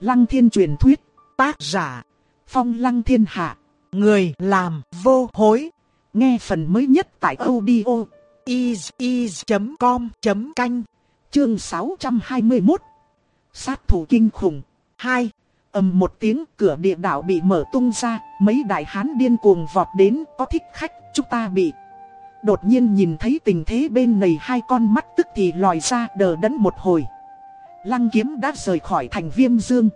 Lăng thiên truyền thuyết, tác giả, phong lăng thiên hạ, người làm vô hối. Nghe phần mới nhất tại audio is.com.canh, chương 621. Sát thủ kinh khủng, 2. ầm một tiếng cửa địa đạo bị mở tung ra, mấy đại hán điên cuồng vọt đến, có thích khách, chúng ta bị. Đột nhiên nhìn thấy tình thế bên này hai con mắt tức thì lòi ra đờ đẫn một hồi. Lăng kiếm đã rời khỏi thành viêm dương.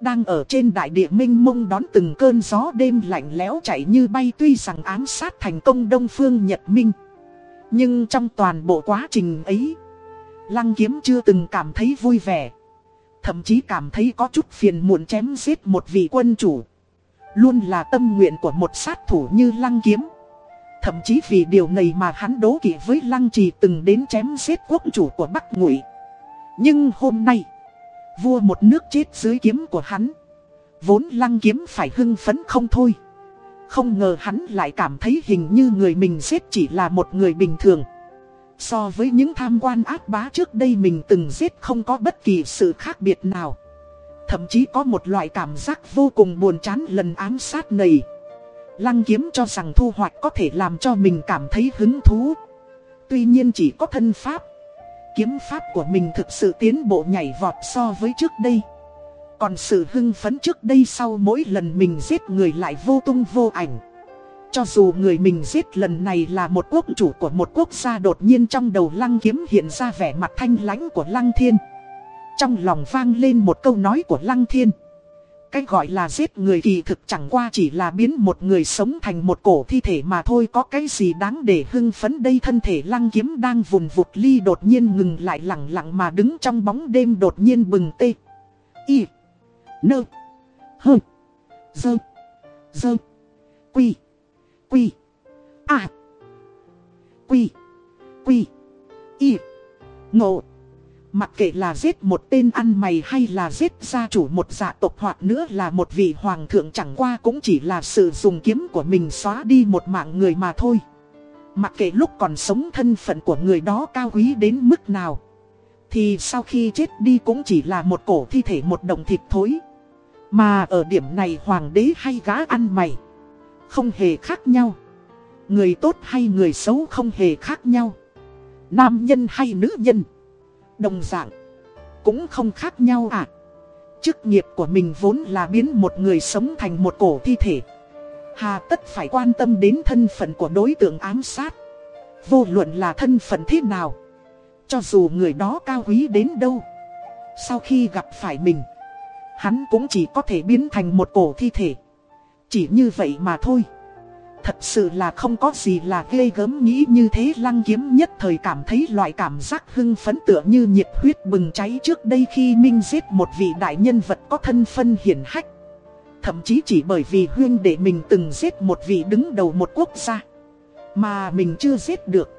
Đang ở trên đại địa minh mông đón từng cơn gió đêm lạnh lẽo chạy như bay tuy rằng ám sát thành công Đông Phương Nhật Minh. Nhưng trong toàn bộ quá trình ấy, Lăng kiếm chưa từng cảm thấy vui vẻ. Thậm chí cảm thấy có chút phiền muộn chém giết một vị quân chủ. Luôn là tâm nguyện của một sát thủ như Lăng kiếm. Thậm chí vì điều này mà hắn đố kỵ với Lăng trì từng đến chém giết quốc chủ của Bắc Ngụy. Nhưng hôm nay, vua một nước chết dưới kiếm của hắn. Vốn Lăng kiếm phải hưng phấn không thôi. Không ngờ hắn lại cảm thấy hình như người mình giết chỉ là một người bình thường. So với những tham quan ác bá trước đây mình từng giết không có bất kỳ sự khác biệt nào. Thậm chí có một loại cảm giác vô cùng buồn chán lần ám sát này. Lăng kiếm cho rằng thu hoạch có thể làm cho mình cảm thấy hứng thú. Tuy nhiên chỉ có thân pháp. Kiếm pháp của mình thực sự tiến bộ nhảy vọt so với trước đây. Còn sự hưng phấn trước đây sau mỗi lần mình giết người lại vô tung vô ảnh. Cho dù người mình giết lần này là một quốc chủ của một quốc gia đột nhiên trong đầu lăng kiếm hiện ra vẻ mặt thanh lãnh của lăng thiên. Trong lòng vang lên một câu nói của lăng thiên. Cái gọi là giết người kỳ thực chẳng qua chỉ là biến một người sống thành một cổ thi thể mà thôi, có cái gì đáng để hưng phấn đây thân thể lăng kiếm đang vùn vụt ly đột nhiên ngừng lại lặng lặng mà đứng trong bóng đêm đột nhiên bừng tê. Y. Nơ. Hơ. Dơ. Dơ. Quy. Quy. À. Quy. Quy. Y. Ngộ. Mặc kệ là giết một tên ăn mày hay là giết gia chủ một dạ tộc hoặc nữa là một vị hoàng thượng chẳng qua cũng chỉ là sự dùng kiếm của mình xóa đi một mạng người mà thôi. Mặc kệ lúc còn sống thân phận của người đó cao quý đến mức nào. Thì sau khi chết đi cũng chỉ là một cổ thi thể một đồng thịt thối. Mà ở điểm này hoàng đế hay gã ăn mày. Không hề khác nhau. Người tốt hay người xấu không hề khác nhau. Nam nhân hay nữ nhân. Đồng dạng. Cũng không khác nhau à. Chức nghiệp của mình vốn là biến một người sống thành một cổ thi thể. Hà tất phải quan tâm đến thân phận của đối tượng ám sát. Vô luận là thân phận thế nào. Cho dù người đó cao quý đến đâu. Sau khi gặp phải mình. Hắn cũng chỉ có thể biến thành một cổ thi thể. Chỉ như vậy mà thôi. Thật sự là không có gì là ghê gớm nghĩ như thế lăng kiếm nhất thời cảm thấy loại cảm giác hưng phấn tựa như nhiệt huyết bừng cháy trước đây khi Minh giết một vị đại nhân vật có thân phân hiển hách. Thậm chí chỉ bởi vì huyên để mình từng giết một vị đứng đầu một quốc gia. Mà mình chưa giết được.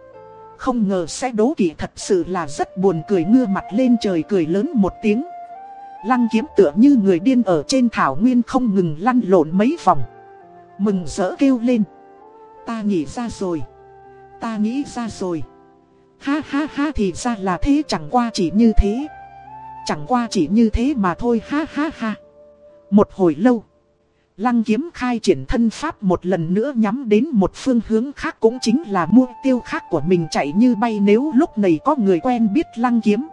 Không ngờ sẽ đố kỵ thật sự là rất buồn cười ngưa mặt lên trời cười lớn một tiếng. Lăng kiếm tựa như người điên ở trên thảo nguyên không ngừng lăn lộn mấy vòng. Mừng rỡ kêu lên. Ta nghĩ ra rồi. Ta nghĩ ra rồi. Ha ha ha, thì ra là thế, chẳng qua chỉ như thế. Chẳng qua chỉ như thế mà thôi, ha ha ha. Một hồi lâu. Lăng kiếm khai triển thân pháp một lần nữa nhắm đến một phương hướng khác cũng chính là mục tiêu khác của mình chạy như bay nếu lúc này có người quen biết lăng kiếm.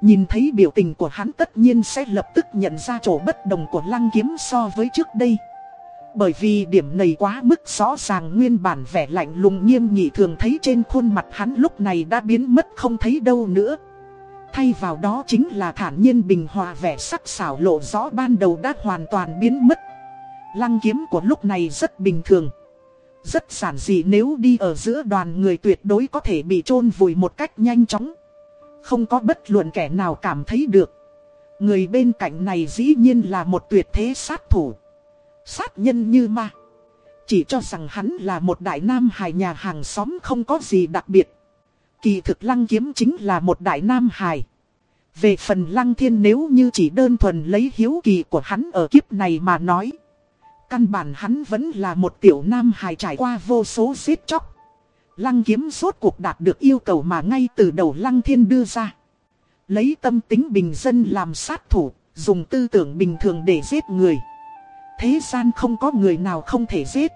Nhìn thấy biểu tình của hắn tất nhiên sẽ lập tức nhận ra chỗ bất đồng của lăng kiếm so với trước đây. Bởi vì điểm này quá mức rõ ràng nguyên bản vẻ lạnh lùng nghiêm nghị thường thấy trên khuôn mặt hắn lúc này đã biến mất không thấy đâu nữa. Thay vào đó chính là thản nhiên bình hòa vẻ sắc sảo lộ rõ ban đầu đã hoàn toàn biến mất. Lăng kiếm của lúc này rất bình thường. Rất giản dị nếu đi ở giữa đoàn người tuyệt đối có thể bị chôn vùi một cách nhanh chóng. Không có bất luận kẻ nào cảm thấy được. Người bên cạnh này dĩ nhiên là một tuyệt thế sát thủ. Sát nhân như ma. Chỉ cho rằng hắn là một đại nam hài nhà hàng xóm không có gì đặc biệt. Kỳ thực lăng kiếm chính là một đại nam hài. Về phần lăng thiên nếu như chỉ đơn thuần lấy hiếu kỳ của hắn ở kiếp này mà nói. Căn bản hắn vẫn là một tiểu nam hài trải qua vô số giết chóc. Lăng kiếm suốt cuộc đạt được yêu cầu mà ngay từ đầu lăng thiên đưa ra. Lấy tâm tính bình dân làm sát thủ, Dùng tư tưởng bình thường để giết người Thế gian không có người nào không thể giết.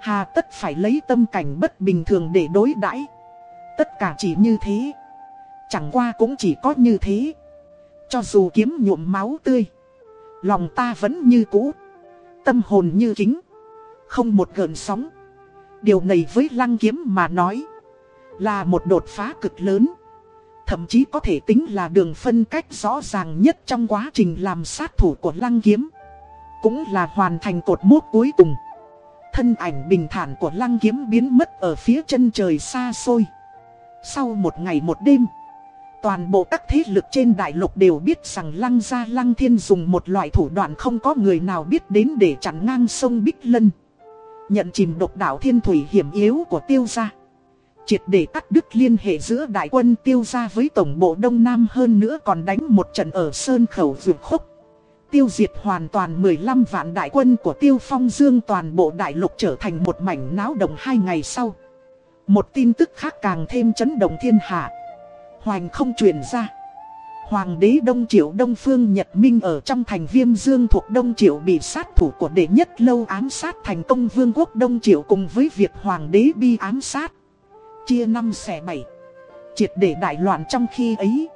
Hà tất phải lấy tâm cảnh bất bình thường để đối đãi. Tất cả chỉ như thế. Chẳng qua cũng chỉ có như thế. Cho dù kiếm nhuộm máu tươi, Lòng ta vẫn như cũ. Tâm hồn như kính, Không một gợn sóng. Điều này với lăng kiếm mà nói, Là một đột phá cực lớn. Thậm chí có thể tính là đường phân cách rõ ràng nhất trong quá trình làm sát thủ của lăng kiếm. Cũng là hoàn thành cột mút cuối cùng Thân ảnh bình thản của lăng kiếm biến mất ở phía chân trời xa xôi Sau một ngày một đêm, Toàn bộ các thế lực trên đại lục đều biết rằng lăng gia lăng thiên dùng một loại thủ đoạn không có người nào biết đến để chặn ngang sông Bích Lân. Nhận chìm độc đảo thiên thủy hiểm yếu của tiêu gia. Triệt để cắt đứt liên hệ giữa đại quân tiêu gia với tổng bộ Đông Nam hơn nữa còn đánh một trận ở Sơn Khẩu Dược Khúc. Tiêu diệt hoàn toàn 15 vạn đại quân của tiêu phong dương toàn bộ đại lục trở thành một mảnh náo động hai ngày sau. Một tin tức khác càng thêm chấn động thiên hạ. Hoành không truyền ra. Hoàng đế Đông Triệu Đông Phương Nhật Minh ở trong thành Viêm Dương thuộc Đông Triệu bị sát thủ của đệ nhất lâu ám sát thành công vương quốc Đông Triệu cùng với việc Hoàng đế bi ám sát. Chia năm xẻ bảy. Triệt để đại loạn trong khi ấy.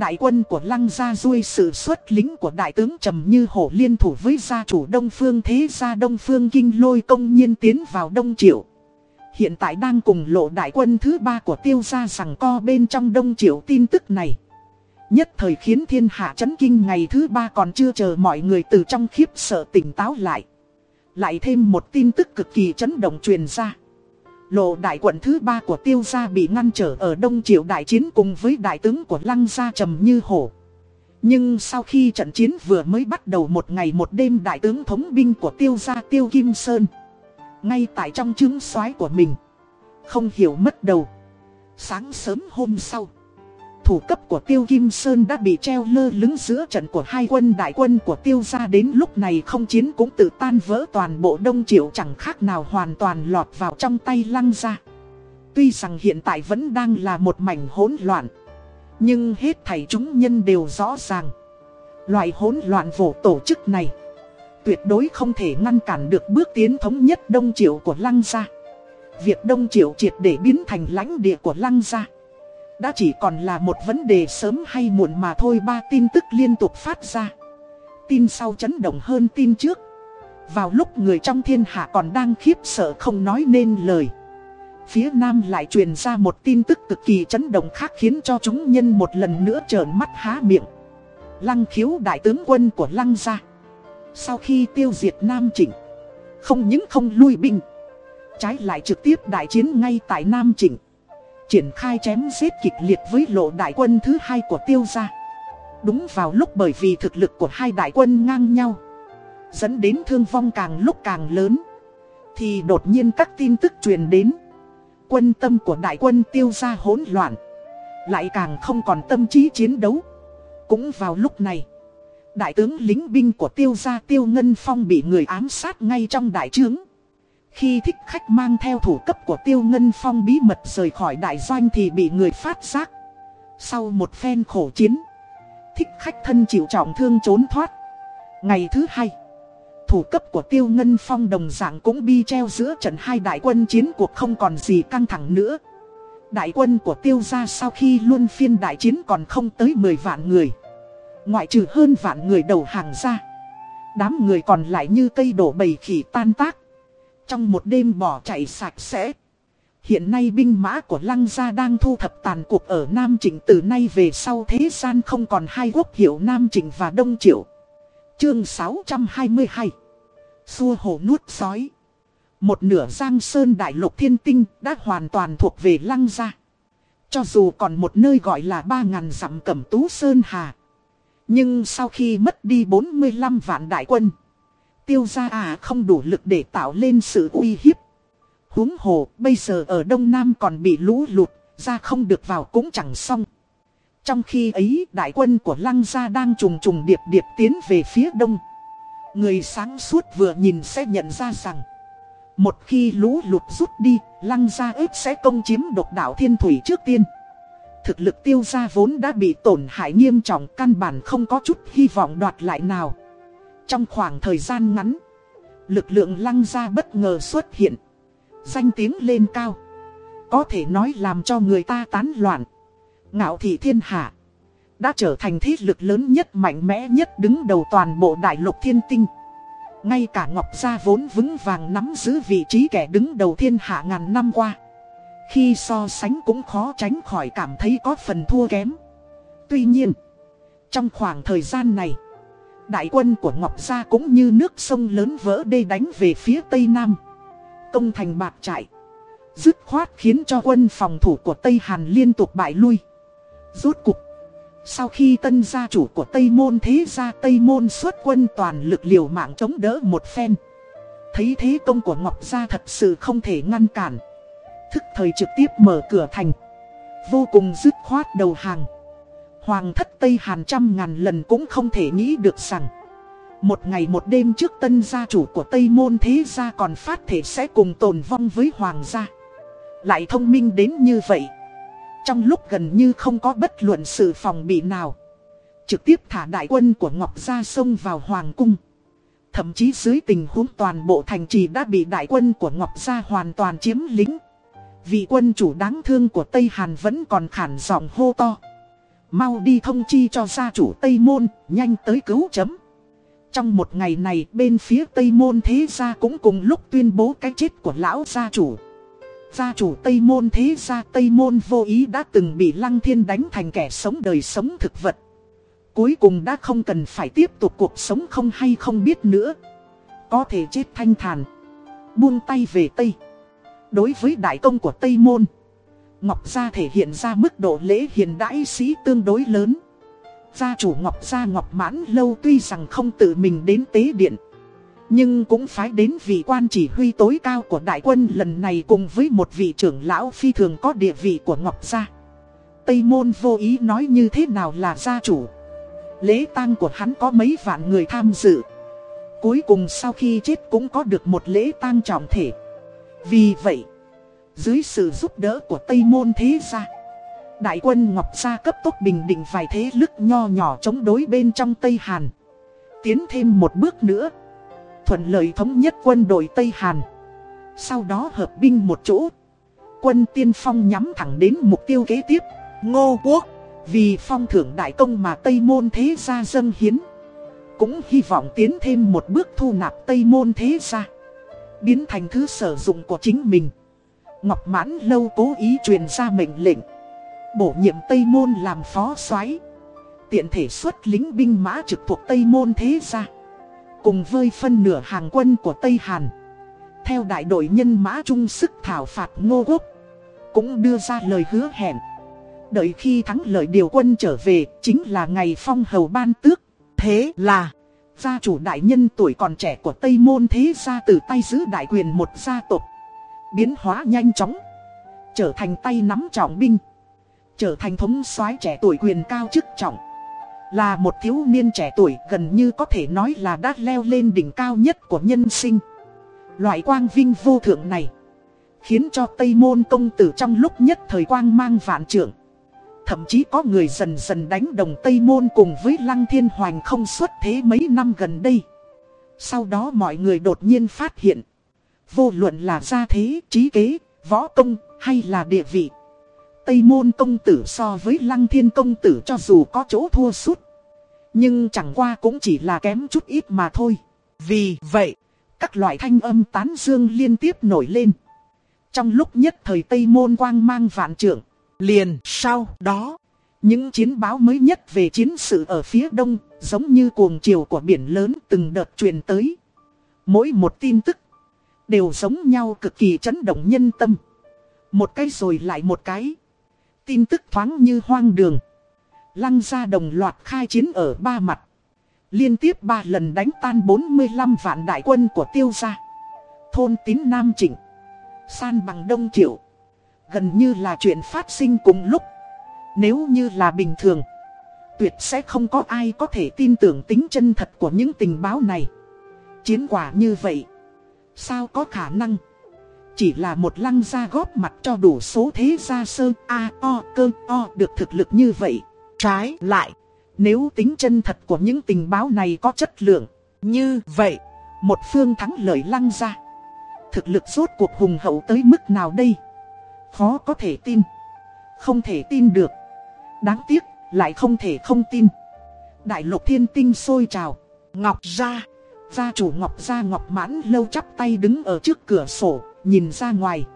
Đại quân của Lăng Gia Duy, sự xuất lính của đại tướng Trầm Như Hổ liên thủ với gia chủ Đông Phương Thế gia, Đông Phương Kinh lôi công nhiên tiến vào Đông Triệu. Hiện tại đang cùng lộ đại quân thứ ba của tiêu gia rằng co bên trong Đông Triệu tin tức này. Nhất thời khiến thiên hạ chấn kinh, ngày thứ ba còn chưa chờ mọi người từ trong khiếp sợ tỉnh táo lại. Lại thêm một tin tức cực kỳ chấn động truyền ra. Lộ đại quận thứ ba của tiêu gia bị ngăn trở ở Đông Triệu đại chiến cùng với đại tướng của Lăng gia trầm như hổ. Nhưng sau khi trận chiến vừa mới bắt đầu một ngày một đêm, đại tướng thống binh của tiêu gia tiêu Kim Sơn. Ngay tại trong chứng soái của mình. Không hiểu mất đầu. Sáng sớm hôm sau. Thủ cấp của Tiêu Kim Sơn đã bị treo lơ lứng giữa trận của hai quân đại quân của Tiêu gia đến lúc này không chiến cũng tự tan vỡ, toàn bộ Đông Triệu chẳng khác nào hoàn toàn lọt vào trong tay lăng gia Tuy rằng hiện tại vẫn đang là một mảnh hỗn loạn. Nhưng hết thảy chúng nhân đều rõ ràng. Loại hỗn loạn vổ tổ chức này tuyệt đối không thể ngăn cản được bước tiến thống nhất Đông Triệu của Lăng gia. Việc Đông Triệu triệt để biến thành lãnh địa của Lăng gia. Đã chỉ còn là một vấn đề sớm hay muộn mà thôi, ba tin tức liên tục phát ra. Tin sau chấn động hơn tin trước. Vào lúc người trong thiên hạ còn đang khiếp sợ không nói nên lời. Phía Nam lại truyền ra một tin tức cực kỳ chấn động khác khiến cho chúng nhân một lần nữa trợn mắt há miệng. Lăng khiếu đại tướng quân của Lăng gia sau khi tiêu diệt Nam Trịnh Không những không lui binh, Trái lại trực tiếp đại chiến ngay tại Nam Trịnh Triển khai chém giết kịch liệt với lộ đại quân thứ hai của tiêu gia. Đúng vào lúc bởi vì thực lực của hai đại quân ngang nhau, Dẫn đến thương vong càng lúc càng lớn, Thì đột nhiên các tin tức truyền đến. Quân tâm của đại quân tiêu gia hỗn loạn, Lại càng không còn tâm trí chiến đấu. Cũng vào lúc này, Đại tướng lính binh của tiêu gia tiêu ngân phong bị người ám sát ngay trong đại trướng. Khi thích khách mang theo thủ cấp của tiêu ngân phong bí mật rời khỏi đại doanh thì bị người phát giác. Sau một phen khổ chiến, thích khách thân chịu trọng thương trốn thoát. Ngày thứ hai, thủ cấp của tiêu ngân phong đồng dạng cũng bi treo giữa trận hai đại quân chiến cuộc không còn gì căng thẳng nữa. Đại quân của tiêu gia sau khi luân phiên đại chiến còn không tới 10 vạn người. Ngoại trừ hơn vạn người đầu hàng ra Đám người còn lại như cây đổ bầy khỉ tan tác trong một đêm bỏ chạy sạch sẽ Hiện nay binh mã của Lăng Gia đang thu thập tàn cuộc ở Nam Trịnh từ nay về sau thế gian không còn hai quốc hiệu Nam Trịnh và Đông Triệu. Chương 622 Xua hồ nuốt sói Một nửa giang sơn đại lục thiên tinh đã hoàn toàn thuộc về Lăng Gia. Cho dù còn một nơi gọi là ba ngàn dặm cẩm tú Sơn Hà. Nhưng sau khi mất đi 45 vạn đại quân, tiêu gia à không đủ lực để tạo lên sự uy hiếp. Húng hồ, bây giờ ở Đông Nam còn bị lũ lụt, ra không được vào cũng chẳng xong. Trong khi ấy, đại quân của Lăng Gia đang trùng trùng điệp điệp tiến về phía đông. Người sáng suốt vừa nhìn sẽ nhận ra rằng, một khi lũ lụt rút đi, Lăng Gia ếp sẽ công chiếm độc đảo Thiên Thủy trước tiên. Thực lực tiêu gia vốn đã bị tổn hại nghiêm trọng căn bản không có chút hy vọng đoạt lại nào. Trong khoảng thời gian ngắn, lực lượng lăng gia bất ngờ xuất hiện. Danh tiếng lên cao. Có thể nói làm cho người ta tán loạn. Ngạo thị thiên hạ. Đã trở thành thế lực lớn nhất mạnh mẽ nhất đứng đầu toàn bộ đại lục thiên tinh. Ngay cả Ngọc Gia vốn vững vàng nắm giữ vị trí kẻ đứng đầu thiên hạ ngàn năm qua. Khi so sánh cũng khó tránh khỏi cảm thấy có phần thua kém. Tuy nhiên, trong khoảng thời gian này, đại quân của Ngọc Gia cũng như nước sông lớn vỡ đê đánh về phía Tây Nam. Công thành bạc trại. Dứt khoát khiến cho quân phòng thủ của Tây Hàn liên tục bại lui. Rốt cục. Sau khi tân gia chủ của Tây Môn thế gia Tây Môn xuất quân toàn lực liều mạng chống đỡ một phen. Thấy thế công của Ngọc Gia thật sự không thể ngăn cản. Thức thời trực tiếp mở cửa thành. Vô cùng dứt khoát đầu hàng. Hoàng thất Tây Hàn trăm ngàn lần cũng không thể nghĩ được rằng. Một ngày một đêm trước tân gia chủ của Tây Môn thế gia còn phát thể sẽ cùng tồn vong với Hoàng gia. Lại thông minh đến như vậy. Trong lúc gần như không có bất luận sự phòng bị nào. Trực tiếp thả đại quân của Ngọc Gia xông vào Hoàng cung. Thậm chí dưới tình huống toàn bộ thành trì đã bị đại quân của Ngọc Gia hoàn toàn chiếm lĩnh. Vị quân chủ đáng thương của Tây Hàn vẫn còn khản giọng hô to. Mau đi thông chi cho gia chủ Tây Môn, nhanh tới cứu chấm. Trong một ngày này bên phía Tây Môn thế gia cũng cùng lúc tuyên bố cái chết của lão gia chủ. Gia chủ Tây Môn thế gia Tây Môn vô ý đã từng bị Lăng Thiên đánh thành kẻ sống đời sống thực vật. Cuối cùng đã không cần phải tiếp tục cuộc sống không hay không biết nữa. Có thể chết thanh thản. Buông tay về Tây. Đối với đại công của Tây Môn, Ngọc Gia thể hiện ra mức độ lễ hiền đãi sĩ tương đối lớn. Gia chủ Ngọc Gia Ngọc Mãn Lâu tuy rằng không tự mình đến tế điện. Nhưng cũng phái đến vị quan chỉ huy tối cao của đại quân lần này cùng với một vị trưởng lão phi thường có địa vị của Ngọc Gia. Tây Môn vô ý nói như thế nào là gia chủ. Lễ tang của hắn có mấy vạn người tham dự. Cuối cùng sau khi chết cũng có được một lễ tang trọng thể. Vì vậy, dưới sự giúp đỡ của Tây Môn Thế Gia, Đại quân Ngọc Gia cấp tốc bình định vài thế lực nho nhỏ chống đối bên trong Tây Hàn. Tiến thêm một bước nữa thuận lợi thống nhất quân đội Tây Hàn. Sau đó hợp binh một chỗ. Quân tiên phong nhắm thẳng đến mục tiêu kế tiếp, Ngô Quốc. Vì phong thưởng đại công mà Tây Môn Thế Gia dâng hiến. Cũng hy vọng tiến thêm một bước thu nạp Tây Môn Thế Gia. Biến thành thứ sử dụng của chính mình. Ngọc Mãn Lâu cố ý truyền ra mệnh lệnh. Bổ nhiệm Tây Môn làm phó soái. Tiện thể xuất lính binh mã trực thuộc Tây Môn Thế Gia. Cùng với phân nửa hàng quân của Tây Hàn. Theo đại đội nhân mã chung sức thảo phạt ngô quốc. Cũng đưa ra lời hứa hẹn. Đợi khi thắng lợi điều quân trở về, Chính là ngày phong hầu ban tước. Thế là, Gia chủ đại nhân tuổi còn trẻ của Tây Môn Thế gia từ tay giữ đại quyền một gia tộc. Biến hóa nhanh chóng, Trở thành tay nắm trọng binh, Trở thành thống soái trẻ tuổi quyền cao chức trọng là một thiếu niên trẻ tuổi gần như có thể nói là đã leo lên đỉnh cao nhất của nhân sinh. Loại quang vinh vô thượng này khiến cho Tây Môn công tử trong lúc nhất thời quang mang vạn trưởng. Thậm chí có người dần dần đánh đồng Tây Môn cùng với Lăng Thiên Hoành không xuất thế mấy năm gần đây. Sau đó mọi người đột nhiên phát hiện. Vô luận là gia thế, trí kế, võ công hay là địa vị Tây môn công tử so với lăng thiên công tử cho dù có chỗ thua sút Nhưng chẳng qua cũng chỉ là kém chút ít mà thôi. Vì vậy, các loại thanh âm tán dương liên tiếp nổi lên. Trong lúc nhất thời Tây môn quang mang vạn trưởng, liền sau đó, những chiến báo mới nhất về chiến sự ở phía đông, giống như cuồng chiều của biển lớn từng đợt truyền tới. Mỗi một tin tức, đều giống nhau cực kỳ chấn động nhân tâm. Một cái rồi lại một cái tin tức thoáng như hoang đường. Lăng ra đồng loạt khai chiến ở ba mặt. Liên tiếp ba lần đánh tan 45 vạn đại quân của tiêu gia. Thôn tín Nam Trịnh. San bằng Đông Triệu. Gần như là chuyện phát sinh cùng lúc. Nếu như là bình thường. Tuyệt sẽ không có ai có thể tin tưởng tính chân thật của những tình báo này. Chiến quả như vậy. Sao có khả năng. Chỉ là một lăng gia góp mặt cho đủ số thế gia sơ A O cơ O được thực lực như vậy. Trái lại, nếu tính chân thật của những tình báo này có chất lượng, như vậy, một phương thắng lợi lăng gia. Thực lực rốt cuộc hùng hậu tới mức nào đây? Khó có thể tin. Không thể tin được. Đáng tiếc, lại không thể không tin. Đại lục thiên tinh sôi trào. Ngọc gia. Gia chủ Ngọc gia Ngọc mãn lâu chắp tay đứng ở trước cửa sổ, nhìn ra ngoài.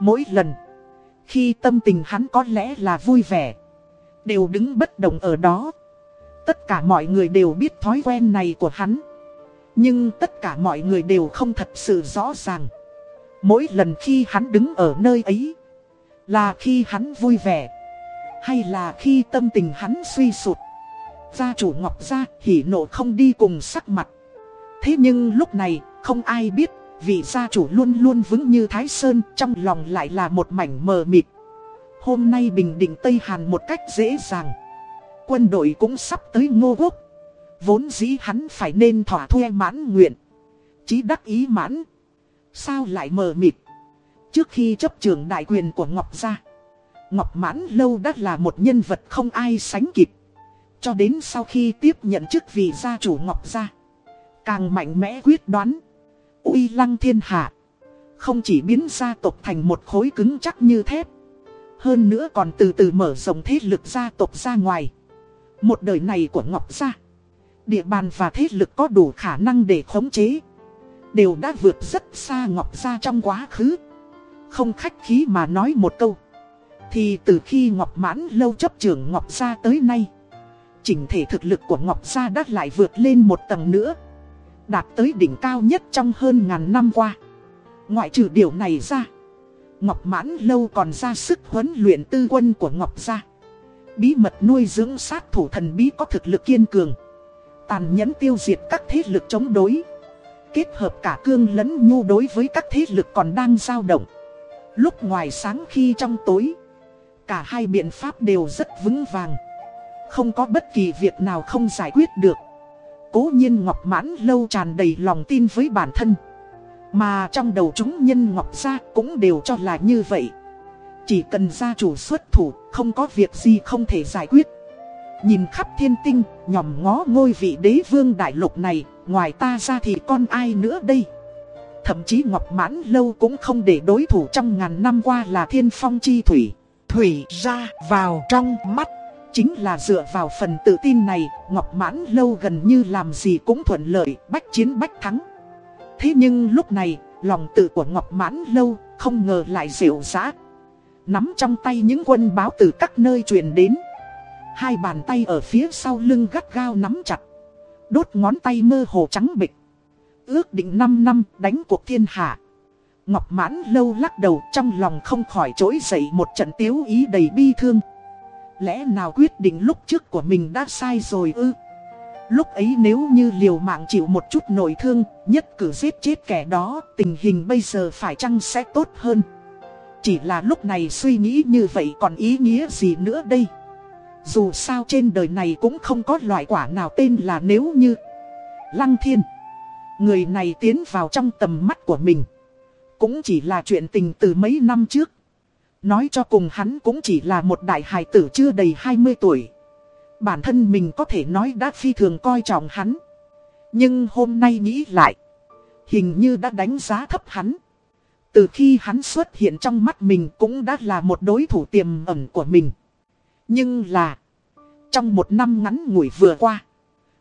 Mỗi lần, khi tâm tình hắn có lẽ là vui vẻ, đều đứng bất động ở đó. Tất cả mọi người đều biết thói quen này của hắn. Nhưng tất cả mọi người đều không thật sự rõ ràng. Mỗi lần khi hắn đứng ở nơi ấy, là khi hắn vui vẻ, hay là khi tâm tình hắn suy sụt. Gia chủ Ngọc Gia hỉ nộ không đi cùng sắc mặt. Thế nhưng lúc này, không ai biết, vị gia chủ luôn luôn vững như Thái Sơn, trong lòng lại là một mảnh mờ mịt. Hôm nay Bình Định Tây Hàn một cách dễ dàng. Quân đội cũng sắp tới Ngô Quốc. Vốn dĩ hắn phải nên thỏa thuê mãn nguyện. Chí đắc ý mãn. Sao lại mờ mịt? Trước khi chấp trường đại quyền của Ngọc Gia. Ngọc Mãn Lâu đã là một nhân vật không ai sánh kịp. Cho đến sau khi tiếp nhận chức vị gia chủ Ngọc Gia. Càng mạnh mẽ quyết đoán. uy lăng thiên hạ. Không chỉ biến gia tộc thành một khối cứng chắc như thép. Hơn nữa còn từ từ mở rộng thế lực gia tộc ra ngoài. Một đời này của Ngọc Gia. Địa bàn và thế lực có đủ khả năng để khống chế. Đều đã vượt rất xa Ngọc Gia trong quá khứ. Không khách khí mà nói một câu. Thì từ khi Ngọc Mãn lâu chấp trưởng Ngọc Gia tới nay. Chỉnh thể thực lực của Ngọc Gia đã lại vượt lên một tầng nữa đạt tới đỉnh cao nhất trong hơn ngàn năm qua. Ngoại trừ điều này ra, Ngọc Mãn Lâu còn ra sức huấn luyện tư quân của Ngọc Gia. Bí mật nuôi dưỡng sát thủ thần bí có thực lực kiên cường. Tàn nhẫn tiêu diệt các thế lực chống đối. Kết hợp cả cương lẫn nhu đối với các thế lực còn đang dao động. Lúc ngoài sáng khi trong tối, cả hai biện pháp đều rất vững vàng. Không có bất kỳ việc nào không giải quyết được. Cố nhiên Ngọc Mãn lâu tràn đầy lòng tin với bản thân. Mà trong đầu chúng nhân Ngọc gia cũng đều cho là như vậy. Chỉ cần gia chủ xuất thủ, Không có việc gì không thể giải quyết. Nhìn khắp thiên tinh, Nhòm ngó ngôi vị đế vương đại lục này, Ngoài ta ra thì con ai nữa đây? Thậm chí Ngọc Mãn Lâu cũng không để đối thủ trong ngàn năm qua là thiên phong chi thủy Thủy ra vào trong mắt. Chính là dựa vào phần tự tin này, Ngọc Mãn Lâu gần như làm gì cũng thuận lợi, bách chiến bách thắng. Thế nhưng lúc này, lòng tự của Ngọc Mãn Lâu không ngờ lại dịu dã. Nắm trong tay những quân báo từ các nơi truyền đến. Hai bàn tay ở phía sau lưng gắt gao nắm chặt. Đốt ngón tay mơ hồ trắng bịch. Ước định 5 năm đánh cuộc thiên hạ. Ngọc Mãn Lâu lắc đầu trong lòng không khỏi trỗi dậy một trận tiếu ý đầy bi thương. Lẽ nào quyết định lúc trước của mình đã sai rồi ư? Lúc ấy nếu như liều mạng chịu một chút nội thương, nhất cử giết chết kẻ đó, tình hình bây giờ phải chăng sẽ tốt hơn? Chỉ là lúc này suy nghĩ như vậy còn ý nghĩa gì nữa đây? Dù sao trên đời này cũng không có loại quả nào tên là nếu như Lăng thiên Người này tiến vào trong tầm mắt của mình Cũng chỉ là chuyện tình từ mấy năm trước Nói cho cùng hắn cũng chỉ là một đại hài tử chưa đầy 20 tuổi. Bản thân mình có thể nói đã phi thường coi trọng hắn. Nhưng hôm nay nghĩ lại. Hình như đã đánh giá thấp hắn. Từ khi hắn xuất hiện trong mắt mình cũng đã là một đối thủ tiềm ẩn của mình. Nhưng là. Trong một năm ngắn ngủi vừa qua.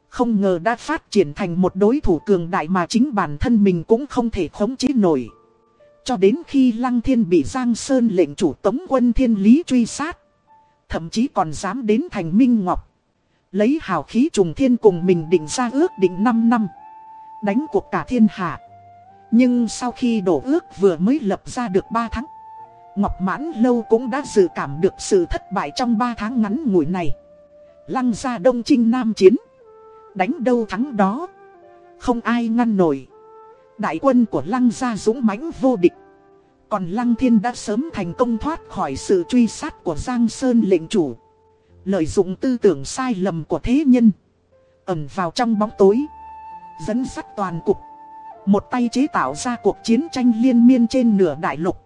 Không ngờ đã phát triển thành một đối thủ cường đại mà chính bản thân mình cũng không thể khống chế nổi. Cho đến khi Lăng Thiên bị Giang Sơn lệnh chủ tống quân thiên lý truy sát. Thậm chí còn dám đến thành Minh Ngọc. Lấy hào khí trùng thiên cùng mình định ra ước định 5 năm. Đánh cuộc cả thiên hạ. Nhưng sau khi đổ ước vừa mới lập ra được 3 tháng. Ngọc Mãn Lâu cũng đã dự cảm được sự thất bại trong 3 tháng ngắn ngủi này. Lăng ra đông trinh nam chiến. Đánh đâu thắng đó. Không ai ngăn nổi. Đại quân của Lăng gia dũng mãnh vô địch. Còn Lăng Thiên đã sớm thành công thoát khỏi sự truy sát của Giang Sơn lệnh chủ. Lợi dụng tư tưởng sai lầm của thế nhân. Ẩn vào trong bóng tối. Dẫn sắt toàn cục. Một tay chế tạo ra cuộc chiến tranh liên miên trên nửa đại lục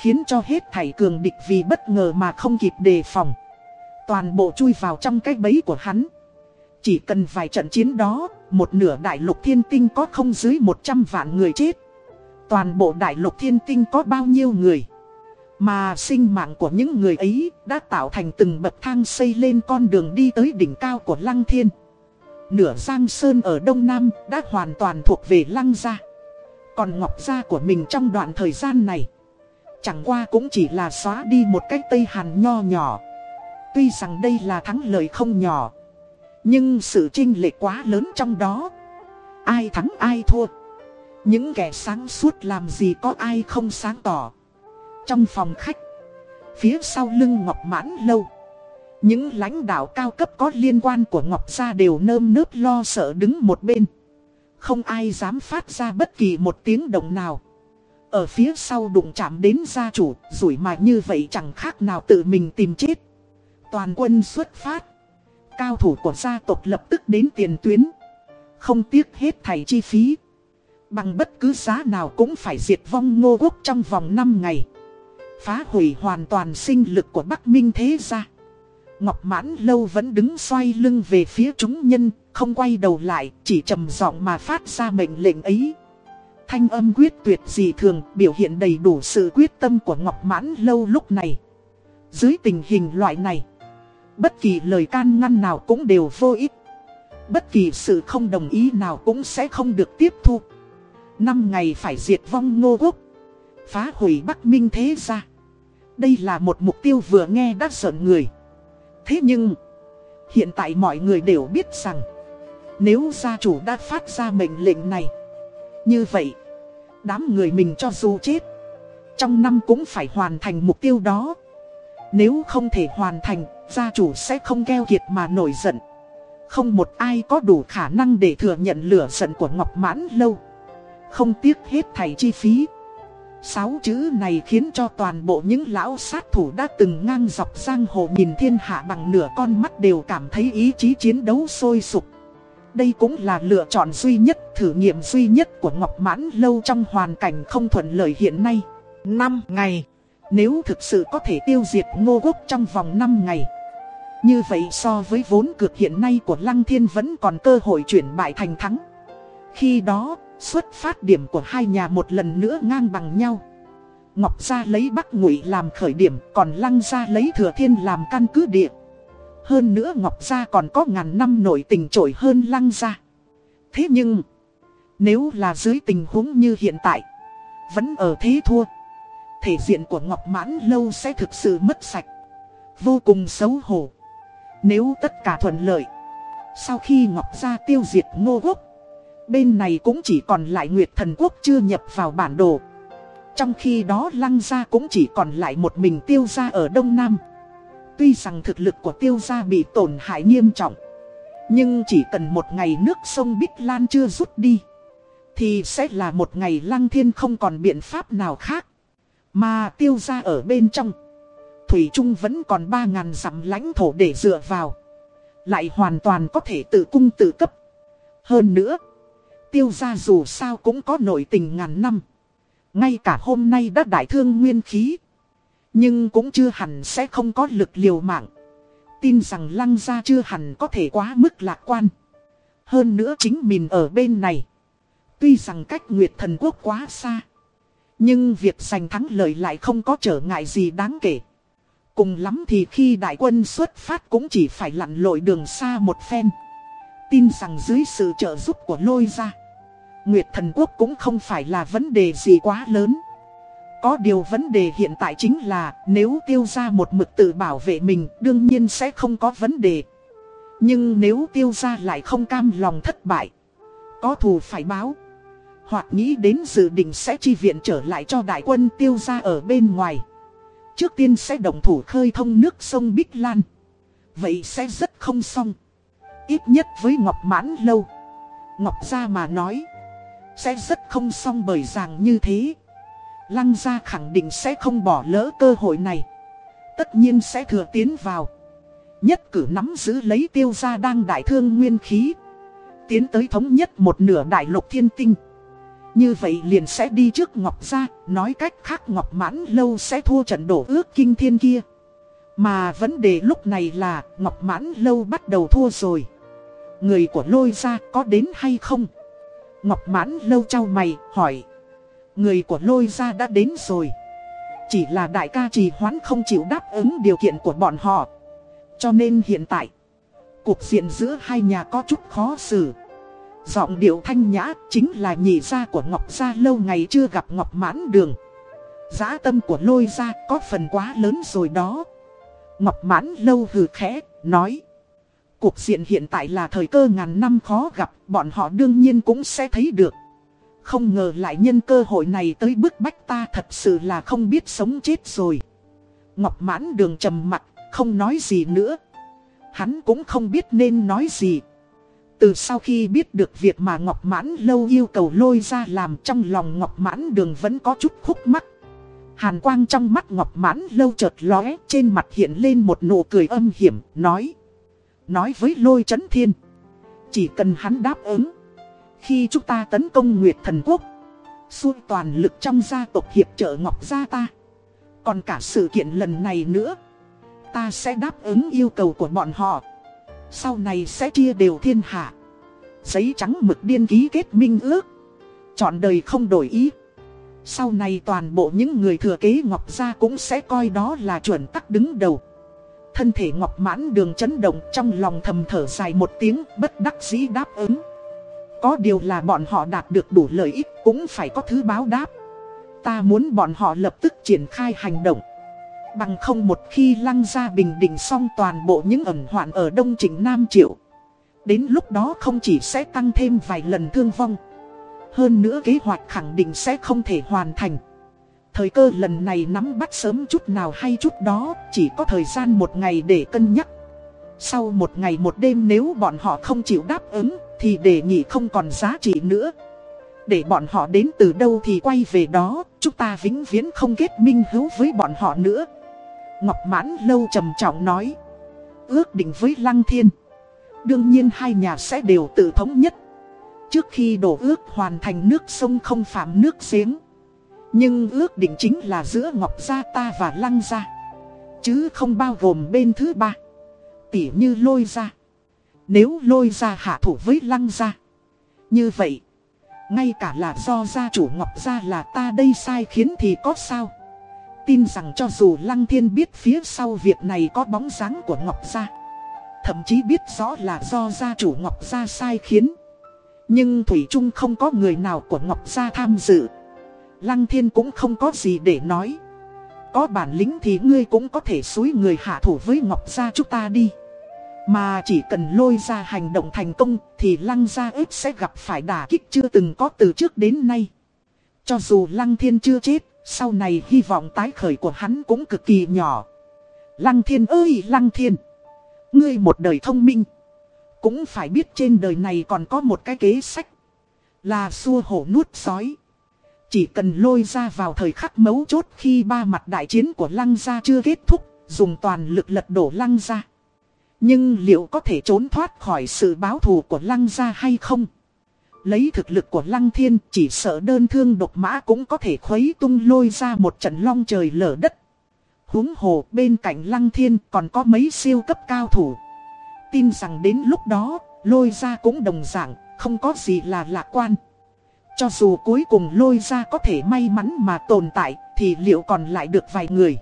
Khiến cho hết thảy cường địch vì bất ngờ mà không kịp đề phòng Toàn bộ chui vào trong cái bẫy của hắn Chỉ cần vài trận chiến đó một nửa đại lục thiên tinh có không dưới 100 vạn người chết. Toàn bộ đại lục thiên tinh có bao nhiêu người? Mà sinh mạng của những người ấy đã tạo thành từng bậc thang xây lên con đường đi tới đỉnh cao của Lăng Thiên. Nửa Giang Sơn ở Đông Nam đã hoàn toàn thuộc về Lăng Gia. Còn Ngọc Gia của mình trong đoạn thời gian này, Chẳng qua cũng chỉ là xóa đi một cách Tây Hàn nho nhỏ. Tuy rằng đây là thắng lợi không nhỏ nhưng sự trinh lệ quá lớn trong đó. Ai thắng ai thua. Những kẻ sáng suốt làm gì có ai không sáng tỏ. Trong phòng khách, Phía sau lưng Ngọc Mãn Lâu, Những lãnh đạo cao cấp có liên quan của Ngọc Gia đều nơm nớp lo sợ đứng một bên. Không ai dám phát ra bất kỳ một tiếng động nào. Ở phía sau đụng chạm đến gia chủ, Rủi mà như vậy chẳng khác nào tự mình tìm chết. Toàn quân xuất phát. Cao thủ của gia tộc lập tức đến tiền tuyến. Không tiếc hết thảy chi phí. Bằng bất cứ giá nào cũng phải diệt vong ngô quốc trong vòng 5 ngày. Phá hủy hoàn toàn sinh lực của Bắc Minh thế gia. Ngọc Mãn Lâu vẫn đứng xoay lưng về phía chúng nhân, không quay đầu lại, chỉ trầm giọng mà phát ra mệnh lệnh ấy. Thanh âm quyết tuyệt dị thường, biểu hiện đầy đủ sự quyết tâm của Ngọc Mãn Lâu lúc này. Dưới tình hình loại này, Bất kỳ lời can ngăn nào cũng đều vô ích. Bất kỳ sự không đồng ý nào cũng sẽ không được tiếp thu. Năm ngày phải diệt vong ngô quốc. Phá hủy Bắc Minh thế ra. Đây là một mục tiêu vừa nghe đã giận người. Thế nhưng, hiện tại mọi người đều biết rằng, nếu gia chủ đã phát ra mệnh lệnh này, như vậy, đám người mình cho dù chết, trong năm cũng phải hoàn thành mục tiêu đó. Nếu không thể hoàn thành, gia chủ sẽ không keo kiệt mà nổi giận. Không một ai có đủ khả năng để thừa nhận lửa giận của Ngọc Mãn Lâu. Không tiếc hết thảy chi phí. Sáu chữ này khiến cho toàn bộ những lão sát thủ đã từng ngang dọc giang hồ nhìn thiên hạ bằng nửa con mắt đều cảm thấy ý chí chiến đấu sôi sục. Đây cũng là lựa chọn duy nhất, thử nghiệm duy nhất của Ngọc Mãn Lâu trong hoàn cảnh không thuận lợi hiện nay. 5 ngày. Nếu thực sự có thể tiêu diệt ngô quốc trong vòng 5 ngày. Như vậy so với vốn cược hiện nay của Lăng Thiên vẫn còn cơ hội chuyển bại thành thắng. Khi đó, xuất phát điểm của hai nhà một lần nữa ngang bằng nhau. Ngọc Gia lấy Bắc Ngụy làm khởi điểm, còn Lăng Gia lấy Thừa Thiên làm căn cứ địa. Hơn nữa Ngọc Gia còn có ngàn năm nổi tình trội hơn Lăng Gia. Thế nhưng, nếu là dưới tình huống như hiện tại, vẫn ở thế thua. Thể diện của Ngọc Mãn Lâu sẽ thực sự mất sạch. Vô cùng xấu hổ. Nếu tất cả thuận lợi, Sau khi Ngọc Gia tiêu diệt Ngô Quốc, Bên này cũng chỉ còn lại Nguyệt Thần Quốc chưa nhập vào bản đồ Trong khi đó Lăng Gia cũng chỉ còn lại một mình tiêu gia ở Đông Nam Tuy rằng thực lực của tiêu gia bị tổn hại nghiêm trọng, Nhưng chỉ cần một ngày nước sông Bích Lan chưa rút đi, Thì sẽ là một ngày Lăng Thiên không còn biện pháp nào khác mà tiêu gia ở bên trong Thủy Trung vẫn còn 3.000 dặm lãnh thổ để dựa vào. Lại hoàn toàn có thể tự cung tự cấp. Hơn nữa, tiêu gia dù sao cũng có nội tình ngàn năm. Ngay cả hôm nay đã đại thương nguyên khí. Nhưng cũng chưa hẳn sẽ không có lực liều mạng. Tin rằng lăng gia chưa hẳn có thể quá mức lạc quan. Hơn nữa chính mình ở bên này. Tuy rằng cách Nguyệt Thần Quốc quá xa. Nhưng việc giành thắng lợi lại không có trở ngại gì đáng kể. Cùng lắm thì khi đại quân xuất phát cũng chỉ phải lặn lội đường xa một phen. Tin rằng dưới sự trợ giúp của lôi ra. Nguyệt thần quốc cũng không phải là vấn đề gì quá lớn. Có điều vấn đề hiện tại chính là nếu tiêu ra một mực tự bảo vệ mình đương nhiên sẽ không có vấn đề. Nhưng nếu tiêu ra lại không cam lòng thất bại, có thù phải báo. Hoặc nghĩ đến dự định sẽ chi viện trở lại cho đại quân tiêu ra ở bên ngoài. Trước tiên sẽ đồng thủ khơi thông nước sông Bích Lan. Vậy sẽ rất không xong. Ít nhất với Ngọc Mãn Lâu. Ngọc Gia mà nói, Sẽ rất không xong bởi rằng như thế. Lăng Gia khẳng định sẽ không bỏ lỡ cơ hội này. Tất nhiên sẽ thừa tiến vào. Nhất cử nắm giữ lấy tiêu gia đang đại thương nguyên khí. Tiến tới thống nhất một nửa đại lục thiên tinh. Như vậy liền sẽ đi trước Ngọc Gia, nói cách khác Ngọc Mãn Lâu sẽ thua trận đổ ước kinh thiên kia. Mà vấn đề lúc này là Ngọc Mãn Lâu bắt đầu thua rồi. Người của lôi ra có đến hay không? Ngọc Mãn Lâu trao mày, hỏi. Người của lôi ra đã đến rồi. Chỉ là đại ca trì hoãn không chịu đáp ứng điều kiện của bọn họ. Cho nên hiện tại, cuộc diện giữa hai nhà có chút khó xử. Giọng điệu thanh nhã chính là nhị gia của Ngọc Gia lâu ngày chưa gặp Ngọc Mãn Đường. Giá tâm của lôi gia có phần quá lớn rồi đó. Ngọc Mãn lâu hừ khẽ, nói. Cuộc diện hiện tại là thời cơ ngàn năm khó gặp, bọn họ đương nhiên cũng sẽ thấy được. Không ngờ lại nhân cơ hội này tới bức bách ta thật sự là không biết sống chết rồi. Ngọc Mãn Đường trầm mặt, không nói gì nữa. Hắn cũng không biết nên nói gì. Từ sau khi biết được việc mà Ngọc Mãn Lâu yêu cầu lôi ra làm trong lòng Ngọc Mãn Đường vẫn có chút khúc mắc. Hàn quang trong mắt Ngọc Mãn Lâu chợt lóe, trên mặt hiện lên một nụ cười âm hiểm, nói. Nói với lôi chấn thiên. Chỉ cần hắn đáp ứng. Khi chúng ta tấn công Nguyệt Thần Quốc. Xuôi toàn lực trong gia tộc hiệp trợ Ngọc Gia ta. Còn cả sự kiện lần này nữa. Ta sẽ đáp ứng yêu cầu của bọn họ. Sau này sẽ chia đều thiên hạ. Giấy trắng mực điên ký kết minh ước. Chọn đời không đổi ý. Sau này toàn bộ những người thừa kế Ngọc Gia cũng sẽ coi đó là chuẩn tắc đứng đầu. Thân thể Ngọc mãn đường chấn động trong lòng thầm thở dài một tiếng bất đắc dĩ đáp ứng. Có điều là bọn họ đạt được đủ lợi ích cũng phải có thứ báo đáp. Ta muốn bọn họ lập tức triển khai hành động. Bằng không một khi lăng ra bình định xong toàn bộ những ẩn hoạn ở Đông Trịnh Nam Triệu, Đến lúc đó không chỉ sẽ tăng thêm vài lần thương vong, Hơn nữa kế hoạch khẳng định sẽ không thể hoàn thành. Thời cơ lần này nắm bắt sớm chút nào hay chút đó, Chỉ có thời gian một ngày để cân nhắc. Sau một ngày một đêm nếu bọn họ không chịu đáp ứng, Thì đề nghị không còn giá trị nữa. Để bọn họ đến từ đâu thì quay về đó, Chúng ta vĩnh viễn không kết minh hữu với bọn họ nữa. Ngọc Mãn Lâu trầm trọng nói. Ước định với Lăng Thiên. Đương nhiên hai nhà sẽ đều tự thống nhất. Trước khi đổ ước hoàn thành nước sông không phạm nước giếng. Nhưng ước định chính là giữa Ngọc Gia ta và Lăng Gia. Chứ không bao gồm bên thứ ba. Tỉ như lôi ra. Nếu lôi ra hạ thủ với Lăng Gia. Như vậy. Ngay cả là do gia chủ Ngọc Gia là ta đây sai khiến thì có sao? Tin rằng cho dù Lăng Thiên biết phía sau việc này có bóng dáng của Ngọc Gia, Thậm chí biết rõ là do gia chủ Ngọc Gia sai khiến, Nhưng Thủy Trung không có người nào của Ngọc Gia tham dự. Lăng Thiên cũng không có gì để nói. Có bản lĩnh thì ngươi cũng có thể xúi người hạ thủ với Ngọc Gia chúng ta đi. Mà chỉ cần lôi ra hành động thành công thì Lăng Gia ếp sẽ gặp phải đả kích chưa từng có từ trước đến nay. Cho dù Lăng Thiên chưa chết sau này hy vọng tái khởi của hắn cũng cực kỳ nhỏ. Lăng thiên ơi, lăng thiên. Ngươi một đời thông minh. Cũng phải biết trên đời này còn có một cái kế sách. Là xua hổ nuốt sói. Chỉ cần lôi ra vào thời khắc mấu chốt khi ba mặt đại chiến của lăng gia chưa kết thúc. Dùng toàn lực lật đổ lăng gia. Nhưng liệu có thể trốn thoát khỏi sự báo thù của lăng gia hay không? Lấy thực lực của Lăng Thiên chỉ sợ đơn thương độc mã cũng có thể khuấy tung lôi ra một trận long trời lở đất. Húng hồ bên cạnh Lăng Thiên còn có mấy siêu cấp cao thủ. Tin rằng đến lúc đó, lôi ra cũng đồng dạng, không có gì là lạc quan. Cho dù cuối cùng lôi ra có thể may mắn mà tồn tại, thì liệu còn lại được vài người.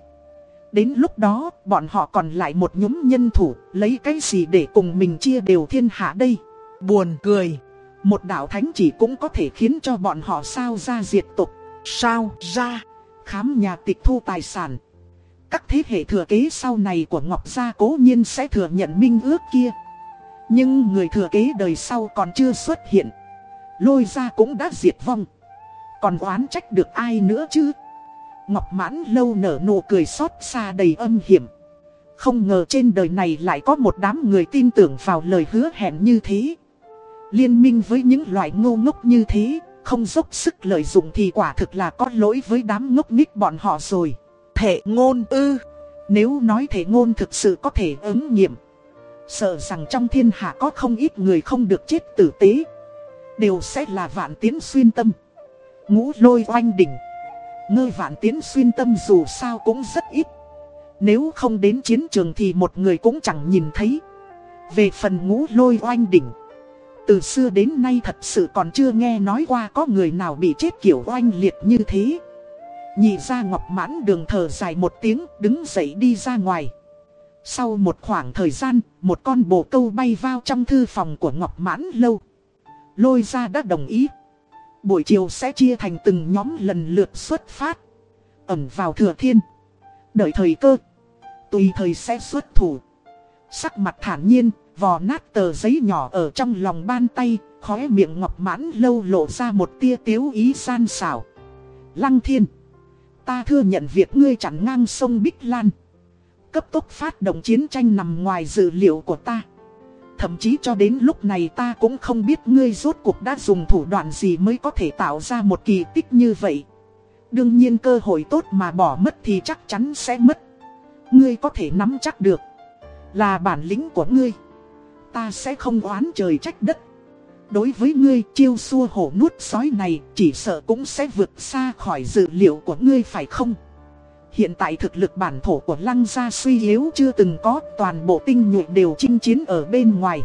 Đến lúc đó, bọn họ còn lại một nhóm nhân thủ, lấy cái gì để cùng mình chia đều thiên hạ đây. Buồn cười. Một đạo thánh chỉ cũng có thể khiến cho bọn họ sao ra diệt tục. Sao ra, khám nhà tịch thu tài sản. Các thế hệ thừa kế sau này của Ngọc Gia cố nhiên sẽ thừa nhận minh ước kia. Nhưng người thừa kế đời sau còn chưa xuất hiện. Lôi ra cũng đã diệt vong. Còn oán trách được ai nữa chứ? Ngọc mãn lâu nở nụ cười xót xa đầy âm hiểm. Không ngờ trên đời này lại có một đám người tin tưởng vào lời hứa hẹn như thế. Liên minh với những loại ngu ngốc như thế, không dốc sức lợi dụng thì quả thực là có lỗi với đám ngốc nghích bọn họ rồi. Thể ngôn ư, nếu nói thể ngôn thực sự có thể ứng nghiệm. Sợ rằng trong thiên hạ có không ít người không được chết tử tế. Đều sẽ là vạn tiến xuyên tâm. Ngũ lôi oanh đỉnh Ngươi vạn tiến xuyên tâm dù sao cũng rất ít Nếu không đến chiến trường thì một người cũng chẳng nhìn thấy Về phần ngũ lôi oanh đỉnh từ xưa đến nay thật sự còn chưa nghe nói qua có người nào bị chết kiểu oanh liệt như thế. Nhị ra ngọc mãn đường thở dài một tiếng, đứng dậy đi ra ngoài. Sau một khoảng thời gian, Một con bồ câu bay vào trong thư phòng của ngọc mãn lâu. Lôi ra đã đồng ý. Buổi chiều sẽ chia thành từng nhóm lần lượt xuất phát. Ẩm vào thừa thiên. Đợi thời cơ. Tùy thời sẽ xuất thủ. Sắc mặt thản nhiên Vò nát tờ giấy nhỏ ở trong lòng ban tay, Khóe miệng ngọc mãn lâu lộ ra một tia tiếu ý san xảo Lăng thiên, Ta thừa nhận việc ngươi chặn ngang sông Bích Lan Cấp tốc phát động chiến tranh nằm ngoài dự liệu của ta Thậm chí cho đến lúc này ta cũng không biết ngươi rốt cuộc đã dùng thủ đoạn gì mới có thể tạo ra một kỳ tích như vậy. Đương nhiên cơ hội tốt mà bỏ mất thì chắc chắn sẽ mất. Ngươi có thể nắm chắc được. Là bản lĩnh của ngươi. Ta sẽ không oán trời trách đất. Đối với ngươi, chiêu xua hổ nuốt sói này, chỉ sợ cũng sẽ vượt xa khỏi dự liệu của ngươi phải không? Hiện tại thực lực bản thổ của lăng gia suy yếu chưa từng có, Toàn bộ tinh nhuệ đều chinh chiến ở bên ngoài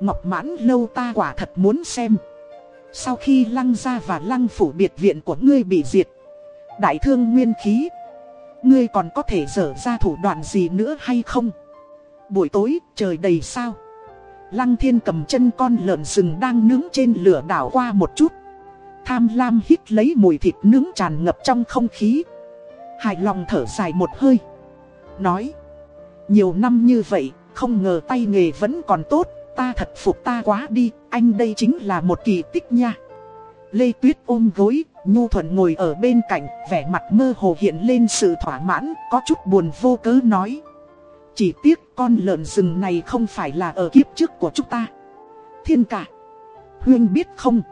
Ngọc mãn lâu ta quả thật muốn xem Sau khi lăng gia và lăng phủ biệt viện của ngươi bị diệt, Đại thương nguyên khí, Ngươi còn có thể dở ra thủ đoạn gì nữa hay không Buổi tối, trời đầy sao Lăng thiên cầm chân con lợn rừng đang nướng trên lửa đảo qua một chút. Tham lam hít lấy mùi thịt nướng tràn ngập trong không khí. Hài lòng thở dài một hơi. Nói, Nhiều năm như vậy, Không ngờ tay nghề vẫn còn tốt, Ta thật phục ta quá đi, Anh đây chính là một kỳ tích nha. Lê Tuyết ôm gối, Nhu Thuận ngồi ở bên cạnh, Vẻ mặt mơ hồ hiện lên sự thỏa mãn, Có chút buồn vô cớ nói chỉ tiếc con lợn rừng này không phải là ở kiếp trước của chúng ta Thiên cả Huyên biết không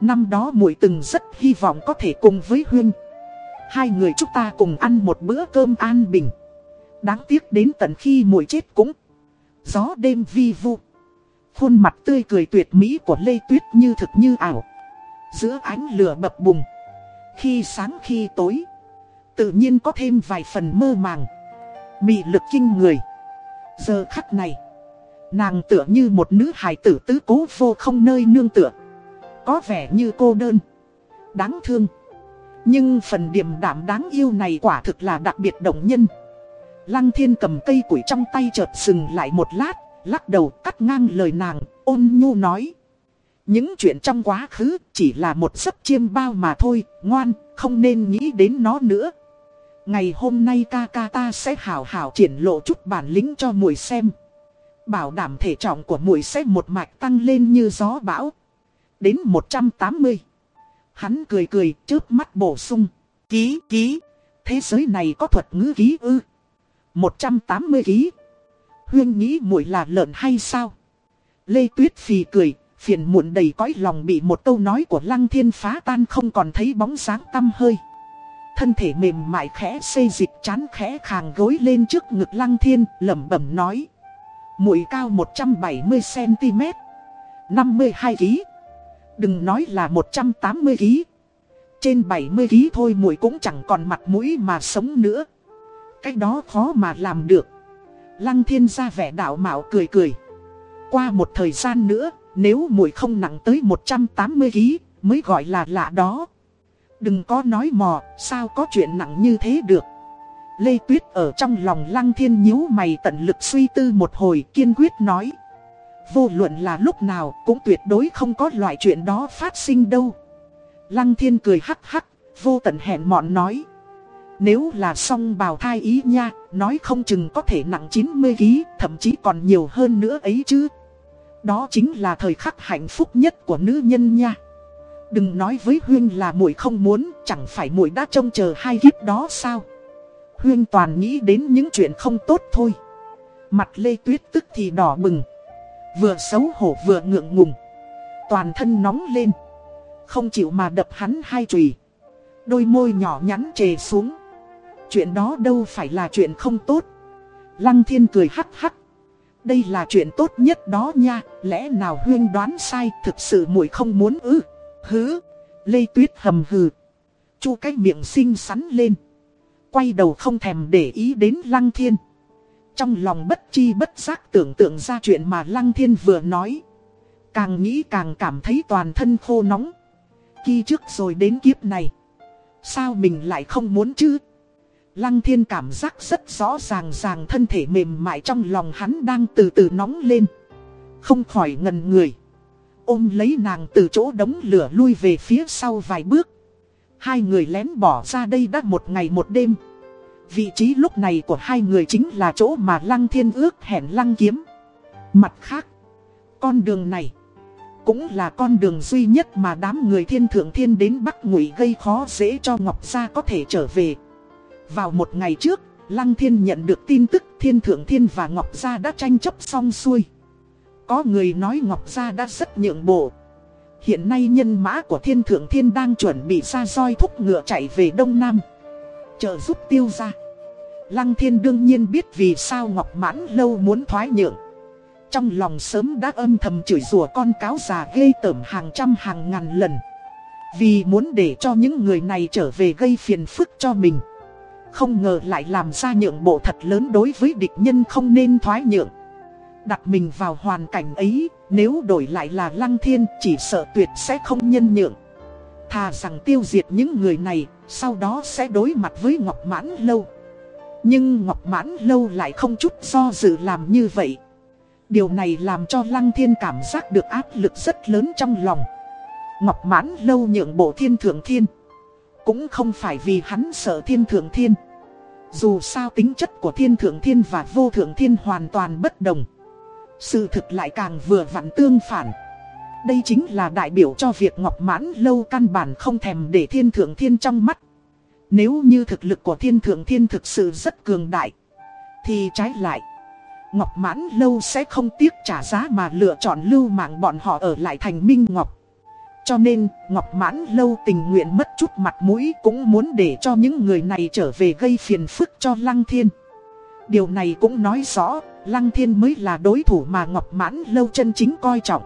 Năm đó muội từng rất hy vọng có thể cùng với Huyên Hai người chúng ta cùng ăn một bữa cơm an bình. Đáng tiếc đến tận khi muội chết cũng. Gió đêm vi vu. Khuôn mặt tươi cười tuyệt mỹ của Lê Tuyết như thực như ảo. Giữa ánh lửa bập bùng. Khi sáng khi tối. Tự nhiên có thêm vài phần mơ màng. Mị lực kinh người. Giờ khắc này. Nàng tựa như một nữ hài tử tứ cố vô không nơi nương tựa. Có vẻ như cô đơn. Đáng thương. Nhưng phần điềm đạm đáng yêu này quả thực là đặc biệt động nhân Lăng thiên cầm cây củi trong tay chợt dừng lại một lát, Lắc đầu cắt ngang lời nàng, ôn nhu nói Những chuyện trong quá khứ chỉ là một giấc chiêm bao mà thôi, Ngoan, không nên nghĩ đến nó nữa Ngày hôm nay ca ca ta sẽ hảo hảo triển lộ chút bản lĩnh cho muội xem Bảo đảm thể trọng của muội sẽ một mạch tăng lên như gió bão Đến 180 Hắn cười cười chớp mắt bổ sung. Ký, ký. Thế giới này có thuật ngữ ký ư. 180 ký. Huyên nghĩ muội là lợn hay sao? Lê Tuyết Phì cười, phiền muộn đầy cõi lòng bị một câu nói của Lăng Thiên phá tan không còn thấy bóng sáng tăm hơi. Thân thể mềm mại khẽ xây dịch chán khẽ khàng gối lên trước ngực Lăng Thiên, lẩm bẩm nói. mũi cao 170cm, 52 kg. Đừng nói là 180kg Trên 70kg thôi mũi cũng chẳng còn mặt mũi mà sống nữa. Cách đó khó mà làm được. Lăng thiên ra vẻ đạo mạo cười cười. Qua một thời gian nữa Nếu mũi không nặng tới 180kg Mới gọi là lạ đó. Đừng có nói mò Sao có chuyện nặng như thế được Lê Tuyết ở trong lòng Lăng Thiên nhíu mày tận lực suy tư một hồi kiên quyết nói Vô luận là lúc nào cũng tuyệt đối không có loại chuyện đó phát sinh đâu. Lăng thiên cười hắc hắc, vô tận hẹn mọn nói. Nếu là song bào thai ý nha, nói không chừng có thể nặng 90kg, thậm chí còn nhiều hơn nữa ấy chứ. Đó chính là thời khắc hạnh phúc nhất của nữ nhân nha. Đừng nói với Huyên là muội không muốn, chẳng phải muội đã trông chờ hai kiếp đó sao. Huyên toàn nghĩ đến những chuyện không tốt thôi. Mặt Lê Tuyết tức thì đỏ bừng. Vừa xấu hổ vừa ngượng ngùng. Toàn thân nóng lên. Không chịu mà đập hắn hai chùy. Đôi môi nhỏ nhắn trề xuống. Chuyện đó đâu phải là chuyện không tốt. Lăng thiên cười hắc hắc. Đây là chuyện tốt nhất đó nha Lẽ nào huyên đoán sai Thực sự muội không muốn ư? Hứ, Lê Tuyết hầm hừ. Chu cái miệng xinh xắn lên. Quay đầu không thèm để ý đến Lăng Thiên. Trong lòng bất chi bất giác tưởng tượng ra chuyện mà Lăng Thiên vừa nói. Càng nghĩ càng cảm thấy toàn thân khô nóng. Khi trước rồi đến kiếp này. Sao mình lại không muốn chứ? Lăng thiên cảm giác rất rõ ràng ràng thân thể mềm mại trong lòng hắn đang từ từ nóng lên. Không khỏi ngần người. Ôm lấy nàng từ chỗ đống lửa lui về phía sau vài bước. Hai người lén bỏ ra đây đã một ngày một đêm. Vị trí lúc này của hai người chính là chỗ mà Lăng Thiên ước hẹn Lăng Kiếm. Mặt khác, con đường này cũng là con đường duy nhất mà đám người thiên thượng thiên đến Bắc Ngụy gây khó dễ cho Ngọc Gia có thể trở về. Vào một ngày trước, Lăng Thiên nhận được tin tức Thiên Thượng Thiên và Ngọc Gia đã tranh chấp xong xuôi. Có người nói Ngọc Gia đã rất nhượng bộ. Hiện nay nhân mã của Thiên Thượng Thiên đang chuẩn bị ra roi thúc ngựa chạy về Đông Nam. Trợ giúp tiêu ra. Lăng Thiên đương nhiên biết vì sao Ngọc Mãn lâu muốn thoái nhượng. Trong lòng sớm đã âm thầm chửi rủa con cáo già gây tởm hàng trăm hàng ngàn lần. Vì muốn để cho những người này trở về gây phiền phức cho mình. Không ngờ lại làm ra nhượng bộ thật lớn đối với địch nhân không nên thoái nhượng. Đặt mình vào hoàn cảnh ấy, nếu đổi lại là lăng thiên chỉ sợ tuyệt sẽ không nhân nhượng. Thà rằng tiêu diệt những người này, sau đó sẽ đối mặt với Ngọc Mãn Lâu. Nhưng Ngọc Mãn Lâu lại không chút do dự làm như vậy. Điều này làm cho Lăng Thiên cảm giác được áp lực rất lớn trong lòng. Ngọc Mãn Lâu nhượng bộ thiên thượng thiên. Cũng không phải vì hắn sợ thiên thượng thiên. Dù sao tính chất của thiên thượng thiên và vô thượng thiên hoàn toàn bất đồng. Sự thực lại càng vừa vặn tương phản. Đây chính là đại biểu cho việc Ngọc Mãn Lâu căn bản không thèm để thiên thượng thiên trong mắt. Nếu như thực lực của thiên thượng thiên thực sự rất cường đại. Thì trái lại. Ngọc Mãn Lâu sẽ không tiếc trả giá mà lựa chọn lưu mạng bọn họ ở lại thành Minh Ngọc. Cho nên, Ngọc Mãn Lâu tình nguyện mất chút mặt mũi cũng muốn để cho những người này trở về gây phiền phức cho Lăng Thiên. Điều này cũng nói rõ, Lăng Thiên mới là đối thủ mà Ngọc Mãn Lâu chân chính coi trọng.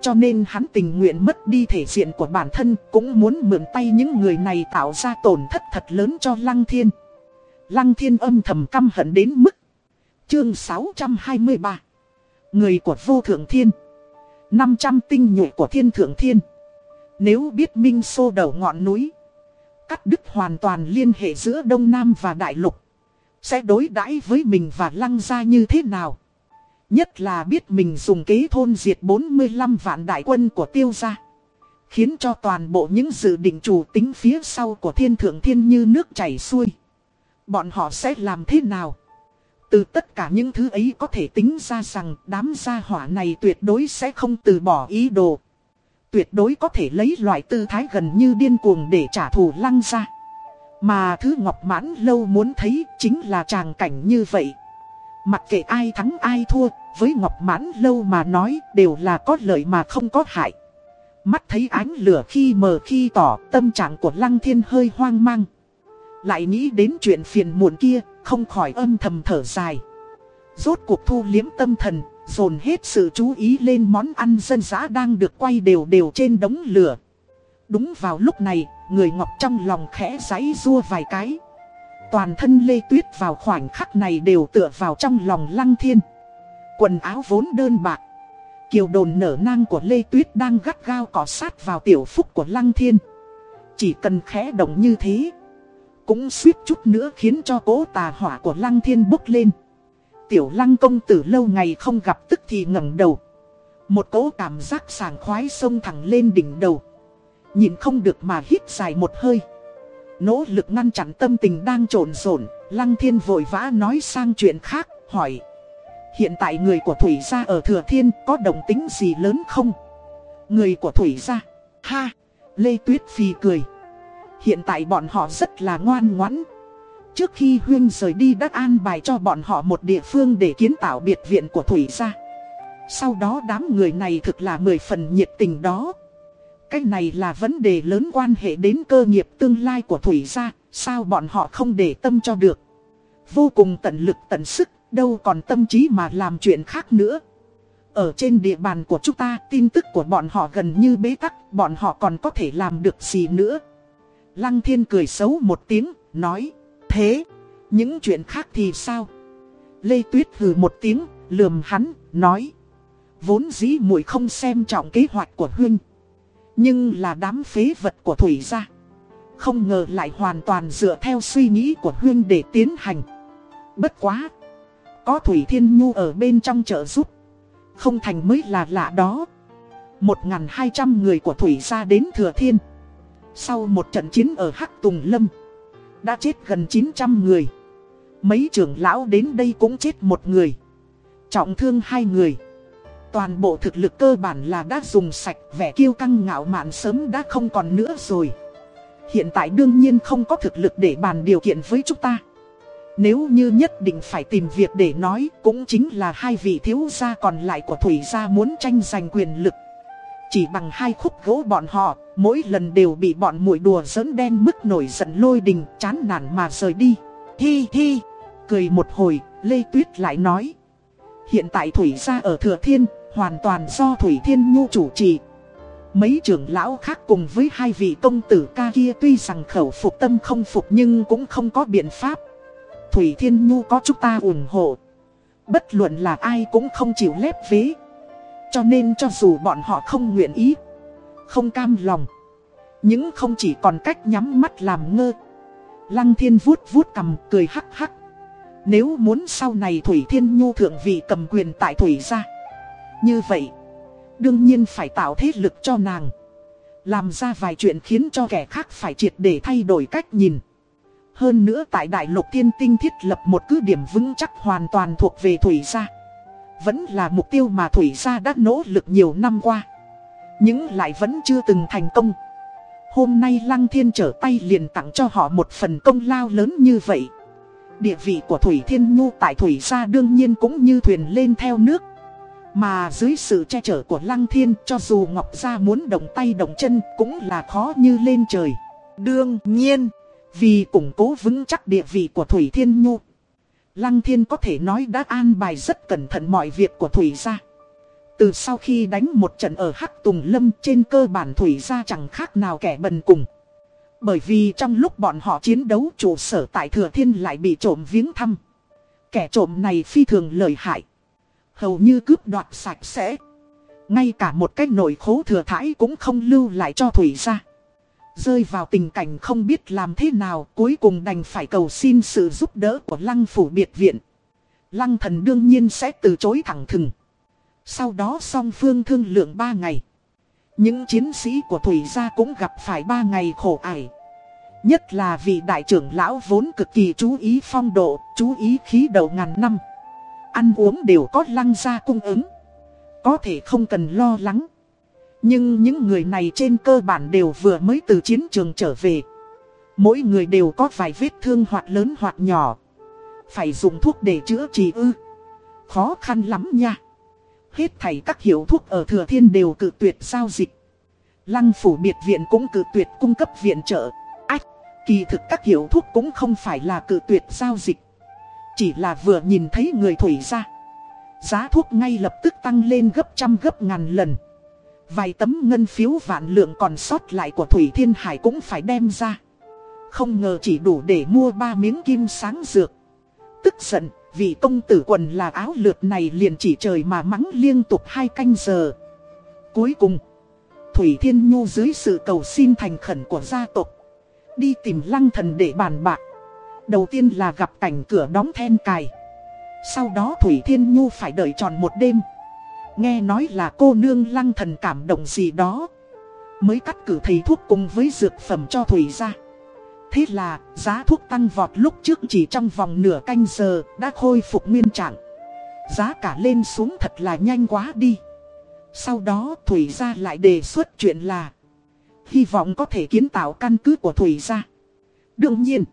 Cho nên hắn tình nguyện mất đi thể diện của bản thân cũng muốn mượn tay những người này tạo ra tổn thất thật lớn cho Lăng Thiên. Lăng Thiên âm thầm căm hận đến mức. Chương 623 Người của vô thượng thiên 500 tinh nhuệ của thiên thượng thiên nếu biết Minh Xô đầu ngọn núi, cắt đứt hoàn toàn liên hệ giữa Đông Nam và Đại Lục, sẽ đối đãi với mình và Lăng Gia như thế nào? Nhất là biết mình dùng kế thôn diệt 45 vạn đại quân của tiêu gia. Khiến cho toàn bộ những dự định chủ tính phía sau của thiên thượng thiên như nước chảy xuôi. Bọn họ sẽ làm thế nào? Từ tất cả những thứ ấy có thể tính ra rằng đám gia hỏa này tuyệt đối sẽ không từ bỏ ý đồ tuyệt đối có thể lấy loại tư thái gần như điên cuồng để trả thù lăng ra. Mà thứ Ngọc Mãn lâu muốn thấy chính là tràng cảnh như vậy. Mặc kệ ai thắng ai thua, với Ngọc Mãn lâu mà nói đều là có lợi mà không có hại. Mắt thấy ánh lửa khi mờ khi tỏ, tâm trạng của Lăng Thiên hơi hoang mang. Lại nghĩ đến chuyện phiền muộn kia, không khỏi âm thầm thở dài. Rốt cuộc thu liếm tâm thần, Dồn hết sự chú ý lên món ăn dân dã đang được quay đều đều trên đống lửa. Đúng vào lúc này, người Ngọc trong lòng khẽ giấy rua vài cái. Toàn thân Lê Tuyết vào khoảnh khắc này đều tựa vào trong lòng Lăng Thiên. Quần áo vốn đơn bạc. Kiều đồn nở nang của Lê Tuyết đang gắt gao cỏ sát vào tiểu phúc của Lăng Thiên. Chỉ cần khẽ động như thế, cũng suýt chút nữa khiến cho cố tà hỏa của Lăng Thiên bốc lên. Tiểu lăng công tử lâu ngày không gặp tức thì ngẩng đầu. Một cỗ cảm giác sảng khoái sông thẳng lên đỉnh đầu. Nhìn không được mà hít dài một hơi. Nỗ lực ngăn chặn tâm tình đang trộn rộn, lăng thiên vội vã nói sang chuyện khác, hỏi. Hiện tại người của Thủy gia ở Thừa Thiên có đồng tính gì lớn không? Người của Thủy gia, ha, Lê Tuyết Phi cười. Hiện tại bọn họ rất là ngoan ngoãn, Trước khi Huyên rời đi đã an bài cho bọn họ một địa phương để kiến tạo biệt viện của Thủy gia. Sau đó đám người này thực là mười phần nhiệt tình đó. Cái này là vấn đề lớn quan hệ đến cơ nghiệp tương lai của Thủy gia, sao bọn họ không để tâm cho được. Vô cùng tận lực tận sức, đâu còn tâm trí mà làm chuyện khác nữa. Ở trên địa bàn của chúng ta tin tức của bọn họ gần như bế tắc Bọn họ còn có thể làm được gì nữa Lăng thiên cười xấu một tiếng Nói Thế Những chuyện khác thì sao Lê Tuyết hừ một tiếng Lườm hắn Nói Vốn dĩ muội không xem trọng kế hoạch của Huynh nhưng là đám phế vật của Thủy gia. Không ngờ lại hoàn toàn dựa theo suy nghĩ của huyên để tiến hành. Bất quá. Có Thủy Thiên Nhu ở bên trong trợ giúp. Không thành mới là lạ đó. 1.200 người của Thủy gia đến Thừa Thiên. Sau một trận chiến ở Hắc Tùng Lâm. Đã chết gần 900 người. Mấy trưởng lão đến đây cũng chết một người. Trọng thương hai người. Toàn bộ thực lực cơ bản là đã dùng sạch, Vẻ kiêu căng ngạo mạn sớm đã không còn nữa rồi. Hiện tại đương nhiên không có thực lực để bàn điều kiện với chúng ta. Nếu như nhất định phải tìm việc để nói, Cũng chính là hai vị thiếu gia còn lại của Thủy gia muốn tranh giành quyền lực. Chỉ bằng hai khúc gỗ bọn họ, Mỗi lần đều bị bọn mũi đùa giỡn đen mức nổi giận lôi đình, Chán nản mà rời đi. Thi thi Cười một hồi, Lê Tuyết lại nói. Hiện tại Thủy gia ở Thừa Thiên Hoàn toàn do Thủy Thiên Nhu chủ trì Mấy trưởng lão khác cùng với hai vị công tử ca kia tuy rằng khẩu phục tâm không phục nhưng cũng không có biện pháp. Thủy Thiên Nhu có chúng ta ủng hộ. Bất luận là ai cũng không chịu lép vế. Cho nên cho dù bọn họ không nguyện ý, không cam lòng. Những không chỉ còn cách nhắm mắt làm ngơ. Lăng thiên vuốt vuốt cầm cười hắc hắc. Nếu muốn sau này Thủy Thiên Nhu thượng vị cầm quyền tại Thủy gia. Như vậy. Đương nhiên phải tạo thế lực cho nàng. Làm ra vài chuyện khiến cho kẻ khác phải triệt để thay đổi cách nhìn. Hơn nữa tại Đại lục Thiên Tinh thiết lập một cứ điểm vững chắc hoàn toàn thuộc về Thủy Gia. Vẫn là mục tiêu mà Thủy Gia đã nỗ lực nhiều năm qua. Nhưng lại vẫn chưa từng thành công. Hôm nay Lăng Thiên trở tay liền tặng cho họ một phần công lao lớn như vậy. Địa vị của Thủy Thiên Nhu tại Thủy Gia đương nhiên cũng như thuyền lên theo nước mà dưới sự che chở của Lăng Thiên cho dù Ngọc Gia muốn động tay động chân cũng là khó như lên trời. Đương nhiên, vì củng cố vững chắc địa vị của Thủy Thiên Nhu. Lăng Thiên có thể nói đã an bài rất cẩn thận mọi việc của Thủy Gia. Từ sau khi đánh một trận ở Hắc Tùng Lâm trên cơ bản Thủy Gia chẳng khác nào kẻ bần cùng. Bởi vì trong lúc bọn họ chiến đấu trụ sở tại Thừa Thiên lại bị trộm viếng thăm. Kẻ trộm này phi thường lợi hại hầu như cướp đoạt sạch sẽ. Ngay cả một cái nổi khố thừa thải cũng không lưu lại cho Thủy ra. Rơi vào tình cảnh không biết làm thế nào cuối cùng đành phải cầu xin sự giúp đỡ của lăng phủ biệt viện. Lăng thần đương nhiên sẽ từ chối thẳng thừng. Sau đó song phương thương lượng ba ngày. Những chiến sĩ của Thủy gia cũng gặp phải ba ngày khổ ải. Nhất là vị đại trưởng lão vốn cực kỳ chú ý phong độ, chú ý khí đầu ngàn năm. Ăn uống đều có lăng gia cung ứng. Có thể không cần lo lắng. Nhưng những người này trên cơ bản đều vừa mới từ chiến trường trở về. Mỗi người đều có vài vết thương hoặc lớn hoặc nhỏ. Phải dùng thuốc để chữa trị ư. Khó khăn lắm nha. Hết thảy các hiệu thuốc ở Thừa Thiên đều cự tuyệt giao dịch. Lăng phủ biệt viện cũng cự tuyệt cung cấp viện trợ. Ách, kỳ thực các hiệu thuốc cũng không phải là cự tuyệt giao dịch. Chỉ là vừa nhìn thấy người thủy ra. Giá thuốc ngay lập tức tăng lên gấp trăm gấp ngàn lần. Vài tấm ngân phiếu vạn lượng còn sót lại của Thủy Thiên Hải cũng phải đem ra. Không ngờ chỉ đủ để mua ba miếng kim sáng dược. Tức giận, vì công tử quần là áo lượt này liền chỉ trời mà mắng liên tục hai canh giờ. Cuối cùng, Thủy Thiên Nhu dưới sự cầu xin thành khẩn của gia tộc Đi tìm lăng thần để bàn bạc. Đầu tiên là gặp cảnh cửa đóng then cài. Sau đó Thủy Thiên Nhu phải đợi tròn một đêm. Nghe nói là cô nương lăng thần cảm động gì đó. Mới cắt cử thầy thuốc cùng với dược phẩm cho Thủy ra. Thế là, giá thuốc tăng vọt lúc trước chỉ trong vòng nửa canh giờ, đã khôi phục nguyên trạng. Giá cả lên xuống thật là nhanh quá đi. Sau đó Thủy ra lại đề xuất chuyện là, Hy vọng có thể kiến tạo căn cứ của Thủy ra Đương nhiên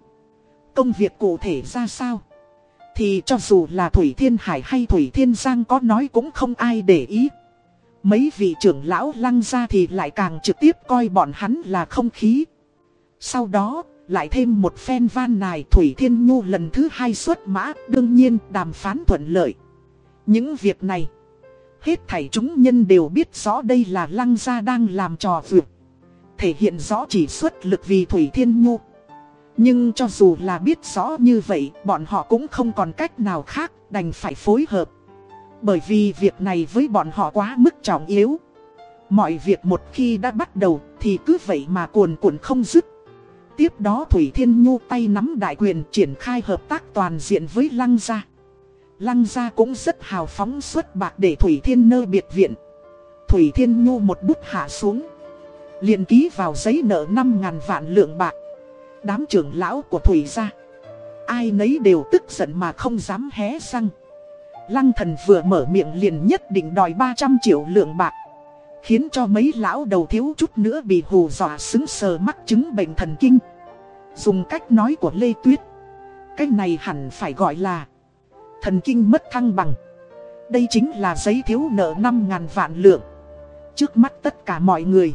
Công việc cụ thể ra sao? Thì cho dù là Thủy Thiên Hải hay Thủy Thiên Giang có nói cũng không ai để ý. Mấy vị trưởng lão lăng ra thì lại càng trực tiếp coi bọn hắn là không khí. Sau đó, lại thêm một phen van nài Thủy Thiên Nhu lần thứ hai xuất mã, đương nhiên đàm phán thuận lợi. Những việc này, Hết thảy chúng nhân đều biết rõ đây là lăng gia đang làm trò vượt. Thể hiện rõ chỉ xuất lực vì Thủy Thiên Nhu. Nhưng cho dù là biết rõ như vậy, bọn họ cũng không còn cách nào khác, đành phải phối hợp. Bởi vì việc này với bọn họ quá mức trọng yếu. Mọi việc một khi đã bắt đầu thì cứ vậy mà cuồn cuộn không dứt. Tiếp đó Thủy Thiên Nhu tay nắm đại quyền triển khai hợp tác toàn diện với Lăng Gia. Lăng Gia cũng rất hào phóng xuất bạc để Thủy Thiên nơi biệt viện. Thủy Thiên Nhu một bút hạ xuống. liền ký vào giấy nợ 5.000 vạn lượng bạc. Đám trưởng lão của Thủy Gia. Ai nấy đều tức giận mà không dám hé răng. Lăng thần vừa mở miệng liền nhất định đòi 300 triệu lượng bạc. Khiến cho mấy lão đầu thiếu chút nữa bị hù dọa xứng sờ mắc chứng bệnh thần kinh. Dùng cách nói của Lê Tuyết. Cái này hẳn phải gọi là Thần kinh mất thăng bằng. Đây chính là giấy thiếu nợ 5.000 vạn lượng. Trước mắt tất cả mọi người.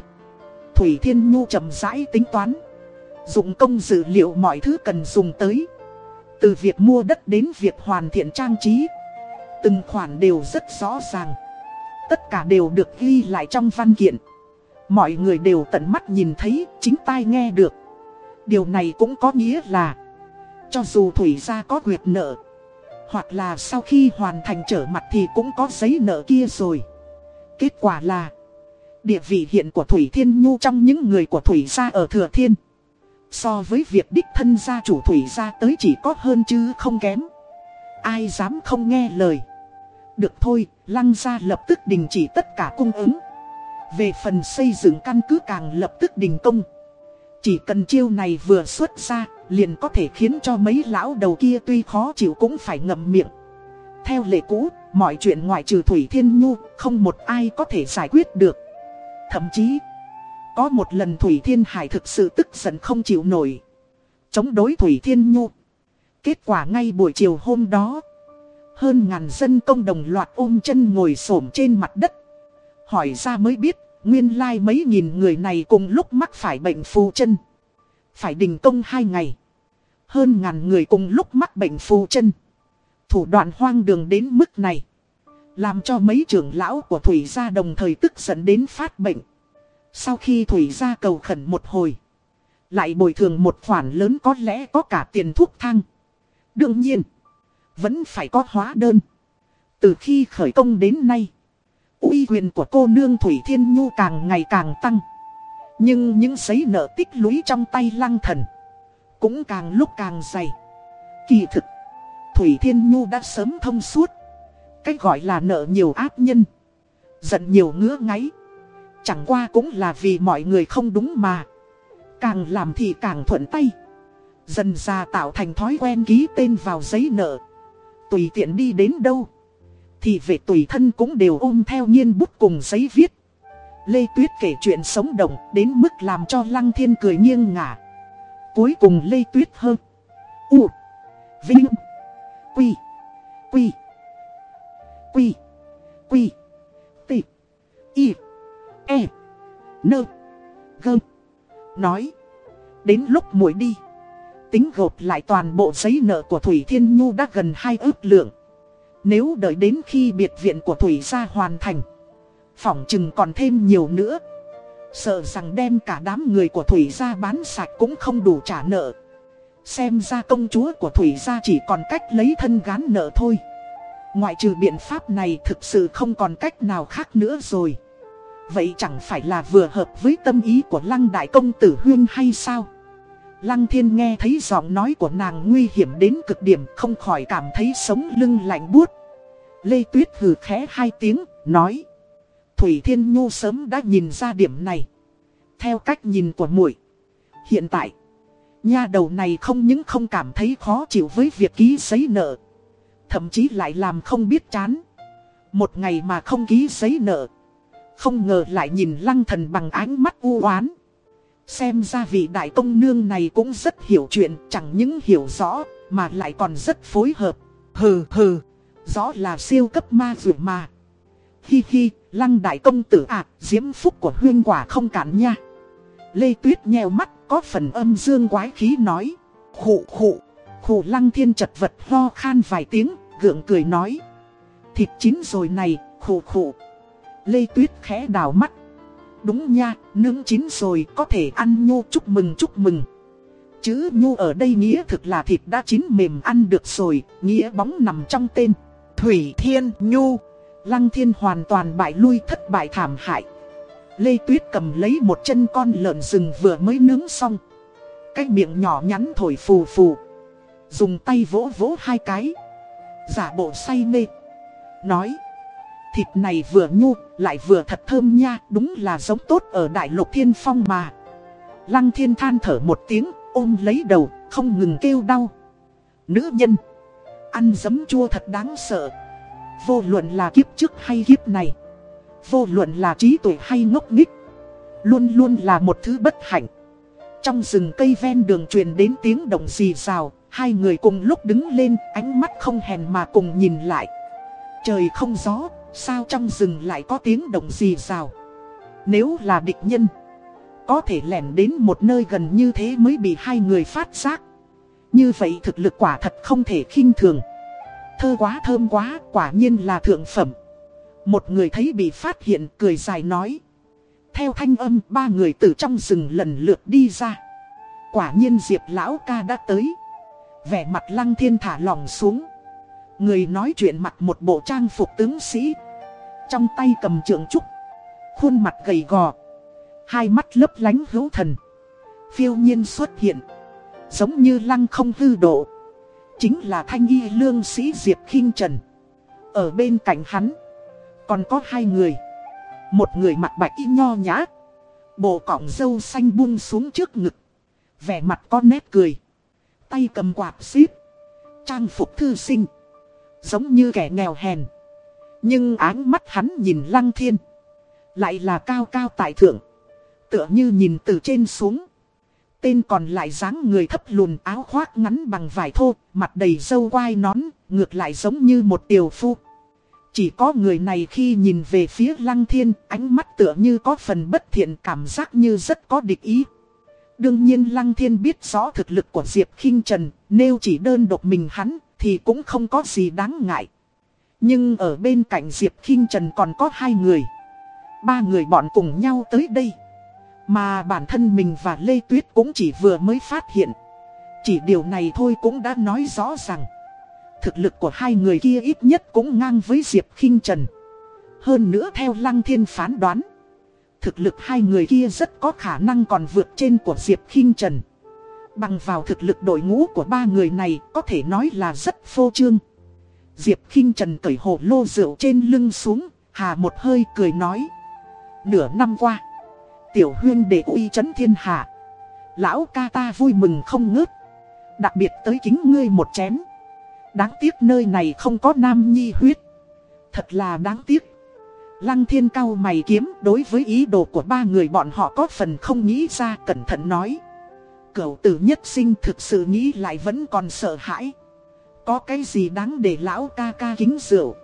Thủy Thiên Nhu chậm rãi tính toán. Dụng công dữ liệu mọi thứ cần dùng tới. Từ việc mua đất đến việc hoàn thiện trang trí. Từng khoản đều rất rõ ràng. Tất cả đều được ghi lại trong văn kiện. Mọi người đều tận mắt nhìn thấy, chính tai nghe được. Điều này cũng có nghĩa là Cho dù Thủy gia có quyệt nợ Hoặc là sau khi hoàn thành trở mặt thì cũng có giấy nợ kia rồi Kết quả là Địa vị hiện của Thủy Thiên Nhu trong những người của Thủy gia ở Thừa Thiên So với việc đích thân gia chủ Thủy gia tới chỉ có hơn chứ không kém Ai dám không nghe lời Được thôi, Lăng gia lập tức đình chỉ tất cả cung ứng Về phần xây dựng căn cứ càng lập tức đình công chỉ cần chiêu này vừa xuất ra, liền có thể khiến cho mấy lão đầu kia tuy khó chịu cũng phải ngậm miệng. Theo lệ cũ, mọi chuyện ngoại trừ Thủy Thiên Nhu, không một ai có thể giải quyết được. Thậm chí, có một lần Thủy Thiên Hải thực sự tức giận không chịu nổi. Chống đối Thủy Thiên Nhu. Kết quả ngay buổi chiều hôm đó, hơn ngàn dân công đồng loạt ôm chân ngồi xổm trên mặt đất. Hỏi ra mới biết Nguyên lai like mấy nghìn người này cùng lúc mắc phải bệnh phù chân. Phải đình công hai ngày. Hơn ngàn người cùng lúc mắc bệnh phù chân. Thủ đoạn hoang đường đến mức này. Làm cho mấy trưởng lão của Thủy gia đồng thời tức giận đến phát bệnh. Sau khi Thủy gia cầu khẩn một hồi. Lại bồi thường một khoản lớn có lẽ có cả tiền thuốc thang. Đương nhiên. Vẫn phải có hóa đơn. Từ khi khởi công đến nay uy quyền của cô nương Thủy Thiên Nhu càng ngày càng tăng. Nhưng những giấy nợ tích lũy trong tay lăng thần cũng càng lúc càng dày. Kỳ thực, Thủy Thiên Nhu đã sớm thông suốt. Cách gọi là nợ nhiều áp nhân, giận nhiều ngứa ngáy. Chẳng qua cũng là vì mọi người không đúng mà. Càng làm thì càng thuận tay. Dần ra tạo thành thói quen ký tên vào giấy nợ. Tùy tiện đi đến đâu, thì về tùy thân cũng đều ôm theo nhiên bút cùng giấy viết Lê Tuyết kể chuyện sống động đến mức làm cho Lăng Thiên cười nghiêng ngả Cuối cùng Lê Tuyết hơn U, Vinh, Quy Quy Quy Quy T Y E Nơ Gơ Nói, Đến lúc muội đi, Tính gộp lại toàn bộ giấy nợ của Thủy Thiên Nhu đã gần hai ước lượng. Nếu đợi đến khi biệt viện của Thủy gia hoàn thành, Phỏng chừng còn thêm nhiều nữa. Sợ rằng đem cả đám người của Thủy gia bán sạch cũng không đủ trả nợ. Xem ra công chúa của Thủy gia chỉ còn cách lấy thân gán nợ thôi. Ngoại trừ biện pháp này thực sự không còn cách nào khác nữa rồi. Vậy chẳng phải là vừa hợp với tâm ý của lăng đại công tử huyên hay sao Lăng thiên nghe thấy giọng nói của nàng nguy hiểm đến cực điểm không khỏi cảm thấy sống lưng lạnh buốt. Lê Tuyết hừ khẽ hai tiếng, nói. Thủy Thiên Nhu sớm đã nhìn ra điểm này. Theo cách nhìn của muội Hiện tại, nha đầu này không những không cảm thấy khó chịu với việc ký giấy nợ. Thậm chí lại làm không biết chán. Một ngày mà không ký giấy nợ. Không ngờ lại nhìn lăng thần bằng ánh mắt u oán Xem ra vị đại công nương này cũng rất hiểu chuyện, chẳng những hiểu rõ, mà lại còn rất phối hợp. Hừ hừ, rõ là siêu cấp ma dù mà. Hi hi, lăng đại công tử ạ, à, diễm phúc của huyên quả không cản nha. Lê Tuyết nheo mắt, có phần âm dương quái khí nói. Khụ khụ, khụ lăng thiên chật vật ho khan vài tiếng, gượng cười nói. Thịt chín rồi này, Khủ khủ. Lê Tuyết khẽ đào mắt. Đúng nha, nướng chín rồi có thể ăn nhô chúc mừng chúc mừng. Chữ nhô ở đây nghĩa thực là thịt đã chín mềm ăn được rồi, nghĩa bóng nằm trong tên. Thủy Thiên Nhu. Lăng Thiên hoàn toàn bại lui thất bại thảm hại. Lê Tuyết cầm lấy một chân con lợn rừng vừa mới nướng xong. Cái miệng nhỏ nhắn thổi phù phù. Dùng tay vỗ vỗ hai cái. Giả bộ say mê. Nói. Thịt này vừa nhu, lại vừa thật thơm nha, đúng là giống tốt ở đại lục thiên phong mà. Lăng thiên than thở một tiếng, ôm lấy đầu, không ngừng kêu đau. Nữ nhân. Ăn giấm chua thật đáng sợ. Vô luận là kiếp trước hay kiếp này. Vô luận là trí tuệ hay ngốc nghích. Luôn luôn là một thứ bất hạnh. Trong rừng cây ven đường truyền đến tiếng động xì xào, hai người cùng lúc đứng lên, ánh mắt không hèn mà cùng nhìn lại. Trời không gió, sao trong rừng lại có tiếng động gì rào? Nếu là địch nhân, có thể lẻn đến một nơi gần như thế mới bị hai người phát giác. Như vậy thực lực quả thật không thể khinh thường. Thơ quá thơm quá, quả nhiên là thượng phẩm. Một người thấy bị phát hiện cười dài nói. Theo thanh âm ba người từ trong rừng lần lượt đi ra. Quả nhiên Diệp Lão ca đã tới. Vẻ mặt lăng thiên thả lòng xuống. Người nói chuyện mặc một bộ trang phục tướng sĩ. Trong tay cầm trượng trúc. Khuôn mặt gầy gò. Hai mắt lấp lánh hữu thần. Phiêu nhiên xuất hiện. Giống như lăng không hư độ. Chính là thanh y lương sĩ Diệp khinh Trần. Ở bên cạnh hắn. Còn có hai người. Một người mặt bạch y nho nhã. Bộ cọng dâu xanh buông xuống trước ngực. Vẻ mặt có nét cười. Tay cầm quạt xíp. Trang phục thư sinh. Giống như kẻ nghèo hèn. Nhưng áng mắt hắn nhìn lăng thiên. Lại là cao cao tại thượng. Tựa như nhìn từ trên xuống. Tên còn lại dáng người thấp lùn áo khoác ngắn bằng vải thô, mặt đầy râu quai nón, ngược lại giống như một tiểu phu. Chỉ có người này khi nhìn về phía lăng thiên, ánh mắt tựa như có phần bất thiện cảm giác như rất có địch ý. Đương nhiên lăng thiên biết rõ thực lực của Diệp khinh Trần, nếu chỉ đơn độc mình hắn, thì cũng không có gì đáng ngại. Nhưng ở bên cạnh Diệp khinh Trần còn có hai người. Ba người bọn cùng nhau tới đây. Mà bản thân mình và Lê Tuyết cũng chỉ vừa mới phát hiện. Chỉ điều này thôi cũng đã nói rõ rằng thực lực của hai người kia ít nhất cũng ngang với Diệp khinh Trần. Hơn nữa theo Lăng Thiên phán đoán, thực lực hai người kia rất có khả năng còn vượt trên của Diệp khinh Trần. Bằng vào thực lực đội ngũ của ba người này có thể nói là rất phô trương. Diệp khinh Trần cởi hồ lô rượu trên lưng xuống, hà một hơi cười nói. Nửa năm qua, tiểu huyên để uy chấn thiên hạ. Lão ca ta vui mừng không ngớt. Đặc biệt tới kính ngươi một chén. Đáng tiếc nơi này không có nam nhi huyết. Thật là đáng tiếc. Lăng thiên cao mày kiếm đối với ý đồ của ba người bọn họ có phần không nghĩ ra cẩn thận nói. Cậu tử nhất sinh thực sự nghĩ lại vẫn còn sợ hãi. Có cái gì đáng để lão ca ca kính rượu.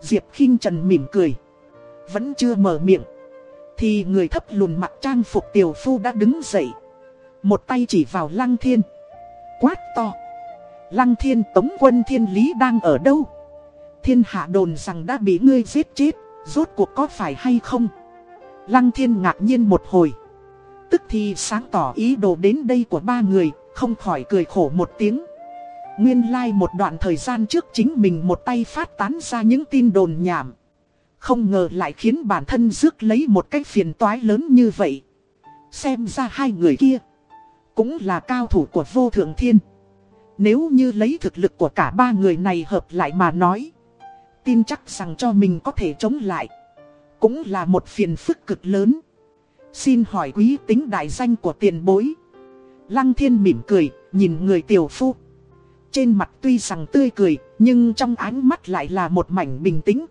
Diệp khinh Trần mỉm cười. Vẫn chưa mở miệng. Thì người thấp lùn mặt trang phục tiểu phu đã đứng dậy. Một tay chỉ vào lăng thiên. Quát to. Lăng thiên tống quân thiên lý đang ở đâu? Thiên hạ đồn rằng đã bị ngươi giết chết, rốt cuộc có phải hay không? Lăng thiên ngạc nhiên một hồi. Tức thì sáng tỏ ý đồ đến đây của ba người, không khỏi cười khổ một tiếng. Nguyên lai like một đoạn thời gian trước chính mình một tay phát tán ra những tin đồn nhảm. Không ngờ lại khiến bản thân rước lấy một cái phiền toái lớn như vậy. Xem ra hai người kia, cũng là cao thủ của vô thượng thiên. Nếu như lấy thực lực của cả ba người này hợp lại mà nói Tin chắc rằng cho mình có thể chống lại Cũng là một phiền phức cực lớn Xin hỏi quý tính đại danh của tiền bối Lăng thiên mỉm cười, nhìn người tiểu phu trên mặt tuy rằng tươi cười, nhưng trong ánh mắt lại là một mảnh bình tĩnh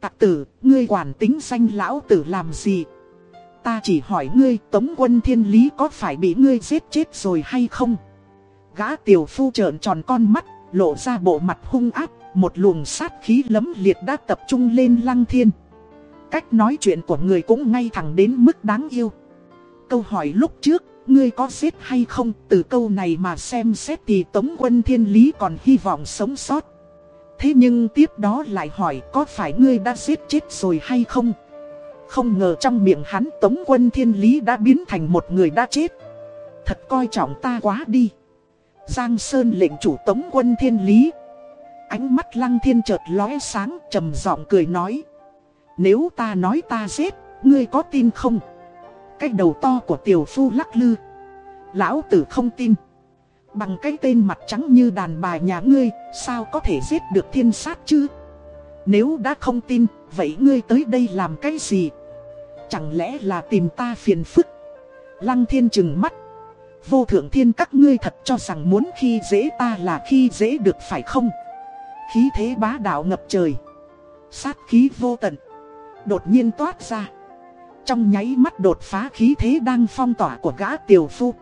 Tạc tử, ngươi quản tính danh lão tử làm gì Ta chỉ hỏi ngươi tống quân thiên lý có phải bị ngươi giết chết rồi hay không Gã tiểu phu trợn tròn con mắt, lộ ra bộ mặt hung ác, một luồng sát khí lấm liệt đã tập trung lên lăng thiên. Cách nói chuyện của người cũng ngay thẳng đến mức đáng yêu. Câu hỏi lúc trước, ngươi có giết hay không, từ câu này mà xem xét thì Tống quân Thiên Lý còn hy vọng sống sót. Thế nhưng tiếp đó lại hỏi có phải ngươi đã giết chết rồi hay không? Không ngờ trong miệng hắn Tống quân thiên lý đã biến thành một người đã chết. Thật coi trọng ta quá đi. Giang Sơn lệnh chủ Tống quân thiên lý. Ánh mắt lăng thiên chợt lóe sáng trầm giọng cười nói. Nếu ta nói ta giết, ngươi có tin không? Cái đầu to của tiểu phu lắc lư. Lão tử không tin. Bằng cái tên mặt trắng như đàn bà nhà ngươi, sao có thể giết được thiên sát chứ? Nếu đã không tin, vậy ngươi tới đây làm cái gì? Chẳng lẽ là tìm ta phiền phức? Lăng thiên chừng mắt. Vô thượng thiên các ngươi thật cho rằng muốn khi dễ ta là khi dễ được phải không? Khí thế bá đạo ngập trời. Sát khí vô tận. Đột nhiên toát ra. Trong nháy mắt đột phá khí thế đang phong tỏa của gã tiểu phu.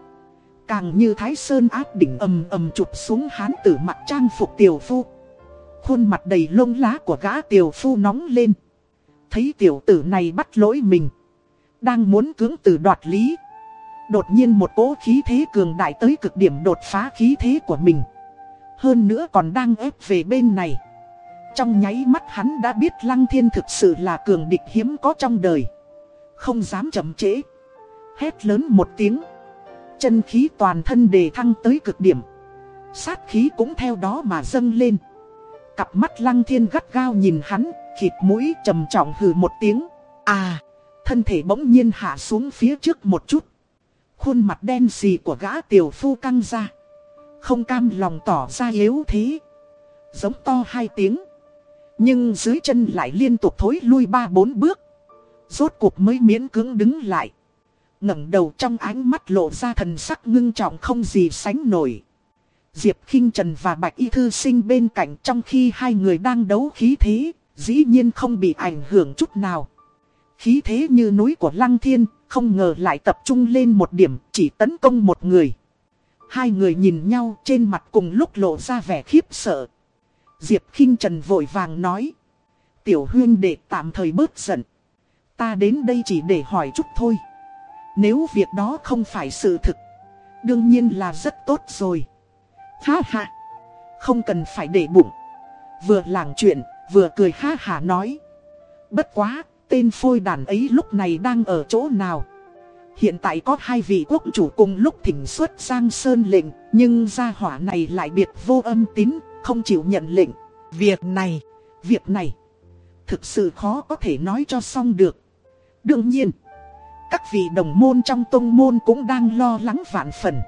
Càng như thái sơn áp đỉnh ầm ầm chụp xuống hán tử mặt trang phục tiểu phu. Khuôn mặt đầy lông lá của gã tiểu phu nóng lên. Thấy tiểu tử này bắt lỗi mình. Đang muốn cưỡng tử đoạt lý. Đột nhiên một cỗ khí thế cường đại tới cực điểm đột phá khí thế của mình. Hơn nữa còn đang ép về bên này. Trong nháy mắt hắn đã biết Lăng Thiên thực sự là cường địch hiếm có trong đời. Không dám chậm trễ. Hét lớn một tiếng. Chân khí toàn thân đề thăng tới cực điểm. Sát khí cũng theo đó mà dâng lên. Cặp mắt Lăng Thiên gắt gao nhìn hắn, khịt mũi trầm trọng hừ một tiếng. À, thân thể bỗng nhiên hạ xuống phía trước một chút. Khuôn mặt đen xì của gã tiểu phu căng ra. Không cam lòng tỏ ra yếu thế. Giống to hai tiếng. Nhưng dưới chân lại liên tục thối lui ba bốn bước. Rốt cuộc mới miễn cưỡng đứng lại. ngẩng đầu trong ánh mắt lộ ra thần sắc ngưng trọng không gì sánh nổi. Diệp khinh Trần và Bạch Y Thư sinh bên cạnh trong khi hai người đang đấu khí thế, dĩ nhiên không bị ảnh hưởng chút nào. Khí thế như núi của Lăng Thiên, không ngờ lại tập trung lên một điểm, chỉ tấn công một người. Hai người nhìn nhau trên mặt cùng lúc lộ ra vẻ khiếp sợ. Diệp khinh Trần vội vàng nói. Tiểu huyên để tạm thời bớt giận. Ta đến đây chỉ để hỏi chút thôi. Nếu việc đó không phải sự thực. Đương nhiên là rất tốt rồi. Ha ha. Không cần phải để bụng. Vừa làng chuyện, vừa cười ha ha nói. Bất quá, tên phôi đàn ấy lúc này đang ở chỗ nào? Hiện tại có hai vị quốc chủ cùng lúc thỉnh xuất sang sơn lệnh, nhưng gia hỏa này lại biệt vô âm tín, không chịu nhận lệnh. Việc này, việc này, thực sự khó có thể nói cho xong được. Đương nhiên, các vị đồng môn trong tông môn cũng đang lo lắng vạn phần.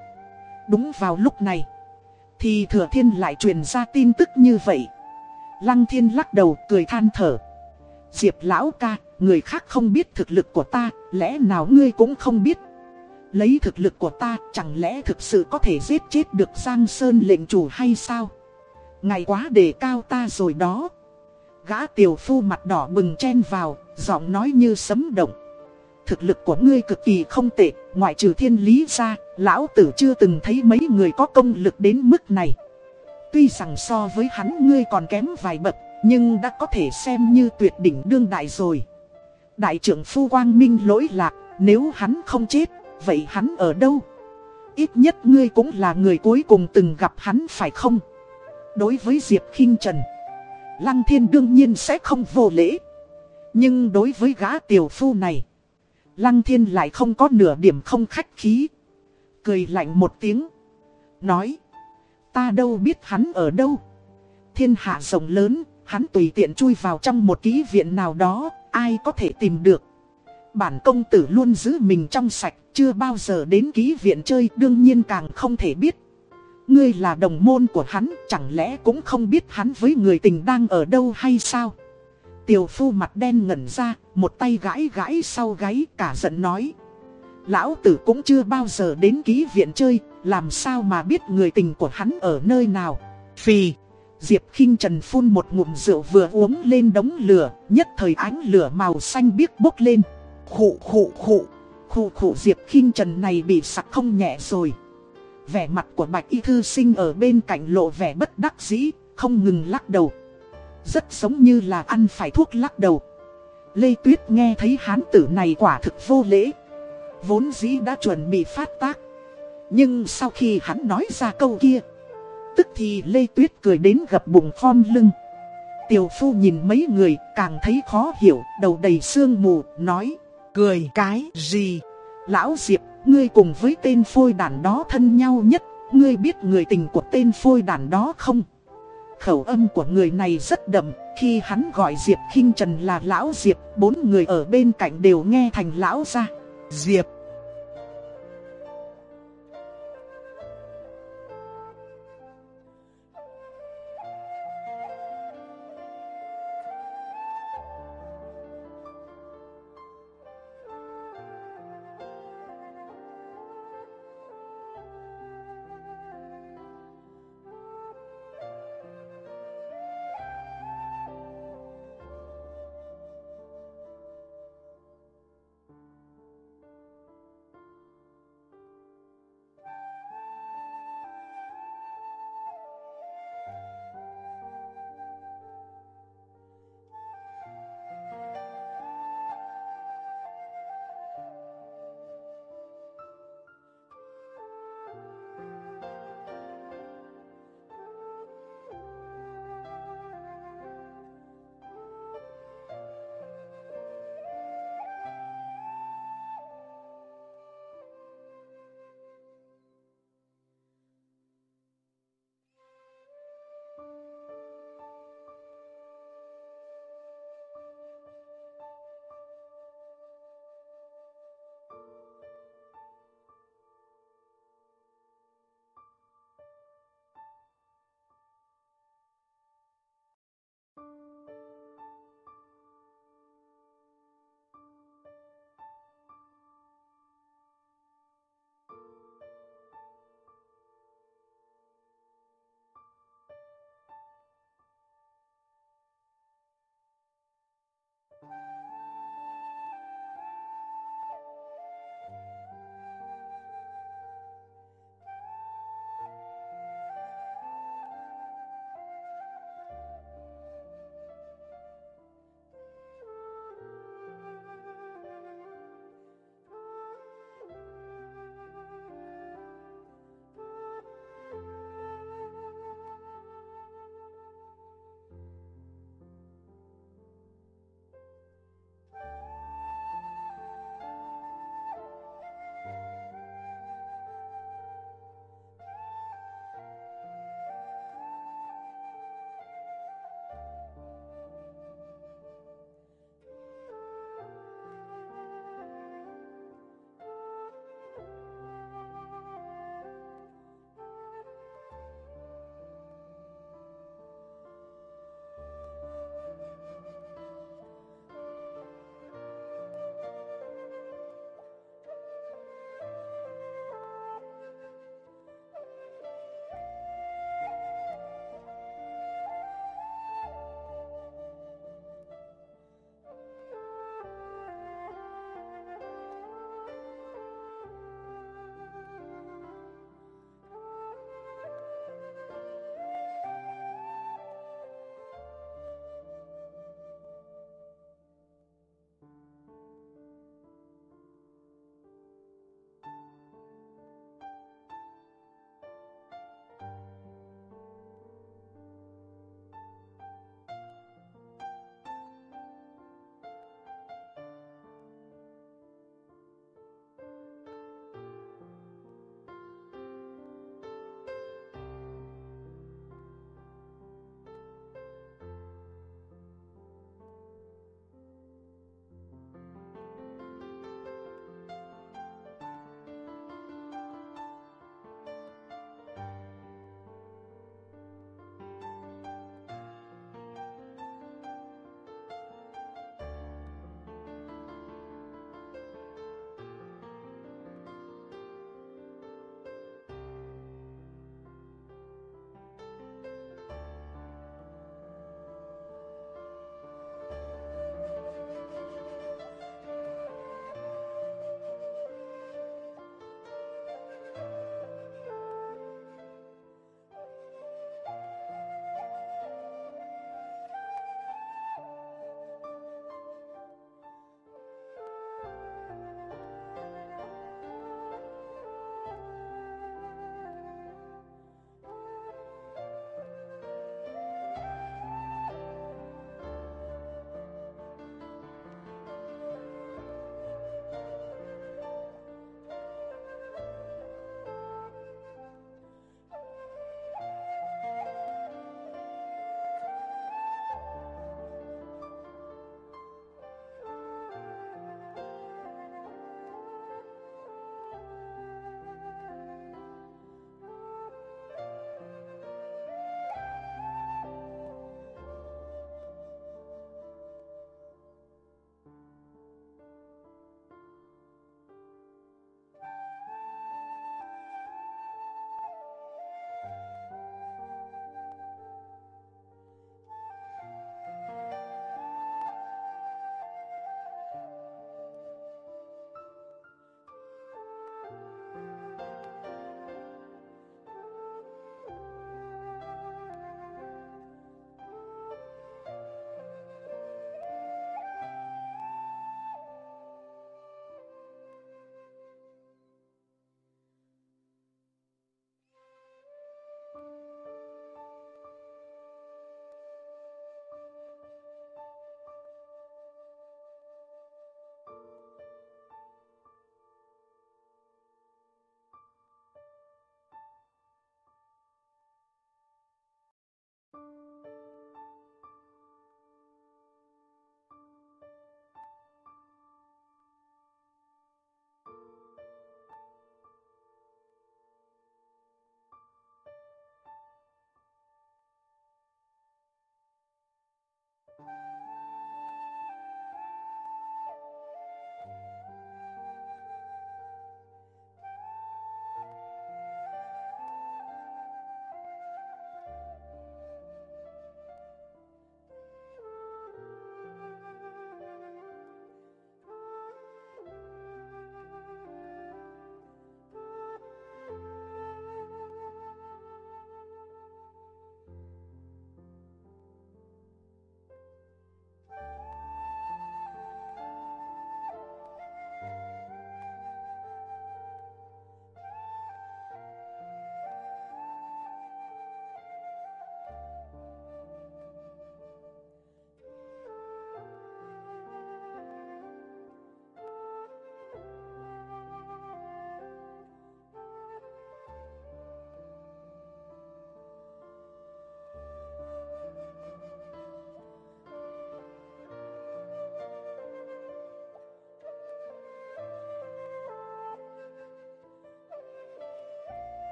Đúng vào lúc này, thì thừa thiên lại truyền ra tin tức như vậy. Lăng thiên lắc đầu cười than thở. Diệp lão ca, người khác không biết thực lực của ta, lẽ nào ngươi cũng không biết. Lấy thực lực của ta, chẳng lẽ thực sự có thể giết chết được Giang Sơn lệnh chủ hay sao? Ngày quá đề cao ta rồi đó. Gã tiểu phu mặt đỏ bừng chen vào, giọng nói như sấm động. Thực lực của ngươi cực kỳ không tệ, ngoại trừ thiên lý ra, lão tử chưa từng thấy mấy người có công lực đến mức này. Tuy rằng so với hắn ngươi còn kém vài bậc, nhưng đã có thể xem như tuyệt đỉnh đương đại rồi. Đại trưởng phu quang minh lỗi lạc, nếu hắn không chết, vậy hắn ở đâu? Ít nhất ngươi cũng là người cuối cùng từng gặp hắn phải không? Đối với Diệp khinh Trần, Lăng Thiên đương nhiên sẽ không vô lễ. Nhưng đối với gã tiểu phu này, Lăng Thiên lại không có nửa điểm không khách khí. Cười lạnh một tiếng. Nói. Ta đâu biết hắn ở đâu. Thiên hạ rộng lớn, hắn tùy tiện chui vào trong một ký viện nào đó, ai có thể tìm được. Bản công tử luôn giữ mình trong sạch, chưa bao giờ đến ký viện chơi, đương nhiên càng không thể biết. Ngươi là đồng môn của hắn, chẳng lẽ cũng không biết hắn với người tình đang ở đâu hay sao? Tiểu phu mặt đen ngẩn ra, một tay gãi gãi sau gáy cả giận nói. Lão tử cũng chưa bao giờ đến ký viện chơi, làm sao mà biết người tình của hắn ở nơi nào. Phì, Diệp khinh Trần phun một ngụm rượu vừa uống lên đống lửa, nhất thời ánh lửa màu xanh biếc bốc lên. Khụ khụ khụ, khụ khụ Diệp khinh Trần này bị sặc không nhẹ rồi. Vẻ mặt của Bạch Y Thư Sinh ở bên cạnh lộ vẻ bất đắc dĩ, không ngừng lắc đầu. Rất giống như là ăn phải thuốc lắc đầu. Lê Tuyết nghe thấy hán tử này quả thực vô lễ. Vốn dĩ đã chuẩn bị phát tác. Nhưng sau khi hắn nói ra câu kia, tức thì Lê Tuyết cười đến gập bụng khom lưng. Tiểu phu nhìn mấy người càng thấy khó hiểu, đầu đầy sương mù, nói, cười cái gì? Lão Diệp, ngươi cùng với tên phôi đàn đó thân nhau nhất, ngươi biết người tình của tên phôi đàn đó không? Khẩu âm của người này rất đậm, khi hắn gọi Diệp khinh Trần là Lão Diệp, bốn người ở bên cạnh đều nghe thành Lão ra. Diệp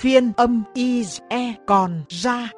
phiên âm y e còn ra.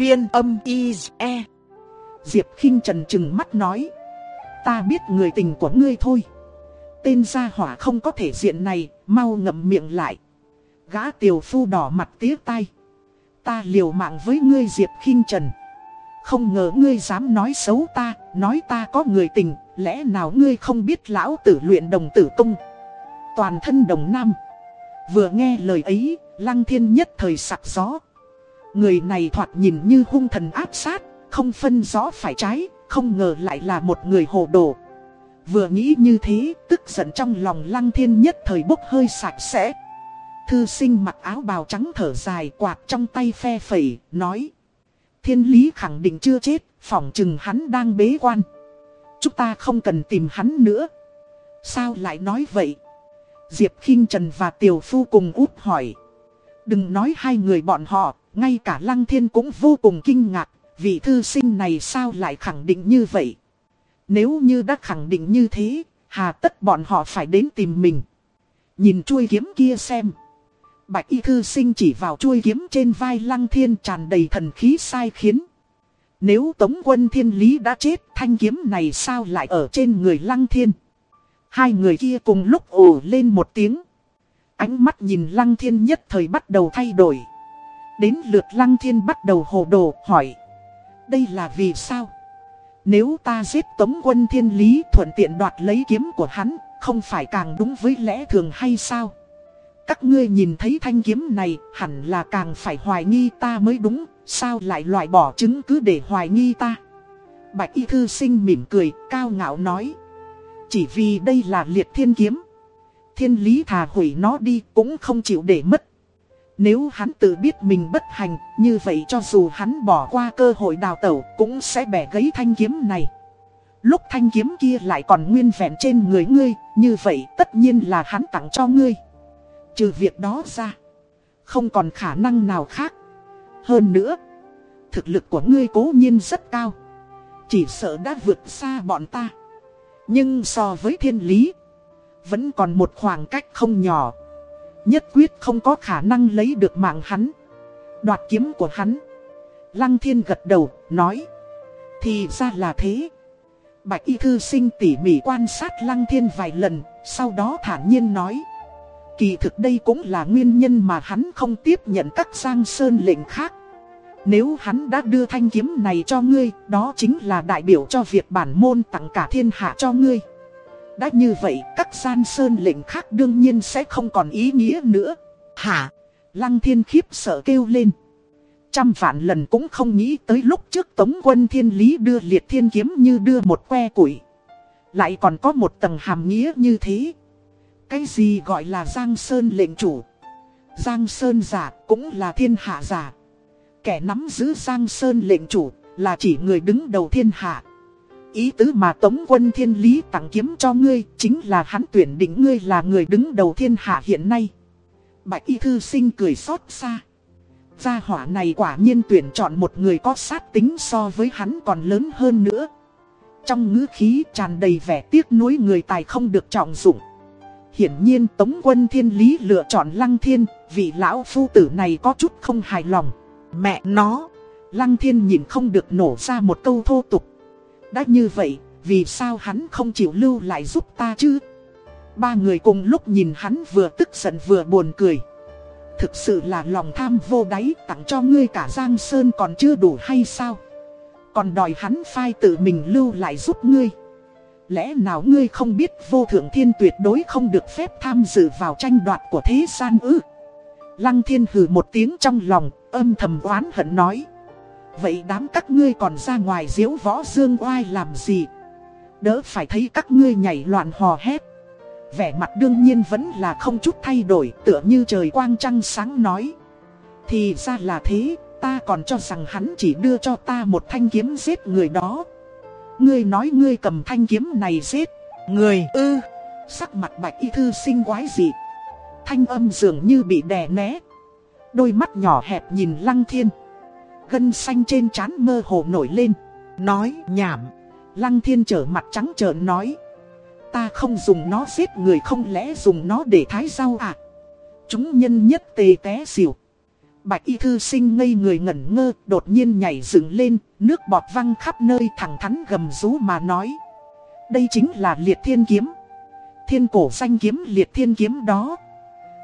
Phiên âm IE Diệp khinh Trần chừng mắt nói. Ta biết người tình của ngươi thôi. Tên gia hỏa không có thể diện này, mau ngậm miệng lại. Gã tiểu phu đỏ mặt tía tay. Ta liều mạng với ngươi Diệp khinh Trần. Không ngờ ngươi dám nói xấu ta, nói ta có người tình, lẽ nào ngươi không biết lão tử luyện đồng tử công. Toàn thân đồng nam. Vừa nghe lời ấy, lăng thiên nhất thời sặc gió. Người này thoạt nhìn như hung thần áp sát, không phân rõ phải trái, không ngờ lại là một người hồ đồ. Vừa nghĩ như thế, tức giận trong lòng lăng thiên nhất thời bốc hơi sạch sẽ. Thư sinh mặc áo bào trắng thở dài quạt trong tay phe phẩy, nói. Thiên lý khẳng định chưa chết, phỏng chừng hắn đang bế quan. Chúng ta không cần tìm hắn nữa. Sao lại nói vậy? Diệp khinh Trần và Tiểu Phu cùng út hỏi. Đừng nói hai người bọn họ, ngay cả Lăng Thiên cũng vô cùng kinh ngạc, vị thư sinh này sao lại khẳng định như vậy? Nếu như đã khẳng định như thế, hà tất bọn họ phải đến tìm mình. Nhìn chuôi kiếm kia xem. Bạch y thư sinh chỉ vào chuôi kiếm trên vai Lăng Thiên tràn đầy thần khí sai khiến. Nếu Tống quân thiên lý đã chết, thanh kiếm này sao lại ở trên người Lăng Thiên? Hai người kia cùng lúc ồ lên một tiếng. Ánh mắt nhìn Lăng Thiên nhất thời bắt đầu thay đổi. Đến lượt Lăng Thiên bắt đầu hồ đồ hỏi. Đây là vì sao? Nếu ta giết Tống quân thiên lý thuận tiện đoạt lấy kiếm của hắn, không phải càng đúng với lẽ thường hay sao? Các ngươi nhìn thấy thanh kiếm này hẳn là càng phải hoài nghi ta mới đúng, sao lại loại bỏ chứng cứ để hoài nghi ta? Bạch y thư sinh mỉm cười, cao ngạo nói. Chỉ vì đây là liệt thiên kiếm. Thiên lý thà hủy nó đi cũng không chịu để mất. Nếu hắn tự biết mình bất hành, như vậy cho dù hắn bỏ qua cơ hội đào tẩu cũng sẽ bẻ gãy thanh kiếm này. Lúc thanh kiếm kia lại còn nguyên vẹn trên người ngươi, như vậy tất nhiên là hắn tặng cho ngươi. Trừ việc đó ra, không còn khả năng nào khác. Hơn nữa, thực lực của ngươi cố nhiên rất cao. Chỉ sợ đã vượt xa bọn ta. Nhưng so với thiên lý, vẫn còn một khoảng cách không nhỏ. Nhất quyết không có khả năng lấy được mạng hắn. Đoạt kiếm của hắn. Lăng thiên gật đầu, nói. Thì ra là thế. Bạch y thư sinh tỉ mỉ quan sát lăng thiên vài lần, sau đó thản nhiên nói. Kỳ thực đây cũng là nguyên nhân mà hắn không tiếp nhận các giang sơn lệnh khác. Nếu hắn đã đưa thanh kiếm này cho ngươi, đó chính là đại biểu cho việc bản môn tặng cả thiên hạ cho ngươi. Đã như vậy, các gian sơn lệnh khác đương nhiên sẽ không còn ý nghĩa nữa. Hả? Lăng thiên khiếp sợ kêu lên. Trăm vạn lần cũng không nghĩ tới lúc trước Tống quân thiên lý đưa liệt thiên kiếm như đưa một que củi. Lại còn có một tầng hàm nghĩa như thế. Cái gì gọi là Giang Sơn lệnh chủ? Giang Sơn giả cũng là thiên hạ giả. Kẻ nắm giữ Giang Sơn lệnh chủ là chỉ người đứng đầu thiên hạ. Ý tứ mà Tống quân thiên lý tặng kiếm cho ngươi chính là hắn tuyển định ngươi là người đứng đầu thiên hạ hiện nay. Bạch y thư sinh cười xót xa. Gia hỏa này quả nhiên tuyển chọn một người có sát tính so với hắn còn lớn hơn nữa. Trong ngữ khí tràn đầy vẻ tiếc nuối người tài không được trọng dụng. Hiển nhiên Tống quân thiên lý lựa chọn Lăng Thiên, vì lão phu tử này có chút không hài lòng. Mẹ nó, Lăng Thiên nhìn không được nổ ra một câu thô tục. Đã như vậy, vì sao hắn không chịu lưu lại giúp ta chứ? Ba người cùng lúc nhìn hắn vừa tức giận vừa buồn cười. Thực sự là lòng tham vô đáy tặng cho ngươi cả Giang Sơn còn chưa đủ hay sao? Còn đòi hắn phai tự mình lưu lại giúp ngươi. Lẽ nào ngươi không biết vô thượng thiên tuyệt đối không được phép tham dự vào tranh đoạt của thế gian ư? Lăng thiên hừ một tiếng trong lòng, âm thầm oán hận nói. Vậy đám các ngươi còn ra ngoài diễu võ dương oai làm gì? Đỡ phải thấy các ngươi nhảy loạn hò hét. Vẻ mặt đương nhiên vẫn là không chút thay đổi tựa như trời quang trăng sáng nói. Thì ra là thế, ta còn cho rằng hắn chỉ đưa cho ta một thanh kiếm giết người đó. Ngươi nói ngươi cầm thanh kiếm này giết, người ư, sắc mặt bạch y thư sinh quái dị. Thanh âm dường như bị đè né. Đôi mắt nhỏ hẹp nhìn lăng thiên gân xanh trên trán mơ hồ nổi lên. Nói nhảm. Lăng thiên trở mặt trắng trợn nói. Ta không dùng nó giết người không lẽ dùng nó để thái rau à? Chúng nhân nhất tề té xỉu. Bạch y thư sinh ngây người ngẩn ngơ, đột nhiên nhảy dựng lên, nước bọt văng khắp nơi thẳng thắn gầm rú mà nói. Đây chính là liệt thiên kiếm. Thiên cổ danh kiếm liệt thiên kiếm đó.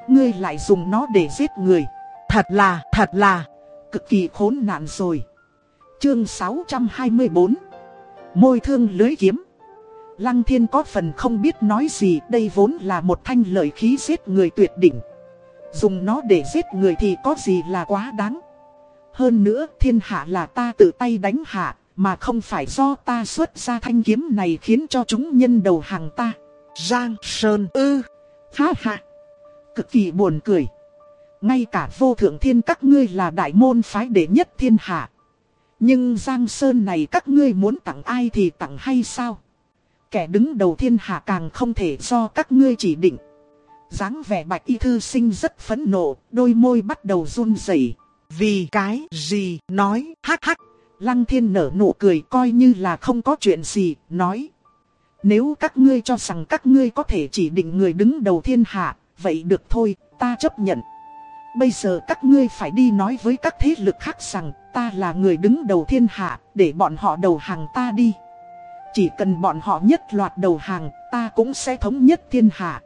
Ngươi lại dùng nó để giết người. Thật là, thật là, cực kỳ khốn nạn rồi. Chương 624 Môi thương lưới kiếm. Lăng thiên có phần không biết nói gì, Đây vốn là một thanh lợi khí giết người tuyệt đỉnh. Dùng nó để giết người thì có gì là quá đáng? Hơn nữa, thiên hạ là ta tự tay đánh hạ, Mà không phải do ta xuất ra thanh kiếm này khiến cho chúng nhân đầu hàng ta. Giang Sơn ư. Ha ha. Cực kỳ buồn cười. Ngay cả vô thượng thiên các ngươi là đại môn phái đệ nhất thiên hạ Nhưng Giang Sơn này các ngươi muốn tặng ai thì tặng hay sao Kẻ đứng đầu thiên hạ càng không thể do các ngươi chỉ định dáng vẻ bạch y thư sinh rất phẫn nộ, đôi môi bắt đầu run rẩy. Vì cái gì nói hắc hắc. Lăng thiên nở nụ cười coi như là không có chuyện gì, nói. Nếu các ngươi cho rằng các ngươi có thể chỉ định người đứng đầu thiên hạ, vậy được thôi, ta chấp nhận. Bây giờ các ngươi phải đi nói với các thế lực khác rằng ta là người đứng đầu thiên hạ, để bọn họ đầu hàng ta đi. Chỉ cần bọn họ nhất loạt đầu hàng, ta cũng sẽ thống nhất thiên hạ.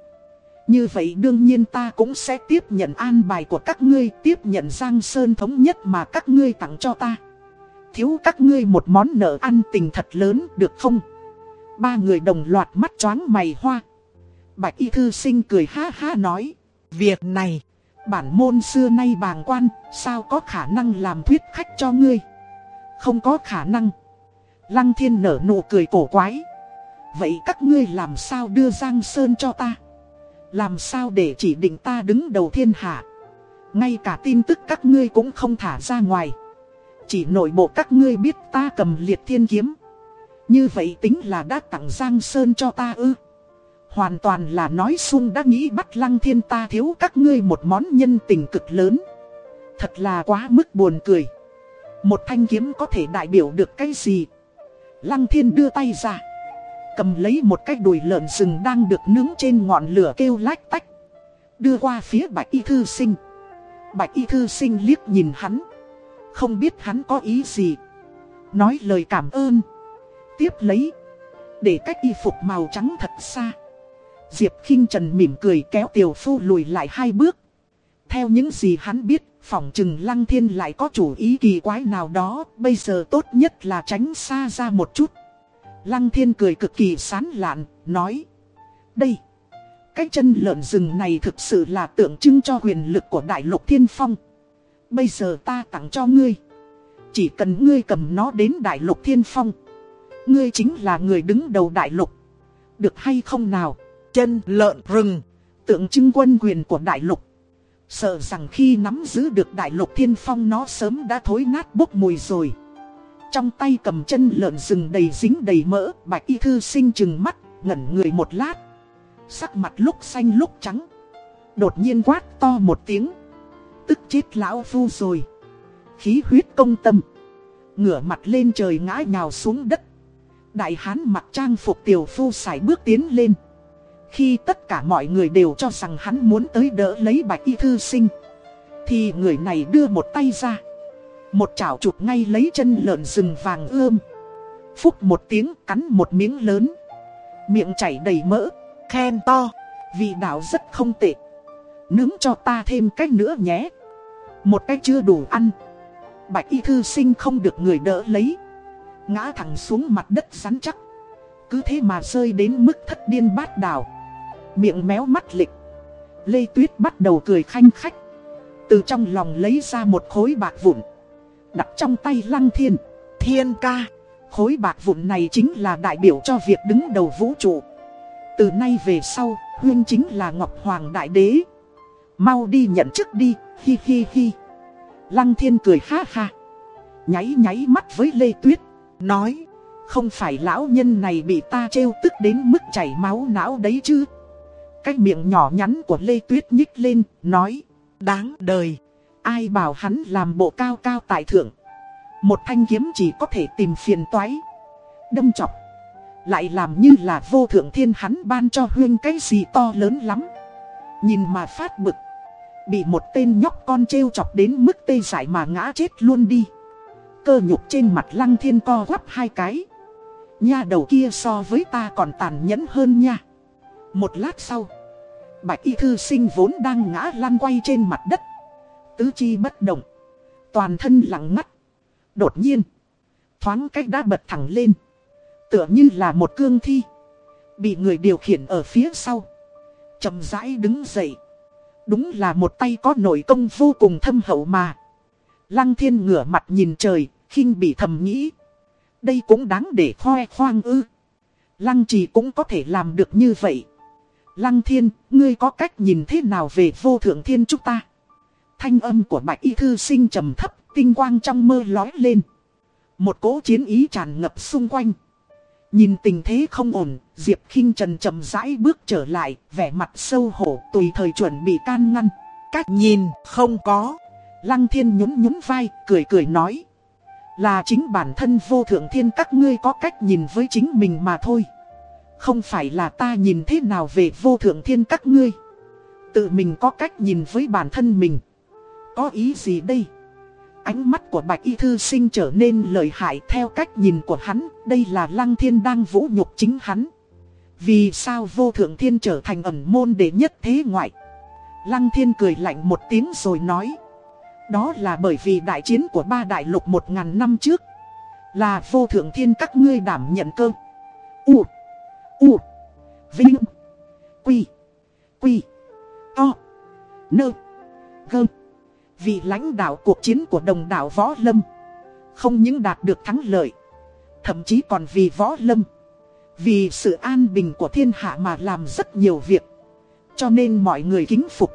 Như vậy đương nhiên ta cũng sẽ tiếp nhận an bài của các ngươi, tiếp nhận Giang Sơn thống nhất mà các ngươi tặng cho ta. Thiếu các ngươi một món nợ ăn tình thật lớn, được không? Ba người đồng loạt mắt choáng mày hoa. Bạch y thư sinh cười ha ha nói. Việc này, bản môn xưa nay bàng quan, sao có khả năng làm thuyết khách cho ngươi? Không có khả năng. Lăng thiên nở nụ cười cổ quái. Vậy các ngươi làm sao đưa Giang Sơn cho ta? Làm sao để chỉ định ta đứng đầu thiên hạ? Ngay cả tin tức các ngươi cũng không thả ra ngoài. Chỉ nội bộ các ngươi biết ta cầm liệt thiên kiếm. Như vậy tính là đã tặng Giang Sơn cho ta ư. Hoàn toàn là nói sung đã nghĩ bắt lăng thiên ta thiếu các ngươi một món nhân tình cực lớn. Thật là quá mức buồn cười. Một thanh kiếm có thể đại biểu được cái gì? Lăng thiên đưa tay ra. Cầm lấy một cái đùi lợn rừng đang được nướng trên ngọn lửa kêu lách tách. Đưa qua phía bạch y thư sinh. Bạch y thư sinh liếc nhìn hắn. Không biết hắn có ý gì. Nói lời cảm ơn. Tiếp lấy. Để cách y phục màu trắng thật xa. Diệp khinh Trần mỉm cười kéo tiểu phu lùi lại hai bước. Theo những gì hắn biết, phỏng chừng Lăng Thiên lại có chủ ý kỳ quái nào đó, bây giờ tốt nhất là tránh xa ra một chút. Lăng Thiên cười cực kỳ sán lạn, nói. Đây, cái chân lợn rừng này thực sự là tượng trưng cho quyền lực của Đại lục Thiên Phong. Bây giờ ta tặng cho ngươi. Chỉ cần ngươi cầm nó đến Đại lục Thiên Phong. Ngươi chính là người đứng đầu Đại lục. Được hay không nào? Chân lợn rừng, tượng trưng quân quyền của Đại lục. Sợ rằng khi nắm giữ được đại lục thiên phong nó sớm đã thối nát bốc mùi rồi. Trong tay cầm chân lợn rừng đầy dính đầy mỡ Bạch y thư sinh chừng mắt ngẩn người một lát. Sắc mặt lúc xanh lúc trắng. Đột nhiên quát to một tiếng. Tức chết lão phu rồi. Khí huyết công tâm. Ngửa mặt lên trời ngã nhào xuống đất. Đại hán mặc trang phục tiểu phu sải bước tiến lên khi tất cả mọi người đều cho rằng hắn muốn tới đỡ lấy bạch y thư sinh, Thì người này đưa một tay ra, Một chảo chụp ngay lấy chân lợn rừng vàng ươm. Phúc một tiếng cắn một miếng lớn, Miệng chảy đầy mỡ, Khen to Vị đạo rất không tệ. Nướng cho ta thêm cách nữa nhé. Một cách chưa đủ ăn. Bạch y thư sinh không được người đỡ lấy. Ngã thẳng xuống mặt đất rắn chắc. Cứ thế mà rơi đến mức thất điên bát đảo. Miệng méo mắt lịch. Lê Tuyết bắt đầu cười khanh khách. Từ trong lòng lấy ra một khối bạc vụn. Đặt trong tay lăng thiên. Thiên ca. Khối bạc vụn này chính là đại biểu cho việc đứng đầu vũ trụ. Từ nay về sau Huyên chính là Ngọc Hoàng Đại Đế. Mau đi nhận chức đi Hi hi hi. Lăng thiên cười ha ha. Nháy nháy mắt với Lê Tuyết. Nói Không phải lão nhân này bị ta trêu tức đến mức chảy máu não đấy chứ cái miệng nhỏ nhắn của Lê Tuyết nhích lên, nói, đáng đời, ai bảo hắn làm bộ cao cao tại thượng. Một thanh kiếm chỉ có thể tìm phiền toái, đâm chọc, lại làm như là vô thượng thiên hắn ban cho huyên cái gì to lớn lắm. Nhìn mà phát bực, Bị một tên nhóc con trêu chọc đến mức tê giải mà ngã chết luôn đi Cơ nhục trên mặt lăng thiên co quắp hai cái Nha đầu kia so với ta còn tàn nhẫn hơn nha một lát sau, Bạch y thư sinh vốn đang ngã lăn quay trên mặt đất. Tứ chi bất động, Toàn thân lặng ngắt. Đột nhiên, Thoáng cách đã bật thẳng lên. Tựa như là một cương thi, Bị người điều khiển ở phía sau. Chậm rãi đứng dậy. Đúng là một tay có nội công vô cùng thâm hậu mà. Lăng thiên ngửa mặt nhìn trời, khinh bị thầm nghĩ. Đây cũng đáng để khoe khoang ư. Lăng trì cũng có thể làm được như vậy. Lăng thiên, ngươi có cách nhìn thế nào về vô thượng thiên chúng ta? Thanh âm của bạch y thư sinh trầm thấp, tinh quang trong mơ lói lên. Một cỗ chiến ý tràn ngập xung quanh. Nhìn tình thế không ổn, Diệp khinh Trần chậm rãi bước trở lại, vẻ mặt sâu hổ tùy thời chuẩn bị can ngăn. Cách nhìn không có. Lăng thiên nhún nhún vai, cười cười nói. Là chính bản thân vô thượng thiên các ngươi có cách nhìn với chính mình mà thôi. Không phải là ta nhìn thế nào về vô thượng thiên các ngươi. Tự mình có cách nhìn với bản thân mình. Có ý gì đây? Ánh mắt của bạch y thư sinh trở nên lợi hại theo cách nhìn của hắn. Đây là lăng thiên đang vũ nhục chính hắn. Vì sao vô thượng thiên trở thành ẩn môn đệ nhất thế ngoại? Lăng thiên cười lạnh một tiếng rồi nói. Đó là bởi vì đại chiến của ba đại lục một ngàn năm trước. Là vô thượng thiên các ngươi đảm nhận cơ. U. U. Vinh. Quy. Quy. To. Nơ. Gơ. Vì lãnh đạo cuộc chiến của đồng đảo Võ Lâm. Không những đạt được thắng lợi. Thậm chí còn vì Võ Lâm. Vì sự an bình của thiên hạ mà làm rất nhiều việc. Cho nên mọi người kính phục.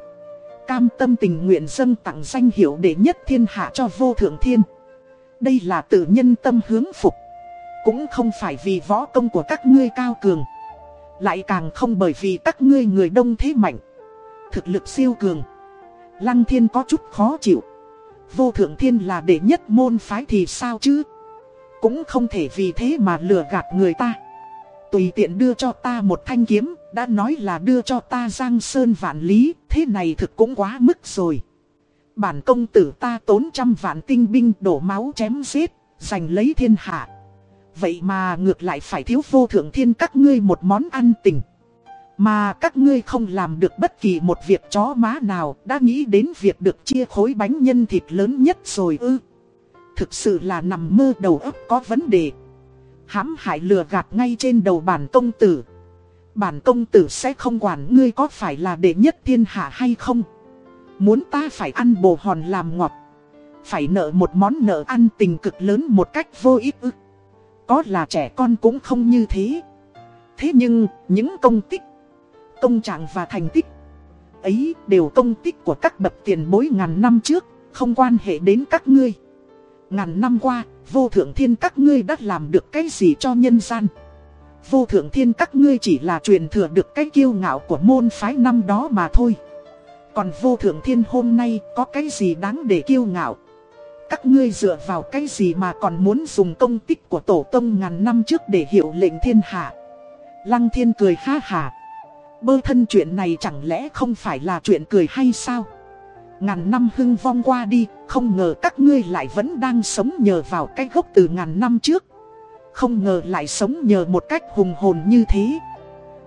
Cam tâm tình nguyện dâng tặng danh hiệu đệ nhất thiên hạ cho vô thượng thiên. Đây là tự nhân tâm hướng phục. Cũng không phải vì võ công của các ngươi cao cường. Lại càng không bởi vì các ngươi người đông thế mạnh. Thực lực siêu cường. Lăng thiên có chút khó chịu. Vô thượng thiên là đệ nhất môn phái thì sao chứ? Cũng không thể vì thế mà lừa gạt người ta. Tùy tiện đưa cho ta một thanh kiếm, Đã nói là đưa cho ta giang sơn vạn lý, Thế này thực cũng quá mức rồi. Bản công tử ta tốn trăm vạn tinh binh đổ máu chém giết, Giành lấy thiên hạ. Vậy mà ngược lại phải thiếu vô thượng thiên các ngươi một món ăn tình. Mà các ngươi không làm được bất kỳ một việc chó má nào đã nghĩ đến việc được chia khối bánh nhân thịt lớn nhất rồi ư. Thực sự là nằm mơ đầu óc có vấn đề. hãm hại lừa gạt ngay trên đầu bản công tử. Bản công tử sẽ không quản ngươi có phải là đệ nhất thiên hạ hay không. Muốn ta phải ăn bồ hòn làm ngọt. Phải nợ một món nợ ăn tình cực lớn một cách vô ích ức. Có là trẻ con cũng không như thế. Thế nhưng, những công tích, công trạng và thành tích ấy đều công tích của các bậc tiền bối ngàn năm trước, không quan hệ đến các ngươi. Ngàn năm qua, vô thượng thiên các ngươi đã làm được cái gì cho nhân gian? Vô thượng thiên các ngươi chỉ là truyền thừa được cái kiêu ngạo của môn phái năm đó mà thôi. Còn vô thượng thiên hôm nay có cái gì đáng để kiêu ngạo? Các ngươi dựa vào cái gì mà còn muốn dùng công tích của tổ tông ngàn năm trước để hiệu lệnh thiên hạ. Lăng thiên cười ha hà. Bơ thân chuyện này chẳng lẽ không phải là chuyện cười hay sao? Ngàn năm hưng vong qua đi, không ngờ các ngươi lại vẫn đang sống nhờ vào cái gốc từ ngàn năm trước. Không ngờ lại sống nhờ một cách hùng hồn như thế.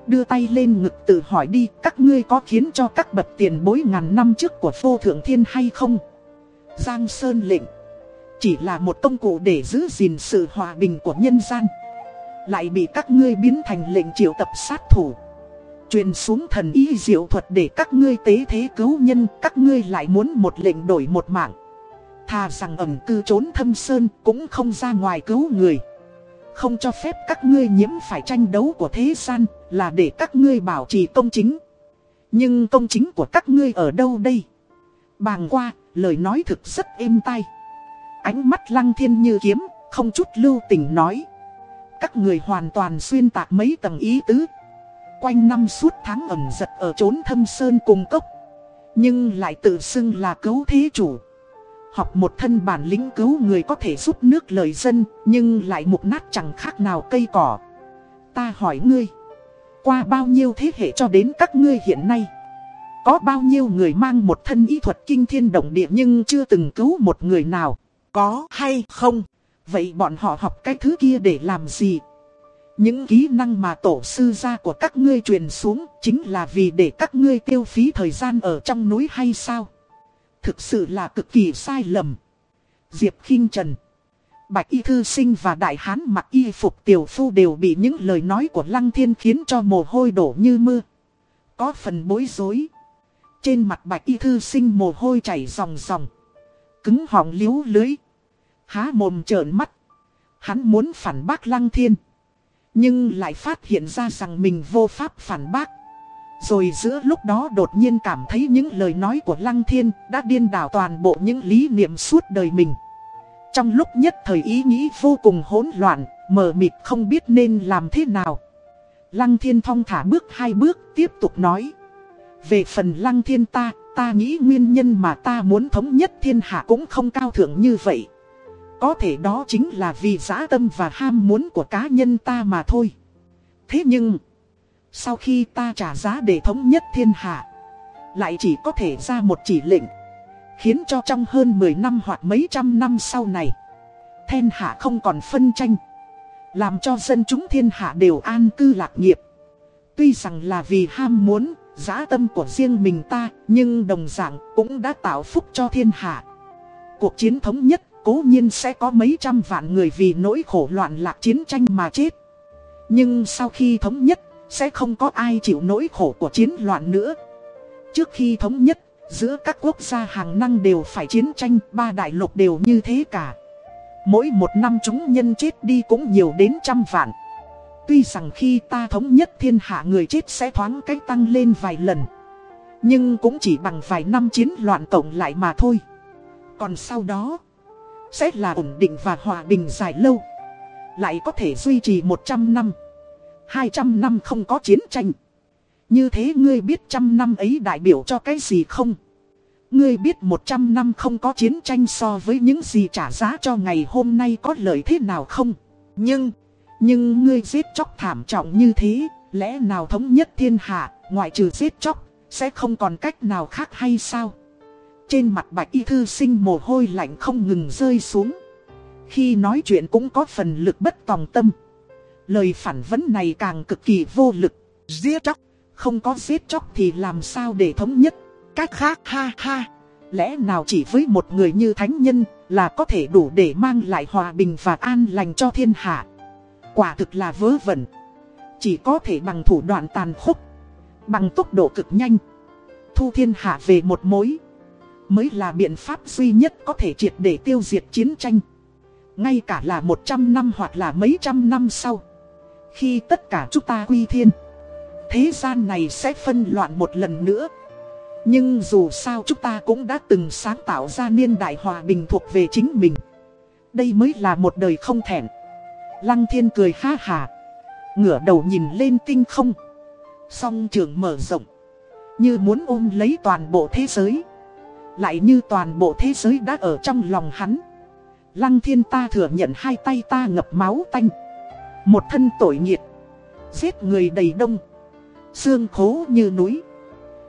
Đưa tay lên ngực tự hỏi đi, các ngươi có khiến cho các bậc tiền bối ngàn năm trước của vô thượng thiên hay không? Giang Sơn lệnh. Chỉ là một công cụ để giữ gìn sự hòa bình của nhân gian. Lại bị các ngươi biến thành lệnh triệu tập sát thủ. Truyền xuống thần y diệu thuật để các ngươi tế thế cứu nhân Các ngươi lại muốn một lệnh đổi một mạng. Thà rằng ẩn cư trốn thâm sơn cũng không ra ngoài cứu người. Không cho phép các ngươi nhiễm phải tranh đấu của thế gian Là để các ngươi bảo trì công chính. Nhưng công chính của các ngươi ở đâu đây? Bàng qua, lời nói thực rất êm tai. Ánh mắt lăng thiên như kiếm, không chút lưu tình nói. Các người hoàn toàn xuyên tạc mấy tầng ý tứ. Quanh năm suốt tháng ẩn giật ở trốn thâm sơn cùng cốc. Nhưng lại tự xưng là cứu thế chủ. Học một thân bản lĩnh cứu người có thể giúp nước lời dân, nhưng lại mục nát chẳng khác nào cây cỏ. Ta hỏi ngươi, qua bao nhiêu thế hệ cho đến các ngươi hiện nay? Có bao nhiêu người mang một thân y thuật kinh thiên động địa nhưng chưa từng cứu một người nào. Có hay không? Vậy bọn họ học cái thứ kia để làm gì? Những kỹ năng mà tổ sư gia của các ngươi truyền xuống chính là vì để các ngươi tiêu phí thời gian ở trong núi hay sao? Thực sự là cực kỳ sai lầm. Diệp khinh Trần, Bạch Y Thư Sinh và Đại Hán mặc y phục tiểu phu đều bị những lời nói của Lăng Thiên khiến cho mồ hôi đổ như mưa. Có phần bối rối. Trên mặt Bạch Y Thư Sinh mồ hôi chảy ròng ròng. Cứng họng liếu lưới. Há mồm trợn mắt. Hắn muốn phản bác Lăng Thiên. Nhưng lại phát hiện ra rằng mình vô pháp phản bác. Rồi giữa lúc đó đột nhiên cảm thấy những lời nói của Lăng Thiên đã điên đảo toàn bộ những lý niệm suốt đời mình. Trong lúc nhất thời ý nghĩ vô cùng hỗn loạn, mờ mịt không biết nên làm thế nào. Lăng Thiên thong thả bước hai bước tiếp tục nói. Về phần Lăng Thiên ta, ta nghĩ nguyên nhân mà ta muốn thống nhất thiên hạ cũng không cao thượng như vậy. Có thể đó chính là vì dã tâm và ham muốn của cá nhân ta mà thôi. Thế nhưng, sau khi ta trả giá để thống nhất thiên hạ, lại chỉ có thể ra một chỉ lệnh. Khiến cho trong hơn 10 năm hoặc mấy trăm năm sau này, thiên hạ không còn phân tranh. Làm cho dân chúng thiên hạ đều an cư lạc nghiệp. Tuy rằng là vì ham muốn, giá tâm của riêng mình ta, nhưng đồng dạng cũng đã tạo phúc cho thiên hạ. Cuộc chiến thống nhất cố nhiên sẽ có mấy trăm vạn người vì nỗi khổ loạn lạc chiến tranh mà chết. Nhưng sau khi thống nhất, sẽ không có ai chịu nỗi khổ của chiến loạn nữa. Trước khi thống nhất, giữa các quốc gia hàng năng đều phải chiến tranh, ba đại lục đều như thế cả. Mỗi một năm chúng nhân chết đi cũng nhiều đến trăm vạn. Tuy rằng khi ta thống nhất thiên hạ người chết sẽ thoáng cách tăng lên vài lần. Nhưng cũng chỉ bằng vài năm chiến loạn tổng lại mà thôi. Còn sau đó sẽ là ổn định và hòa bình dài lâu Lại có thể duy trì 100 năm 200 năm không có chiến tranh Như thế ngươi biết trăm năm ấy đại biểu cho cái gì không? Ngươi biết 100 năm không có chiến tranh so với những gì trả giá cho ngày hôm nay có lợi thế nào không? Nhưng, nhưng ngươi giết chóc thảm trọng như thế, lẽ nào thống nhất thiên hạ, ngoại trừ giết chóc, sẽ không còn cách nào khác hay sao? Trên mặt bạch y thư sinh mồ hôi lạnh không ngừng rơi xuống. Khi nói chuyện cũng có phần lực bất tòng tâm. Lời phản vấn này càng cực kỳ vô lực. Giết chóc, không có giết chóc thì làm sao để thống nhất. Cách khác ha ha. Lẽ nào chỉ với một người như thánh nhân là có thể đủ để mang lại hòa bình và an lành cho thiên hạ. Quả thực là vớ vẩn. Chỉ có thể bằng thủ đoạn tàn khốc. Bằng tốc độ cực nhanh. Thu thiên hạ về một mối mới là biện pháp duy nhất có thể triệt để tiêu diệt chiến tranh. Ngay cả là 100 năm hoặc là mấy trăm năm sau. Khi tất cả chúng ta quy thiên, thế gian này sẽ phân loạn một lần nữa. Nhưng dù sao chúng ta cũng đã từng sáng tạo ra niên đại hòa bình thuộc về chính mình. Đây mới là một đời không thẹn. Lăng thiên cười ha hà. Ngửa đầu nhìn lên tinh không. Song trường mở rộng. Như muốn ôm lấy toàn bộ thế giới. Lại như toàn bộ thế giới đã ở trong lòng hắn. Lăng thiên ta thừa nhận hai tay ta ngập máu tanh. Một thân tội nghiệt Giết người đầy đông. Xương khố như núi.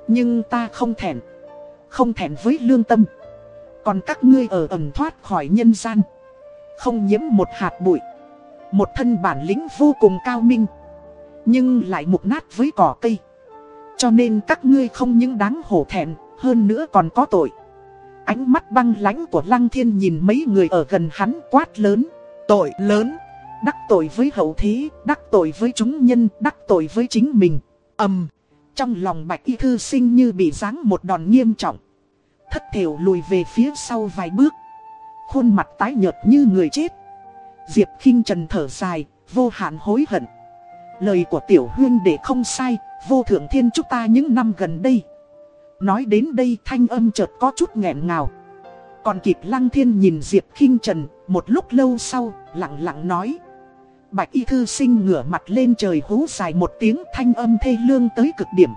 Nhưng ta không thẹn. Không thẹn với lương tâm. Còn các ngươi ở ẩn thoát khỏi nhân gian. Không nhiễm một hạt bụi. Một thân bản lĩnh vô cùng cao minh Nhưng lại mục nát với cỏ cây Cho nên các ngươi không những đáng hổ thẹn Hơn nữa còn có tội Ánh mắt băng lãnh của Lăng Thiên nhìn mấy người ở gần hắn quát lớn. Tội lớn. Đắc tội với hậu thế, đắc tội với chúng nhân, đắc tội với chính mình. ầm Trong lòng bạch y thư sinh như bị giáng một đòn nghiêm trọng. Thất thiểu lùi về phía sau vài bước. Khuôn mặt tái nhợt như người chết. Diệp khinh Trần thở dài, vô hạn hối hận. Lời của tiểu huyên để không sai, vô thượng thiên chúng ta những năm gần đây. Nói đến đây thanh âm chợt có chút nghẹn ngào. Còn kịp lăng thiên nhìn Diệp khinh Trần, một lúc lâu sau, lặng lặng nói. Bạch y thư sinh ngửa mặt lên trời hú dài một tiếng thanh âm thê lương tới cực điểm.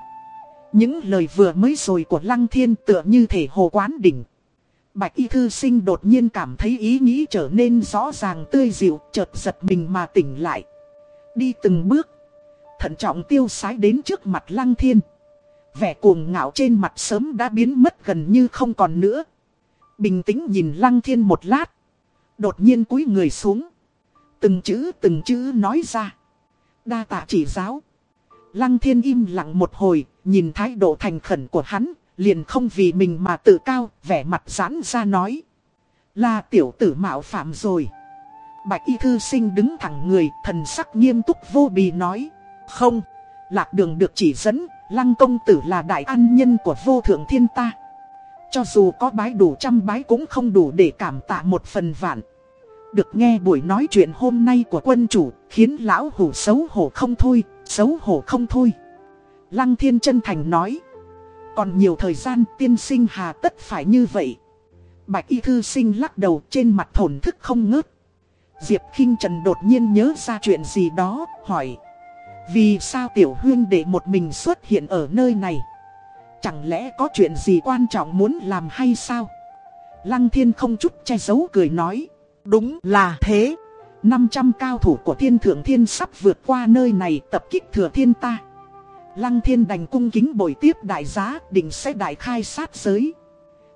Những lời vừa mới rồi của lăng thiên tựa như thể hồ quán đỉnh. Bạch y thư sinh đột nhiên cảm thấy ý nghĩ trở nên rõ ràng tươi dịu, chợt giật mình mà tỉnh lại. Đi từng bước, thận trọng tiêu sái đến trước mặt lăng thiên. Vẻ cuồng ngạo trên mặt sớm đã biến mất gần như không còn nữa. Bình tĩnh nhìn lăng thiên một lát. Đột nhiên cúi người xuống. Từng chữ từng chữ nói ra. Đa tạ chỉ giáo. Lăng thiên im lặng một hồi, nhìn thái độ thành khẩn của hắn, liền không vì mình mà tự cao, vẻ mặt giãn ra nói. Là tiểu tử mạo phạm rồi. Bạch y thư sinh đứng thẳng người, thần sắc nghiêm túc vô bì nói. Không, lạc đường được chỉ dẫn, lăng công tử là đại an nhân của vô thượng thiên ta. Cho dù có bái đủ trăm bái cũng không đủ để cảm tạ một phần vạn. Được nghe buổi nói chuyện hôm nay của quân chủ, khiến lão hủ xấu hổ không thôi, xấu hổ không thôi. Lăng thiên chân thành nói. Còn nhiều thời gian tiên sinh hà tất phải như vậy. Bạch y thư sinh lắc đầu trên mặt thổn thức không ngớt. Diệp khinh Trần đột nhiên nhớ ra chuyện gì đó, hỏi. Vì sao tiểu huyên để một mình xuất hiện ở nơi này? Chẳng lẽ có chuyện gì quan trọng muốn làm hay sao? Lăng thiên không chút che giấu cười nói. Đúng là thế. 500 cao thủ của thiên thượng thiên sắp vượt qua nơi này tập kích thừa thiên ta. Lăng thiên đành cung kính bồi tiếp đại giá, định sẽ đại khai sát giới.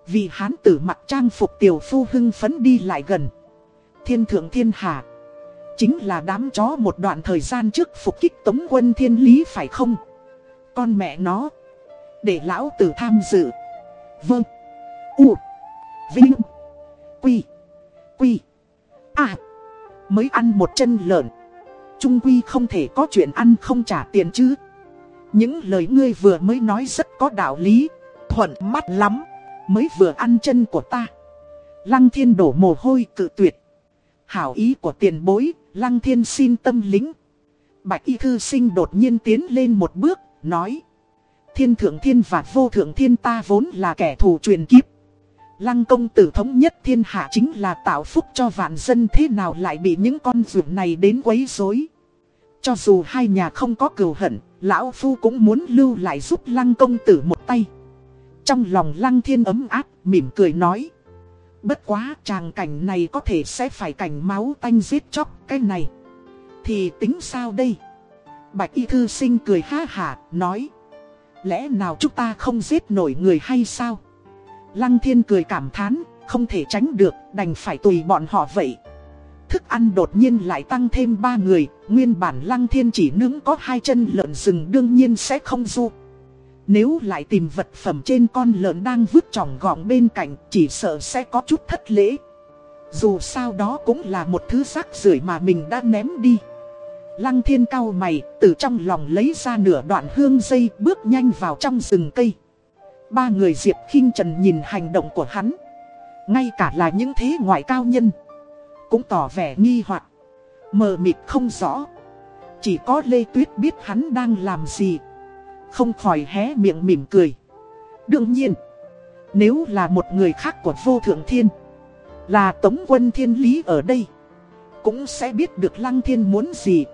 Vì hán tử mặc trang phục tiểu phu hưng phấn đi lại gần. Thiên thượng thiên hạ. Chính là đám chó một đoạn thời gian trước phục kích tống quân thiên lý phải không? Con mẹ nó. Để lão tử tham dự. Vâng. U. Vinh. Quy. Quy. À. Mới ăn một chân lợn. Trung Quy không thể có chuyện ăn không trả tiền chứ. Những lời ngươi vừa mới nói rất có đạo lý. Thuận mắt lắm. Mới vừa ăn chân của ta. Lăng thiên đổ mồ hôi cự tuyệt. Hảo ý của tiền bối, lăng thiên xin tâm lính. Bạch y thư sinh đột nhiên tiến lên một bước, nói. Thiên thượng thiên và vô thượng thiên ta vốn là kẻ thù truyền kiếp. Lăng công tử thống nhất thiên hạ chính là tạo phúc cho vạn dân thế nào lại bị những con ruộng này đến quấy rối. Cho dù hai nhà không có cừu hận, lão phu cũng muốn lưu lại giúp lăng công tử một tay. Trong lòng lăng thiên ấm áp, mỉm cười nói. Bất quá tràng cảnh này có thể sẽ phải cảnh máu tanh giết chóc cái này. Thì tính sao đây? Bạch y thư sinh cười ha hả, nói. Lẽ nào chúng ta không giết nổi người hay sao? Lăng thiên cười cảm thán, không thể tránh được, đành phải tùy bọn họ vậy. Thức ăn đột nhiên lại tăng thêm ba người, nguyên bản lăng thiên chỉ nướng có hai chân lợn rừng đương nhiên sẽ không du. Nếu lại tìm vật phẩm trên con lợn đang vứt tròng gọng bên cạnh chỉ sợ sẽ có chút thất lễ. Dù sao đó cũng là một thứ rác rưởi mà mình đã ném đi. Lăng thiên cao mày, từ trong lòng lấy ra nửa đoạn hương dây bước nhanh vào trong rừng cây. Ba người Diệp khinh Trần nhìn hành động của hắn. Ngay cả là những thế ngoại cao nhân. Cũng tỏ vẻ nghi hoặc Mờ mịt không rõ. Chỉ có Lê Tuyết biết hắn đang làm gì. Không khỏi hé miệng mỉm cười. Đương nhiên, nếu là một người khác của vô thượng thiên, là tống quân thiên lý ở đây, cũng sẽ biết được lăng thiên muốn gì.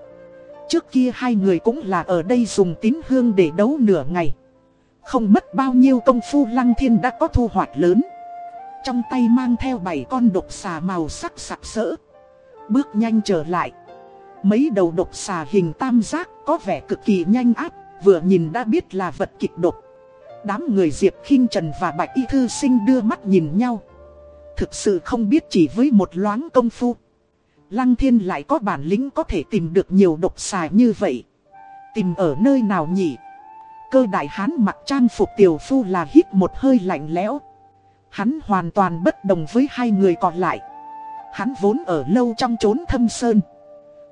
Trước kia hai người cũng là ở đây dùng tín hương để đấu nửa ngày. Không mất bao nhiêu công phu lăng thiên đã có thu hoạch lớn. Trong tay mang theo bảy con độc xà màu sắc sặc sỡ. Bước nhanh trở lại. Mấy đầu độc xà hình tam giác có vẻ cực kỳ nhanh áp, vừa nhìn đã biết là vật kịch độc. Đám người Diệp khinh Trần và Bạch Y Thư Sinh đưa mắt nhìn nhau. Thực sự không biết chỉ với một loáng công phu. Lăng thiên lại có bản lĩnh có thể tìm được nhiều độc xà như vậy. Tìm ở nơi nào nhỉ? Cơ đại hán mặc trang phục tiểu phu là hít một hơi lạnh lẽo. Hắn hoàn toàn bất đồng với hai người còn lại. Hắn vốn ở lâu trong chốn thâm sơn.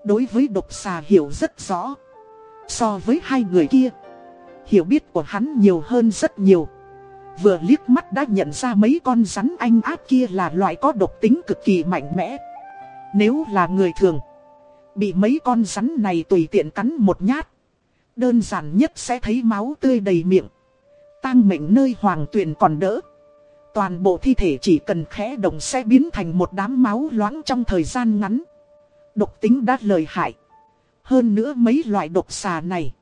Đối với độc xà hiểu rất rõ. So với hai người kia, Hiểu biết của hắn nhiều hơn rất nhiều Vừa liếc mắt đã nhận ra mấy con rắn anh ác kia là loại có độc tính cực kỳ mạnh mẽ Nếu là người thường, Bị mấy con rắn này tùy tiện cắn một nhát, Đơn giản nhất sẽ thấy máu tươi đầy miệng, tang mệnh nơi hoàng tuyền còn đỡ Toàn bộ thi thể chỉ cần khẽ động sẽ biến thành một đám máu loãng trong thời gian ngắn Độc tính đã lời hại hơn nữa mấy loại độc xà này.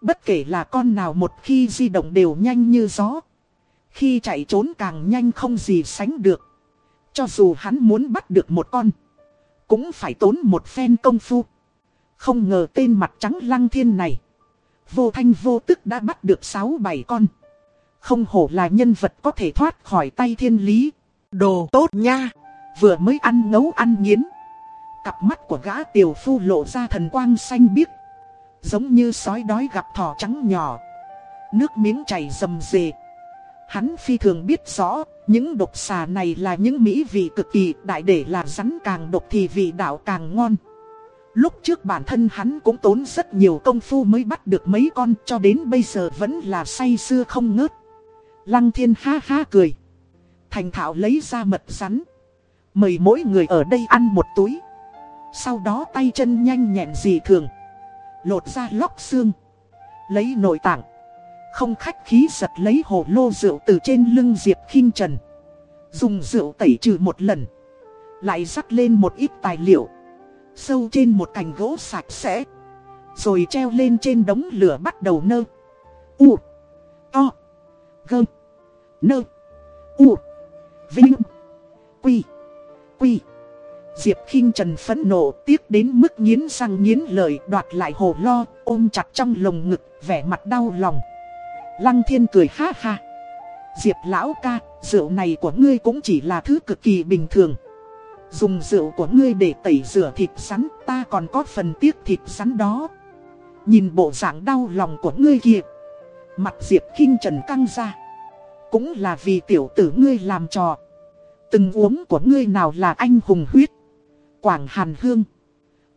Bất kể là con nào một khi di động đều nhanh như gió. Khi chạy trốn càng nhanh không gì sánh được. Cho dù hắn muốn bắt được một con. Cũng phải tốn một phen công phu. Không ngờ tên mặt trắng lăng thiên này. Vô thanh vô tức đã bắt được 6-7 con. Không hổ là nhân vật có thể thoát khỏi tay thiên lý. Đồ tốt nha. Vừa mới ăn ngấu ăn nghiến. Cặp mắt của gã tiểu phu lộ ra thần quang xanh biếc. Giống như sói đói gặp thỏ trắng nhỏ. Nước miếng chảy rầm rề. Hắn phi thường biết rõ, những độc xà này là những mỹ vị cực kỳ đại để là rắn càng độc thì vị đạo càng ngon. Lúc trước bản thân hắn cũng tốn rất nhiều công phu mới bắt được mấy con cho đến bây giờ vẫn là say xưa không ngớt. Lăng thiên ha ha cười. Thành thạo lấy ra mật rắn. Mời mỗi người ở đây ăn một túi. Sau đó tay chân nhanh nhẹn dị thường. Lột ra lóc xương. Lấy nội tạng. Không khách khí giật lấy hồ lô rượu từ trên lưng Diệp khinh Trần. Dùng rượu tẩy trừ một lần. Lại rắc lên một ít tài liệu. Sâu trên một cành gỗ sạch sẽ. Rồi treo lên trên đống lửa bắt đầu nơ. U. To. Gơm Nơ. U. Vinh. Quy. Quy. Diệp khinh Trần phẫn nộ tiếc đến mức nghiến răng nghiến lợi đoạt lại hồ lo ôm chặt trong lồng ngực vẻ mặt đau lòng. Lăng thiên cười ha ha. Diệp lão ca, rượu này của ngươi cũng chỉ là thứ cực kỳ bình thường. Dùng rượu của ngươi để tẩy rửa thịt rắn, ta còn có phần tiếc thịt rắn đó. Nhìn bộ dạng đau lòng của ngươi kìa. Mặt Diệp khinh trần căng ra. Cũng là vì tiểu tử ngươi làm trò. Từng uống của ngươi nào là anh hùng huyết. Quảng hàn hương.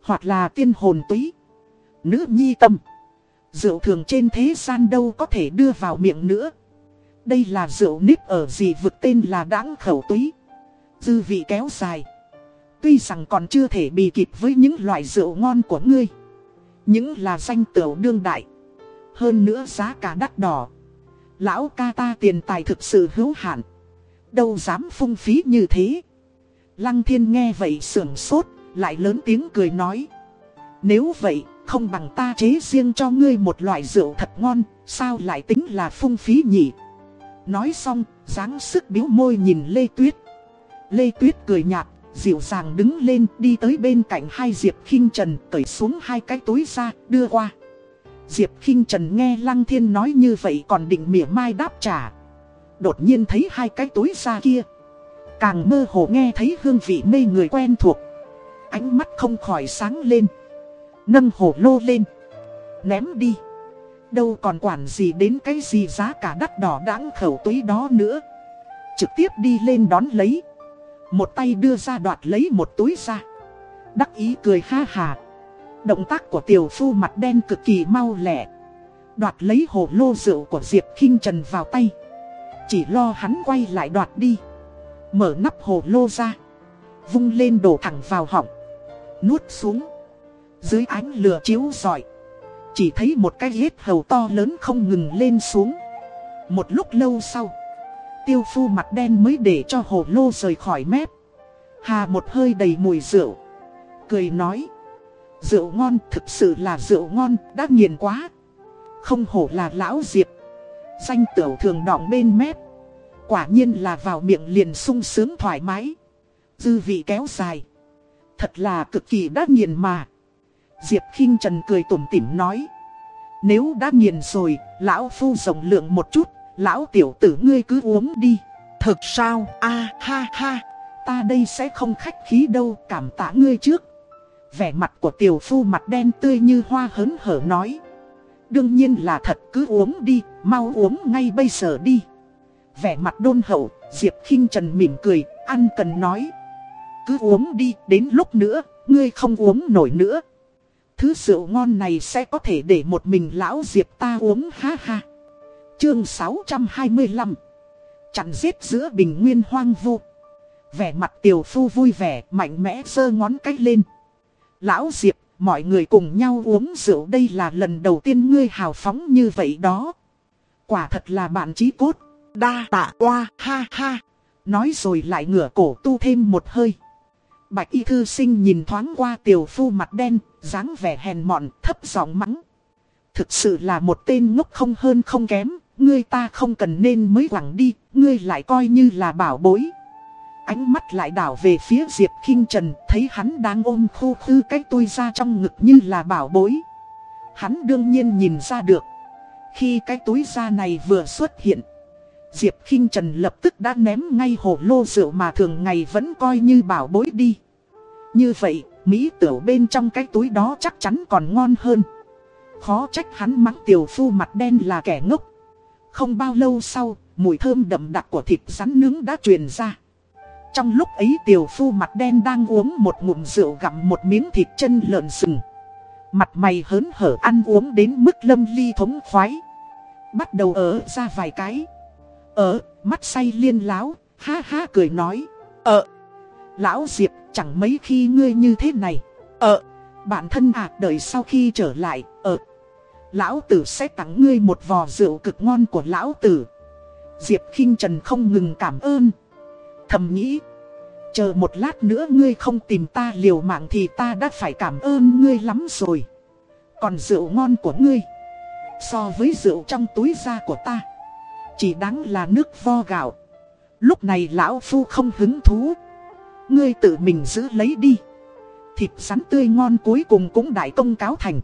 Hoặc là tiên hồn túy. Nữ nhi tâm. Rượu thường trên thế gian đâu có thể đưa vào miệng nữa. Đây là rượu nếp ở gì vực tên là đãng khẩu túy. Dư vị kéo dài. Tuy rằng còn chưa thể bị kịp với những loại rượu ngon của ngươi. Những là danh tửu đương đại. Hơn nữa giá cả đắt đỏ. Lão ca ta tiền tài thực sự hữu hạn. Đâu dám phung phí như thế. Lăng thiên nghe vậy sưởng sốt, lại lớn tiếng cười nói. Nếu vậy, không bằng ta chế riêng cho ngươi một loại rượu thật ngon, sao lại tính là phung phí nhỉ? Nói xong, dáng sức biếu môi nhìn Lê Tuyết. Lê Tuyết cười nhạt, dịu dàng đứng lên đi tới bên cạnh hai Diệp khinh Trần cởi xuống hai cái túi ra, đưa qua. Diệp khinh Trần nghe Lăng Thiên nói như vậy còn định mỉa mai đáp trả. Đột nhiên thấy hai cái túi xa kia. Càng mơ hồ nghe thấy hương vị mê người quen thuộc. Ánh mắt không khỏi sáng lên. Nâng hồ lô lên. Ném đi. Đâu còn quản gì đến cái gì giá cả đắt đỏ đáng khẩu túi đó nữa. Trực tiếp đi lên đón lấy. Một tay đưa ra đoạt lấy một túi ra. Đắc ý cười ha hà. Động tác của tiểu phu mặt đen cực kỳ mau lẹ. Đoạt lấy hồ lô rượu của Diệp khinh Trần vào tay. Chỉ lo hắn quay lại đoạt đi. Mở nắp hồ lô ra. Vung lên đổ thẳng vào họng. Nuốt xuống. Dưới ánh lửa chiếu rọi Chỉ thấy một cái hết hầu to lớn không ngừng lên xuống Một lúc lâu sau, Tiêu phu mặt đen mới để cho hồ lô rời khỏi mép Hà một hơi đầy mùi rượu Cười nói Rượu ngon thực sự là rượu ngon đã nghiền quá. Không hổ là lão diệp. Danh tửu thường đọng bên mép. Quả nhiên là vào miệng liền sung sướng thoải mái. Dư vị kéo dài. Thật là cực kỳ đắt nghiền mà. Diệp khinh Trần cười tủm tỉm nói. Nếu đã nghiền rồi, lão phu rộng lượng một chút, lão tiểu tử ngươi cứ uống đi. Thực sao, a ha ha, ta đây sẽ không khách khí đâu, cảm tạ ngươi trước. Vẻ mặt của tiểu phu mặt đen tươi như hoa hớn hở nói. Đương nhiên là thật cứ uống đi, mau uống ngay bây giờ đi. Vẻ mặt đôn hậu, Diệp khinh Trần mỉm cười, ăn cần nói. Cứ uống đi, đến lúc nữa, ngươi không uống nổi nữa. Thứ rượu ngon này sẽ có thể để một mình lão Diệp ta uống ha ha. Chương 625 Chặn giết giữa bình nguyên hoang vu. Vẻ mặt tiểu phu vui vẻ, mạnh mẽ giơ ngón cách lên. Lão Diệp, mọi người cùng nhau uống rượu đây là lần đầu tiên ngươi hào phóng như vậy đó. Quả thật là bạn trí cốt. Đa tạ qua, ha ha. Nói rồi lại ngửa cổ tu thêm một hơi. Bạch y thư sinh nhìn thoáng qua tiểu phu mặt đen, dáng vẻ hèn mọn, thấp giọng mắng. Thực sự là một tên ngốc không hơn không kém, ngươi ta không cần nên mới quẳng đi, ngươi lại coi như là bảo bối. Ánh mắt lại đảo về phía Diệp khinh Trần, thấy hắn đang ôm khô khư cái tôi ra trong ngực như là bảo bối. Hắn đương nhiên nhìn ra được. Khi cái túi da này vừa xuất hiện. Diệp khinh Trần lập tức đã ném ngay hồ lô rượu mà thường ngày vẫn coi như bảo bối đi. Như vậy, Mỹ tiểu bên trong cái túi đó chắc chắn còn ngon hơn. Khó trách hắn mắng tiểu phu mặt đen là kẻ ngốc. Không bao lâu sau, mùi thơm đậm đặc của thịt rắn nướng đã truyền ra. Trong lúc ấy tiểu phu mặt đen đang uống một ngụm rượu gặm một miếng thịt chân lợn sừng. Mặt mày hớn hở ăn uống đến mức lâm ly thống khoái. Bắt đầu ở ra vài cái. Ở, mắt say liên láo, ha ha cười nói. Ờ, lão Diệp chẳng mấy khi ngươi như thế này. Ờ, bạn thân à đợi sau khi trở lại, ờ. Lão tử sẽ tặng ngươi một vò rượu cực ngon của lão tử. Diệp khinh Trần không ngừng cảm ơn. Thầm nghĩ. Chờ một lát nữa ngươi không tìm ta liều mạng thì ta đã phải cảm ơn ngươi lắm rồi. Còn rượu ngon của ngươi. So với rượu trong túi da của ta. Chỉ đáng là nước vo gạo. Lúc này lão phu không hứng thú. Ngươi tự mình giữ lấy đi. Thịt rắn tươi ngon cuối cùng cũng đại công cáo thành.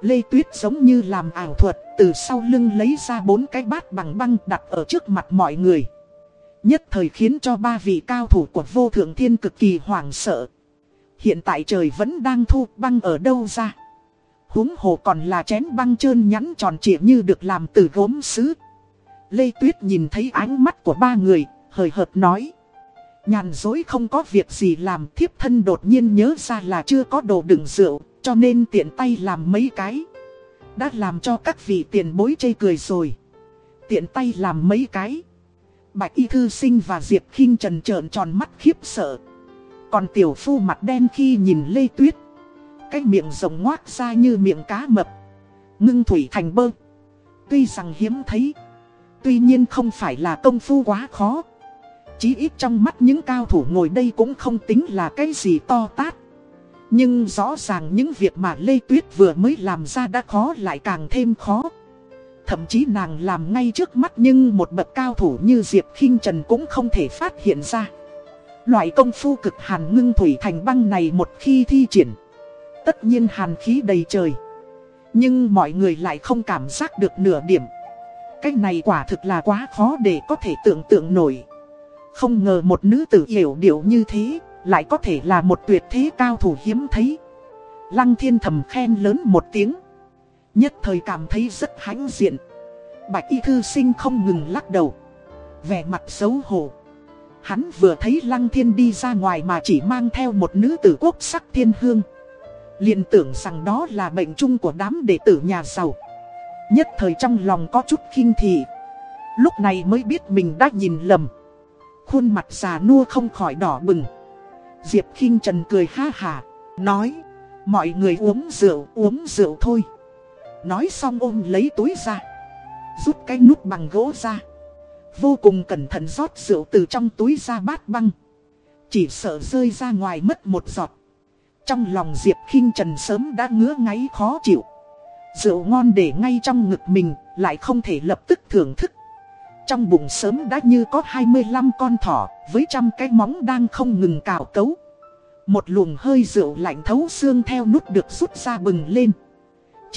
Lê Tuyết giống như làm ảo thuật, từ sau lưng lấy ra bốn cái bát bằng băng đặt ở trước mặt mọi người. Nhất thời khiến cho ba vị cao thủ của vô thượng thiên cực kỳ hoảng sợ. Hiện tại trời vẫn đang thu băng ở đâu ra. huống hồ còn là chén băng trơn nhắn tròn trịa như được làm từ gốm sứ. Lê Tuyết nhìn thấy ánh mắt của ba người, hời hợt nói. Nhàn dối không có việc gì làm thiếp thân đột nhiên nhớ ra là chưa có đồ đựng rượu, cho nên tiện tay làm mấy cái. Đã làm cho các vị tiền bối chê cười rồi. Tiện tay làm mấy cái. Bạch Y Thư Sinh và Diệp khinh Trần trợn tròn mắt khiếp sợ. Còn tiểu phu mặt đen khi nhìn Lê Tuyết. Cái miệng rồng ngoác ra như miệng cá mập. Ngưng thủy thành bơ. Tuy rằng hiếm thấy. Tuy nhiên không phải là công phu quá khó. Chí ít trong mắt những cao thủ ngồi đây cũng không tính là cái gì to tát. Nhưng rõ ràng những việc mà Lê Tuyết vừa mới làm ra đã khó lại càng thêm khó. Thậm chí nàng làm ngay trước mắt nhưng một bậc cao thủ như Diệp khinh Trần cũng không thể phát hiện ra. Loại công phu cực hàn ngưng thủy thành băng này một khi thi triển. Tất nhiên hàn khí đầy trời. Nhưng mọi người lại không cảm giác được nửa điểm. Cái này quả thực là quá khó để có thể tưởng tượng nổi. Không ngờ một nữ tử hiểu điệu như thế, lại có thể là một tuyệt thế cao thủ hiếm thấy. Lăng thiên thầm khen lớn một tiếng. Nhất thời cảm thấy rất hãnh diện. Bạch y thư sinh không ngừng lắc đầu. Vẻ mặt xấu hổ. Hắn vừa thấy lăng thiên đi ra ngoài mà chỉ mang theo một nữ tử quốc sắc thiên hương. liền tưởng rằng đó là bệnh chung của đám đệ tử nhà giàu. Nhất thời trong lòng có chút kinh thị. Lúc này mới biết mình đã nhìn lầm. Khuôn mặt già nua không khỏi đỏ bừng. Diệp khinh Trần cười ha hà, nói, mọi người uống rượu, uống rượu thôi. Nói xong ôm lấy túi ra, rút cái nút bằng gỗ ra. Vô cùng cẩn thận rót rượu từ trong túi ra bát băng. Chỉ sợ rơi ra ngoài mất một giọt. Trong lòng Diệp khinh Trần sớm đã ngứa ngáy khó chịu. Rượu ngon để ngay trong ngực mình, lại không thể lập tức thưởng thức. Trong bụng sớm đã như có 25 con thỏ, với trăm cái móng đang không ngừng cào cấu. Một luồng hơi rượu lạnh thấu xương theo nút được rút ra bừng lên.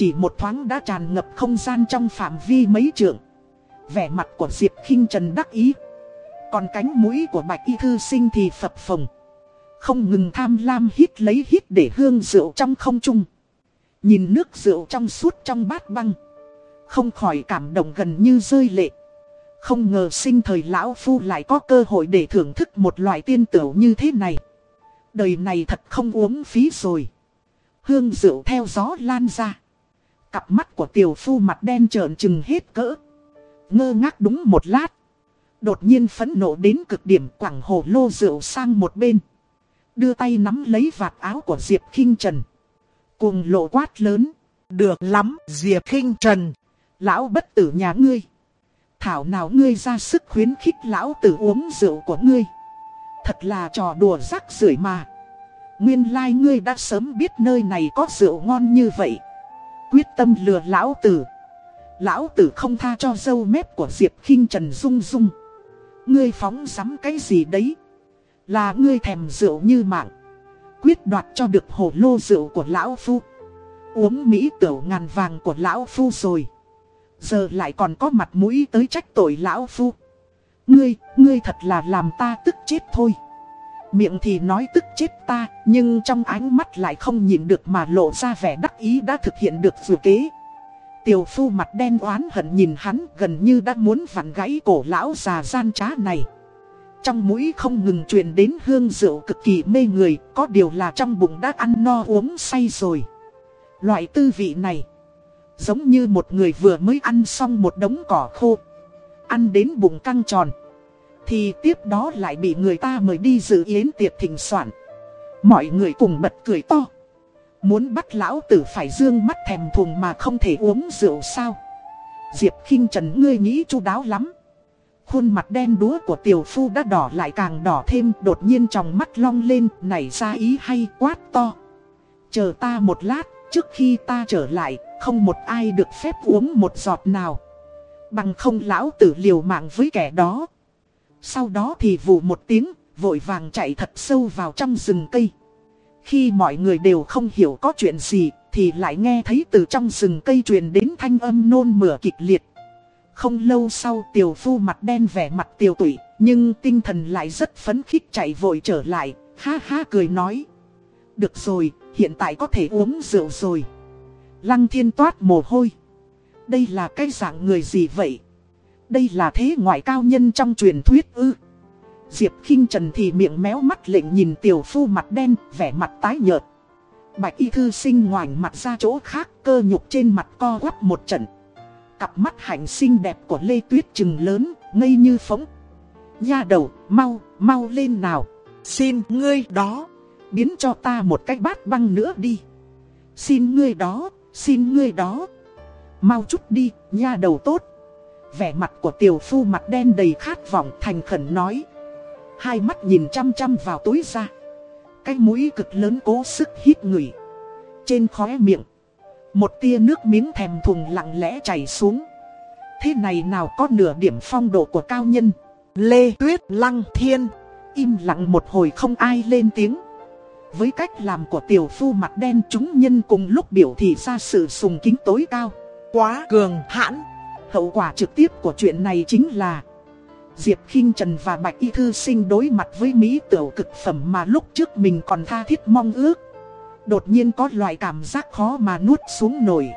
Chỉ một thoáng đã tràn ngập không gian trong phạm vi mấy trượng. Vẻ mặt của Diệp khinh Trần đắc ý. Còn cánh mũi của Bạch Y Thư Sinh thì phập phồng. Không ngừng tham lam hít lấy hít để hương rượu trong không trung. Nhìn nước rượu trong suốt trong bát băng. Không khỏi cảm động gần như rơi lệ. Không ngờ sinh thời lão phu lại có cơ hội để thưởng thức một loại tiên tửu như thế này. Đời này thật không uống phí rồi. Hương rượu theo gió lan ra. Cặp mắt của tiểu phu mặt đen trợn trừng hết cỡ. Ngơ ngác đúng một lát. Đột nhiên phẫn nộ đến cực điểm quảng hồ lô rượu sang một bên. Đưa tay nắm lấy vạt áo của Diệp khinh Trần. Cùng lộ quát lớn. Được lắm, Diệp khinh Trần. Lão bất tử nhà ngươi. Thảo nào ngươi ra sức khuyến khích lão tử uống rượu của ngươi. Thật là trò đùa rắc rưởi mà. Nguyên lai like ngươi đã sớm biết nơi này có rượu ngon như vậy. Quyết tâm lừa lão tử. Lão tử không tha cho dâu mép của Diệp khinh Trần Dung Dung. Ngươi phóng sắm cái gì đấy? Là ngươi thèm rượu như mạng. Quyết đoạt cho được hồ lô rượu của lão phu. Uống Mỹ tiểu ngàn vàng của lão phu rồi. Giờ lại còn có mặt mũi tới trách tội lão phu. Ngươi, ngươi thật là làm ta tức chết thôi. Miệng thì nói tức chết ta, nhưng trong ánh mắt lại không nhìn được mà lộ ra vẻ đắc ý đã thực hiện được dù kế. Tiểu phu mặt đen oán hận nhìn hắn gần như đã muốn vặn gãy cổ lão già gian trá này. Trong mũi không ngừng truyền đến hương rượu cực kỳ mê người, có điều là trong bụng đã ăn no uống say rồi. Loại tư vị này, giống như một người vừa mới ăn xong một đống cỏ khô. Ăn đến bụng căng tròn. Thì tiếp đó lại bị người ta mời đi dự yến tiệc thỉnh soạn. Mọi người cùng bật cười to. Muốn bắt lão tử phải dương mắt thèm thuồng mà không thể uống rượu sao. Diệp khinh Trần ngươi nghĩ chu đáo lắm. Khuôn mặt đen đúa của tiểu phu đã đỏ lại càng đỏ thêm đột nhiên trong mắt long lên nảy ra ý hay quát to. Chờ ta một lát, trước khi ta trở lại, không một ai được phép uống một giọt nào. Bằng không lão tử liều mạng với kẻ đó. Sau đó thì vù một tiếng, vội vàng chạy thật sâu vào trong rừng cây. Khi mọi người đều không hiểu có chuyện gì, thì lại nghe thấy từ trong rừng cây truyền đến thanh âm nôn mửa kịch liệt. Không lâu sau tiểu phu mặt đen vẻ mặt tiêu tụy, nhưng tinh thần lại rất phấn khích chạy vội trở lại, ha ha cười nói. Được rồi, hiện tại có thể uống rượu rồi. Lăng thiên toát mồ hôi. Đây là cái dạng người gì vậy? Đây là thế ngoại cao nhân trong truyền thuyết ư. Diệp khinh Trần thì miệng méo mắt lệnh nhìn tiểu phu mặt đen, vẻ mặt tái nhợt. Bạch y thư sinh ngoảnh mặt ra chỗ khác, cơ nhục trên mặt co quắp một trận. Cặp mắt hạnh xinh đẹp của Lê Tuyết trừng lớn, ngây như phóng. Nha đầu, mau, mau lên nào. Xin ngươi đó, biến cho ta một cái bát băng nữa đi. Xin ngươi đó, xin ngươi đó. Mau chút đi, nha đầu tốt. Vẻ mặt của tiểu phu mặt đen đầy khát vọng thành khẩn nói. Hai mắt nhìn chăm chăm vào túi ra. Cái mũi cực lớn cố sức hít ngửi. Trên khóe miệng. Một tia nước miếng thèm thùng lặng lẽ chảy xuống. Thế này nào có nửa điểm phong độ của cao nhân. Lê Tuyết Lăng Thiên. Im lặng một hồi không ai lên tiếng. Với cách làm của tiểu phu mặt đen, chúng nhân cùng lúc biểu thị ra sự sùng kính tối cao. Quá cường hãn. Hậu quả trực tiếp của chuyện này chính là Diệp khinh Trần và Bạch Y Thư Sinh đối mặt với Mỹ tiểu cực phẩm mà lúc trước mình còn tha thiết mong ước. Đột nhiên có loại cảm giác khó mà nuốt xuống nổi.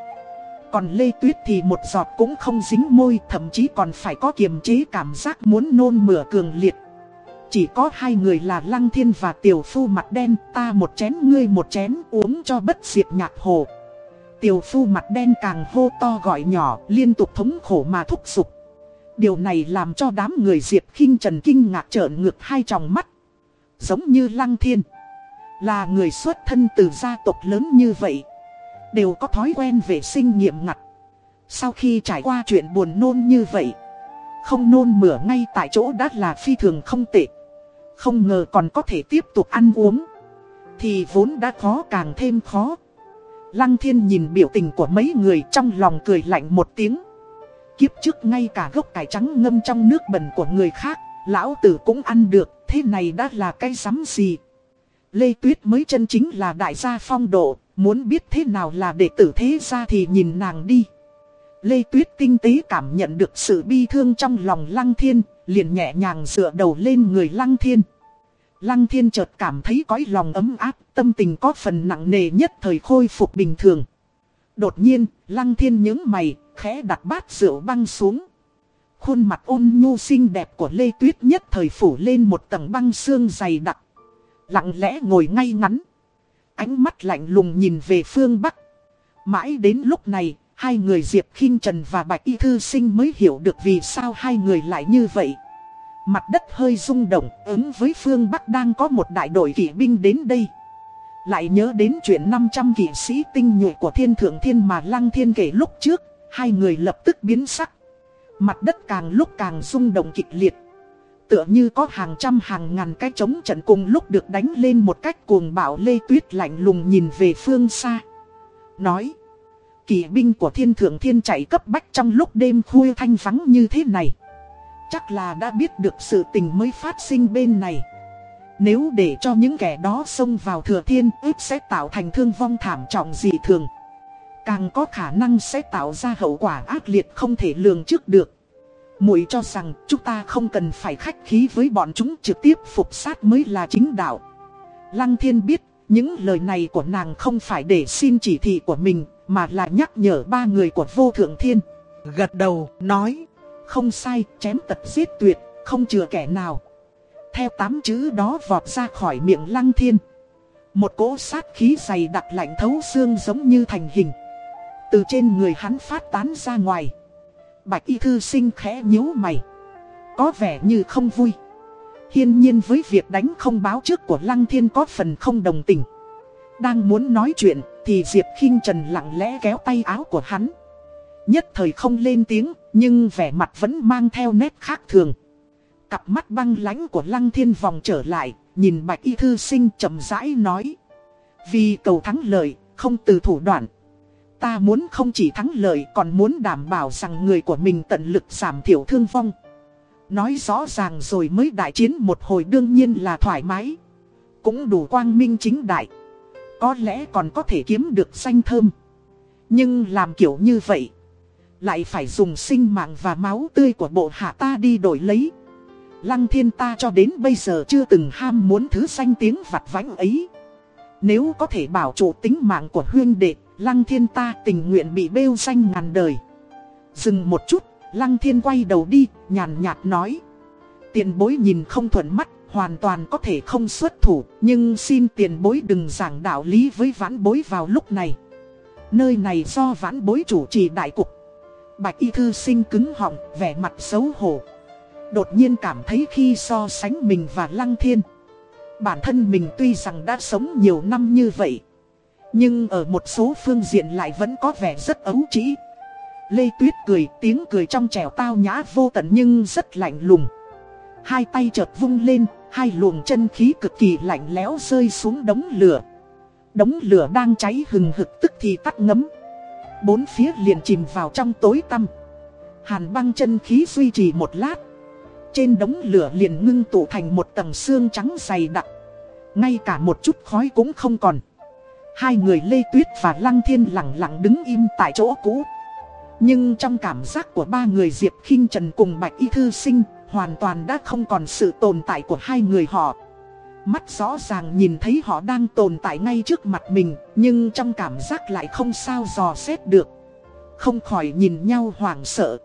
Còn Lê Tuyết thì một giọt cũng không dính môi, thậm chí còn phải có kiềm chế cảm giác muốn nôn mửa cường liệt. Chỉ có hai người là Lăng Thiên và Tiểu Phu mặt đen, ta một chén ngươi một chén uống cho bất diệt nhạc hồ. Tiều Phu mặt đen càng hô to gọi nhỏ, liên tục thống khổ mà thúc giục. Điều này làm cho đám người Diệp khinh Trần kinh ngạc trợn ngược hai tròng mắt. Giống như Lăng Thiên. Là người xuất thân từ gia tộc lớn như vậy. Đều có thói quen vệ sinh nghiêm ngặt. Sau khi trải qua chuyện buồn nôn như vậy. Không nôn mửa ngay tại chỗ đã là phi thường không tệ. Không ngờ còn có thể tiếp tục ăn uống. Thì vốn đã khó càng thêm khó. Lăng thiên nhìn biểu tình của mấy người trong lòng cười lạnh một tiếng. Kiếp trước ngay cả gốc cải trắng ngâm trong nước bẩn của người khác, lão tử cũng ăn được, thế này đã là cái rắm gì. Lê Tuyết mới chân chính là đại gia phong độ, muốn biết thế nào là đệ tử thế gia thì nhìn nàng đi. Lê Tuyết tinh tế cảm nhận được sự bi thương trong lòng Lăng Thiên, liền nhẹ nhàng dựa đầu lên người Lăng Thiên. Lăng Thiên chợt cảm thấy cõi lòng ấm áp, tâm tình có phần nặng nề nhất thời khôi phục bình thường. Đột nhiên, Lăng Thiên những mày, khẽ đặt bát rượu băng xuống. Khuôn mặt ôn nhu xinh đẹp của Lê Tuyết nhất thời phủ lên một tầng băng xương dày đặc. Lặng lẽ ngồi ngay ngắn. Ánh mắt lạnh lùng nhìn về phương Bắc. Mãi đến lúc này, hai người Diệp khinh Trần và Bạch Y Thư Sinh mới hiểu được vì sao hai người lại như vậy. Mặt đất hơi rung động, ứng với phương Bắc đang có một đại đội kỵ binh đến đây. Lại nhớ đến chuyện 500 kỵ sĩ tinh nhuệ của thiên thượng thiên mà Lăng Thiên kể lúc trước, hai người lập tức biến sắc. Mặt đất càng lúc càng rung động kịch liệt. Tựa như có hàng trăm hàng ngàn cái trống trận cùng lúc được đánh lên một cách cuồng bạo Lê Tuyết lạnh lùng nhìn về phương xa. Nói, "Kỵ binh của thiên thượng thiên chạy cấp bách trong lúc đêm khuya thanh vắng như thế này. Chắc là đã biết được sự tình mới phát sinh bên này. Nếu để cho những kẻ đó xông vào thừa thiên ước sẽ tạo thành thương vong thảm trọng dị thường. càng có khả năng sẽ tạo ra hậu quả ác liệt không thể lường trước được. Muội cho rằng chúng ta không cần phải khách khí với bọn chúng trực tiếp phục sát mới là chính đạo. Lăng thiên biết những lời này của nàng không phải để xin chỉ thị của mình mà là nhắc nhở ba người của vô thượng thiên. Gật đầu, nói. Không sai, chém tật giết tuyệt, không chừa kẻ nào. Theo tám chữ đó vọt ra khỏi miệng lăng thiên. Một cỗ sát khí dày đặc lạnh thấu xương giống như thành hình. Từ trên người hắn phát tán ra ngoài. Bạch y thư sinh khẽ nhíu mày. Có vẻ như không vui. Hiên nhiên với việc đánh không báo trước của Lăng Thiên có phần không đồng tình. Đang muốn nói chuyện thì Diệp khinh Trần lặng lẽ kéo tay áo của hắn. Nhất thời không lên tiếng nhưng vẻ mặt vẫn mang theo nét khác thường. Cặp mắt băng lãnh của Lăng Thiên vòng trở lại, nhìn Bạch Y Thư Sinh chậm rãi nói. Vì cầu thắng lợi, không từ thủ đoạn. Ta muốn không chỉ thắng lợi còn muốn đảm bảo rằng người của mình tận lực giảm thiểu thương vong. Nói rõ ràng rồi mới đại chiến một hồi đương nhiên là thoải mái. Cũng đủ quang minh chính đại. Có lẽ còn có thể kiếm được danh thơm. Nhưng làm kiểu như vậy. Lại phải dùng sinh mạng và máu tươi của bộ hạ ta đi đổi lấy. Lăng thiên ta cho đến bây giờ chưa từng ham muốn thứ danh tiếng vặt vãnh ấy. Nếu có thể bảo trụ tính mạng của huyên đệ, lăng thiên ta tình nguyện bị bêu danh ngàn đời. Dừng một chút, lăng thiên quay đầu đi, nhàn nhạt nói. Tiền bối nhìn không thuận mắt, hoàn toàn có thể không xuất thủ, nhưng xin tiền bối đừng giảng đạo lý với vãn bối vào lúc này. Nơi này do vãn bối chủ trì đại cục. Bạch y thư sinh cứng họng, vẻ mặt xấu hổ. Đột nhiên cảm thấy khi so sánh mình và Lăng Thiên Bản thân mình tuy rằng đã sống nhiều năm như vậy Nhưng ở một số phương diện lại vẫn có vẻ rất ấu trĩ. Lê Tuyết cười tiếng cười trong trẻo tao nhã vô tận nhưng rất lạnh lùng. Hai tay chợt vung lên Hai luồng chân khí cực kỳ lạnh lẽo rơi xuống đống lửa. Đống lửa đang cháy hừng hực tức thì tắt ngấm. Bốn phía liền chìm vào trong tối tăm. Hàn băng chân khí duy trì một lát. Trên đống lửa liền ngưng tụ thành một tầng xương trắng dày đặc. Ngay cả một chút khói cũng không còn. Hai người Lê Tuyết và Lăng Thiên lặng lặng đứng im tại chỗ cũ. Nhưng trong cảm giác của ba người Diệp khinh Trần cùng Bạch Y Thư Sinh, Hoàn toàn đã không còn sự tồn tại của hai người họ. Mắt rõ ràng nhìn thấy họ đang tồn tại ngay trước mặt mình Nhưng trong cảm giác lại không sao dò xét được Không khỏi nhìn nhau hoảng sợ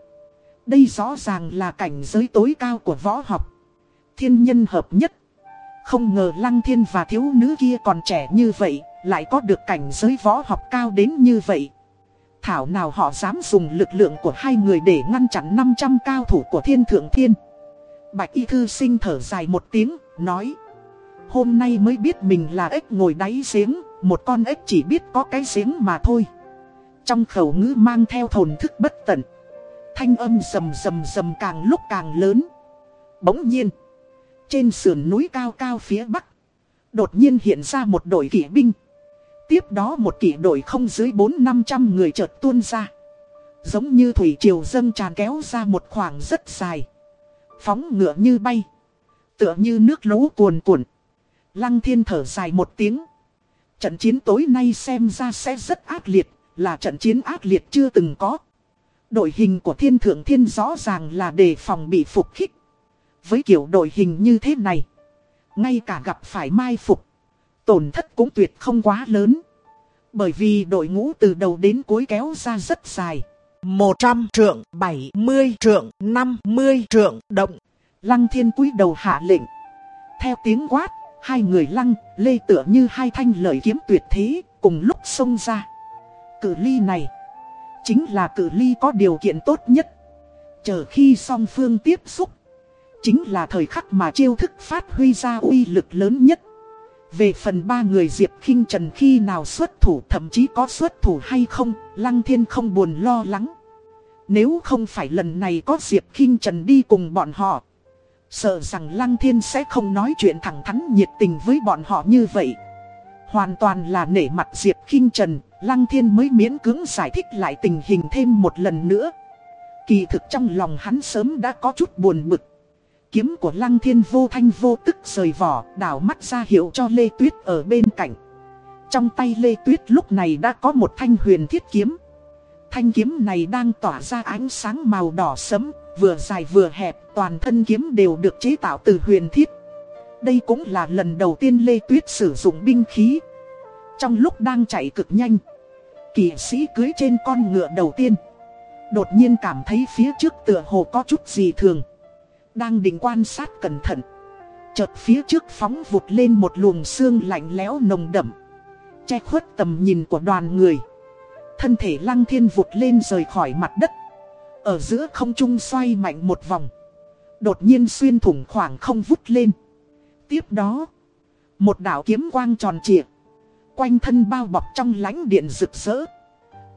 đây rõ ràng là cảnh giới tối cao của võ học. Thiên nhân hợp nhất. Không ngờ Lăng Thiên và thiếu nữ kia còn trẻ như vậy, lại có được cảnh giới võ học cao đến như vậy. Thảo nào họ dám dùng lực lượng của hai người để ngăn chặn 500 cao thủ của thiên thượng thiên. Bạch y thư sinh thở dài một tiếng, nói. Hôm nay mới biết mình là ếch ngồi đáy giếng, một con ếch chỉ biết có cái giếng mà thôi. Trong khẩu ngữ mang theo thồn thức bất tận. Thanh âm rầm rầm rầm càng lúc càng lớn. Bỗng nhiên, trên sườn núi cao cao phía bắc, đột nhiên hiện ra một đội kỵ binh. Tiếp đó một kỵ đội không dưới 4-500 người chợt tuôn ra. Giống như thủy triều dâng tràn kéo ra một khoảng rất dài. Phóng ngựa như bay. Tựa như nước lũ cuồn cuộn. Lăng thiên thở dài một tiếng. Trận chiến tối nay xem ra sẽ rất ác liệt, là trận chiến ác liệt chưa từng có. Đội hình của thiên thượng thiên rõ ràng là đề phòng bị phục khích. Với kiểu đội hình như thế này, ngay cả gặp phải mai phục, tổn thất cũng tuyệt không quá lớn. Bởi vì đội ngũ từ đầu đến cuối kéo ra rất dài. 100 trượng, 70 trượng, 50 trượng, động. Lăng thiên cúi đầu hạ lệnh. Theo tiếng quát, hai người lăng, lê tựa như hai thanh lợi kiếm tuyệt thế, cùng lúc xông ra. Cử ly này Chính là cử ly có điều kiện tốt nhất. Chờ khi song phương tiếp xúc. Chính là thời khắc mà chiêu thức phát huy ra uy lực lớn nhất. Về phần ba người Diệp khinh Trần khi nào xuất thủ thậm chí có xuất thủ hay không, Lăng Thiên không buồn lo lắng. Nếu không phải lần này có Diệp khinh Trần đi cùng bọn họ, sợ rằng Lăng Thiên sẽ không nói chuyện thẳng thắn nhiệt tình với bọn họ như vậy. Hoàn toàn là nể mặt Diệp khinh Trần, Lăng Thiên mới miễn cưỡng giải thích lại tình hình thêm một lần nữa. Kỳ thực trong lòng hắn sớm đã có chút buồn bực. Kiếm của Lăng Thiên vô thanh vô tức rời vỏ, đảo mắt ra hiệu cho Lê Tuyết ở bên cạnh. Trong tay Lê Tuyết lúc này đã có một thanh huyền thiết kiếm. Thanh kiếm này đang tỏa ra ánh sáng màu đỏ sẫm, vừa dài vừa hẹp, toàn thân kiếm đều được chế tạo từ huyền thiết. Đây cũng là lần đầu tiên Lê Tuyết sử dụng binh khí. Trong lúc đang chạy cực nhanh, kỵ sĩ cưới trên con ngựa đầu tiên. Đột nhiên cảm thấy phía trước tựa hồ có chút gì thường. Đang định quan sát cẩn thận. Chợt phía trước phóng vụt lên một luồng xương lạnh lẽo nồng đậm. Che khuất tầm nhìn của đoàn người. Thân thể lăng thiên vụt lên rời khỏi mặt đất. Ở giữa không trung xoay mạnh một vòng. Đột nhiên xuyên thủng khoảng không vút lên. Tiếp đó, một đạo kiếm quang tròn trịa. Quanh thân bao bọc trong lãnh điện rực rỡ.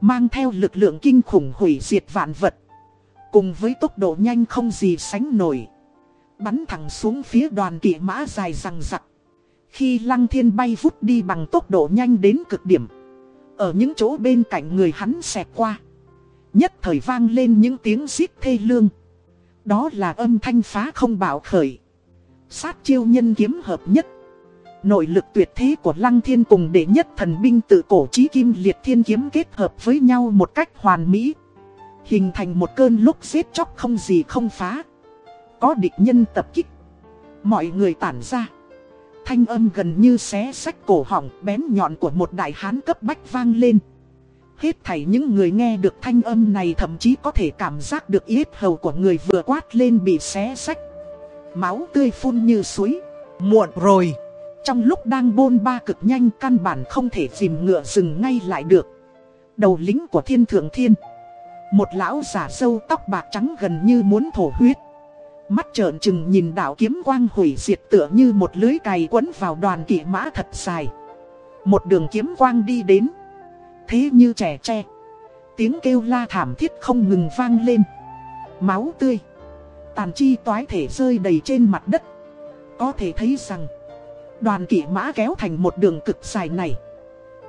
Mang theo lực lượng kinh khủng hủy diệt vạn vật. Cùng với tốc độ nhanh không gì sánh nổi. Bắn thẳng xuống phía đoàn kỵ mã dài răng rặc. Khi lăng thiên bay vút đi bằng tốc độ nhanh đến cực điểm. Ở những chỗ bên cạnh người hắn xẹt qua. Nhất thời vang lên những tiếng xít thê lương. Đó là âm thanh phá không bảo khởi. Sát chiêu nhân kiếm hợp nhất. Nội lực tuyệt thế của Lăng Thiên cùng đệ nhất thần binh tự cổ trí kim liệt thiên kiếm kết hợp với nhau một cách hoàn mỹ. Hình thành một cơn lúc xiết chóc không gì không phá. Có địch nhân tập kích. Mọi người tản ra. Thanh âm gần như xé sách cổ họng bén nhọn của một đại hán cấp bách vang lên. Hết thảy những người nghe được thanh âm này thậm chí có thể cảm giác được yết hầu của người vừa quát lên bị xé sách. Máu tươi phun như suối. Muộn rồi. Trong lúc đang bôn ba cực nhanh căn bản không thể dìm ngựa dừng ngay lại được. Đầu lính của thiên thượng thiên. Một lão giả sâu tóc bạc trắng gần như muốn thổ huyết. Mắt trợn trừng nhìn đạo kiếm quang hủy diệt tựa như một lưới cày quấn vào đoàn kỵ mã thật dài. Một đường kiếm quang đi đến. Thế như trẻ tre. Tiếng kêu la thảm thiết không ngừng vang lên. Máu tươi. Tàn chi toái thể rơi đầy trên mặt đất. Có thể thấy rằng. Đoàn kỵ mã kéo thành một đường cực dài này.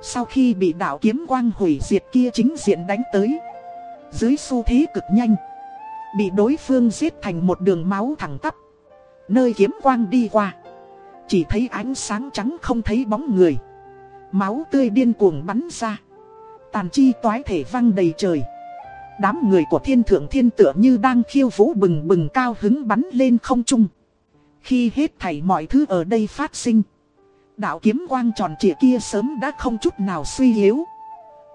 Sau khi bị đạo kiếm quang hủy diệt kia chính diện đánh tới. Dưới xu thế cực nhanh. Bị đối phương giết thành một đường máu thẳng tắp Nơi kiếm quang đi qua, Chỉ thấy ánh sáng trắng không thấy bóng người Máu tươi điên cuồng bắn ra Tàn chi toái thể văng đầy trời Đám người của thiên thượng thiên tựa như đang khiêu vũ bừng bừng cao hứng bắn lên không trung Khi hết thảy mọi thứ ở đây phát sinh Đạo kiếm quang tròn trịa kia sớm đã không chút nào suy yếu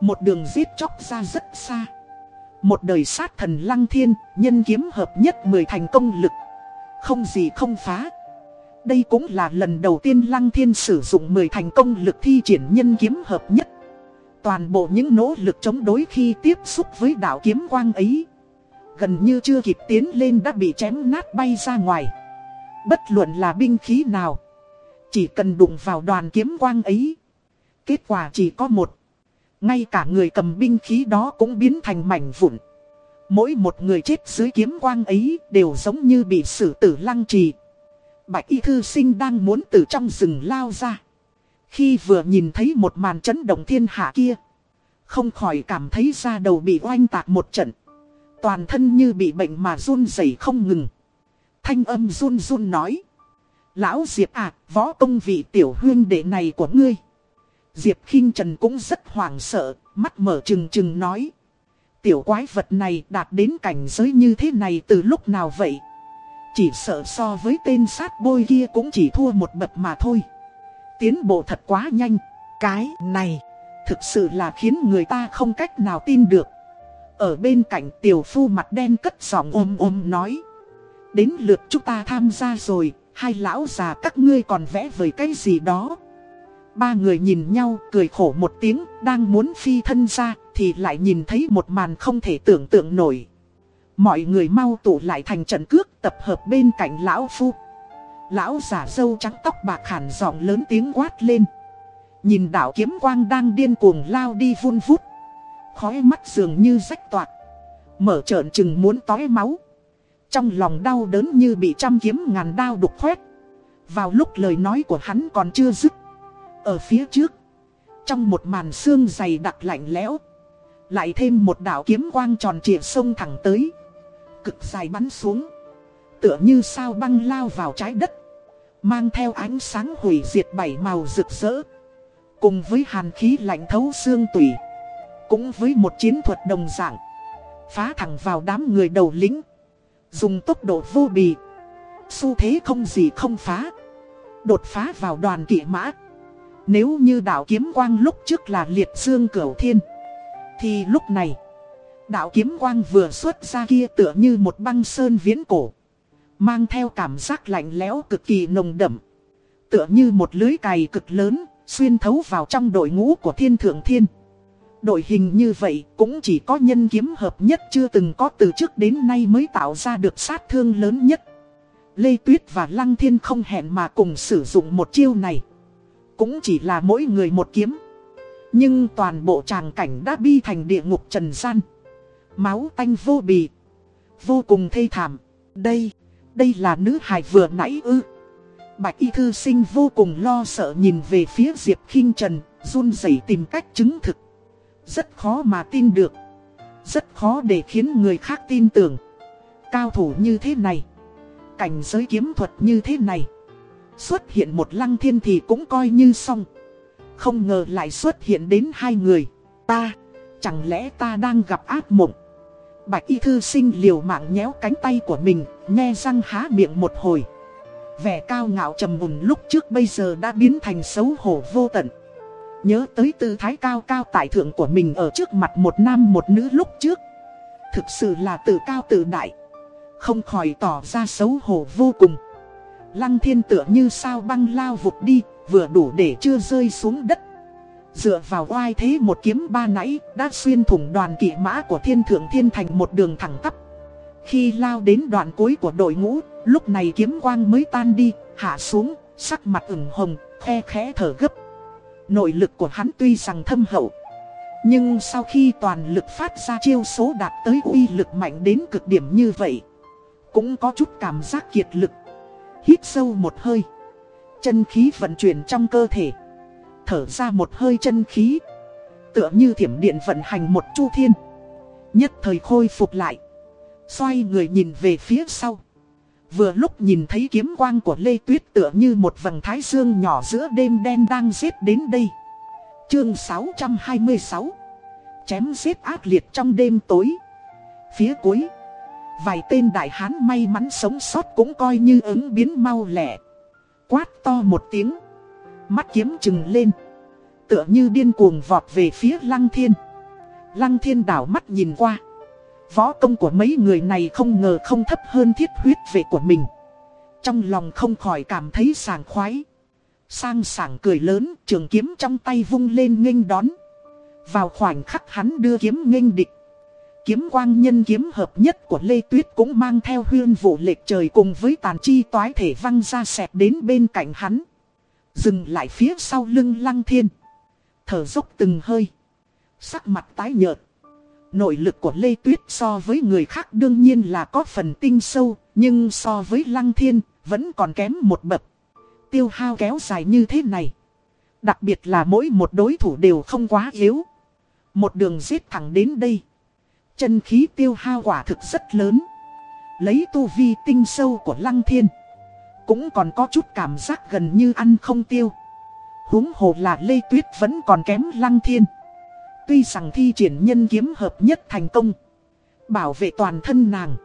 Một đường giết chóc ra rất xa một đời sát thần lăng thiên, nhân kiếm hợp nhất mười thành công lực. Không gì không phá. Đây cũng là lần đầu tiên lăng thiên sử dụng mười thành công lực thi triển nhân kiếm hợp nhất. Toàn bộ những nỗ lực chống đối khi tiếp xúc với đạo kiếm quang ấy. Gần như chưa kịp tiến lên đã bị chém nát bay ra ngoài. Bất luận là binh khí nào. Chỉ cần đụng vào đoàn kiếm quang ấy. Kết quả chỉ có một. Ngay cả người cầm binh khí đó cũng biến thành mảnh vụn. Mỗi một người chết dưới kiếm quang ấy đều giống như bị xử tử lăng trì. Bạch y thư sinh đang muốn từ trong rừng lao ra. Khi vừa nhìn thấy một màn chấn động thiên hạ kia. Không khỏi cảm thấy da đầu bị oanh tạc một trận. Toàn thân như bị bệnh mà run rẩy không ngừng. Thanh âm run run nói. Lão Diệp à, võ công vị tiểu huyên đệ này của ngươi. Diệp khinh Trần cũng rất hoảng sợ, mắt mở trừng trừng nói. Tiểu quái vật này đạt đến cảnh giới như thế này từ lúc nào vậy? Chỉ sợ so với tên sát bôi kia cũng chỉ thua một bậc mà thôi. Tiến bộ thật quá nhanh. Cái này thực sự là khiến người ta không cách nào tin được. Ở bên cạnh tiểu phu mặt đen cất giọng ôm ôm nói. Đến lượt chúng ta tham gia rồi, hai lão già các ngươi còn vẽ vời cái gì đó. Ba người nhìn nhau cười khổ một tiếng Đang muốn phi thân ra Thì lại nhìn thấy một màn không thể tưởng tượng nổi Mọi người mau tụ lại thành trận cước Tập hợp bên cạnh lão phu Lão giả dâu trắng tóc bạc hẳn giọng lớn tiếng quát lên. Nhìn đảo kiếm quang đang điên cuồng lao đi vun vút. Khói mắt dường như rách toạc. Mở trợn chừng muốn tói máu. Trong lòng đau đớn như bị trăm kiếm ngàn đao đục khoét. Vào lúc lời nói của hắn còn chưa dứt. Ở phía trước, trong một màn xương dày đặc lạnh lẽo, lại thêm một đạo kiếm quang tròn trịa sông thẳng tới. Cực dài bắn xuống, tựa như sao băng lao vào trái đất, mang theo ánh sáng hủy diệt bảy màu rực rỡ. Cùng với hàn khí lạnh thấu xương tủy, Cũng với một chiến thuật đồng dạng, Phá thẳng vào đám người đầu lính, Dùng tốc độ vô bì, xu thế không gì không phá, Đột phá vào đoàn kỵ mã Nếu như đạo kiếm quang lúc trước là liệt dương cửu thiên, Thì lúc này, Đạo kiếm quang vừa xuất ra kia tựa như một băng sơn viễn cổ Mang theo cảm giác lạnh lẽo cực kỳ nồng đậm. Tựa như một lưới cày cực lớn Xuyên thấu vào trong đội ngũ của thiên thượng thiên. Đội hình như vậy cũng chỉ có nhân kiếm hợp nhất chưa từng có từ trước đến nay mới tạo ra được sát thương lớn nhất. Lê Tuyết và Lăng Thiên không hẹn mà cùng sử dụng một chiêu này. Cũng chỉ là mỗi người một kiếm. Nhưng toàn bộ tràng cảnh đã bi thành địa ngục trần gian. Máu tanh vô bì Vô cùng thê thảm. Đây, đây là nữ hài vừa nãy ư. Bạch y thư sinh vô cùng lo sợ nhìn về phía Diệp khinh Trần Run rẩy tìm cách chứng thực. Rất khó mà tin được. Rất khó để khiến người khác tin tưởng. Cao thủ như thế này cảnh giới kiếm thuật như thế này Xuất hiện một lăng thiên thì cũng coi như xong. Không ngờ lại xuất hiện đến hai người. Ta, chẳng lẽ ta đang gặp ác mộng? Bạch y thư sinh liều mạng nhéo cánh tay của mình Nghe răng há miệng một hồi. Vẻ cao ngạo trầm mùn lúc trước bây giờ đã biến thành xấu hổ vô tận. Nhớ tới tư thái cao cao tại thượng của mình ở trước mặt một nam một nữ lúc trước. Thực sự là tự cao tự đại. Không khỏi tỏ ra xấu hổ vô cùng. Lăng thiên tựa như sao băng lao vụt đi, Vừa đủ để chưa rơi xuống đất. Dựa vào oai thế một kiếm ba nãy, Đã xuyên thủng đoàn kỵ mã của thiên thượng thiên thành một đường thẳng tắp. Khi lao đến đoạn cuối của đội ngũ, Lúc này kiếm quang mới tan đi, Hạ xuống, Sắc mặt ửng hồng, Khe khẽ thở gấp. Nội lực của hắn tuy rằng thâm hậu, Nhưng sau khi toàn lực phát ra chiêu số đạt tới uy lực mạnh đến cực điểm như vậy, cũng có chút cảm giác kiệt lực. Hít sâu một hơi, Chân khí vận chuyển trong cơ thể Thở ra một hơi chân khí. Tựa như thiểm điện vận hành một chu thiên. Nhất thời khôi phục lại. Xoay người nhìn về phía sau. Vừa lúc nhìn thấy kiếm quang của Lê Tuyết tựa như một vầng thái dương nhỏ giữa đêm đen đang giết đến đây. Chương 626 Chém giết ác liệt trong đêm tối. Phía cuối, Vài tên đại hán may mắn sống sót cũng coi như ứng biến mau lẹ. Quát to một tiếng. Mắt kiếm trừng lên. Tựa như điên cuồng vọt về phía lăng thiên. Lăng thiên đảo mắt nhìn qua. Võ công của mấy người này không ngờ không thấp hơn thiết huyết vệ của mình. Trong lòng không khỏi cảm thấy sảng khoái. Sang sảng cười lớn, trường kiếm trong tay vung lên nghênh đón. Vào khoảnh khắc hắn đưa kiếm nghênh địch. Kiếm quang nhân kiếm hợp nhất của Lê Tuyết cũng mang theo huyên vụ lệch trời cùng với tàn chi toái thể văng ra xẹp đến bên cạnh hắn. Dừng lại phía sau lưng lăng thiên. Thở dốc từng hơi. Sắc mặt tái nhợt. Nội lực của Lê Tuyết so với người khác đương nhiên là có phần tinh sâu, nhưng so với lăng thiên, vẫn còn kém một bậc. Tiêu hao kéo dài như thế này. Đặc biệt là mỗi một đối thủ đều không quá yếu. Một đường giết thẳng đến đây. Chân khí tiêu hao quả thực rất lớn. Lấy tu vi tinh sâu của lăng thiên. Cũng còn có chút cảm giác gần như ăn không tiêu. huống hồ là Lê Tuyết vẫn còn kém lăng thiên. Tuy rằng thi triển nhân kiếm hợp nhất thành công. Bảo vệ toàn thân nàng.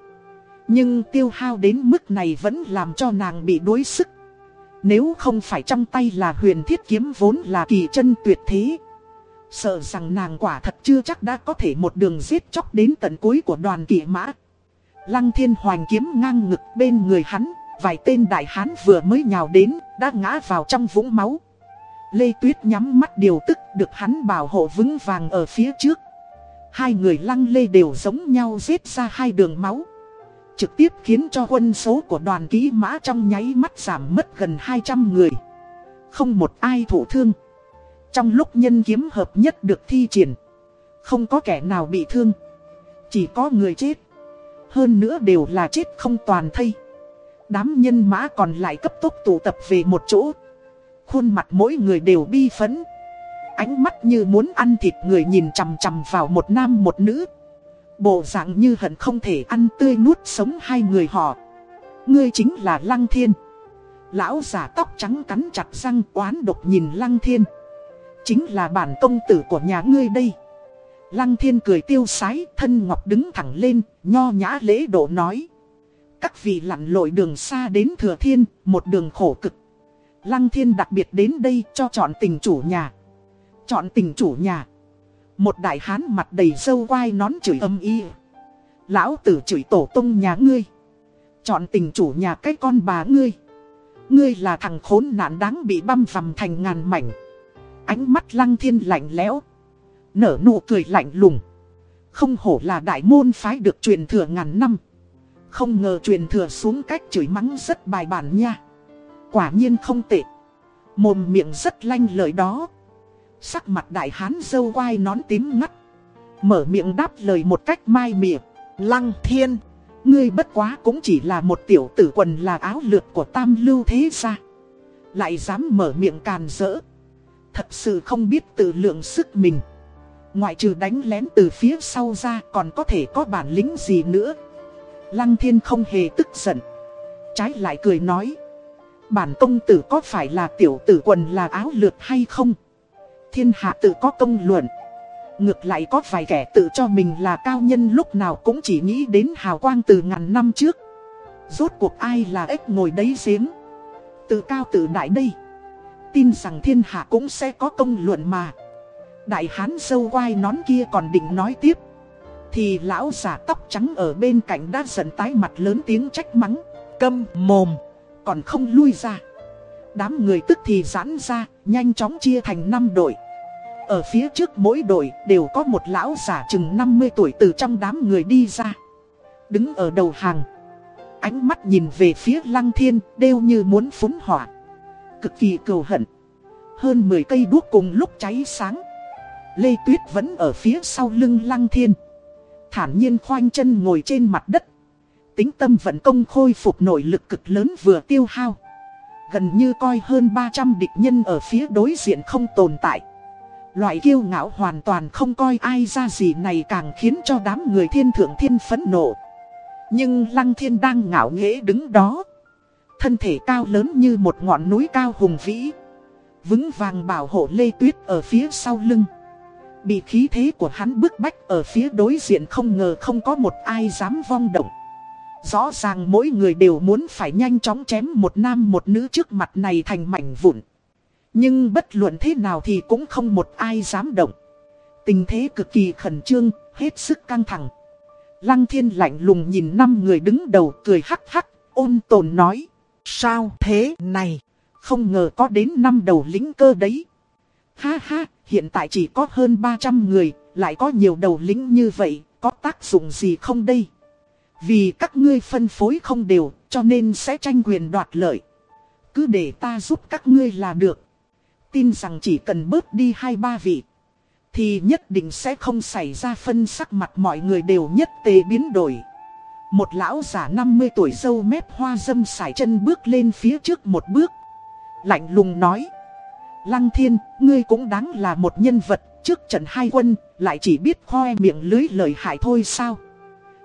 Nhưng tiêu hao đến mức này vẫn làm cho nàng bị đối sức. Nếu không phải trong tay là huyền thiết kiếm vốn là kỳ chân tuyệt thế. Sợ rằng nàng quả thật chưa chắc đã có thể một đường giết chóc đến tận cuối của đoàn kỵ mã. Lăng thiên hoành kiếm ngang ngực bên người hắn, vài tên đại hán vừa mới nhào đến, đã ngã vào trong vũng máu. Lê Tuyết nhắm mắt điều tức được hắn bảo hộ vững vàng ở phía trước. Hai người lăng lê đều giống nhau giết ra hai đường máu. Trực tiếp khiến cho quân số của đoàn ký mã trong nháy mắt giảm mất gần 200 người. Không một ai thụ thương. Trong lúc nhân kiếm hợp nhất được thi triển Không có kẻ nào bị thương Chỉ có người chết Hơn nữa đều là chết không toàn thây Đám nhân mã còn lại cấp tốc tụ tập về một chỗ. Khuôn mặt mỗi người đều bi phấn. Ánh mắt như muốn ăn thịt người nhìn chằm chằm vào một nam một nữ. Bộ dạng như hận không thể ăn tươi nuốt sống hai người họ. Ngươi chính là Lăng Thiên. Lão giả tóc trắng cắn chặt răng oán độc nhìn Lăng Thiên. Chính là bản công tử của nhà ngươi đây. Lăng thiên cười tiêu sái, thân ngọc đứng thẳng lên, Nho nhã lễ độ nói. Các vị lặn lội đường xa đến thừa thiên, Một đường khổ cực. Lăng thiên đặc biệt đến đây cho chọn tình chủ nhà. Chọn tình chủ nhà. Một đại hán mặt đầy sâu quai nón chửi âm y. Lão tử chửi tổ tung nhà ngươi. Chọn tình chủ nhà cái con bà ngươi. Ngươi là thằng khốn nạn đáng bị băm vằm thành ngàn mảnh. Ánh mắt lăng thiên lạnh lẽo. Nở nụ cười lạnh lùng. Không hổ là đại môn phái được truyền thừa ngàn năm. Không ngờ truyền thừa xuống cách chửi mắng rất bài bản nha. Quả nhiên không tệ. Mồm miệng rất lanh lời đó. Sắc mặt đại hán dâu quai nón tím ngắt. Mở miệng đáp lời một cách mai miệng Lăng thiên, Ngươi bất quá cũng chỉ là một tiểu tử quần là áo lượt của tam lưu thế gia. Lại dám mở miệng càn rỡ. Thật sự không biết tự lượng sức mình. Ngoại trừ đánh lén từ phía sau ra còn có thể có bản lĩnh gì nữa. Lăng thiên không hề tức giận. Trái lại cười nói. Bản công tử có phải là tiểu tử quần là áo lượt hay không? Thiên hạ tự có công luận. Ngược lại có vài kẻ tự cho mình là cao nhân lúc nào cũng chỉ nghĩ đến hào quang từ ngàn năm trước. Rốt cuộc ai là ếch ngồi đấy giếng? Tự cao tự đại đây. Tin rằng thiên hạ cũng sẽ có công luận mà. Đại hán sâu quai nón kia còn định nói tiếp. Thì lão giả tóc trắng ở bên cạnh đã giận tái mặt lớn tiếng trách mắng, Câm, mồm, Còn không lui ra Đám người tức thì giãn ra, Nhanh chóng chia thành 5 đội ở phía trước mỗi đội đều có một lão giả chừng 50 tuổi từ trong đám người đi ra. Đứng ở đầu hàng. Ánh mắt nhìn về phía lăng thiên, đều như muốn phúng hỏa. Cực kỳ cầu hận. Hơn 10 cây đuốc cùng lúc cháy sáng. Lê Tuyết vẫn ở phía sau lưng lăng thiên. Thản nhiên khoanh chân ngồi trên mặt đất. Tính tâm vận công khôi phục nội lực cực lớn vừa tiêu hao. Gần như coi hơn 300 địch nhân ở phía đối diện không tồn tại. Loại kiêu ngạo hoàn toàn không coi ai ra gì này càng khiến cho đám người thiên thượng thiên phẫn nộ. Nhưng lăng thiên đang ngạo nghễ đứng đó. Thân thể cao lớn như một ngọn núi cao hùng vĩ. Vững vàng bảo hộ Lê Tuyết ở phía sau lưng. Bị khí thế của hắn bức bách ở phía đối diện không ngờ không có một ai dám vong động. Rõ ràng mỗi người đều muốn phải nhanh chóng chém một nam một nữ trước mặt này thành mảnh vụn. Nhưng bất luận thế nào thì cũng không một ai dám động. Tình thế cực kỳ khẩn trương, hết sức căng thẳng. Lăng thiên lạnh lùng nhìn năm người đứng đầu cười hắc hắc, ôn tồn nói. Sao thế này? Không ngờ có đến năm đầu lính cơ đấy. Ha ha, hiện tại chỉ có hơn 300 người, lại có nhiều đầu lính như vậy, có tác dụng gì không đây? Vì các ngươi phân phối không đều, cho nên sẽ tranh quyền đoạt lợi. Cứ để ta giúp các ngươi là được tin rằng chỉ cần bớt đi hai ba vị. Thì nhất định sẽ không xảy ra phân sắc mặt mọi người đều nhất tề biến đổi. Một lão giả 50 tuổi dâu mép hoa dâm sải chân bước lên phía trước một bước. Lạnh lùng nói. Lăng thiên, ngươi cũng đáng là một nhân vật trước trận hai quân, lại chỉ biết khoe miệng lưới lời hại thôi sao.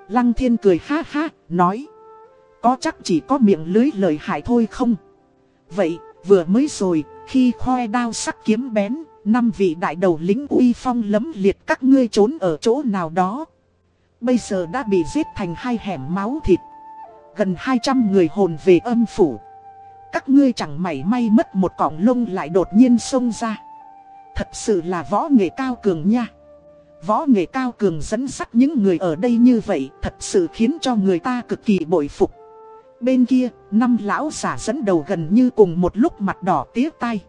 Lăng thiên cười ha ha, nói. Có chắc chỉ có miệng lưới lời hại thôi không? Vậy, vừa mới rồi, khi khoe đao sắc kiếm bén, năm vị đại đầu lính uy phong lấm liệt các ngươi trốn ở chỗ nào đó. Bây giờ đã bị giết thành hai hẻm máu thịt. Gần 200 người hồn về âm phủ. Các ngươi chẳng mảy may mất một cọng lông lại đột nhiên xông ra. Thật sự là võ nghệ cao cường nha. Võ nghệ cao cường dẫn dắt những người ở đây như vậy thật sự khiến cho người ta cực kỳ bội phục. Bên kia, năm lão giả dẫn đầu gần như cùng một lúc mặt đỏ tía tay.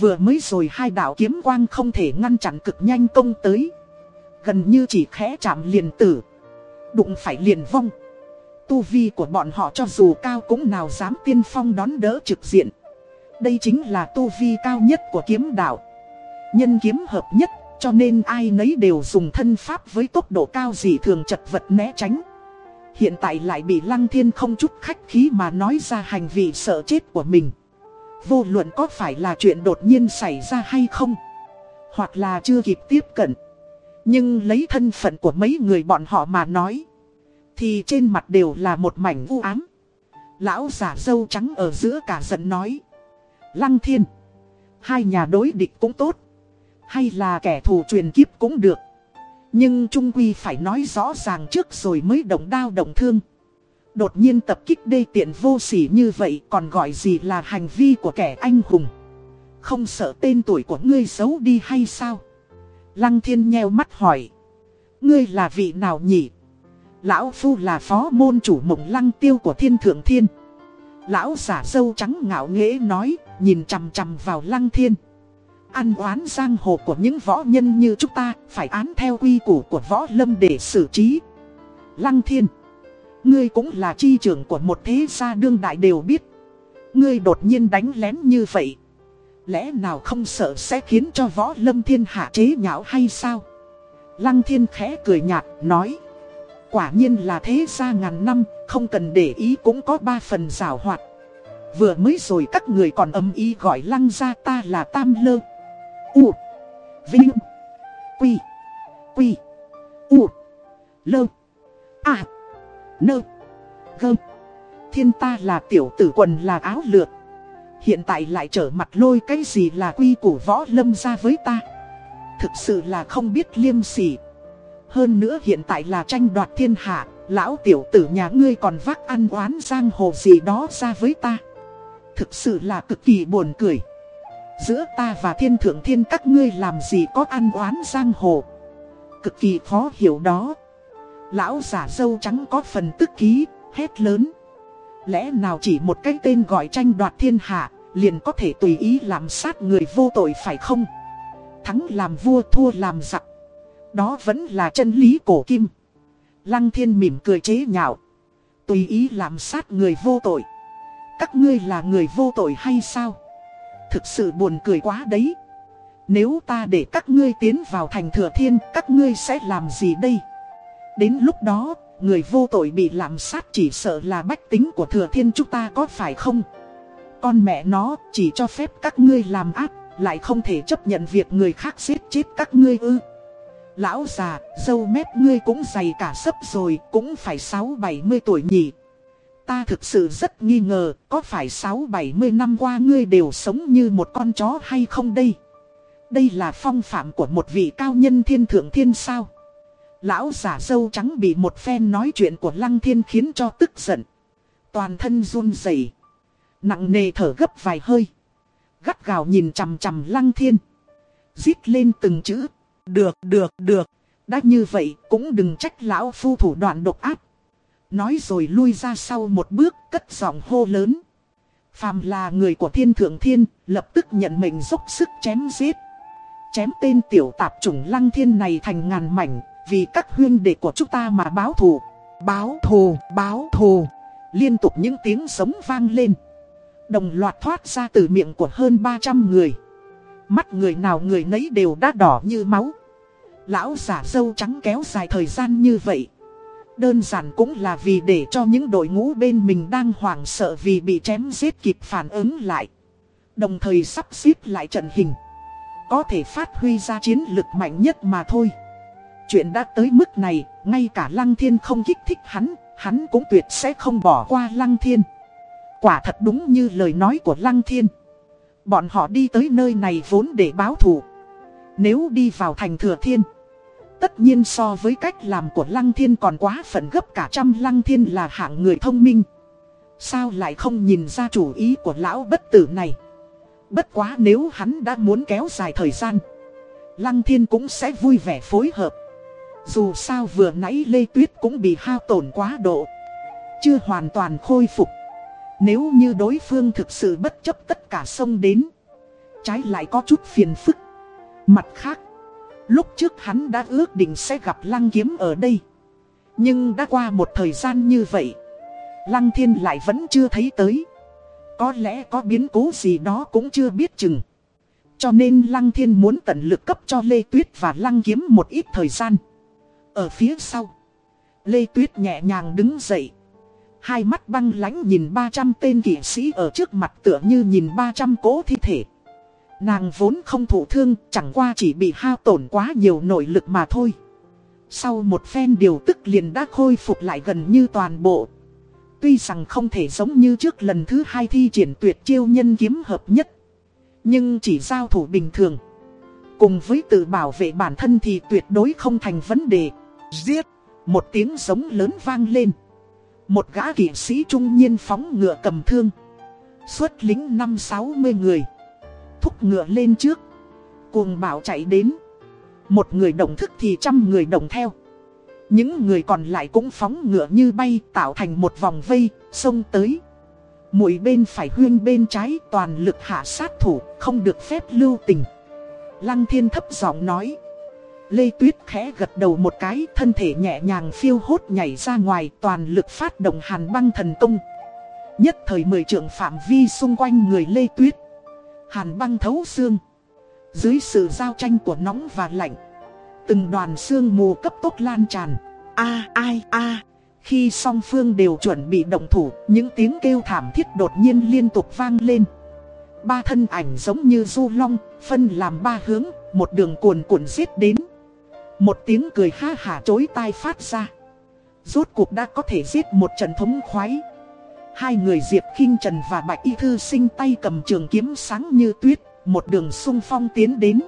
Vừa mới rồi hai đạo kiếm quang không thể ngăn chặn cực nhanh công tới. Gần như chỉ khẽ chạm liền tử. Đụng phải liền vong. Tu vi của bọn họ cho dù cao cũng nào dám tiên phong đón đỡ trực diện. Đây chính là tu vi cao nhất của kiếm đạo. Nhân kiếm hợp nhất, cho nên ai nấy đều dùng thân pháp với tốc độ cao dị thường chật vật né tránh. Hiện tại lại bị Lăng Thiên không chút khách khí mà nói ra hành vi sợ chết của mình. Vô luận có phải là chuyện đột nhiên xảy ra hay không Hoặc là chưa kịp tiếp cận Nhưng lấy thân phận của mấy người bọn họ mà nói thì trên mặt đều là một mảnh u ám Lão giả dâu trắng ở giữa cả giận nói, Lăng thiên, Hai nhà đối địch cũng tốt, hay là kẻ thù truyền kiếp cũng được. Nhưng Trung Quy phải nói rõ ràng trước rồi mới động đao động thương. Đột nhiên tập kích đê tiện vô sỉ như vậy còn gọi gì là hành vi của kẻ anh hùng. Không sợ tên tuổi của ngươi xấu đi hay sao? Lăng thiên nheo mắt hỏi. Ngươi là vị nào nhỉ? Lão Phu là phó môn chủ mộng lăng tiêu của thiên thượng thiên. Lão giả dâu trắng ngạo nghễ nói, nhìn chằm chằm vào lăng thiên. Ăn oán giang hồ của những võ nhân như chúng ta, phải án theo quy củ của võ lâm để xử trí. Lăng thiên, ngươi cũng là chi trưởng của một thế gia đương đại đều biết. Ngươi đột nhiên đánh lén như vậy. Lẽ nào không sợ sẽ khiến cho võ lâm thiên hạ chế nhạo hay sao? Lăng thiên khẽ cười nhạt, nói. Quả nhiên là thế gia ngàn năm, không cần để ý cũng có ba phần rào hoạt. Vừa mới rồi các người còn âm ý gọi lăng gia ta là Tam Lơ. U. Vinh. Quy. Quy. U. Lơ. À. Nơ. Gơ. Thiên ta là tiểu tử quần là áo lượt. Hiện tại lại trở mặt lôi cái gì là quy củ võ lâm ra với ta. Thực sự là không biết liêm sỉ. Hơn nữa hiện tại là tranh đoạt thiên hạ, lão tiểu tử nhà ngươi còn vác ăn oán giang hồ gì đó ra với ta. Thực sự là cực kỳ buồn cười. Giữa ta và thiên thượng thiên các ngươi làm gì có ăn oán giang hồ. Cực kỳ khó hiểu đó. Lão giả dâu trắng có phần tức ký, hét lớn. Lẽ nào chỉ một cái tên gọi tranh đoạt thiên hạ, liền có thể tùy ý làm sát người vô tội phải không? Thắng làm vua thua làm giặc. Đó vẫn là chân lý cổ kim. Lăng thiên mỉm cười chế nhạo. Tùy ý làm sát người vô tội. Các ngươi là người vô tội hay sao? Thực sự buồn cười quá đấy. Nếu ta để các ngươi tiến vào thành thừa thiên, các ngươi sẽ làm gì đây? Đến lúc đó, người vô tội bị làm sát chỉ sợ là bách tính của thừa thiên chúng ta có phải không? Con mẹ nó chỉ cho phép các ngươi làm ác, lại không thể chấp nhận việc người khác giết chết các ngươi ư. Lão già, dâu mép ngươi cũng dày cả sấp rồi, cũng phải 6-70 tuổi nhỉ. Ta thực sự rất nghi ngờ, có phải 6-70 năm qua ngươi đều sống như một con chó hay không đây? Đây là phong phạm của một vị cao nhân thiên thượng thiên sao? Lão giả dâu trắng bị một phen nói chuyện của lăng thiên khiến cho tức giận. Toàn thân run rẩy Nặng nề thở gấp vài hơi. Gắt gào nhìn chằm chằm lăng thiên. Giết lên từng chữ. Được, được, được. Đã như vậy cũng đừng trách lão phu thủ đoạn độc áp. Nói rồi lui ra sau một bước cất giọng hô lớn. Phàm là người của thiên thượng thiên, lập tức nhận mệnh dốc sức chém giết. Chém tên tiểu tạp chủng lăng thiên này thành ngàn mảnh, vì các huyên đệ của chúng ta mà báo thù. Báo thù, báo thù. Liên tục những tiếng sống vang lên. Đồng loạt thoát ra từ miệng của hơn 300 người. Mắt người nào người nấy đều đã đỏ như máu. Lão giả dâu trắng kéo dài thời gian như vậy. Đơn giản cũng là vì để cho những đội ngũ bên mình đang hoảng sợ vì bị chém giết kịp phản ứng lại. Đồng thời sắp xếp lại trận hình. Có thể phát huy ra chiến lực mạnh nhất mà thôi. Chuyện đã tới mức này, ngay cả Lăng Thiên không kích thích hắn, hắn cũng tuyệt sẽ không bỏ qua Lăng Thiên. Quả thật đúng như lời nói của Lăng Thiên. Bọn họ đi tới nơi này vốn để báo thù. Nếu đi vào thành thừa thiên Tất nhiên so với cách làm của Lăng Thiên còn quá phận gấp cả trăm Lăng Thiên là hạng người thông minh. Sao lại không nhìn ra chủ ý của lão bất tử này? Bất quá nếu hắn đã muốn kéo dài thời gian, Lăng Thiên cũng sẽ vui vẻ phối hợp. Dù sao vừa nãy Lê Tuyết cũng bị hao tổn quá độ, Chưa hoàn toàn khôi phục. Nếu như đối phương thực sự bất chấp tất cả sông đến, Trái lại có chút phiền phức. Mặt khác Lúc trước hắn đã ước định sẽ gặp Lăng Kiếm ở đây. Nhưng đã qua một thời gian như vậy, Lăng Thiên lại vẫn chưa thấy tới. Có lẽ có biến cố gì đó cũng chưa biết chừng. Cho nên Lăng Thiên muốn tận lực cấp cho Lê Tuyết và Lăng Kiếm một ít thời gian. Ở phía sau, Lê Tuyết nhẹ nhàng đứng dậy. Hai mắt băng lánh nhìn 300 tên kỵ sĩ ở trước mặt tựa như nhìn 300 cố thi thể. Nàng vốn không thụ thương, chẳng qua chỉ bị hao tổn quá nhiều nội lực mà thôi. Sau một phen điều tức liền đã khôi phục lại gần như toàn bộ. Tuy rằng không thể giống như trước lần thứ hai thi triển tuyệt chiêu nhân kiếm hợp nhất. Nhưng chỉ giao thủ bình thường. Cùng với tự bảo vệ bản thân thì tuyệt đối không thành vấn đề. Giết. Một tiếng giống lớn vang lên. Một gã kỵ sĩ trung niên phóng ngựa cầm thương. Xuất lính năm sáu mươi người. Thúc ngựa lên trước. Cuồng bảo chạy đến. Một người đồng thức thì trăm người đồng theo. Những người còn lại cũng phóng ngựa như bay tạo thành một vòng vây, xông tới. Mũi bên phải huyên bên trái toàn lực hạ sát thủ, không được phép lưu tình. Lăng thiên thấp giọng nói. Lê Tuyết khẽ gật đầu một cái, thân thể nhẹ nhàng phiêu hốt nhảy ra ngoài toàn lực phát động hàn băng thần công. Nhất thời mười trượng phạm vi xung quanh người Lê Tuyết. Hàn băng thấu xương. Dưới sự giao tranh của nóng và lạnh. Từng đoàn xương mù cấp tốc lan tràn. A ai a. Khi song phương đều chuẩn bị động thủ, những tiếng kêu thảm thiết đột nhiên liên tục vang lên. Ba thân ảnh giống như du long, phân làm ba hướng, một đường cuồn cuộn giết đến. Một tiếng cười ha hả chối tai phát ra. Rốt cuộc đã có thể giết một trận thống khoái. Hai người Diệp kinh Trần và Bạch Y Thư sinh tay cầm trường kiếm sáng như tuyết, một đường sung phong tiến đến.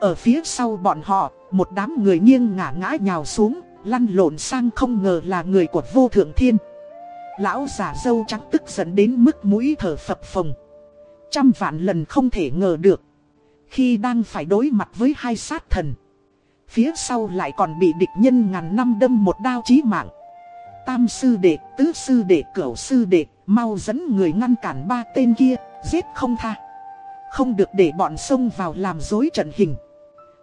Ở phía sau bọn họ, một đám người nghiêng ngả ngã nhào xuống, lăn lộn sang không ngờ là người của vô thượng thiên. Lão giả dâu trắng tức giận đến mức mũi thở phập phồng. Trăm vạn lần không thể ngờ được. Khi đang phải đối mặt với hai sát thần. Phía sau lại còn bị địch nhân ngàn năm đâm một đao chí mạng. Tam sư đệ, tứ sư đệ, cửu sư đệ, mau dẫn người ngăn cản ba tên kia, giết không tha. Không được để bọn xông vào làm dối trận hình.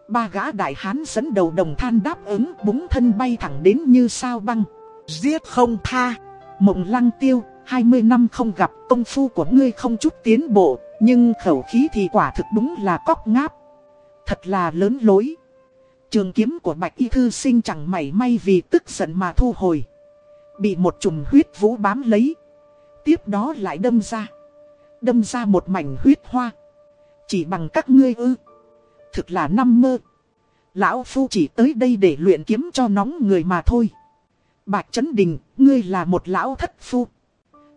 Ba gã đại hán dẫn đầu đồng than đáp ứng búng thân bay thẳng đến như sao băng. Giết không tha. Mộng lăng tiêu, 20 năm không gặp công phu của ngươi không chút tiến bộ, nhưng khẩu khí thì quả thực đúng là cóc ngáp. Thật là lớn lối. Trường kiếm của bạch y thư sinh chẳng mảy may vì tức giận mà thu hồi. Bị một chùm huyết vũ bám lấy. Tiếp đó lại đâm ra. Đâm ra một mảnh huyết hoa. Chỉ bằng các ngươi ư thực là năm mơ. Lão Phu chỉ tới đây để luyện kiếm cho nóng người mà thôi. Bạch Trấn Đình, ngươi là một lão thất phu.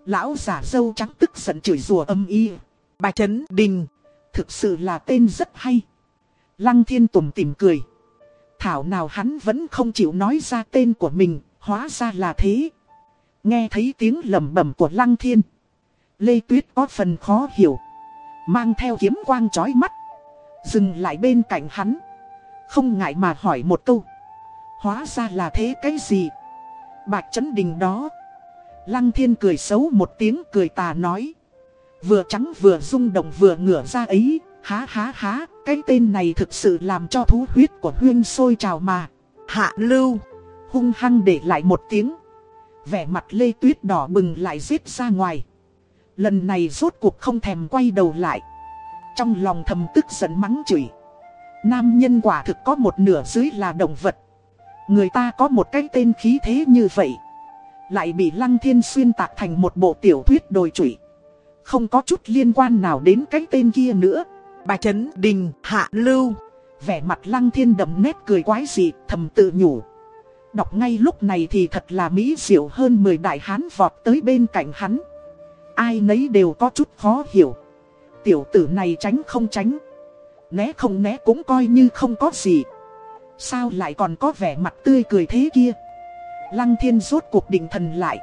Lão giả dâu trắng tức giận chửi rủa âm y. Bạch Trấn Đình, thực sự là tên rất hay. Lăng thiên tùng tìm cười. Thảo nào hắn vẫn không chịu nói ra tên của mình, hóa ra là thế. Nghe thấy tiếng lầm bẩm của lăng thiên. Lê Tuyết có phần khó hiểu. Mang theo kiếm quang chói mắt. Dừng lại bên cạnh hắn, Không ngại mà hỏi một câu Hóa ra là thế cái gì Bạch Trấn Đình đó Lăng thiên cười xấu một tiếng cười tà nói Vừa trắng vừa rung động vừa ngửa ra ấy Há há há, Cái tên này thực sự làm cho thú huyết của huyên sôi trào mà Hạ lưu Hung hăng để lại một tiếng. Vẻ mặt lê tuyết đỏ bừng lại giết ra ngoài. Lần này rốt cuộc không thèm quay đầu lại. Trong lòng thầm tức giận mắng chửi. Nam nhân quả thực có một nửa dưới là động vật. Người ta có một cái tên khí thế như vậy. Lại bị Lăng Thiên xuyên tạc thành một bộ tiểu thuyết đồi trụy. Không có chút liên quan nào đến cái tên kia nữa. Bà Trấn Đình Hạ Lưu. Vẻ mặt Lăng Thiên đậm nét cười quái dị thầm tự nhủ Đọc ngay lúc này thì thật là mỹ diệu hơn 10 đại hán vọt tới bên cạnh hắn. Ai nấy đều có chút khó hiểu. Tiểu tử này tránh không tránh. Né không né cũng coi như không có gì. Sao lại còn có vẻ mặt tươi cười thế kia? Lăng thiên rốt cuộc định thần lại.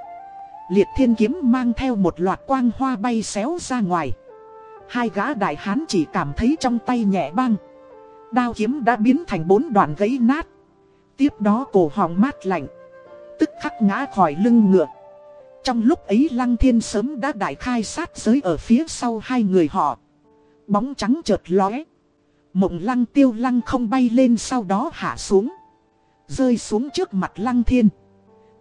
Liệt thiên kiếm mang theo một loạt quang hoa bay xéo ra ngoài. Hai gã đại hán chỉ cảm thấy trong tay nhẹ băng. Đao kiếm đã biến thành bốn đoạn gãy nát. Tiếp đó cổ họng mát lạnh Tức khắc ngã khỏi lưng ngựa trong lúc ấy Lăng Thiên sớm đã đại khai sát giới ở phía sau hai người họ. Bóng trắng chợt lóe. Mộng Lăng tiêu Lăng không bay lên sau đó hạ xuống. Rơi xuống trước mặt Lăng Thiên.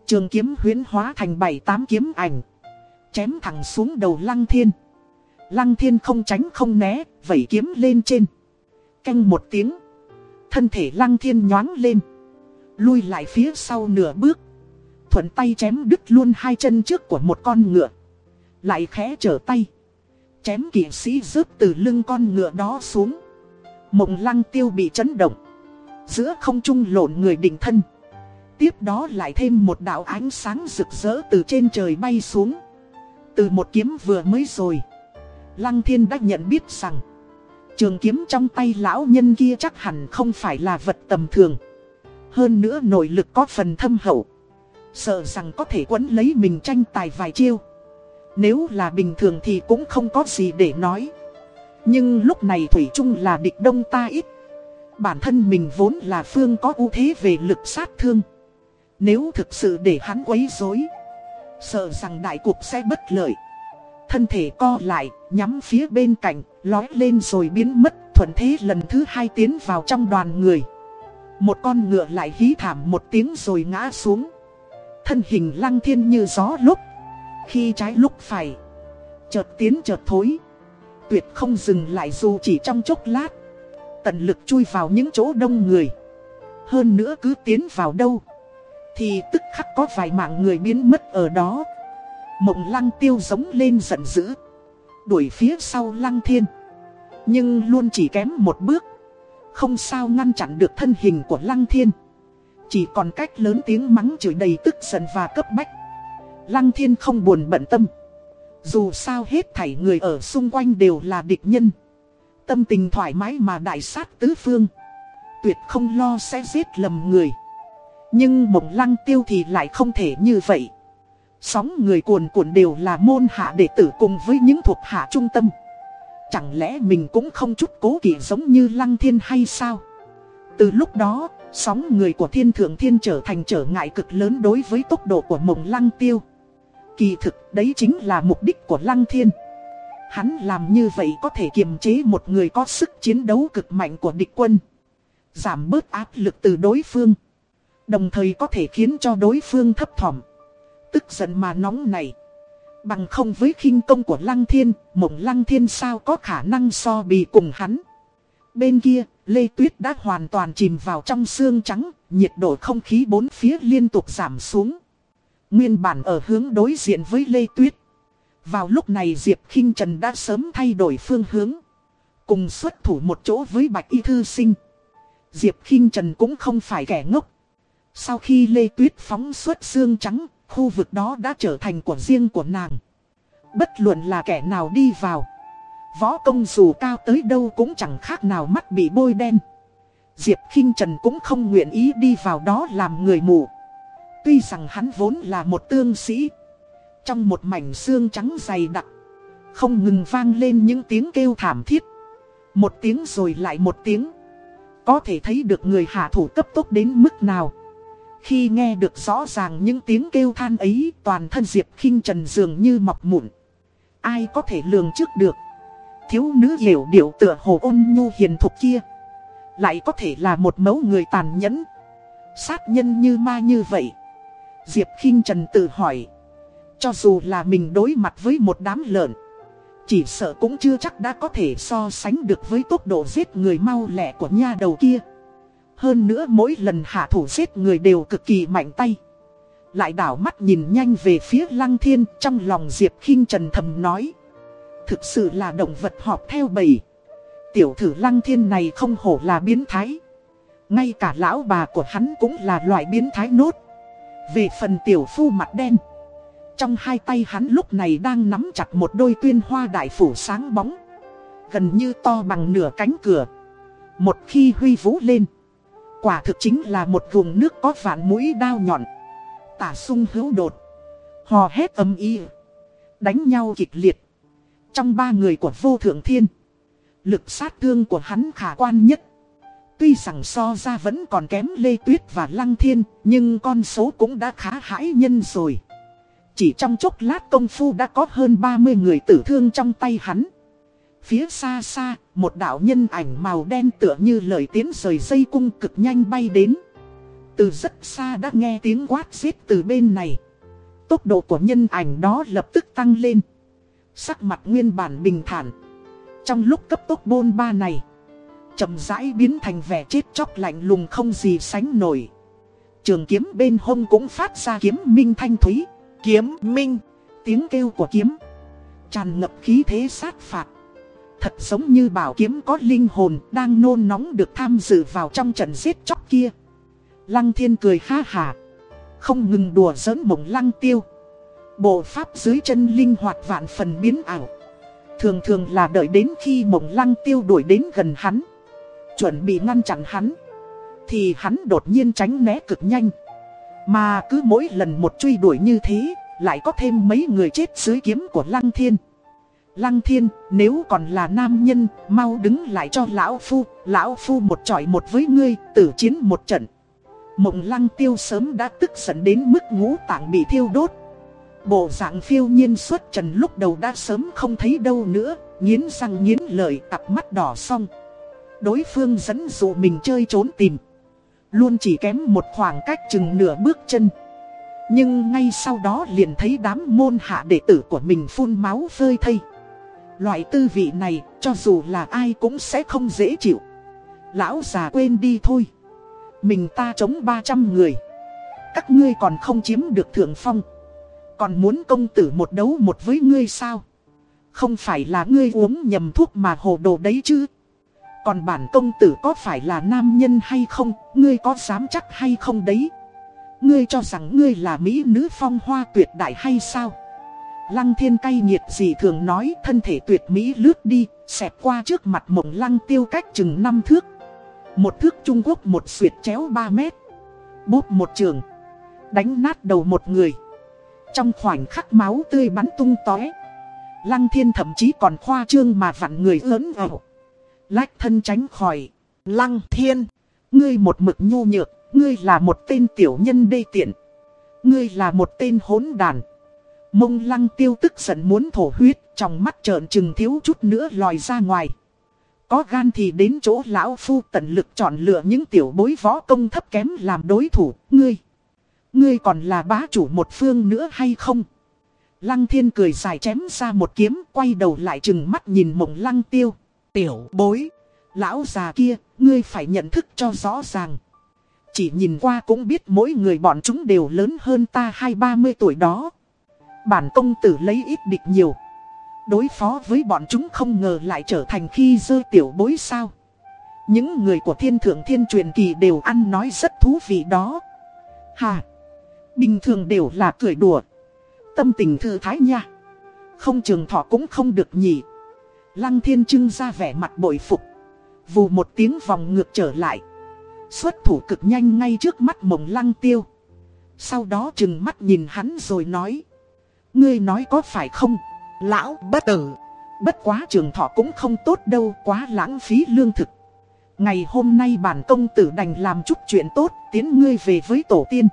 Trường kiếm huyến hóa thành bảy tám kiếm ảnh. Chém thẳng xuống đầu Lăng Thiên. Lăng Thiên không tránh không né, vẩy kiếm lên trên. Canh một tiếng. Thân thể Lăng Thiên nhoáng lên. Lui lại phía sau nửa bước thuận tay chém đứt luôn hai chân trước của một con ngựa. Lại khẽ trở tay. Chém kỵ sĩ rớt từ lưng con ngựa đó xuống. Mộng lăng tiêu bị chấn động. Giữa không trung lộn người định thân. Tiếp đó lại thêm một đạo ánh sáng rực rỡ từ trên trời bay xuống. Từ một kiếm vừa mới rồi. Lăng thiên đã nhận biết rằng. Trường kiếm trong tay lão nhân kia chắc hẳn không phải là vật tầm thường. Hơn nữa nội lực có phần thâm hậu. Sợ rằng có thể quấn lấy mình tranh tài vài chiêu. Nếu là bình thường thì cũng không có gì để nói. Nhưng lúc này Thủy Trung là địch đông ta ít. Bản thân mình vốn là phương có ưu thế về lực sát thương. Nếu thực sự để hắn quấy rối, sợ rằng đại cuộc sẽ bất lợi. Thân thể co lại, nhắm phía bên cạnh, lói lên rồi biến mất, thuận thế lần thứ hai tiến vào trong đoàn người. Một con ngựa lại hí thảm một tiếng rồi ngã xuống. Thân hình lăng thiên như gió lúc, khi trái lúc phải, chợt tiến chợt thối. Tuyệt không dừng lại dù chỉ trong chốc lát. Tận lực chui vào những chỗ đông người. Hơn nữa cứ tiến vào đâu thì tức khắc có vài mạng người biến mất ở đó Mộng lăng tiêu giống lên giận dữ Đuổi phía sau lăng thiên Nhưng luôn chỉ kém một bước không sao ngăn chặn được thân hình của lăng thiên. Chỉ còn cách lớn tiếng mắng chửi đầy tức giận và cấp bách. Lăng thiên không buồn bận tâm. Dù sao hết thảy người ở xung quanh đều là địch nhân. Tâm tình thoải mái mà đại sát tứ phương. Tuyệt không lo sẽ giết lầm người. Nhưng mộng lăng tiêu thì lại không thể như vậy. Sóng người cuồn cuộn đều là môn hạ đệ tử cùng với những thuộc hạ trung tâm. Chẳng lẽ mình cũng không chút cố kỵ giống như lăng thiên hay sao? Từ lúc đó, sóng người của thiên thượng thiên trở thành trở ngại cực lớn đối với tốc độ của mộng lăng tiêu. Kỳ thực đấy chính là mục đích của lăng thiên. Hắn làm như vậy có thể kiềm chế một người có sức chiến đấu cực mạnh của địch quân. Giảm bớt áp lực từ đối phương. Đồng thời có thể khiến cho đối phương thấp thỏm Tức giận mà nóng này Bằng không với khinh công của Lăng Thiên Mộng Lăng Thiên sao có khả năng so bì cùng hắn? Bên kia Lê Tuyết đã hoàn toàn chìm vào trong xương trắng Nhiệt độ không khí bốn phía liên tục giảm xuống. Nguyên bản ở hướng đối diện với Lê Tuyết. Vào lúc này Diệp khinh Trần đã sớm thay đổi phương hướng. Cùng xuất thủ một chỗ với Bạch Y Thư Sinh. Diệp khinh Trần cũng không phải kẻ ngốc. Sau khi Lê Tuyết phóng xuất xương trắng, khu vực đó đã trở thành của riêng của nàng. Bất luận là kẻ nào đi vào. Võ công dù cao tới đâu cũng chẳng khác nào mắt bị bôi đen. Diệp khinh Trần cũng không nguyện ý đi vào đó làm người mù. Tuy rằng hắn vốn là một tương sĩ. Trong một mảnh xương trắng dày đặc. Không ngừng vang lên những tiếng kêu thảm thiết. Một tiếng rồi lại một tiếng. Có thể thấy được người hạ thủ cấp tốc đến mức nào. Khi nghe được rõ ràng những tiếng kêu than ấy, toàn thân Diệp khinh Trần dường như mọc mụn. Ai có thể lường trước được. Thiếu nữ hiểu điệu tựa hồ ôn nhu hiền thục kia. Lại có thể là một mẫu người tàn nhẫn. Sát nhân như ma như vậy. Diệp khinh Trần tự hỏi. Cho dù là mình đối mặt với một đám lợn. Chỉ sợ cũng chưa chắc đã có thể so sánh được với tốc độ giết người mau lẹ của nha đầu kia. Hơn nữa mỗi lần hạ thủ giết người đều cực kỳ mạnh tay. Lại đảo mắt nhìn nhanh về phía lăng thiên, trong lòng Diệp khinh Trần thầm nói. Thực sự là động vật họp theo bầy. Tiểu thử lăng thiên này không hổ là biến thái. Ngay cả lão bà của hắn cũng là loại biến thái nốt. Về phần tiểu phu mặt đen. Trong hai tay hắn lúc này đang nắm chặt một đôi tuyên hoa đại phủ sáng bóng. Gần như to bằng nửa cánh cửa. Một khi huy vũ lên. Quả thực chính là một vùng nước có vạn mũi đao nhọn. Tả sung hữu đột. Hò hét âm y. Đánh nhau kịch liệt. Trong ba người của vô thượng thiên. Lực sát thương của hắn khả quan nhất. Tuy rằng so ra vẫn còn kém Lê Tuyết và Lăng Thiên. Nhưng con số cũng đã khá hãi nhân rồi. Chỉ trong chốc lát công phu đã có hơn 30 người tử thương trong tay hắn. Phía xa xa, một đạo nhân ảnh màu đen tựa như lời tiến rời dây cung cực nhanh bay đến. Từ rất xa đã nghe tiếng quát giết từ bên này. Tốc độ của nhân ảnh đó lập tức tăng lên. Sắc mặt nguyên bản bình thản. Trong lúc cấp tốc bôn ba này, chậm rãi biến thành vẻ chết chóc lạnh lùng không gì sánh nổi. Trường kiếm bên hông cũng phát ra kiếm minh thanh thúy. Kiếm minh, tiếng kêu của kiếm. Tràn ngập khí thế sát phạt. Thật giống như bảo kiếm có linh hồn đang nôn nóng được tham dự vào trong trận giết chóc kia. Lăng thiên cười ha hà. Không ngừng đùa giỡn mộng lăng tiêu. Bộ pháp dưới chân linh hoạt vạn phần biến ảo. Thường thường là đợi đến khi mộng lăng tiêu đuổi đến gần hắn, Chuẩn bị ngăn chặn hắn, Thì hắn đột nhiên tránh né cực nhanh Mà cứ mỗi lần một truy đuổi như thế, Lại có thêm mấy người chết dưới kiếm của lăng thiên Lăng thiên, nếu còn là nam nhân, Mau đứng lại cho lão phu Lão phu một trọi một với ngươi, Tử chiến một trận. Mộng lăng tiêu sớm đã tức giận đến mức ngũ tạng bị thiêu đốt. Bộ dạng phiêu nhiên xuất trần lúc đầu đã sớm không thấy đâu nữa, Nghiến răng nghiến lợi, cặp mắt đỏ xong Đối phương dẫn dụ mình chơi trốn tìm. Luôn chỉ kém một khoảng cách chừng nửa bước chân. Nhưng ngay sau đó liền thấy đám môn hạ đệ tử của mình phun máu phơi thây. Loại tư vị này, cho dù là ai cũng sẽ không dễ chịu. Lão già quên đi thôi. Mình ta chống 300 người. Các ngươi còn không chiếm được thượng phong. Còn muốn công tử một đấu một với ngươi sao? Không phải là ngươi uống nhầm thuốc mà hồ đồ đấy chứ? Còn bản công tử có phải là nam nhân hay không? Ngươi có dám chắc hay không đấy? Ngươi cho rằng ngươi là mỹ nữ phong hoa tuyệt đại hay sao? Lăng thiên cay nghiệt gì thường nói thân thể tuyệt mỹ lướt đi, xẹp qua trước mặt mộng lăng tiêu cách chừng 5 thước. Một thước Trung Quốc một xuyệt chéo 3 mét. Bốp một trường. Đánh nát đầu một người. Trong khoảnh khắc máu tươi bắn tung tóe. Lăng thiên thậm chí còn khoa trương mà vặn người lớn ẩu. Lách thân tránh khỏi. Lăng thiên. Ngươi một mực nhu nhược. Ngươi là một tên tiểu nhân đê tiện. Ngươi là một tên hỗn đàn. Mông lăng tiêu tức giận muốn thổ huyết, trong mắt trợn trừng thiếu chút nữa lòi ra ngoài. Có gan thì đến chỗ lão phu tận lực chọn lựa những tiểu bối võ công thấp kém làm đối thủ, ngươi. Ngươi còn là bá chủ một phương nữa hay không? Lăng thiên cười dài chém ra một kiếm, quay đầu lại chừng mắt nhìn mộng lăng tiêu. Tiểu bối, lão già kia, ngươi phải nhận thức cho rõ ràng. Chỉ nhìn qua cũng biết mỗi người bọn chúng đều lớn hơn ta hai ba mươi tuổi đó. Bản công tử lấy ít địch nhiều. Đối phó với bọn chúng không ngờ lại trở thành khi dơ tiểu bối sao. Những người của thiên thượng thiên truyền kỳ đều ăn nói rất thú vị đó. Hà, bình thường đều là cười đùa. Tâm tình thư thái nha. Không trường thọ cũng không được nhỉ. Lăng thiên trưng ra vẻ mặt bội phục. Vù một tiếng vòng ngược trở lại. Xuất thủ cực nhanh ngay trước mắt mộng lăng tiêu. Sau đó chừng mắt nhìn hắn rồi nói. Ngươi nói có phải không? Lão bất tử. Bất quá trường thọ cũng không tốt đâu quá lãng phí lương thực. Ngày hôm nay bản công tử đành làm chút chuyện tốt tiến ngươi về với tổ tiên.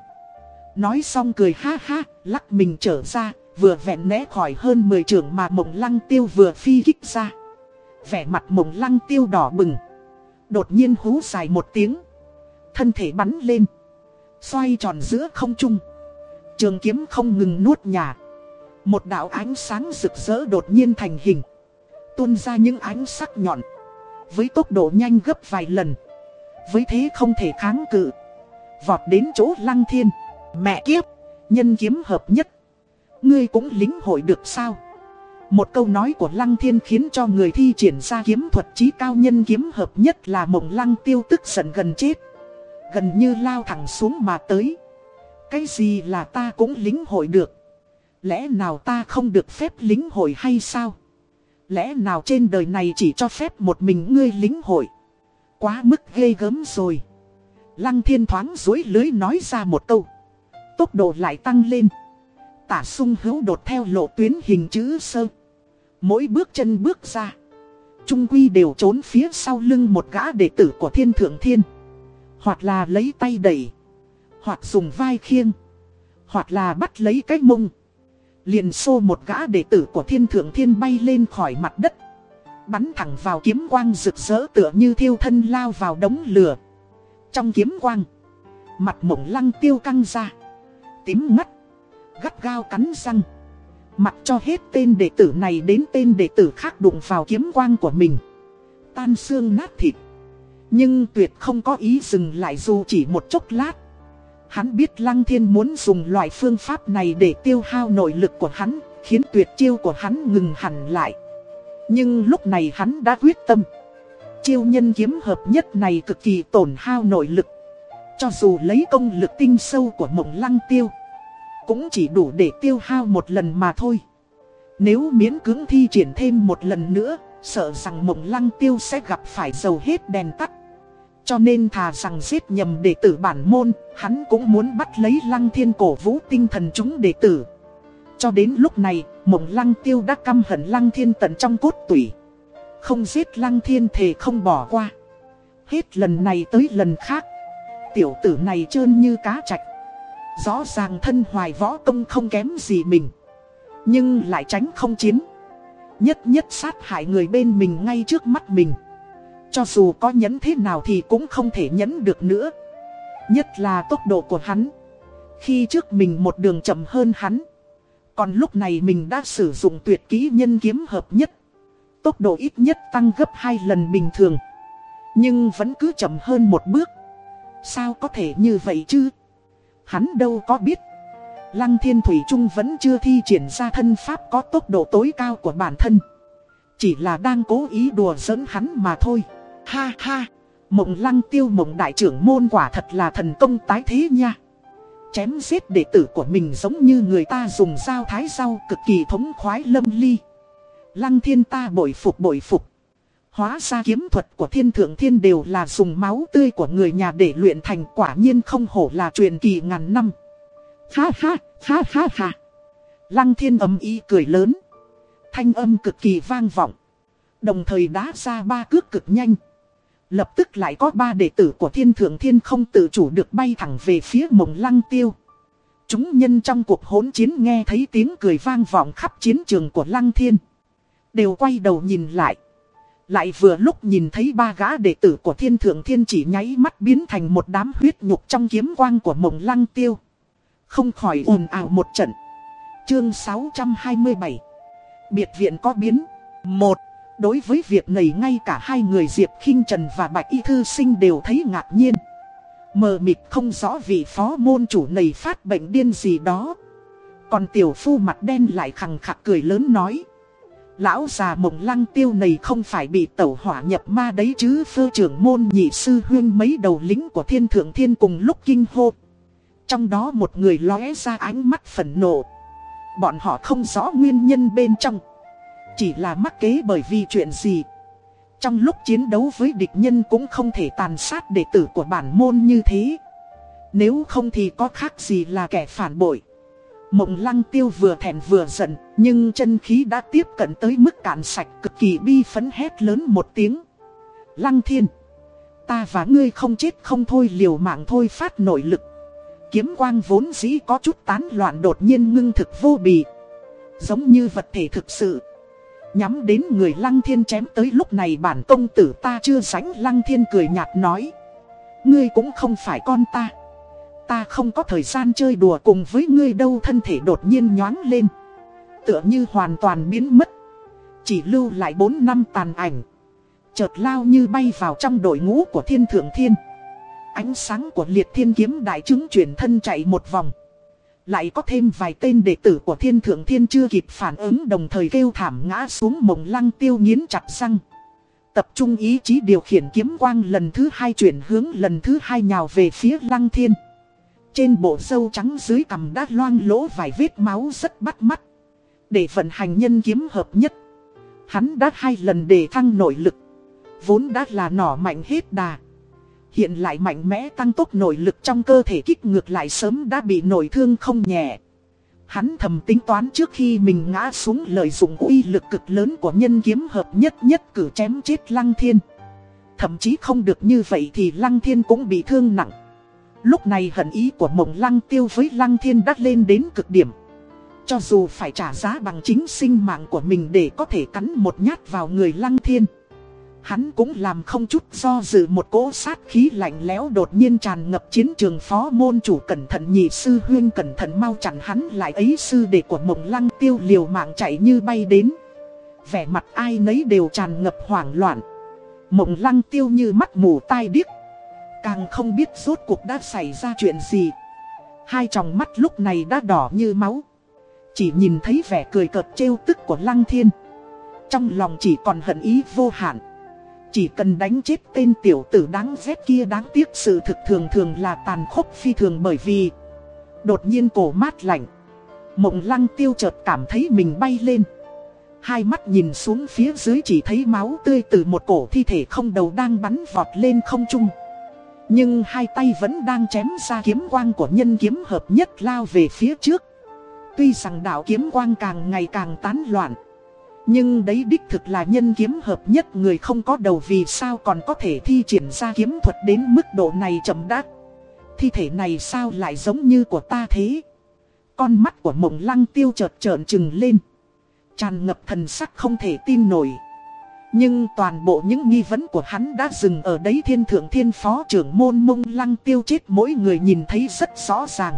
Nói xong cười ha ha, lắc mình trở ra, vừa vẹn né khỏi hơn 10 trường mà mộng lăng tiêu vừa phi kích ra. Vẻ mặt mộng lăng tiêu đỏ bừng. Đột nhiên hú dài một tiếng. Thân thể bắn lên. Xoay tròn giữa không trung. Trường kiếm không ngừng nuốt nhà. Một đạo ánh sáng rực rỡ đột nhiên thành hình. Tuôn ra những ánh sắc nhọn. Với tốc độ nhanh gấp vài lần. Với thế không thể kháng cự. Vọt đến chỗ lăng thiên. Mẹ kiếp, nhân kiếm hợp nhất. Ngươi cũng lính hội được sao? Một câu nói của Lăng Thiên khiến cho người thi triển ra kiếm thuật trí cao nhân kiếm hợp nhất là mộng Lăng tiêu tức giận gần chết. Gần như lao thẳng xuống mà tới. Cái gì là ta cũng lính hội được. Lẽ nào ta không được phép lính hội hay sao? Lẽ nào trên đời này chỉ cho phép một mình ngươi lính hội? Quá mức ghê gớm rồi. Lăng thiên thoáng dối lưới nói ra một câu. Tốc độ lại tăng lên. Tả sung hữu đột theo lộ tuyến hình chữ sơ. Mỗi bước chân bước ra. Trung quy đều trốn phía sau lưng một gã đệ tử của thiên thượng thiên. Hoặc là lấy tay đẩy. Hoặc dùng vai khiêng. Hoặc là bắt lấy cái mông. Liền xô một gã đệ tử của thiên thượng thiên bay lên khỏi mặt đất. Bắn thẳng vào kiếm quang rực rỡ tựa như thiêu thân lao vào đống lửa. Trong kiếm quang, Mặt mộng lăng tiêu căng ra, Tím ngắt, Gắt gao cắn răng. Mặt cho hết tên đệ tử này đến tên đệ tử khác đụng vào kiếm quang của mình. Tan xương nát thịt. Nhưng tuyệt không có ý dừng lại dù chỉ một chốc lát. Hắn biết Lăng Thiên muốn dùng loại phương pháp này để tiêu hao nội lực của hắn, khiến tuyệt chiêu của hắn ngừng hẳn lại. Nhưng lúc này hắn đã quyết tâm. Chiêu nhân kiếm hợp nhất này cực kỳ tổn hao nội lực. Cho dù lấy công lực tinh sâu của mộng lăng tiêu, cũng chỉ đủ để tiêu hao một lần mà thôi. Nếu miễn cưỡng thi triển thêm một lần nữa, sợ rằng mộng lăng tiêu sẽ gặp phải dầu hết đèn tắt. Cho nên thà rằng giết nhầm đệ tử bản môn, hắn cũng muốn bắt lấy lăng thiên cổ vũ tinh thần chúng đệ tử. Cho đến lúc này, mộng lăng tiêu đã căm hận lăng thiên tận trong cốt tủy. Không giết lăng thiên thề không bỏ qua. Hết lần này tới lần khác. Tiểu tử này trơn như cá chạch. Rõ ràng thân hoài võ công không kém gì mình. Nhưng lại tránh không chiến. Nhất nhất sát hại người bên mình ngay trước mắt mình. Cho dù có nhẫn thế nào thì cũng không thể nhẫn được nữa. Nhất là tốc độ của hắn. Khi trước mình một đường chậm hơn hắn. Còn lúc này mình đã sử dụng tuyệt kỹ nhân kiếm hợp nhất. Tốc độ ít nhất tăng gấp 2 lần bình thường. Nhưng vẫn cứ chậm hơn một bước. Sao có thể như vậy chứ? Hắn đâu có biết. Lăng thiên thủy trung vẫn chưa thi triển ra thân pháp có tốc độ tối cao của bản thân. Chỉ là đang cố ý đùa giỡn hắn mà thôi. Ha ha, mộng lăng tiêu mộng đại trưởng môn quả thật là thần công tái thế nha. Chém giết đệ tử của mình giống như người ta dùng dao thái rau cực kỳ thống khoái lâm ly. Lăng thiên ta bội phục bội phục. Hóa ra kiếm thuật của thiên thượng thiên đều là dùng máu tươi của người nhà để luyện thành quả nhiên không hổ là truyền kỳ ngàn năm. Ha ha, ha ha ha. Lăng thiên âm y cười lớn. Thanh âm cực kỳ vang vọng. Đồng thời đá ra ba cước cực nhanh. Lập tức lại có ba đệ tử của thiên thượng thiên không tự chủ được bay thẳng về phía mộng lăng tiêu. Chúng nhân trong cuộc hỗn chiến nghe thấy tiếng cười vang vọng khắp chiến trường của lăng thiên. Đều quay đầu nhìn lại. Lại vừa lúc nhìn thấy ba gã đệ tử của thiên thượng thiên chỉ nháy mắt biến thành một đám huyết nhục trong kiếm quang của mộng lăng tiêu. Không khỏi ồn ào một trận. Chương 627 Biệt viện có biến. một Đối với việc này ngay cả hai người Diệp khinh Trần và Bạch Y Thư Sinh đều thấy ngạc nhiên. Mờ mịt không rõ vị phó môn chủ này phát bệnh điên gì đó. Còn tiểu phu mặt đen lại khằng khặc cười lớn nói. Lão già mộng lăng tiêu này không phải bị tẩu hỏa nhập ma đấy chứ, phơ trưởng môn nhị sư huyên mấy đầu lính của thiên thượng thiên cùng lúc kinh hô. Trong đó một người lóe ra ánh mắt phẫn nộ. Bọn họ không rõ nguyên nhân bên trong. Chỉ là mắc kế bởi vì chuyện gì. Trong lúc chiến đấu với địch nhân cũng không thể tàn sát đệ tử của bản môn như thế. Nếu không thì có khác gì là kẻ phản bội. Mộng lăng tiêu vừa thẹn vừa giận, nhưng chân khí đã tiếp cận tới mức cạn sạch cực kỳ bi phấn hét lớn một tiếng. Lăng thiên, ta và ngươi không chết không thôi liều mạng thôi phát nội lực. Kiếm quang vốn dĩ có chút tán loạn đột nhiên ngưng thực vô bì. Giống như vật thể thực sự. Nhắm đến người lăng thiên chém tới lúc này bản công tử ta chưa sánh lăng thiên cười nhạt nói. Ngươi cũng không phải con ta. Ta không có thời gian chơi đùa cùng với ngươi đâu, thân thể đột nhiên nhoáng lên. Tựa như hoàn toàn biến mất. Chỉ lưu lại 4 năm tàn ảnh. Chợt lao như bay vào trong đội ngũ của thiên thượng thiên. Ánh sáng của liệt thiên kiếm đại chứng chuyển thân chạy một vòng. Lại có thêm vài tên đệ tử của thiên thượng thiên chưa kịp phản ứng đồng thời kêu thảm ngã xuống mộng lăng tiêu nghiến chặt răng. Tập trung ý chí điều khiển kiếm quang lần thứ hai chuyển hướng lần thứ hai nhào về phía lăng thiên. Trên bộ sâu trắng dưới cằm đã loang lỗ vài vết máu rất bắt mắt. Để vận hành nhân kiếm hợp nhất. Hắn đã hai lần đề thăng nội lực. Vốn đã là nỏ mạnh hết đà. Hiện lại mạnh mẽ tăng tốc nội lực trong cơ thể kích ngược lại sớm đã bị nội thương không nhẹ. Hắn thầm tính toán trước khi mình ngã xuống lợi dụng uy lực cực lớn của nhân kiếm hợp nhất nhất cử chém chết Lăng Thiên. Thậm chí không được như vậy thì Lăng Thiên cũng bị thương nặng. Lúc này hận ý của mộng Lăng Tiêu với Lăng Thiên đắt lên đến cực điểm. Cho dù phải trả giá bằng chính sinh mạng của mình để có thể cắn một nhát vào người Lăng Thiên. Hắn cũng làm không chút do dự một cỗ sát khí lạnh lẽo đột nhiên tràn ngập chiến trường phó môn chủ cẩn thận nhị sư huyên cẩn thận mau chặn hắn lại ấy sư đệ của mộng lăng tiêu liều mạng chạy như bay đến. Vẻ mặt ai nấy đều tràn ngập hoảng loạn. Mộng lăng tiêu như mắt mù tai điếc. Càng không biết rốt cuộc đã xảy ra chuyện gì. Hai tròng mắt lúc này đã đỏ như máu. Chỉ nhìn thấy vẻ cười cợt trêu tức của lăng thiên. Trong lòng chỉ còn hận ý vô hạn. Chỉ cần đánh chết tên tiểu tử đáng ghét kia đáng tiếc sự thực thường thường là tàn khốc phi thường bởi vì, Đột nhiên cổ mát lạnh Mộng lăng tiêu chợt cảm thấy mình bay lên Hai mắt nhìn xuống phía dưới chỉ thấy máu tươi từ một cổ thi thể không đầu đang bắn vọt lên không trung. Nhưng hai tay vẫn đang chém ra kiếm quang của nhân kiếm hợp nhất lao về phía trước. Tuy rằng đạo kiếm quang càng ngày càng tán loạn. Nhưng đấy đích thực là nhân kiếm hợp nhất, người không có đầu vì sao còn có thể thi triển ra kiếm thuật đến mức độ này chậm đắc. Thi thể này sao lại giống như của ta thế? Con mắt của mộng lăng tiêu chợt trợn trừng lên. Tràn ngập thần sắc không thể tin nổi. Nhưng toàn bộ những nghi vấn của hắn đã dừng ở đấy thiên thượng thiên phó trưởng môn mông lăng tiêu chết, mỗi người nhìn thấy rất rõ ràng.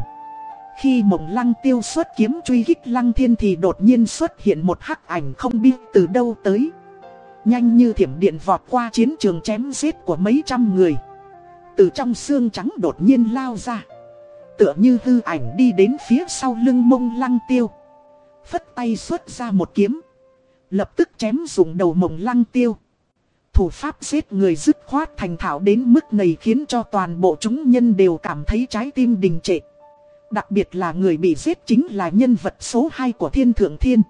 Khi mộng lăng tiêu xuất kiếm truy kích lăng thiên thì đột nhiên xuất hiện một hắc ảnh không biết từ đâu tới. Nhanh như thiểm điện vọt qua chiến trường chém giết của mấy trăm người. Từ trong xương trắng đột nhiên lao ra. Tựa như hư ảnh đi đến phía sau lưng mông lăng tiêu. Phất tay xuất ra một kiếm. Lập tức chém dùng đầu mộng lăng tiêu. Thủ pháp giết người dứt khoát thành thạo đến mức này khiến cho toàn bộ chúng nhân đều cảm thấy trái tim đình trệ. Đặc biệt là người bị giết chính là nhân vật số 2 của thiên thượng thiên.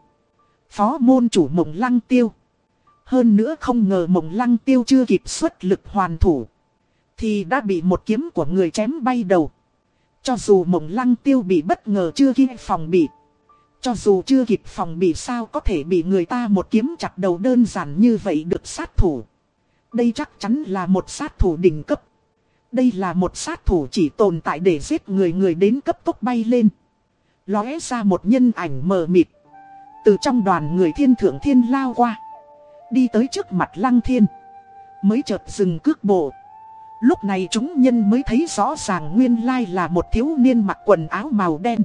Phó môn chủ mộng lăng tiêu. Hơn nữa không ngờ mộng lăng tiêu chưa kịp xuất lực hoàn thủ. Thì đã bị một kiếm của người chém bay đầu. Cho dù mộng lăng tiêu bị bất ngờ chưa kịp phòng bị. Cho dù chưa kịp phòng bị sao có thể bị người ta một kiếm chặt đầu đơn giản như vậy được sát thủ. Đây chắc chắn là một sát thủ đỉnh cấp. Đây là một sát thủ chỉ tồn tại để giết người người đến cấp tốc bay lên. Lóe ra một nhân ảnh mờ mịt. Từ trong đoàn người thiên thượng thiên lao qua. Đi tới trước mặt lăng thiên. Mới chợt dừng cước bộ. Lúc này chúng nhân mới thấy rõ ràng nguyên lai là một thiếu niên mặc quần áo màu đen.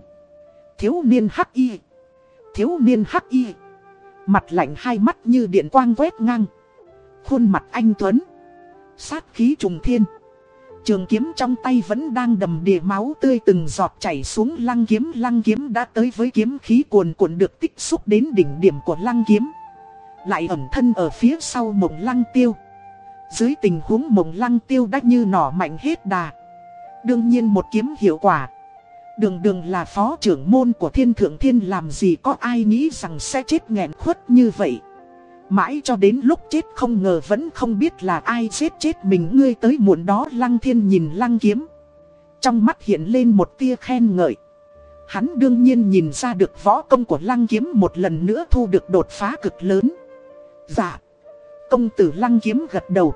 Thiếu niên hắc y. Thiếu niên hắc y. Mặt lạnh hai mắt như điện quang quét ngang. Khuôn mặt anh Tuấn. Sát khí trùng thiên. Trường kiếm trong tay vẫn đang đầm đìa máu tươi từng giọt chảy xuống lăng kiếm. Lăng kiếm đã tới với kiếm khí cuồn cuộn được tích xúc đến đỉnh điểm của lăng kiếm. Lại ẩn thân ở phía sau mộng lăng tiêu. Dưới tình huống mộng lăng tiêu đã như nỏ mạnh hết đà. Đương nhiên một kiếm hiệu quả. Đường đường là phó trưởng môn của thiên thượng thiên làm gì có ai nghĩ rằng sẽ chết nghẹn khuất như vậy. Mãi cho đến lúc chết không ngờ vẫn không biết là ai giết chết mình ngươi tới muộn đó, lăng thiên nhìn lăng kiếm. Trong mắt hiện lên một tia khen ngợi. Hắn đương nhiên nhìn ra được võ công của lăng kiếm một lần nữa thu được đột phá cực lớn. Dạ. Công tử lăng kiếm gật đầu.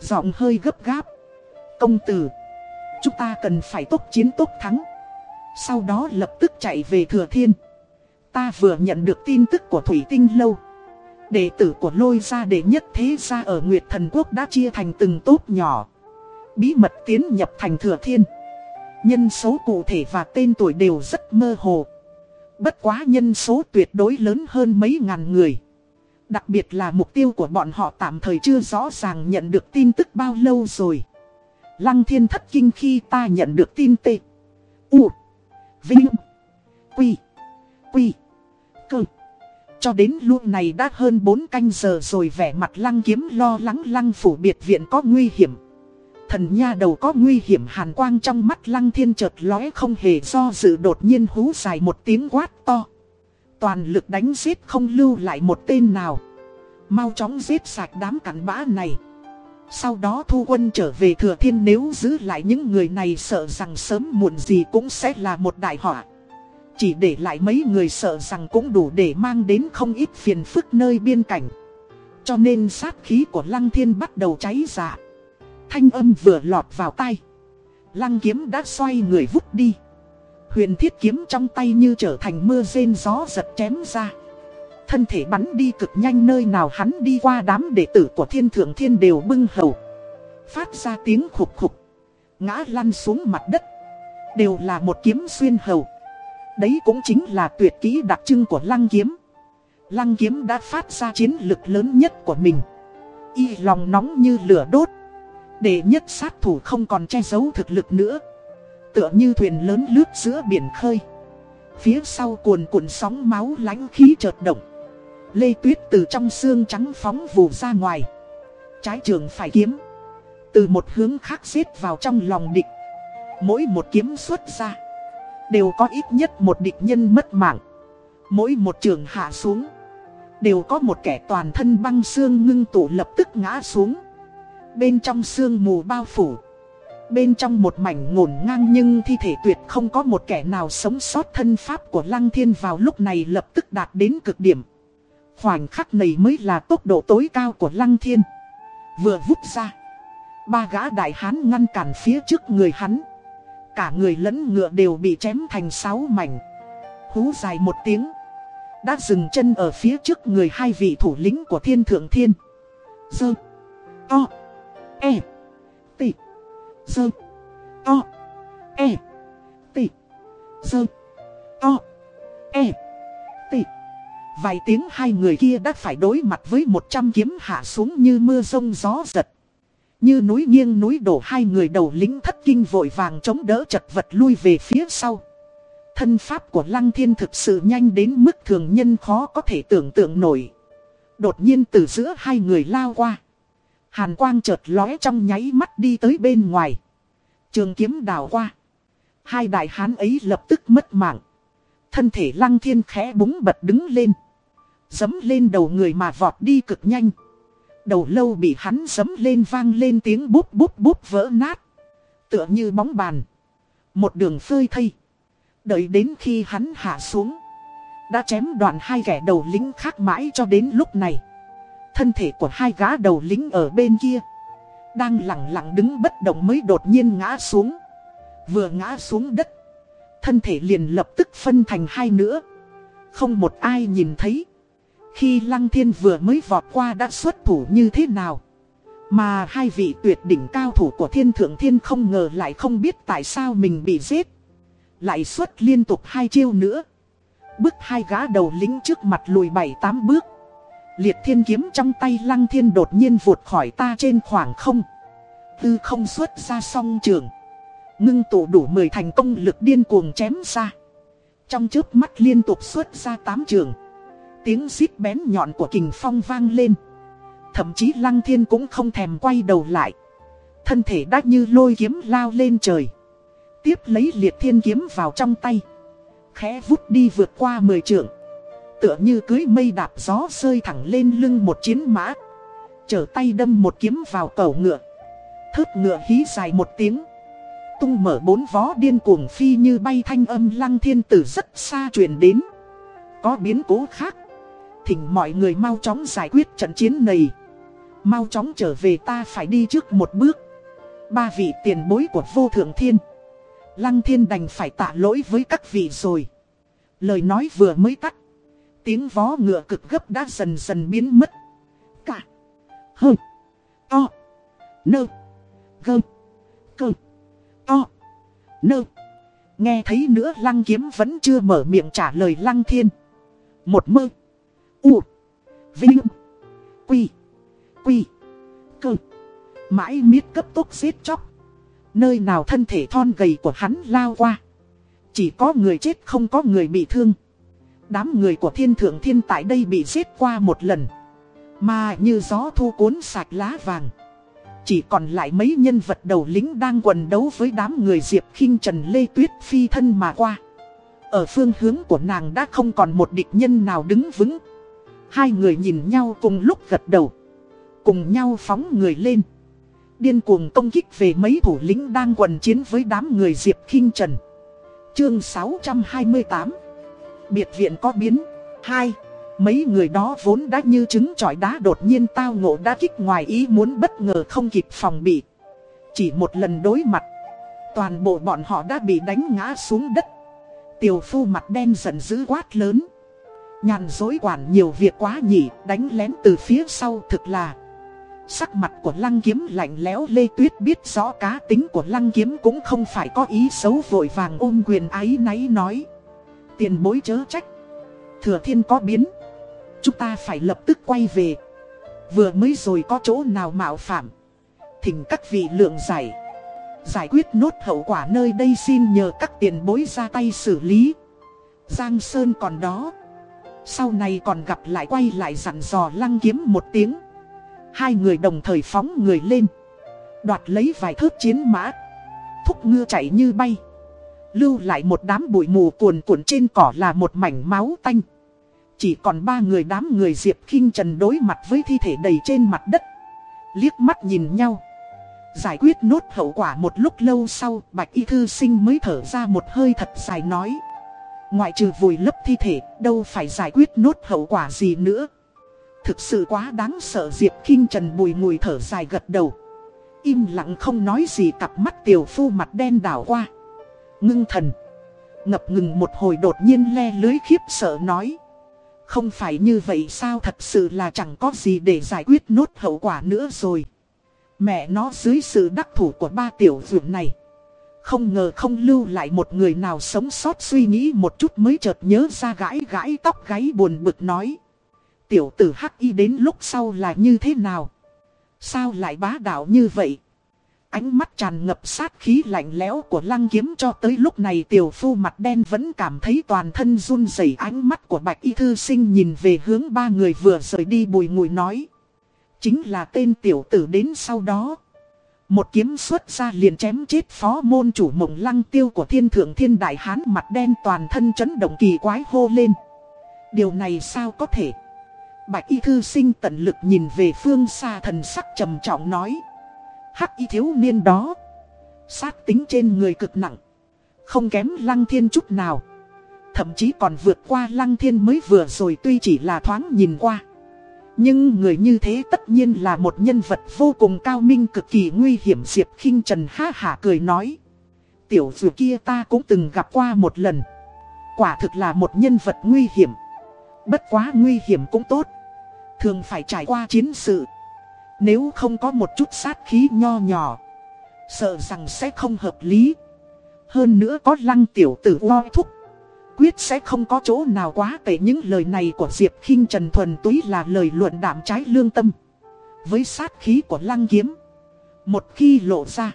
Giọng hơi gấp gáp. Công tử. Chúng ta cần phải tốt chiến tốt thắng. Sau đó lập tức chạy về Thừa Thiên. Ta vừa nhận được tin tức của Thủy Tinh Lâu. Đệ tử của lôi gia đệ nhất thế gia ở Nguyệt Thần Quốc đã chia thành từng tốt nhỏ. Bí mật tiến nhập thành Thừa Thiên. Nhân số cụ thể và tên tuổi đều rất mơ hồ. Bất quá nhân số tuyệt đối lớn hơn mấy ngàn người. Đặc biệt là mục tiêu của bọn họ tạm thời chưa rõ ràng nhận được tin tức bao lâu rồi. Lăng thiên thất kinh khi ta nhận được tin tệ. U. Vinh. Quy. Quy. Cơ. Cho đến lúc này đã hơn 4 canh giờ rồi vẻ mặt lăng kiếm lo lắng lăng phủ biệt viện có nguy hiểm. Thần nha đầu có nguy hiểm hàn quang trong mắt lăng thiên chợt lóe không hề do dự đột nhiên hú dài một tiếng quát to. Toàn lực đánh giết không lưu lại một tên nào. Mau chóng giết sạch đám cặn bã này. Sau đó thu quân trở về thừa thiên nếu giữ lại những người này sợ rằng sớm muộn gì cũng sẽ là một đại họa. Chỉ để lại mấy người sợ rằng cũng đủ để mang đến không ít phiền phức nơi biên cảnh. Cho nên sát khí của lăng thiên bắt đầu cháy dạ. Thanh âm vừa lọt vào tay. Lăng kiếm đã xoay người vút đi. Huyền thiết kiếm trong tay như trở thành mưa rên gió giật chém ra. Thân thể bắn đi cực nhanh nơi nào hắn đi qua đám đệ tử của thiên thượng thiên đều bưng hầu. Phát ra tiếng khục khục. Ngã lăn xuống mặt đất. Đều là một kiếm xuyên hầu. Đấy cũng chính là tuyệt kỹ đặc trưng của lăng kiếm. Lăng kiếm đã phát ra chiến lực lớn nhất của mình. Y lòng nóng như lửa đốt. Để nhất sát thủ không còn che giấu thực lực nữa. Tựa như thuyền lớn lướt giữa biển khơi. Phía sau cuồn cuộn sóng máu lánh khí chợt động. Lê Tuyết từ trong xương trắng phóng vù ra ngoài. Trái trường phải kiếm. Từ một hướng khác xếp vào trong lòng địch. Mỗi một kiếm xuất ra. Đều có ít nhất một địch nhân mất mạng. Mỗi một trường hạ xuống. Đều có một kẻ toàn thân băng xương ngưng tụ lập tức ngã xuống Bên trong xương mù bao phủ, Bên trong một mảnh ngổn ngang nhưng thi thể tuyệt không có một kẻ nào sống sót thân pháp của Lăng Thiên vào lúc này lập tức đạt đến cực điểm. Khoảnh khắc này mới là tốc độ tối cao của Lăng Thiên. Vừa vút ra. Ba gã đại hán ngăn cản phía trước người hắn. Cả người lẫn ngựa đều bị chém thành sáu mảnh. Hú dài một tiếng. Đã dừng chân ở phía trước người hai vị thủ lĩnh của thiên thượng thiên. Dơ. To. E. Tị. Dơ. To. E. Tị. Dơ. To. E. Tị. Vài tiếng hai người kia đã phải đối mặt với một trăm kiếm hạ xuống như mưa rông gió giật. Như núi nghiêng núi đổ hai người đầu lính thất kinh vội vàng chống đỡ chật vật lui về phía sau. Thân pháp của Lăng Thiên thực sự nhanh đến mức thường nhân khó có thể tưởng tượng nổi. Đột nhiên từ giữa hai người lao qua. Hàn quang chợt lóe trong nháy mắt đi tới bên ngoài. Trường kiếm đào qua. Hai đại hán ấy lập tức mất mạng. Thân thể Lăng Thiên khẽ búng bật đứng lên. Dấm lên đầu người mà vọt đi cực nhanh. Đầu lâu bị hắn dấm lên vang lên tiếng búp búp búp vỡ nát. Tựa như bóng bàn. Một đường phơi thây. Đợi đến khi hắn hạ xuống. Đã chém đoạn hai kẻ đầu lính khác mãi cho đến lúc này. Thân thể của hai gã đầu lính ở bên kia. Đang lặng lặng đứng bất động mới đột nhiên ngã xuống. Vừa ngã xuống đất. Thân thể liền lập tức phân thành hai nữa. Không một ai nhìn thấy. Khi Lăng Thiên vừa mới vọt qua đã xuất thủ như thế nào? Mà hai vị tuyệt đỉnh cao thủ của thiên thượng thiên không ngờ lại không biết tại sao mình bị giết. Lại xuất liên tục hai chiêu nữa. Bước hai gã đầu lính trước mặt lùi bảy tám bước. Liệt thiên kiếm trong tay Lăng Thiên đột nhiên vụt khỏi ta trên khoảng không. Tư không xuất ra song trường. Ngưng tụ đủ 10 thành công lực điên cuồng chém ra. Trong trước mắt liên tục xuất ra 8 trường. Tiếng xít bén nhọn của kình phong vang lên. Thậm chí lăng thiên cũng không thèm quay đầu lại. Thân thể đã như lôi kiếm lao lên trời. Tiếp lấy liệt thiên kiếm vào trong tay. Khẽ vút đi vượt qua mười trượng. Tựa như cưới mây đạp gió rơi thẳng lên lưng một chiến mã. Trở tay đâm một kiếm vào cầu ngựa. Thớt ngựa hí dài một tiếng. Tung mở bốn vó điên cuồng phi như bay thanh âm lăng thiên tử rất xa truyền đến. Có biến cố khác. Thỉnh mọi người mau chóng giải quyết trận chiến này. Mau chóng trở về ta phải đi trước một bước. Ba vị tiền bối của vô thượng thiên. Lăng thiên đành phải tạ lỗi với các vị rồi. Lời nói vừa mới tắt, Tiếng vó ngựa cực gấp đã dần dần biến mất. Cả, Hơ, To, Nơ, Gơ, Cơ, To, Nơ. Nghe thấy nữa, lăng kiếm vẫn chưa mở miệng trả lời lăng thiên. Một mơ. U. Vinh. Quy. Quy. Cơ. Mãi miết cấp tốc giết chóc. Nơi nào thân thể thon gầy của hắn lao qua. Chỉ có người chết không có người bị thương. Đám người của thiên thượng thiên tại đây bị giết qua một lần. Mà như gió thu cuốn sạch lá vàng. Chỉ còn lại mấy nhân vật đầu lính đang quần đấu với đám người Diệp khinh Trần Lê Tuyết phi thân mà qua. Ở phương hướng của nàng đã không còn một địch nhân nào đứng vững. Hai người nhìn nhau cùng lúc gật đầu. Cùng nhau phóng người lên. Điên cuồng công kích về mấy thủ lĩnh đang quần chiến với đám người Diệp khinh Trần. Chương 628 Biệt viện có biến 2. Mấy người đó vốn đã như trứng trọi đá đột nhiên tao ngộ đã kích ngoài ý muốn bất ngờ không kịp phòng bị. Chỉ một lần đối mặt, toàn bộ bọn họ đã bị đánh ngã xuống đất. Tiểu phu mặt đen giận dữ quát lớn. Nhàn dối quản nhiều việc quá nhỉ, đánh lén từ phía sau thực là. Sắc mặt của lăng kiếm lạnh lẽo Lê Tuyết biết rõ cá tính của lăng kiếm cũng không phải có ý xấu vội vàng ôm quyền ái náy nói. Tiền bối chớ trách. Thừa thiên có biến. Chúng ta phải lập tức quay về. Vừa mới rồi có chỗ nào mạo phạm. Thỉnh các vị lượng giải. Giải quyết nốt hậu quả nơi đây xin nhờ các tiền bối ra tay xử lý. Giang Sơn còn đó sau này còn gặp lại quay lại dặn dò lăng kiếm một tiếng Hai người đồng thời phóng người lên Đoạt lấy vài thớt chiến mã Thúc ngư chạy như bay Lưu lại một đám bụi mù cuồn cuộn trên cỏ là một mảnh máu tanh Chỉ còn ba người đám người Diệp khinh Trần đối mặt với thi thể đầy trên mặt đất. Liếc mắt nhìn nhau. Giải quyết nốt hậu quả một lúc lâu sau, Bạch Y Thư Sinh mới thở ra một hơi thật dài nói. Ngoại trừ vùi lấp thi thể, đâu phải giải quyết nốt hậu quả gì nữa. Thực sự quá đáng sợ Diệp khinh Trần bùi ngùi thở dài gật đầu. Im lặng không nói gì cặp mắt tiểu phu mặt đen đảo qua. Ngưng thần. Ngập ngừng một hồi đột nhiên le lưới khiếp sợ nói. Không phải như vậy sao thật sự là chẳng có gì để giải quyết nốt hậu quả nữa rồi. Mẹ nó dưới sự đắc thủ của ba tiểu dưỡng này. Không ngờ không lưu lại một người nào sống sót suy nghĩ một chút mới chợt nhớ ra gãi gãi tóc gáy buồn bực nói. Tiểu tử hắc y đến lúc sau là như thế nào? Sao lại bá đạo như vậy? Ánh mắt tràn ngập sát khí lạnh lẽo của lăng kiếm cho tới lúc này tiểu phu mặt đen vẫn cảm thấy toàn thân run rẩy ánh mắt của bạch y thư sinh nhìn về hướng ba người vừa rời đi bùi ngùi nói. Chính là tên tiểu tử đến sau đó. Một kiếm xuất ra liền chém chết phó môn chủ mộng lăng tiêu của thiên thượng thiên đại hán mặt đen toàn thân chấn động kỳ quái hô lên. Điều này sao có thể? Bạch y thư sinh tận lực nhìn về phương xa thần sắc trầm trọng nói. Hắc y thiếu niên đó. Sát tính trên người cực nặng. Không kém lăng thiên chút nào. Thậm chí còn vượt qua lăng thiên mới vừa rồi tuy chỉ là thoáng nhìn qua. Nhưng người như thế tất nhiên là một nhân vật vô cùng cao minh cực kỳ nguy hiểm, Diệp khinh Trần ha hả cười nói. Tiểu dù kia ta cũng từng gặp qua một lần. Quả thực là một nhân vật nguy hiểm. Bất quá nguy hiểm cũng tốt. Thường phải trải qua chiến sự. Nếu không có một chút sát khí nho nhỏ. Sợ rằng sẽ không hợp lý. Hơn nữa có lăng tiểu tử lo thúc. Quyết sẽ không có chỗ nào quá tệ những lời này của Diệp khinh Trần thuần túy là lời luận đảm trái lương tâm. Với sát khí của lăng kiếm. Một khi lộ ra.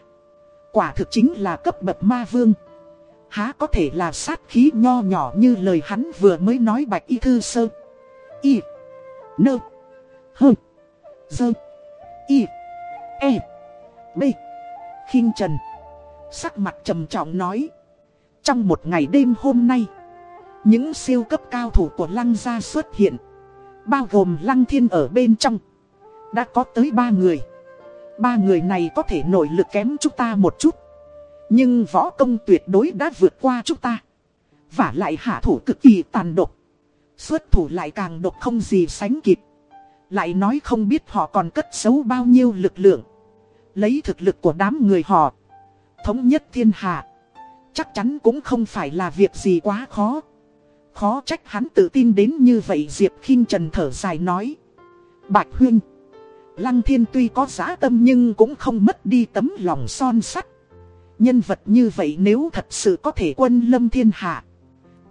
Quả thực chính là cấp bậc ma vương. Há có thể là sát khí nho nhỏ như lời hắn vừa mới nói bạch y thư sơ. Y. Nơ. Hơ. Dơ. Y. E. B. khinh Trần. Sắc mặt trầm trọng nói. Trong một ngày đêm hôm nay. Những siêu cấp cao thủ của Lăng gia xuất hiện. Bao gồm Lăng Thiên ở bên trong. Đã có tới ba người. Ba người này có thể nội lực kém chúng ta một chút. Nhưng võ công tuyệt đối đã vượt qua chúng ta. Và lại hạ thủ cực kỳ tàn độc. Xuất thủ lại càng độc không gì sánh kịp. Lại nói không biết họ còn cất giấu bao nhiêu lực lượng. Lấy thực lực của đám người họ. Thống nhất thiên hạ. Chắc chắn cũng không phải là việc gì quá khó. Khó trách hắn tự tin đến như vậy Diệp khinh Trần thở dài nói. Bạch Huyên. Lăng thiên tuy có giá tâm nhưng cũng không mất đi tấm lòng son sắt. Nhân vật như vậy nếu thật sự có thể quân lâm thiên hạ.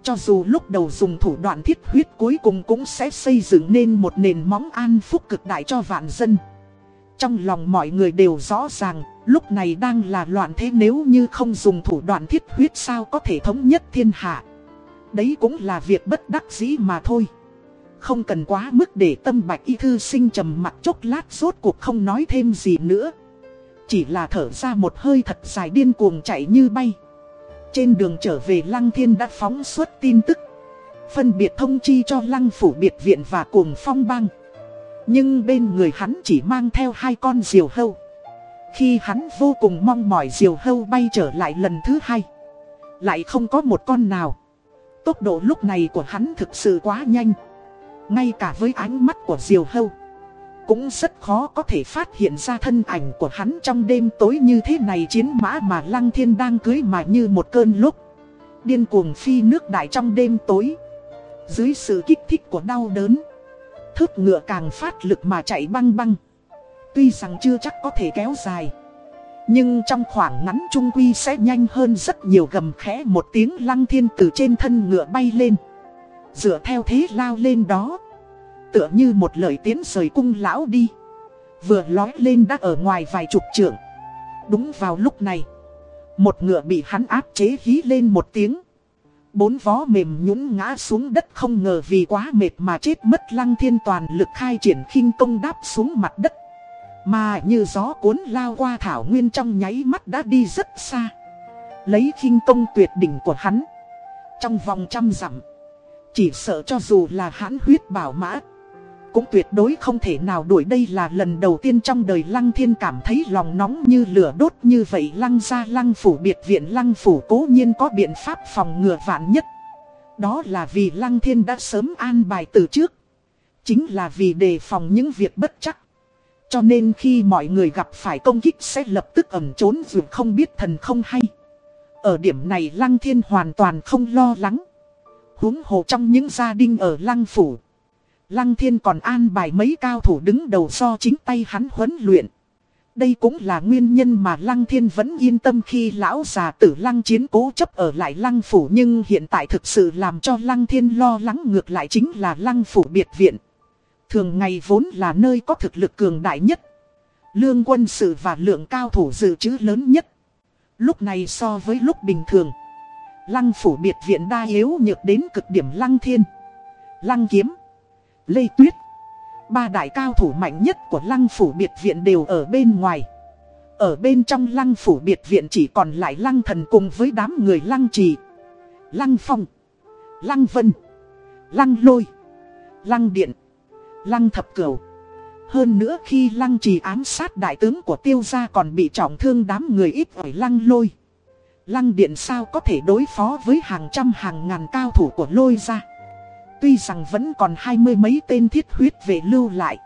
Cho dù lúc đầu dùng thủ đoạn thiết huyết cuối cùng cũng sẽ xây dựng nên một nền móng an phúc cực đại cho vạn dân. Trong lòng mọi người đều rõ ràng, lúc này đang là loạn thế nếu như không dùng thủ đoạn thiết huyết sao có thể thống nhất thiên hạ. Đấy cũng là việc bất đắc dĩ mà thôi. Không cần quá mức để tâm bạch y thư sinh trầm mặt chốc lát rốt cuộc không nói thêm gì nữa. Chỉ là thở ra một hơi thật dài điên cuồng chạy như bay. Trên đường trở về Lăng Thiên đã phóng xuất tin tức. Phân biệt thông chi cho Lăng Phủ Biệt Viện và Cuồng Phong Bang. Nhưng bên người hắn chỉ mang theo hai con diều hâu. Khi hắn vô cùng mong mỏi diều hâu bay trở lại lần thứ hai. Lại không có một con nào. Tốc độ lúc này của hắn thực sự quá nhanh. Ngay cả với ánh mắt của diều hâu. Cũng rất khó có thể phát hiện ra thân ảnh của hắn trong đêm tối như thế này chiến mã mà Lăng Thiên đang cưới mà như một cơn lúc. Điên cuồng phi nước đại trong đêm tối. Dưới sự kích thích của đau đớn. Thước ngựa càng phát lực mà chạy băng băng. Tuy rằng chưa chắc có thể kéo dài. Nhưng trong khoảng ngắn trung quy sẽ nhanh hơn rất nhiều gầm khẽ một tiếng lăng thiên từ trên thân ngựa bay lên. Dựa theo thế lao lên đó. Tựa như một lời tiến rời cung lão đi Vừa lói lên đã ở ngoài vài chục trượng Đúng vào lúc này, Một ngựa bị hắn áp chế hí lên một tiếng Bốn vó mềm nhũn ngã xuống đất không ngờ vì quá mệt mà chết mất lăng thiên toàn lực khai triển khinh công đáp xuống mặt đất mà như gió cuốn lao qua thảo nguyên trong nháy mắt đã đi rất xa. Lấy khinh công tuyệt đỉnh của hắn. Trong vòng trăm dặm, Chỉ sợ cho dù là hãn huyết bảo mã, Cũng tuyệt đối không thể nào đuổi đây là lần đầu tiên trong đời Lăng Thiên cảm thấy lòng nóng như lửa đốt như vậy Lăng ra Lăng phủ, biệt viện Lăng phủ cố nhiên có biện pháp phòng ngừa vạn nhất. Đó là vì Lăng Thiên đã sớm an bài từ trước. Chính là vì đề phòng những việc bất chắc cho nên khi mọi người gặp phải công kích sẽ lập tức ẩn trốn dù không biết thần không hay. Ở điểm này Lăng Thiên hoàn toàn không lo lắng. huống hồ trong những gia đình ở Lăng Phủ. Lăng Thiên còn an bài mấy cao thủ đứng đầu do chính tay hắn huấn luyện. Đây cũng là nguyên nhân mà Lăng Thiên vẫn yên tâm khi lão già tử Lăng chiến cố chấp ở lại Lăng Phủ. Nhưng hiện tại thực sự làm cho Lăng Thiên lo lắng ngược lại chính là Lăng Phủ biệt viện. Thường ngày vốn là nơi có thực lực cường đại nhất. Lương quân sự và lượng cao thủ dự trữ lớn nhất. Lúc này so với lúc bình thường. Lăng phủ biệt viện đa yếu nhược đến cực điểm lăng thiên. Lăng kiếm. Lê tuyết. Ba đại cao thủ mạnh nhất của lăng phủ biệt viện đều ở bên ngoài. Ở bên trong lăng phủ biệt viện chỉ còn lại lăng thần cùng với đám người lăng trì. Lăng phong. Lăng vân. Lăng lôi. Lăng điện. Lăng thập cửu. Hơn nữa khi lăng trì ám sát đại tướng của tiêu gia còn bị trọng thương đám người ít ỏi lăng lôi. Lăng điện sao có thể đối phó với hàng trăm hàng ngàn cao thủ của lôi gia. Tuy rằng vẫn còn hai mươi mấy tên thiết huyết về lưu lại.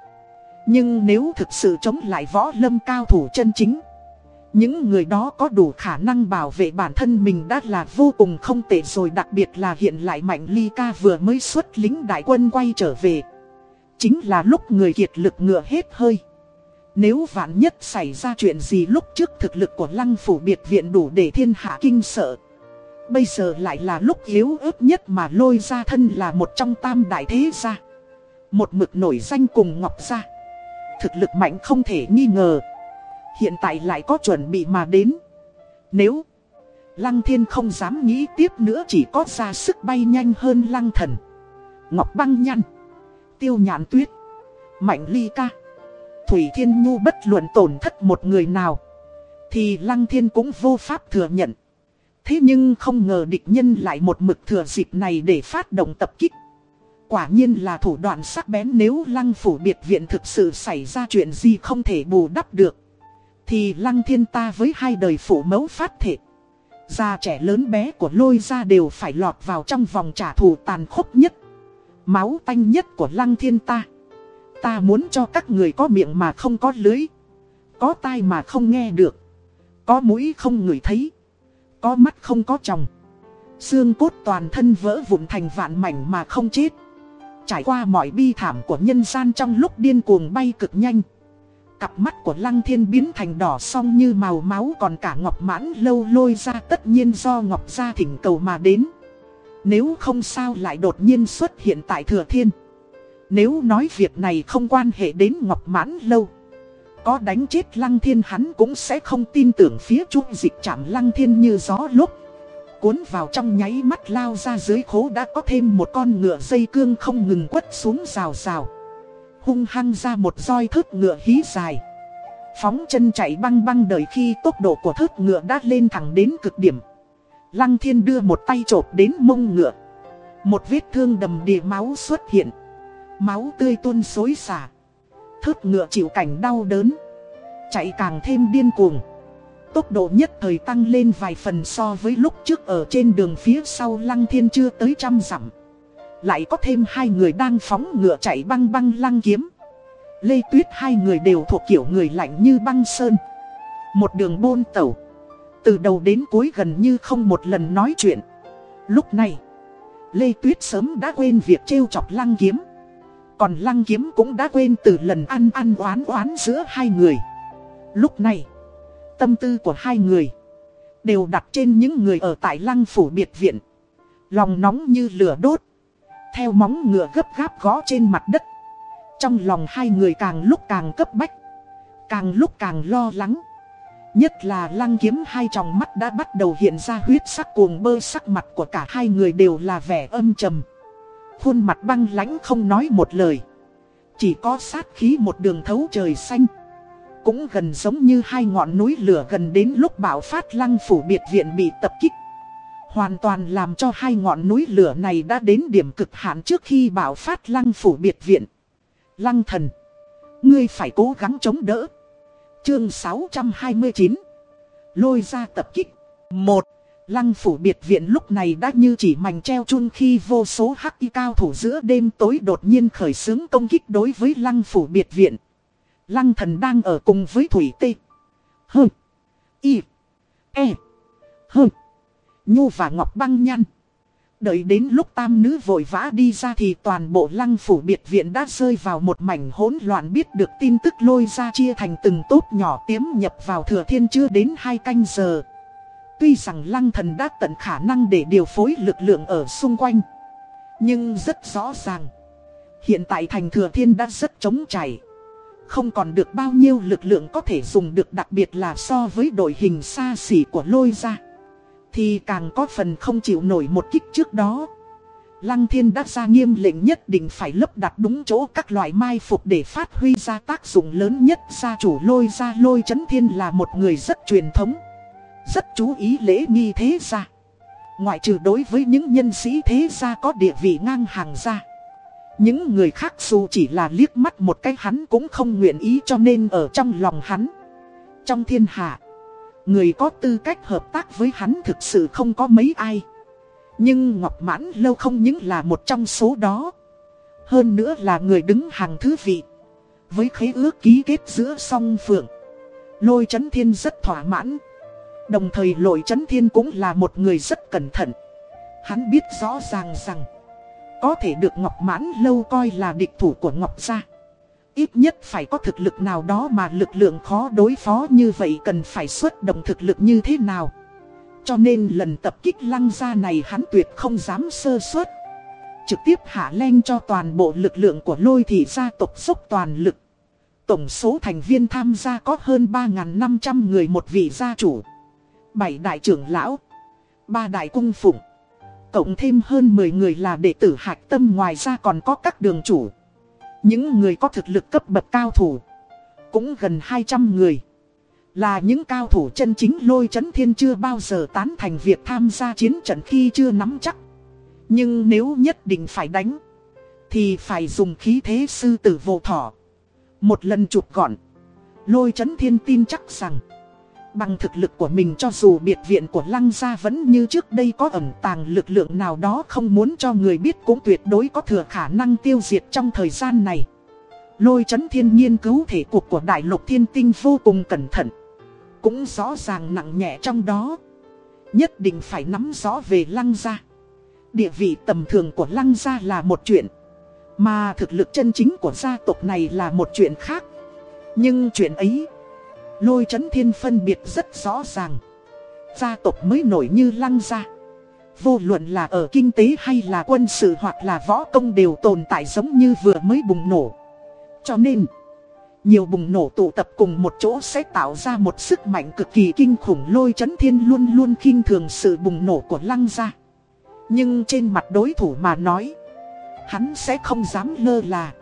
Nhưng nếu thực sự chống lại võ lâm cao thủ chân chính. Những người đó có đủ khả năng bảo vệ bản thân mình đã là vô cùng không tệ rồi đặc biệt là hiện lại Mạnh Ly Ca vừa mới xuất lính đại quân quay trở về. Chính là lúc người kiệt lực ngựa hết hơi. Nếu vạn nhất xảy ra chuyện gì lúc trước thực lực của lăng phủ biệt viện đủ để thiên hạ kinh sợ. Bây giờ lại là lúc yếu ớt nhất mà lôi ra thân là một trong tam đại thế gia. Một mực nổi danh cùng Ngọc gia. Thực lực mạnh không thể nghi ngờ. Hiện tại lại có chuẩn bị mà đến. Nếu Lăng thiên không dám nghĩ tiếp nữa chỉ có ra sức bay nhanh hơn lăng thần. Ngọc băng nhăn tiêu Nhàn tuyết, mạnh ly ca. Thủy Thiên Nhu bất luận tổn thất một người nào. Thì Lăng Thiên cũng vô pháp thừa nhận. Thế nhưng không ngờ địch nhân lại một mực thừa dịp này để phát động tập kích. Quả nhiên là thủ đoạn sắc bén nếu Lăng Phủ Biệt Viện thực sự xảy ra chuyện gì không thể bù đắp được. Thì Lăng Thiên ta với hai đời phủ mẫu phát thể. Già trẻ lớn bé của lôi ra đều phải lọt vào trong vòng trả thù tàn khốc nhất. Máu tanh nhất của lăng thiên ta. Ta muốn cho các người có miệng mà không có lưới. Có tai mà không nghe được. Có mũi không ngửi thấy. Có mắt không có chồng. Xương cốt toàn thân vỡ vụn thành vạn mảnh mà không chết. Trải qua mọi bi thảm của nhân gian trong lúc điên cuồng bay cực nhanh. Cặp mắt của lăng thiên biến thành đỏ song như màu máu còn cả ngọc mãn lâu lôi ra tất nhiên do ngọc gia thỉnh cầu mà đến nếu không sao lại đột nhiên xuất hiện tại Thừa Thiên. Nếu nói việc này không quan hệ đến Ngọc Mãn Lâu, Có đánh chết Lăng Thiên hắn cũng sẽ không tin tưởng phía trung dịch chạm Lăng Thiên như gió lúc. Cuốn vào trong nháy mắt lao ra dưới khố đã có thêm một con ngựa dây cương không ngừng quất xuống rào rào. Hung hăng ra một roi thớt ngựa hí dài. Phóng chân chạy băng băng đợi khi tốc độ của thớt ngựa đã lên thẳng đến cực điểm. Lăng thiên đưa một tay chộp đến mông ngựa. Một vết thương đầm đìa máu xuất hiện. Máu tươi tuôn xối xả. Thước ngựa chịu cảnh đau đớn. Chạy càng thêm điên cuồng. Tốc độ nhất thời tăng lên vài phần so với lúc trước ở trên đường phía sau lăng thiên chưa tới trăm dặm. Lại có thêm hai người đang phóng ngựa chạy băng băng lăng kiếm. Lê Tuyết hai người đều thuộc kiểu người lạnh như băng sơn. Một đường bôn tẩu. Từ đầu đến cuối gần như không một lần nói chuyện. Lúc này, Lê Tuyết sớm đã quên việc trêu chọc lăng kiếm. Còn lăng kiếm cũng đã quên từ lần ăn ăn oán oán giữa hai người. Lúc này, Tâm tư của hai người Đều đặt trên những người ở tại lăng phủ biệt viện. Lòng nóng như lửa đốt, Theo móng ngựa gấp gáp gõ trên mặt đất. Trong lòng hai người càng lúc càng cấp bách, Càng lúc càng lo lắng. Nhất là lăng kiếm hai tròng mắt đã bắt đầu hiện ra huyết sắc cuồng bơ sắc mặt của cả hai người đều là vẻ âm trầm. Khuôn mặt băng lãnh không nói một lời. Chỉ có sát khí một đường thấu trời xanh. Cũng gần giống như hai ngọn núi lửa gần đến lúc bạo phát lăng phủ biệt viện bị tập kích. Hoàn toàn làm cho hai ngọn núi lửa này đã đến điểm cực hạn trước khi bạo phát lăng phủ biệt viện. Lăng thần. Ngươi phải cố gắng chống đỡ. Chương 629. Lôi ra tập kích. một, Lăng phủ biệt viện lúc này đã như chỉ mảnh treo chun khi vô số hắc y cao thủ giữa đêm tối đột nhiên khởi xướng công kích đối với lăng phủ biệt viện. Lăng thần đang ở cùng với Thủy Tê. Hơ. Y. E. Hơ. Nhu và Ngọc Băng Nhăn. Đợi đến lúc tam nữ vội vã đi ra thì toàn bộ lăng phủ biệt viện đã rơi vào một mảnh hỗn loạn biết được tin tức lôi ra chia thành từng tốt nhỏ tiếm nhập vào thừa thiên chưa đến hai canh giờ. Tuy rằng lăng thần đã tận khả năng để điều phối lực lượng ở xung quanh. Nhưng rất rõ ràng. Hiện tại thành thừa thiên đã rất chống chảy. Không còn được bao nhiêu lực lượng có thể dùng được đặc biệt là so với đội hình xa xỉ của lôi ra. Thì càng có phần không chịu nổi một kích trước đó. Lăng thiên đã ra nghiêm lệnh nhất định phải lấp đặt đúng chỗ các loại mai phục để phát huy ra tác dụng lớn nhất. Gia chủ lôi ra lôi chấn thiên là một người rất truyền thống. Rất chú ý lễ nghi thế gia. Ngoại trừ đối với những nhân sĩ thế gia có địa vị ngang hàng gia. Những người khác dù chỉ là liếc mắt một cái hắn cũng không nguyện ý cho nên ở trong lòng hắn. Trong thiên hạ, người có tư cách hợp tác với hắn thực sự không có mấy ai. Nhưng Ngọc Mãn Lâu không những là một trong số đó. Hơn nữa là người đứng hàng thứ vị. Với khế ước ký kết giữa song phượng. Lôi chấn thiên rất thỏa mãn. Đồng thời lôi chấn thiên cũng là một người rất cẩn thận. Hắn biết rõ ràng rằng. Có thể được Ngọc Mãn Lâu coi là địch thủ của Ngọc Gia. Ít nhất phải có thực lực nào đó mà lực lượng khó đối phó như vậy cần phải xuất động thực lực như thế nào. Cho nên lần tập kích lăng gia này hắn tuyệt không dám sơ suất. Trực tiếp hạ len cho toàn bộ lực lượng của lôi thị gia tộc dốc toàn lực. Tổng số thành viên tham gia có hơn 3.500 người một vị gia chủ. bảy đại trưởng lão. ba đại cung phụng. Cộng thêm hơn 10 người là đệ tử hạch tâm ngoài ra còn có các đường chủ. Những người có thực lực cấp bậc cao thủ. Cũng gần 200 người. Là những cao thủ chân chính lôi chấn thiên chưa bao giờ tán thành việc tham gia chiến trận khi chưa nắm chắc. Nhưng nếu nhất định phải đánh. Thì phải dùng khí thế sư tử vô thỏ. Một lần chụp gọn. Lôi chấn thiên tin chắc rằng. Bằng thực lực của mình cho dù biệt viện của Lăng Gia vẫn như trước đây có ẩn tàng lực lượng nào đó không muốn cho người biết cũng tuyệt đối có thừa khả năng tiêu diệt trong thời gian này. Lôi chấn thiên nghiên cứu thể cuộc của đại lục thiên tinh vô cùng cẩn thận. Cũng rõ ràng nặng nhẹ trong đó. Nhất định phải nắm rõ về Lăng Gia. Địa vị tầm thường của Lăng Gia là một chuyện. Mà thực lực chân chính của gia tộc này là một chuyện khác. Nhưng chuyện ấy Lôi chấn thiên phân biệt rất rõ ràng. Gia tộc mới nổi như lăng gia. Vô luận là ở kinh tế hay là quân sự hoặc là võ công đều tồn tại giống như vừa mới bùng nổ. Cho nên, nhiều bùng nổ tụ tập cùng một chỗ sẽ tạo ra một sức mạnh cực kỳ kinh khủng lôi chấn thiên luôn luôn khinh thường sự bùng nổ của lăng gia. Nhưng trên mặt đối thủ mà nói, hắn sẽ không dám lơ là.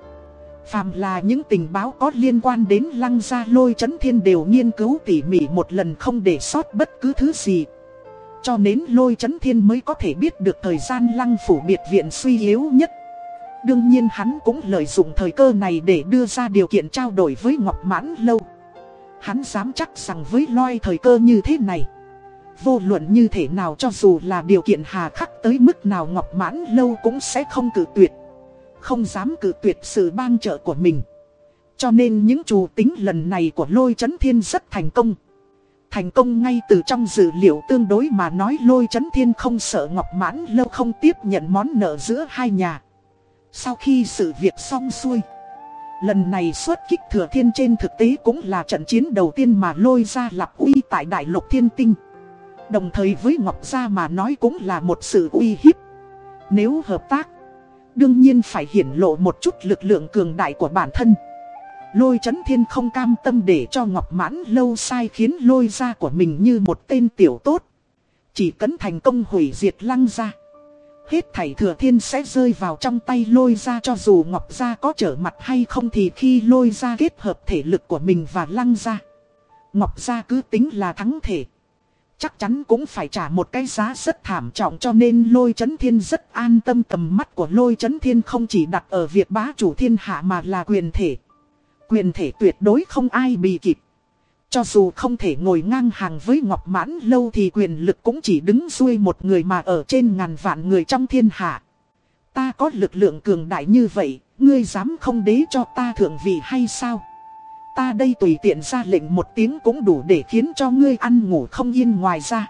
Phàm là những tình báo có liên quan đến lăng gia lôi chấn thiên đều nghiên cứu tỉ mỉ một lần không để sót bất cứ thứ gì. Cho nên lôi chấn thiên mới có thể biết được thời gian lăng phủ biệt viện suy yếu nhất. Đương nhiên hắn cũng lợi dụng thời cơ này để đưa ra điều kiện trao đổi với Ngọc Mãn Lâu. Hắn dám chắc rằng với loi thời cơ như thế này. Vô luận như thế nào cho dù là điều kiện hà khắc tới mức nào Ngọc Mãn Lâu cũng sẽ không cử tuyệt. Không dám cự tuyệt sự ban trợ của mình. Cho nên những chủ tính lần này của lôi chấn thiên rất thành công. Thành công ngay từ trong dữ liệu tương đối mà nói lôi chấn thiên không sợ Ngọc Mãn lâu không tiếp nhận món nợ giữa hai nhà. Sau khi sự việc xong xuôi, Lần này xuất kích thừa thiên trên thực tế cũng là trận chiến đầu tiên mà lôi ra lập uy tại đại lục thiên tinh. Đồng thời với Ngọc Gia mà nói cũng là một sự uy hiếp. Nếu hợp tác Đương nhiên phải hiển lộ một chút lực lượng cường đại của bản thân. Lôi chấn thiên không cam tâm để cho Ngọc Mãn lâu sai khiến lôi ra của mình như một tên tiểu tốt. Chỉ cấn thành công hủy diệt lăng ra Hết thảy thừa thiên sẽ rơi vào trong tay lôi ra cho dù Ngọc ra có trở mặt hay không thì khi lôi ra kết hợp thể lực của mình và lăng ra Ngọc ra cứ tính là thắng thể chắc chắn cũng phải trả một cái giá rất thảm trọng cho nên lôi chấn thiên rất an tâm tầm mắt của lôi chấn thiên không chỉ đặt ở việc bá chủ thiên hạ mà là quyền thể. Quyền thể tuyệt đối không ai bị kịp. Cho dù không thể ngồi ngang hàng với Ngọc Mãn lâu thì quyền lực cũng chỉ đứng xuôi một người mà ở trên ngàn vạn người trong thiên hạ. Ta có lực lượng cường đại như vậy, ngươi dám không đế cho ta thượng vị hay sao? Ta đây tùy tiện ra lệnh một tiếng cũng đủ để khiến cho ngươi ăn ngủ không yên ngoài ra.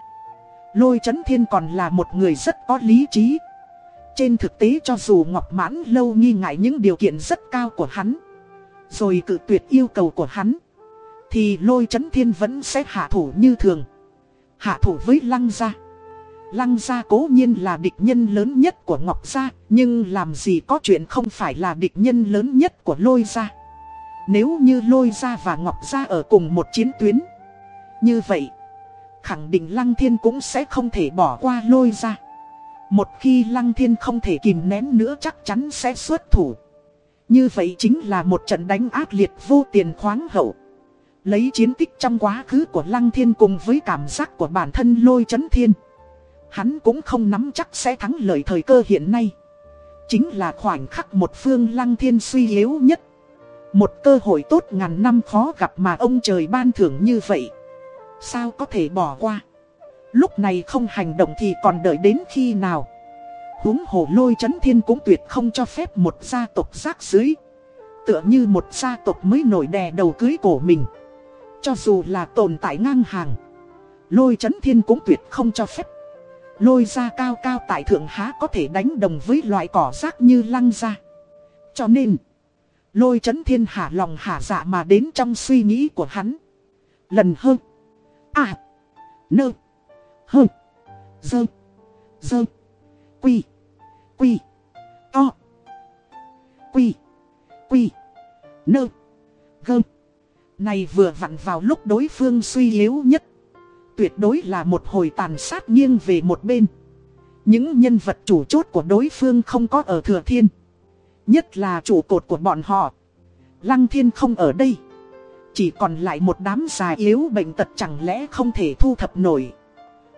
Lôi chấn thiên còn là một người rất có lý trí. Trên thực tế cho dù Ngọc Mãn lâu nghi ngại những điều kiện rất cao của hắn. Rồi cự tuyệt yêu cầu của hắn. Thì lôi chấn thiên vẫn sẽ hạ thủ như thường. Hạ thủ với lăng gia. Lăng gia cố nhiên là địch nhân lớn nhất của Ngọc gia. Nhưng làm gì có chuyện không phải là địch nhân lớn nhất của lôi gia. Nếu như lôi ra và ngọc ra ở cùng một chiến tuyến, Như vậy, Khẳng định lăng thiên cũng sẽ không thể bỏ qua lôi ra. Một khi lăng thiên không thể kìm nén nữa chắc chắn sẽ xuất thủ. Như vậy chính là một trận đánh ác liệt vô tiền khoáng hậu. Lấy chiến tích trong quá khứ của lăng thiên cùng với cảm giác của bản thân lôi chấn thiên, Hắn cũng không nắm chắc sẽ thắng lợi thời cơ hiện nay. Chính là khoảnh khắc một phương lăng thiên suy yếu nhất một cơ hội tốt ngàn năm khó gặp mà ông trời ban thưởng như vậy. Sao có thể bỏ qua? Lúc này không hành động thì còn đợi đến khi nào? huống hồ lôi chấn thiên cũng tuyệt không cho phép một gia tộc rác dưới. Tựa như một gia tộc mới nổi đè đầu cưới cổ mình. Cho dù là tồn tại ngang hàng. Lôi chấn thiên cũng tuyệt không cho phép. Lôi ra cao cao tại thượng há có thể đánh đồng với loại cỏ rác như lăng ra. Cho nên... Lôi chấn thiên hạ lòng hạ dạ mà đến trong suy nghĩ của hắn. Lần hơn. À. Nơ. Hơn. Dơ. Dơ. Quy. Quy. To. Quy. Quy. Nơ. Gơ. Này vừa vặn vào lúc đối phương suy yếu nhất. Tuyệt đối là một hồi tàn sát nghiêng về một bên. Những nhân vật chủ chốt của đối phương không có ở thừa thiên. Nhất là trụ cột của bọn họ. Lăng thiên không ở đây. Chỉ còn lại một đám già yếu bệnh tật chẳng lẽ không thể thu thập nổi.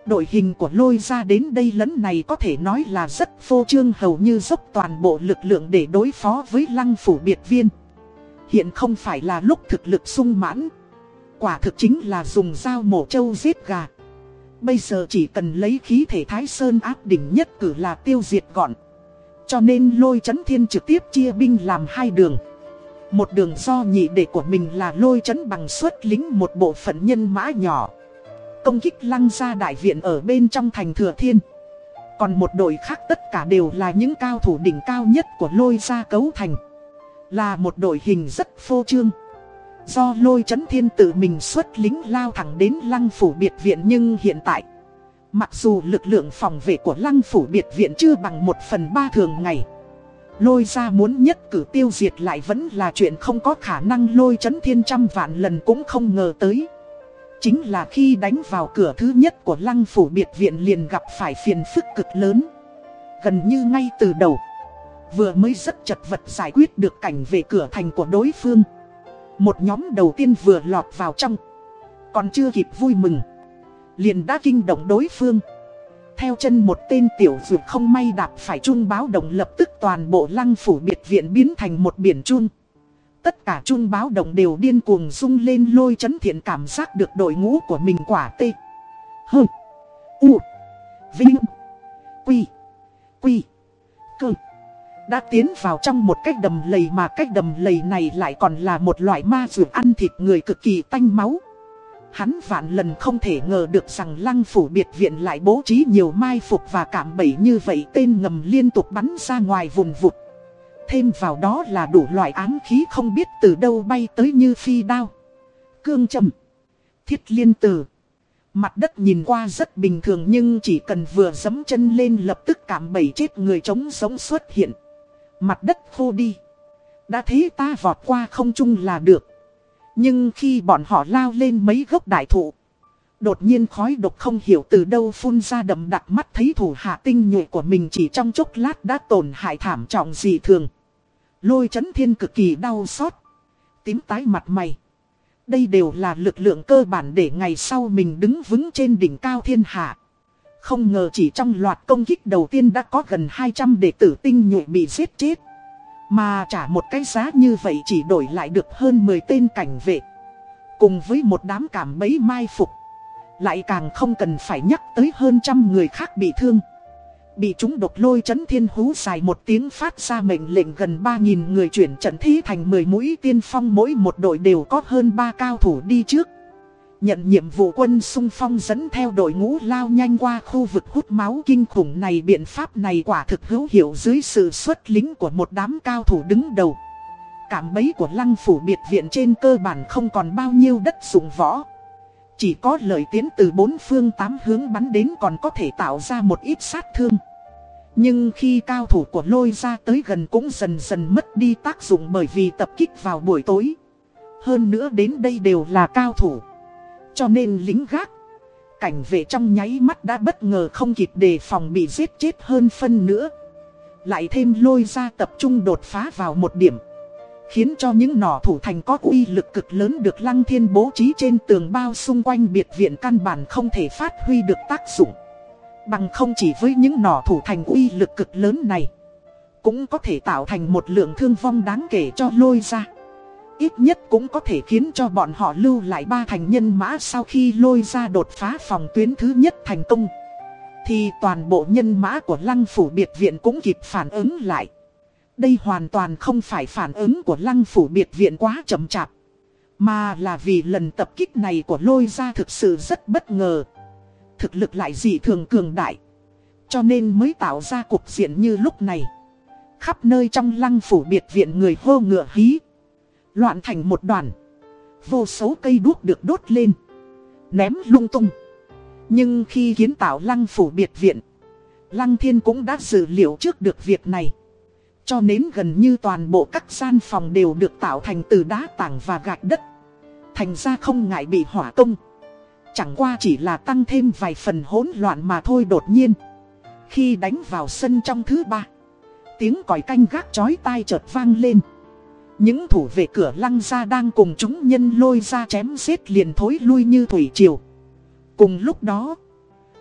Đội hình của lôi ra đến đây lẫn này có thể nói là rất phô trương hầu như dốc toàn bộ lực lượng để đối phó với lăng phủ biệt viên. Hiện không phải là lúc thực lực sung mãn. Quả thực chính là dùng dao mổ trâu giết gà. Bây giờ chỉ cần lấy khí thể thái sơn áp đỉnh nhất cử là tiêu diệt gọn. Cho nên lôi chấn thiên trực tiếp chia binh làm hai đường. Một đường do nhị đệ của mình là lôi chấn bằng suất lính một bộ phận nhân mã nhỏ. Công kích lăng ra đại viện ở bên trong thành thừa thiên. Còn một đội khác tất cả đều là những cao thủ đỉnh cao nhất của lôi gia cấu thành. Là một đội hình rất phô trương. Do lôi chấn thiên tự mình xuất lính lao thẳng đến lăng phủ biệt viện nhưng hiện tại Mặc dù lực lượng phòng vệ của lăng phủ biệt viện chưa bằng một phần ba thường ngày. Lôi ra muốn nhất cử tiêu diệt lại vẫn là chuyện không có khả năng lôi chấn thiên trăm vạn lần cũng không ngờ tới. Chính là khi đánh vào cửa thứ nhất của lăng phủ biệt viện liền gặp phải phiền phức cực lớn. Gần như ngay từ đầu, Vừa mới rất chật vật giải quyết được cảnh về cửa thành của đối phương. Một nhóm đầu tiên vừa lọt vào trong, Còn chưa kịp vui mừng liền đã kinh động đối phương. Theo chân một tên tiểu dược không may đạp phải chung báo động lập tức toàn bộ lăng phủ biệt viện biến thành một biển chun. Tất cả chung báo động đều điên cuồng rung lên lôi chấn thiện cảm giác được đội ngũ của mình quả tê. Hơ. U. Vinh. Quy. Quy. Cơ. Đã tiến vào trong một cách đầm lầy mà cách đầm lầy này lại còn là một loại ma dược ăn thịt người cực kỳ tanh máu. Hắn vạn lần không thể ngờ được rằng lăng phủ biệt viện lại bố trí nhiều mai phục và cảm bẫy như vậy, tên ngầm liên tục bắn ra ngoài vùng vụt. Thêm vào đó là đủ loại ám khí không biết từ đâu bay tới như phi đao. Cương trầm. Thiết liên tử. Mặt đất nhìn qua rất bình thường nhưng chỉ cần vừa dấm chân lên lập tức cảm bẫy chết người chống sống xuất hiện. Mặt đất khô đi. Đã thế ta vọt qua không chung là được. Nhưng khi bọn họ lao lên mấy gốc đại thụ, Đột nhiên khói độc không hiểu từ đâu phun ra đậm đặc mắt thấy thủ hạ tinh nhuệ của mình chỉ trong chốc lát đã tổn hại thảm trọng gì thường. Lôi chấn thiên cực kỳ đau xót. Tím tái mặt mày. Đây đều là lực lượng cơ bản để ngày sau mình đứng vững trên đỉnh cao thiên hạ. Không ngờ chỉ trong loạt công kích đầu tiên đã có gần 200 đệ tử tinh nhuệ bị giết chết. Mà trả một cái giá như vậy chỉ đổi lại được hơn 10 tên cảnh vệ. Cùng với một đám cảm bấy mai phục. Lại càng không cần phải nhắc tới hơn trăm người khác bị thương. Bị chúng đột lôi chấn thiên hú dài một tiếng phát ra mệnh lệnh gần 3.000 người chuyển trận thi thành 10 mũi tiên phong mỗi một đội đều có hơn 3 cao thủ đi trước. Nhận nhiệm vụ quân sung phong dẫn theo đội ngũ lao nhanh qua khu vực hút máu kinh khủng này biện pháp này quả thực hữu hiệu dưới sự xuất lính của một đám cao thủ đứng đầu. Cảm bấy của lăng phủ biệt viện trên cơ bản không còn bao nhiêu đất dụng võ. Chỉ có lời tiến từ bốn phương tám hướng bắn đến còn có thể tạo ra một ít sát thương. Nhưng khi cao thủ của lôi ra tới gần cũng dần dần mất đi tác dụng bởi vì tập kích vào buổi tối. Hơn nữa đến đây đều là cao thủ. Cho nên lính gác, cảnh vệ trong nháy mắt đã bất ngờ không kịp đề phòng bị giết chết hơn phân nữa. Lại thêm lôi ra tập trung đột phá vào một điểm. Khiến cho những nỏ thủ thành có uy lực cực lớn được lăng thiên bố trí trên tường bao xung quanh biệt viện căn bản không thể phát huy được tác dụng. Bằng không chỉ với những nỏ thủ thành uy lực cực lớn này. Cũng có thể tạo thành một lượng thương vong đáng kể cho lôi ra. Ít nhất cũng có thể khiến cho bọn họ lưu lại ba thành nhân mã sau khi lôi ra đột phá phòng tuyến thứ nhất thành công. Thì toàn bộ nhân mã của lăng phủ biệt viện cũng kịp phản ứng lại. Đây hoàn toàn không phải phản ứng của lăng phủ biệt viện quá chậm chạp. Mà là vì lần tập kích này của lôi ra thực sự rất bất ngờ. Thực lực lại dị thường cường đại. Cho nên mới tạo ra cục diện như lúc này. Khắp nơi trong lăng phủ biệt viện người hô ngựa hí. Loạn thành một đoàn. Vô số cây đuốc được đốt lên. Ném lung tung. Nhưng khi kiến tạo lăng phủ biệt viện. Lăng thiên cũng đã dự liệu trước được việc này. Cho nên gần như toàn bộ các gian phòng đều được tạo thành từ đá tảng và gạch đất. Thành ra không ngại bị hỏa công. Chẳng qua chỉ là tăng thêm vài phần hỗn loạn mà thôi đột nhiên. Khi đánh vào sân trong thứ ba. Tiếng còi canh gác chói tai chợt vang lên. Những thủ vệ cửa lăng ra đang cùng chúng nhân lôi ra chém giết liền thối lui như thủy triều. Cùng lúc đó,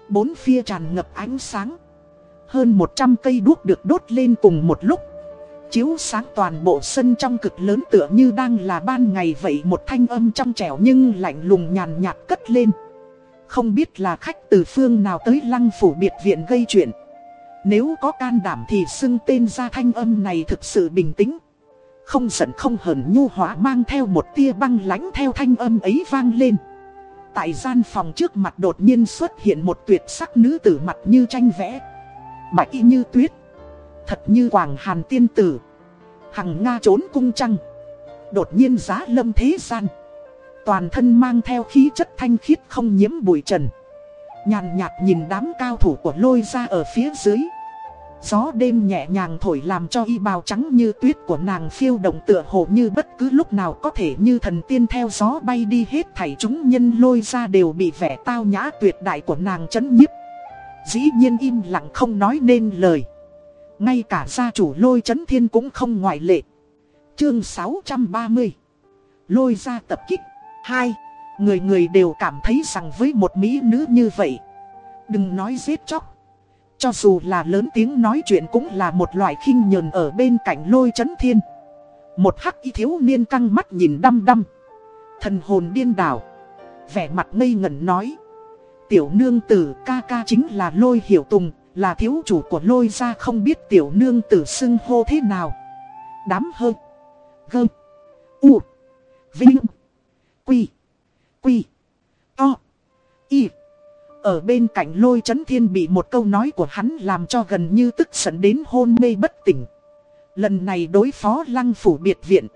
bốn phía tràn ngập ánh sáng. Hơn 100 cây đuốc được đốt lên cùng một lúc. Chiếu sáng toàn bộ sân trong cực lớn tựa như đang là ban ngày vậy một thanh âm trong trẻo nhưng lạnh lùng nhàn nhạt cất lên. Không biết là khách từ phương nào tới lăng phủ biệt viện gây chuyện. Nếu có can đảm thì xưng tên ra thanh âm này thực sự bình tĩnh. Không giận không hờn nhu hóa mang theo một tia băng lánh theo thanh âm ấy vang lên. Tại gian phòng trước mặt đột nhiên xuất hiện một tuyệt sắc nữ tử mặt như tranh vẽ. Bạch y như tuyết. Thật như quảng hàn tiên tử. Hằng Nga trốn cung trăng. Đột nhiên giá lâm thế gian. Toàn thân mang theo khí chất thanh khiết không nhiễm bụi trần. Nhàn nhạt nhìn đám cao thủ của lôi ra ở phía dưới. Gió đêm nhẹ nhàng thổi làm cho y bào trắng như tuyết của nàng phiêu động tựa hồ như bất cứ lúc nào có thể như thần tiên theo gió bay đi hết thảy chúng nhân lôi ra đều bị vẻ tao nhã tuyệt đại của nàng chấn nhiếp. Dĩ nhiên im lặng không nói nên lời. Ngay cả gia chủ lôi chấn thiên cũng không ngoại lệ. Chương 630 Lôi ra tập kích 2. Người người đều cảm thấy rằng với một mỹ nữ như vậy, Đừng nói giết chóc cho dù là lớn tiếng nói chuyện cũng là một loại khinh nhờn ở bên cạnh lôi chấn thiên. Một hắc y thiếu niên căng mắt nhìn đăm đăm. Thần hồn điên đảo. Vẻ mặt ngây ngẩn nói. Tiểu nương tử ca ca chính là lôi hiểu tùng, là thiếu chủ của lôi ra không biết tiểu nương tử xưng hô thế nào. Đám hơn. Gơm. U. Vinh. Quy. Quy. To. Y. Ở bên cạnh lôi chấn thiên bị một câu nói của hắn làm cho gần như tức giận đến hôn mê bất tỉnh. Lần này đối phó lăng phủ biệt viện.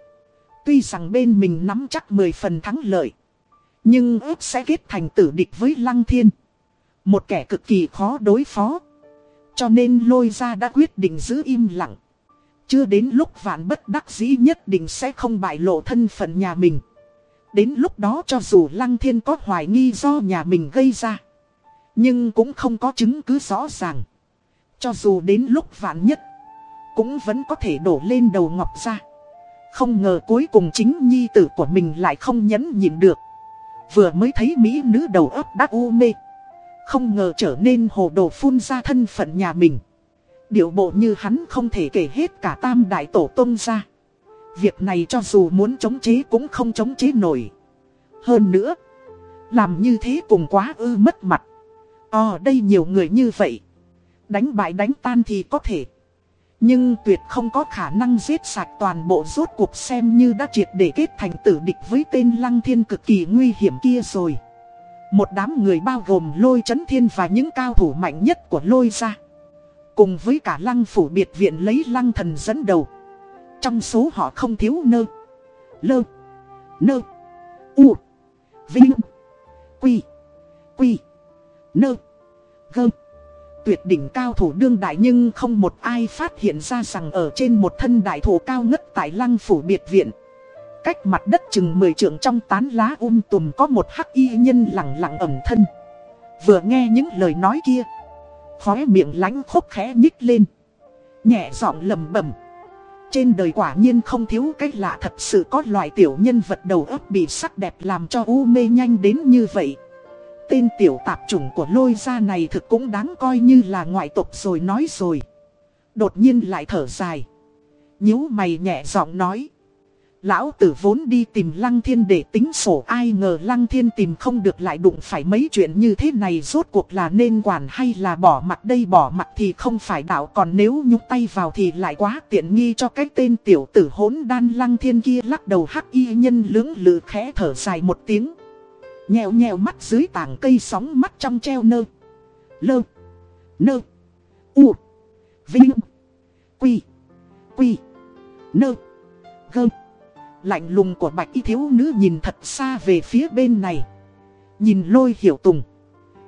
Tuy rằng bên mình nắm chắc 10 phần thắng lợi. Nhưng ước sẽ kết thành tử địch với lăng thiên. Một kẻ cực kỳ khó đối phó. Cho nên lôi ra đã quyết định giữ im lặng. Chưa đến lúc vạn bất đắc dĩ nhất định sẽ không bại lộ thân phận nhà mình. Đến lúc đó cho dù lăng thiên có hoài nghi do nhà mình gây ra. Nhưng cũng không có chứng cứ rõ ràng. Cho dù đến lúc vạn nhất, cũng vẫn có thể đổ lên đầu ngọc ra. Không ngờ cuối cùng chính nhi tử của mình lại không nhẫn nhịn được. Vừa mới thấy mỹ nữ đầu óc đã u mê. Không ngờ trở nên hồ đồ phun ra thân phận nhà mình. Điệu bộ như hắn không thể kể hết cả tam đại tổ tông ra. Việc này cho dù muốn chống chế cũng không chống chế nổi. Hơn nữa, làm như thế cùng quá ư mất mặt. Ồ đây nhiều người như vậy. Đánh bại đánh tan thì có thể. Nhưng tuyệt không có khả năng giết sạch toàn bộ rốt cuộc xem như đã triệt để kết thành tử địch với tên lăng thiên cực kỳ nguy hiểm kia rồi. Một đám người bao gồm lôi chấn thiên và những cao thủ mạnh nhất của lôi ra. Cùng với cả lăng phủ biệt viện lấy lăng thần dẫn đầu. Trong số họ không thiếu nơ, lơ, nơ, u, vinh, quy, quy, nơ, gơ. Tuyệt đỉnh cao thủ đương đại nhưng không một ai phát hiện ra rằng ở trên một thân đại thủ cao ngất tại lăng phủ biệt viện. Cách mặt đất chừng 10 trượng trong tán lá um tùm có một hắc y nhân lặng lặng ẩm thân. Vừa nghe những lời nói kia, khóe miệng lánh khúc khẽ nhích lên. Nhẹ giọng lầm bẩm trên đời quả nhiên không thiếu cách lạ thật sự có loại tiểu nhân vật đầu óc bị sắc đẹp làm cho u mê nhanh đến như vậy. Tên tiểu tạp chủng của lôi gia này thực cũng đáng coi như là ngoại tộc rồi nói rồi. Đột nhiên lại thở dài. nhíu mày nhẹ giọng nói. Lão tử vốn đi tìm Lăng Thiên để tính sổ, ai ngờ Lăng Thiên tìm không được lại đụng phải mấy chuyện như thế này, rốt cuộc là nên quản hay là bỏ mặt đây bỏ mặt thì không phải đạo, còn nếu nhúc tay vào thì lại quá tiện nghi cho cái tên tiểu tử hỗn đan Lăng Thiên kia, lắc đầu hắc y nhân lưỡng lự khẽ thở dài một tiếng. Nhèo nhèo mắt dưới tảng cây sóng mắt trong treo nơ. Lơ. Nơ. U. Vinh. Quy. Quy. Nơ. gơ Lạnh lùng của bạch y thiếu nữ nhìn thật xa về phía bên này Nhìn lôi hiểu tùng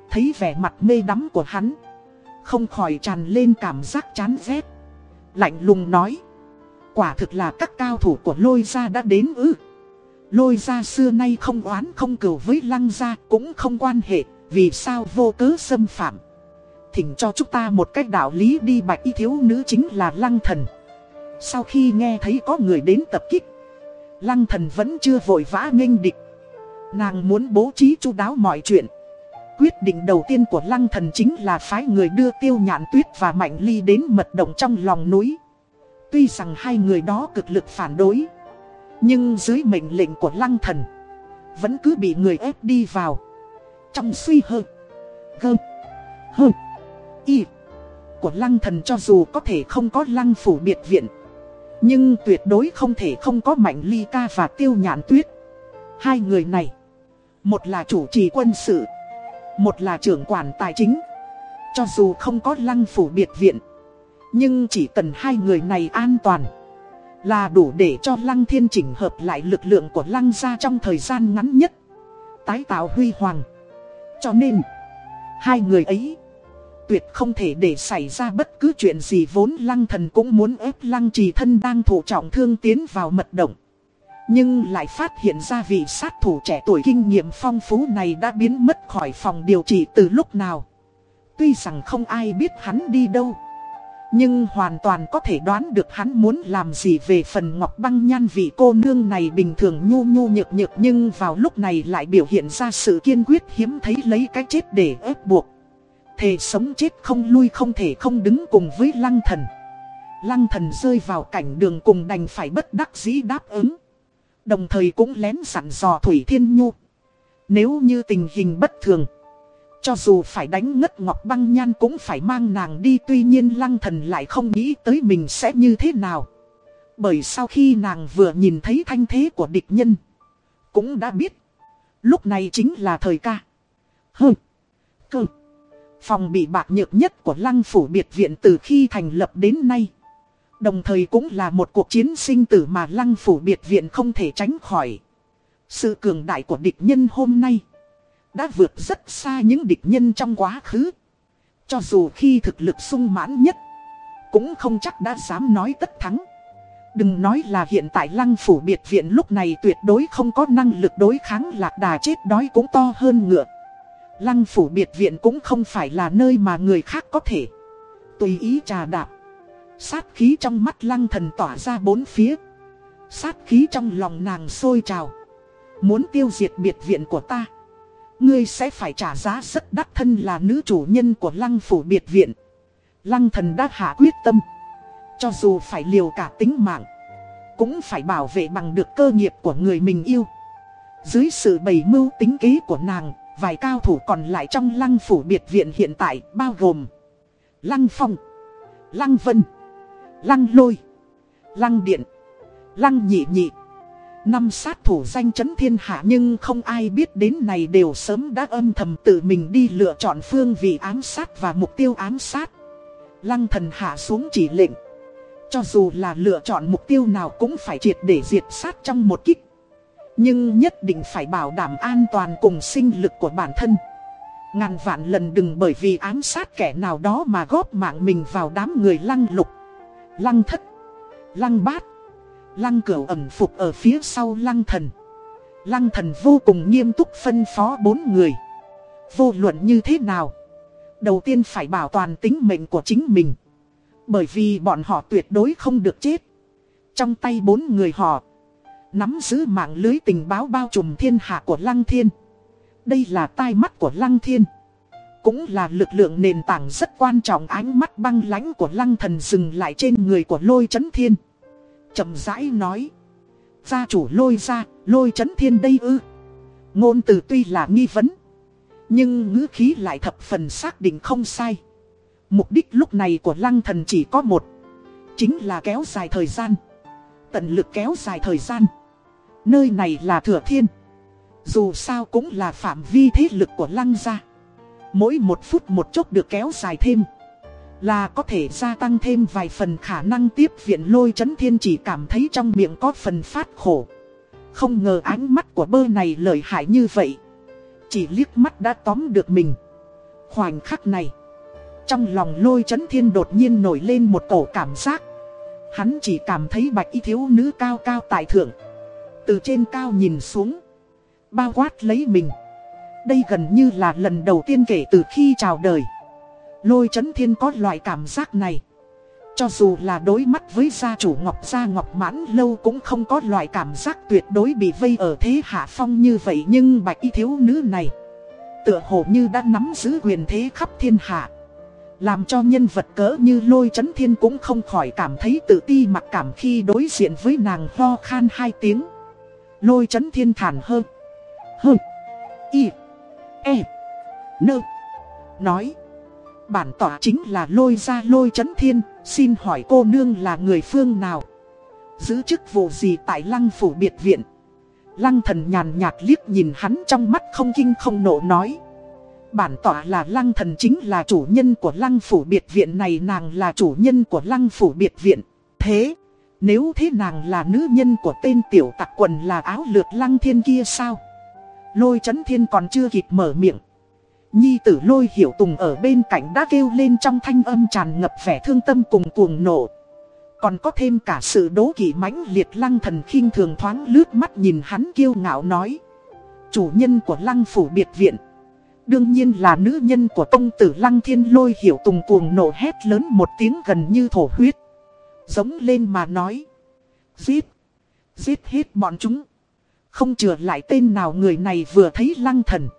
Thấy vẻ mặt mê đắm của hắn Không khỏi tràn lên cảm giác chán ghét Lạnh lùng nói Quả thực là các cao thủ của lôi gia đã đến ư Lôi gia xưa nay không oán không cửu với lăng gia cũng không quan hệ, Vì sao vô cớ xâm phạm Thỉnh cho chúng ta một cách đạo lý đi, bạch y thiếu nữ chính là lăng thần Sau khi nghe thấy có người đến tập kích, Lăng thần vẫn chưa vội vã nghênh địch. Nàng muốn bố trí chu đáo mọi chuyện. Quyết định đầu tiên của lăng thần chính là phái người đưa tiêu nhạn tuyết và mạnh ly đến mật động trong lòng núi. Tuy rằng hai người đó cực lực phản đối. Nhưng dưới mệnh lệnh của lăng thần. Vẫn cứ bị người ép đi vào. Trong suy hơ. Gơ. Hơ. Y. Của lăng thần cho dù có thể không có lăng phủ biệt viện. Nhưng tuyệt đối không thể không có Mạnh Ly Ca và Tiêu nhãn Tuyết. Hai người này, một là chủ trì quân sự, một là trưởng quản tài chính. Cho dù không có lăng phủ biệt viện, nhưng chỉ cần hai người này an toàn, là đủ để cho lăng thiên chỉnh hợp lại lực lượng của lăng gia trong thời gian ngắn nhất. Tái tạo huy hoàng. Cho nên, hai người ấy tuyệt không thể để xảy ra bất cứ chuyện gì vốn lăng thần cũng muốn ép lăng trì thân đang thủ trọng thương tiến vào mật động. Nhưng lại phát hiện ra vị sát thủ trẻ tuổi kinh nghiệm phong phú này đã biến mất khỏi phòng điều trị từ lúc nào. Tuy rằng không ai biết hắn đi đâu. Nhưng hoàn toàn có thể đoán được hắn muốn làm gì về phần ngọc băng nhan vị cô nương này bình thường nhu nhu nhược nhược nhưng vào lúc này lại biểu hiện ra sự kiên quyết hiếm thấy lấy cái chết để ép buộc. Thề sống chết không lui không thể không đứng cùng với lăng thần. Lăng thần rơi vào cảnh đường cùng đành phải bất đắc dĩ đáp ứng. Đồng thời cũng lén sẵn dò Thủy Thiên Nhu. Nếu như tình hình bất thường. Cho dù phải đánh ngất ngọc băng nhan cũng phải mang nàng đi Tuy nhiên lăng thần lại không nghĩ tới mình sẽ như thế nào Bởi sau khi nàng vừa nhìn thấy thanh thế của địch nhân Cũng đã biết Lúc này chính là thời ca Hừ, Cơ Phòng bị bạc nhược nhất của lăng phủ biệt viện từ khi thành lập đến nay. Đồng thời cũng là một cuộc chiến sinh tử mà lăng phủ biệt viện không thể tránh khỏi. Sự cường đại của địch nhân hôm nay đã vượt rất xa những địch nhân trong quá khứ. Cho dù khi thực lực sung mãn nhất, cũng không chắc đã dám nói tất thắng. Đừng nói là hiện tại lăng phủ biệt viện lúc này tuyệt đối không có năng lực đối kháng lạc đà chết đói cũng to hơn ngựa. Lăng phủ biệt viện cũng không phải là nơi mà người khác có thể tùy ý trà đạp. Sát khí trong mắt lăng thần tỏa ra bốn phía. Sát khí trong lòng nàng sôi trào. Muốn tiêu diệt biệt viện của ta. Ngươi sẽ phải trả giá rất đắt thân là nữ chủ nhân của lăng phủ biệt viện. Lăng thần đã hạ quyết tâm. Cho dù phải liều cả tính mạng. Cũng phải bảo vệ bằng được cơ nghiệp của người mình yêu. Dưới sự bày mưu tính kế của nàng, vài cao thủ còn lại trong lăng phủ biệt viện hiện tại bao gồm Lăng Phong, Lăng Vân, Lăng Lôi, Lăng Điện, Lăng Nhị Nhị. Năm sát thủ danh chấn thiên hạ nhưng không ai biết đến này đều sớm đã âm thầm tự mình đi lựa chọn phương vị ám sát và mục tiêu ám sát. Lăng thần hạ xuống chỉ lệnh. Cho dù là lựa chọn mục tiêu nào cũng phải triệt để diệt sát trong một kích. Nhưng nhất định phải bảo đảm an toàn cùng sinh lực của bản thân. Ngàn vạn lần đừng bởi vì ám sát kẻ nào đó mà góp mạng mình vào đám người lăng lục, lăng thất, lăng bát, lăng cửu ẩn phục ở phía sau lăng thần. Lăng thần vô cùng nghiêm túc phân phó bốn người. Vô luận như thế nào? Đầu tiên phải bảo toàn tính mệnh của chính mình. Bởi vì bọn họ tuyệt đối không được chết. Trong tay bốn người họ, nắm giữ mạng lưới tình báo bao trùm thiên hạ của Lăng Thiên. Đây là tai mắt của Lăng Thiên. Cũng là lực lượng nền tảng rất quan trọng ánh mắt băng lãnh của Lăng Thần dừng lại trên người của Lôi Chấn Thiên chậm rãi nói. Gia chủ lôi ra, lôi chấn thiên đây ư. Ngôn từ tuy là nghi vấn. Nhưng ngữ khí lại thập phần xác định không sai. Mục đích lúc này của lăng thần chỉ có một. Chính là kéo dài thời gian. Tận lực kéo dài thời gian. Nơi này là thừa thiên. Dù sao cũng là phạm vi thế lực của lăng gia. Mỗi một phút một chốc được kéo dài thêm. Là có thể gia tăng thêm vài phần khả năng tiếp viện lôi chấn thiên chỉ cảm thấy trong miệng có phần phát khổ. Không ngờ ánh mắt của bơ này lợi hại như vậy. Chỉ liếc mắt đã tóm được mình. Khoảnh khắc này. Trong lòng lôi chấn thiên đột nhiên nổi lên một cổ cảm giác. Hắn chỉ cảm thấy bạch y thiếu nữ cao cao tại thượng. Từ trên cao nhìn xuống. Bao quát lấy mình. Đây gần như là lần đầu tiên kể từ khi chào đời. Lôi chấn thiên có loại cảm giác này. Cho dù là đối mắt với gia chủ Ngọc Gia Ngọc Mãn Lâu cũng không có loại cảm giác tuyệt đối bị vây ở thế hạ phong như vậy Nhưng bạch y thiếu nữ này, Tựa hồ như đã nắm giữ quyền thế khắp thiên hạ Làm cho nhân vật cỡ như lôi chấn thiên cũng không khỏi cảm thấy tự ti mặc cảm khi đối diện với nàng ho khan hai tiếng Lôi chấn thiên thản hơn Hơn Y E Nơ, Nói Bản tỏa chính là lôi ra lôi chấn thiên, xin hỏi cô nương là người phương nào? Giữ chức vụ gì tại lăng phủ biệt viện? Lăng thần nhàn nhạt liếc nhìn hắn trong mắt không kinh không nộ nói. Bản tỏa là lăng thần chính là chủ nhân của lăng phủ biệt viện này nàng là chủ nhân của lăng phủ biệt viện. Thế, nếu thế nàng là nữ nhân của tên tiểu tặc quần là áo lượt lăng thiên kia sao? Lôi chấn thiên còn chưa kịp mở miệng. Nhi tử lôi hiểu tùng ở bên cạnh đã kêu lên trong thanh âm tràn ngập vẻ thương tâm cùng cuồng nộ. Còn có thêm cả sự đố kỵ mãnh liệt lăng thần khinh thường thoáng lướt mắt nhìn hắn kiêu ngạo nói. Chủ nhân của lăng phủ biệt viện. Đương nhiên là nữ nhân của công tử lăng thiên lôi hiểu tùng cuồng nộ hét lớn một tiếng gần như thổ huyết. Giống lên mà nói. Giết. Giết hết bọn chúng. Không chừa lại tên nào người này vừa thấy lăng thần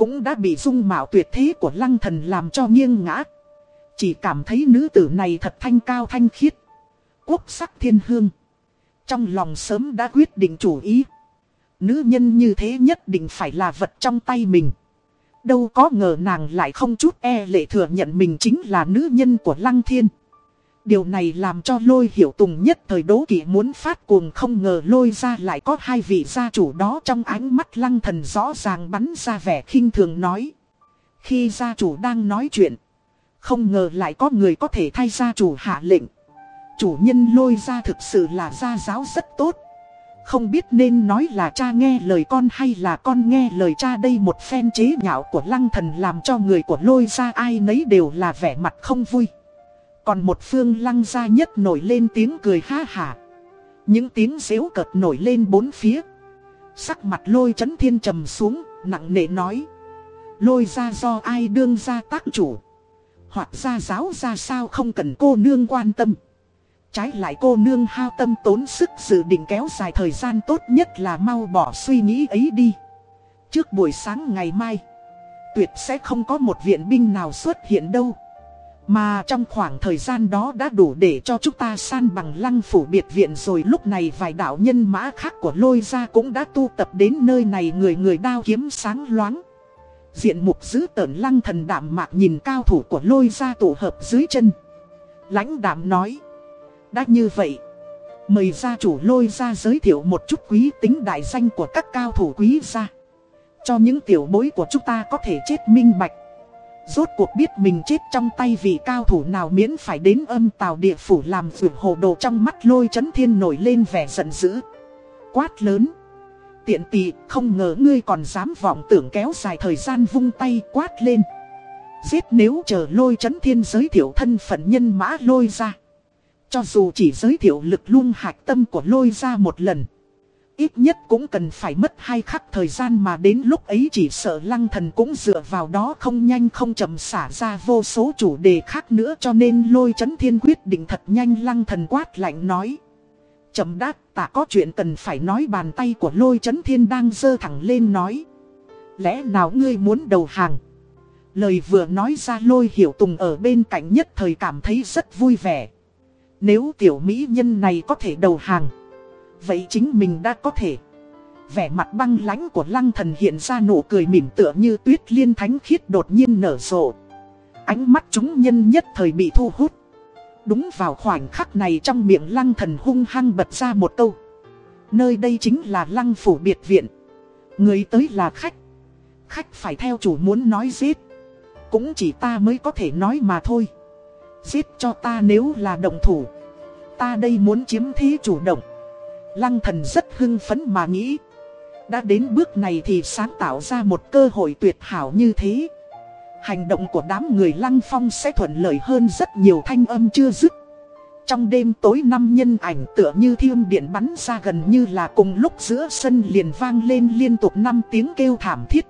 cũng đã bị dung mạo tuyệt thế của lăng thần làm cho nghiêng ngã. Chỉ cảm thấy nữ tử này thật thanh cao thanh khiết. Quốc sắc thiên hương. Trong lòng sớm đã quyết định chủ ý. Nữ nhân như thế nhất định phải là vật trong tay mình. Đâu có ngờ nàng lại không chút e lệ thừa nhận mình chính là nữ nhân của Lăng Thiên. Điều này làm cho lôi hiểu tùng nhất thời đố kỵ muốn phát cuồng không ngờ lôi ra lại có hai vị gia chủ đó trong ánh mắt lăng thần rõ ràng bắn ra vẻ khinh thường nói. Khi gia chủ đang nói chuyện, không ngờ lại có người có thể thay gia chủ hạ lệnh. Chủ nhân lôi ra thực sự là gia giáo rất tốt. Không biết nên nói là cha nghe lời con hay là con nghe lời cha đây một phen chế nhạo của lăng thần làm cho người của lôi ra ai nấy đều là vẻ mặt không vui. Còn một phương lăng ra nhất nổi lên tiếng cười ha hả. Những tiếng xéo cợt nổi lên bốn phía. Sắc mặt lôi chấn thiên trầm xuống, nặng nề nói. Lôi ra do ai đương ra tác chủ. Hoặc ra giáo ra sao không cần cô nương quan tâm. Trái lại cô nương hao tâm tốn sức dự định kéo dài thời gian tốt nhất là mau bỏ suy nghĩ ấy đi. Trước buổi sáng ngày mai, tuyệt sẽ không có một viện binh nào xuất hiện đâu. Mà trong khoảng thời gian đó đã đủ để cho chúng ta san bằng lăng phủ biệt viện rồi lúc này vài đạo nhân mã khác của lôi ra cũng đã tu tập đến nơi này người người đao kiếm sáng loáng. Diện mục giữ tợn lăng thần đạm mạc nhìn cao thủ của lôi ra tụ hợp dưới chân. Lãnh đạm nói. Đã như vậy. Mời gia chủ lôi ra giới thiệu một chút quý tính đại danh của các cao thủ quý gia. Cho những tiểu bối của chúng ta có thể chết minh bạch. Rốt cuộc biết mình chết trong tay vị cao thủ nào miễn phải đến âm tào địa phủ làm vượt hồ đồ trong mắt lôi chấn thiên nổi lên vẻ giận dữ. Quát lớn. Tiện tì không ngờ ngươi còn dám vọng tưởng kéo dài thời gian vung tay quát lên. Giết nếu chờ lôi chấn thiên giới thiệu thân phận nhân mã lôi ra. Cho dù chỉ giới thiệu lực luông hạch tâm của lôi ra một lần. Ít nhất cũng cần phải mất hai khắc thời gian mà đến lúc ấy chỉ sợ lăng thần cũng dựa vào đó không nhanh không chậm xả ra vô số chủ đề khác nữa cho nên lôi chấn thiên quyết định thật nhanh lăng thần quát lạnh nói. Chậm đáp ta có chuyện cần phải nói bàn tay của lôi chấn thiên đang dơ thẳng lên nói. Lẽ nào ngươi muốn đầu hàng? Lời vừa nói ra lôi hiểu tùng ở bên cạnh nhất thời cảm thấy rất vui vẻ. Nếu tiểu mỹ nhân này có thể đầu hàng Vậy chính mình đã có thể. Vẻ mặt băng lãnh của lăng thần hiện ra nụ cười mỉm tựa như tuyết liên thánh khiết đột nhiên nở rộ. Ánh mắt chúng nhân nhất thời bị thu hút. Đúng vào khoảnh khắc này trong miệng lăng thần hung hăng bật ra một câu. Nơi đây chính là lăng phủ biệt viện. Người tới là khách. Khách phải theo chủ muốn nói giết. Cũng chỉ ta mới có thể nói mà thôi. Giết cho ta nếu là động thủ. Ta đây muốn chiếm thế chủ động. Lăng thần rất hưng phấn mà nghĩ. Đã đến bước này thì sáng tạo ra một cơ hội tuyệt hảo như thế. Hành động của đám người lăng phong sẽ thuận lợi hơn rất nhiều thanh âm chưa dứt. Trong đêm tối năm nhân ảnh tựa như thiêm điện bắn ra gần như là cùng lúc giữa sân liền vang lên liên tục năm tiếng kêu thảm thiết.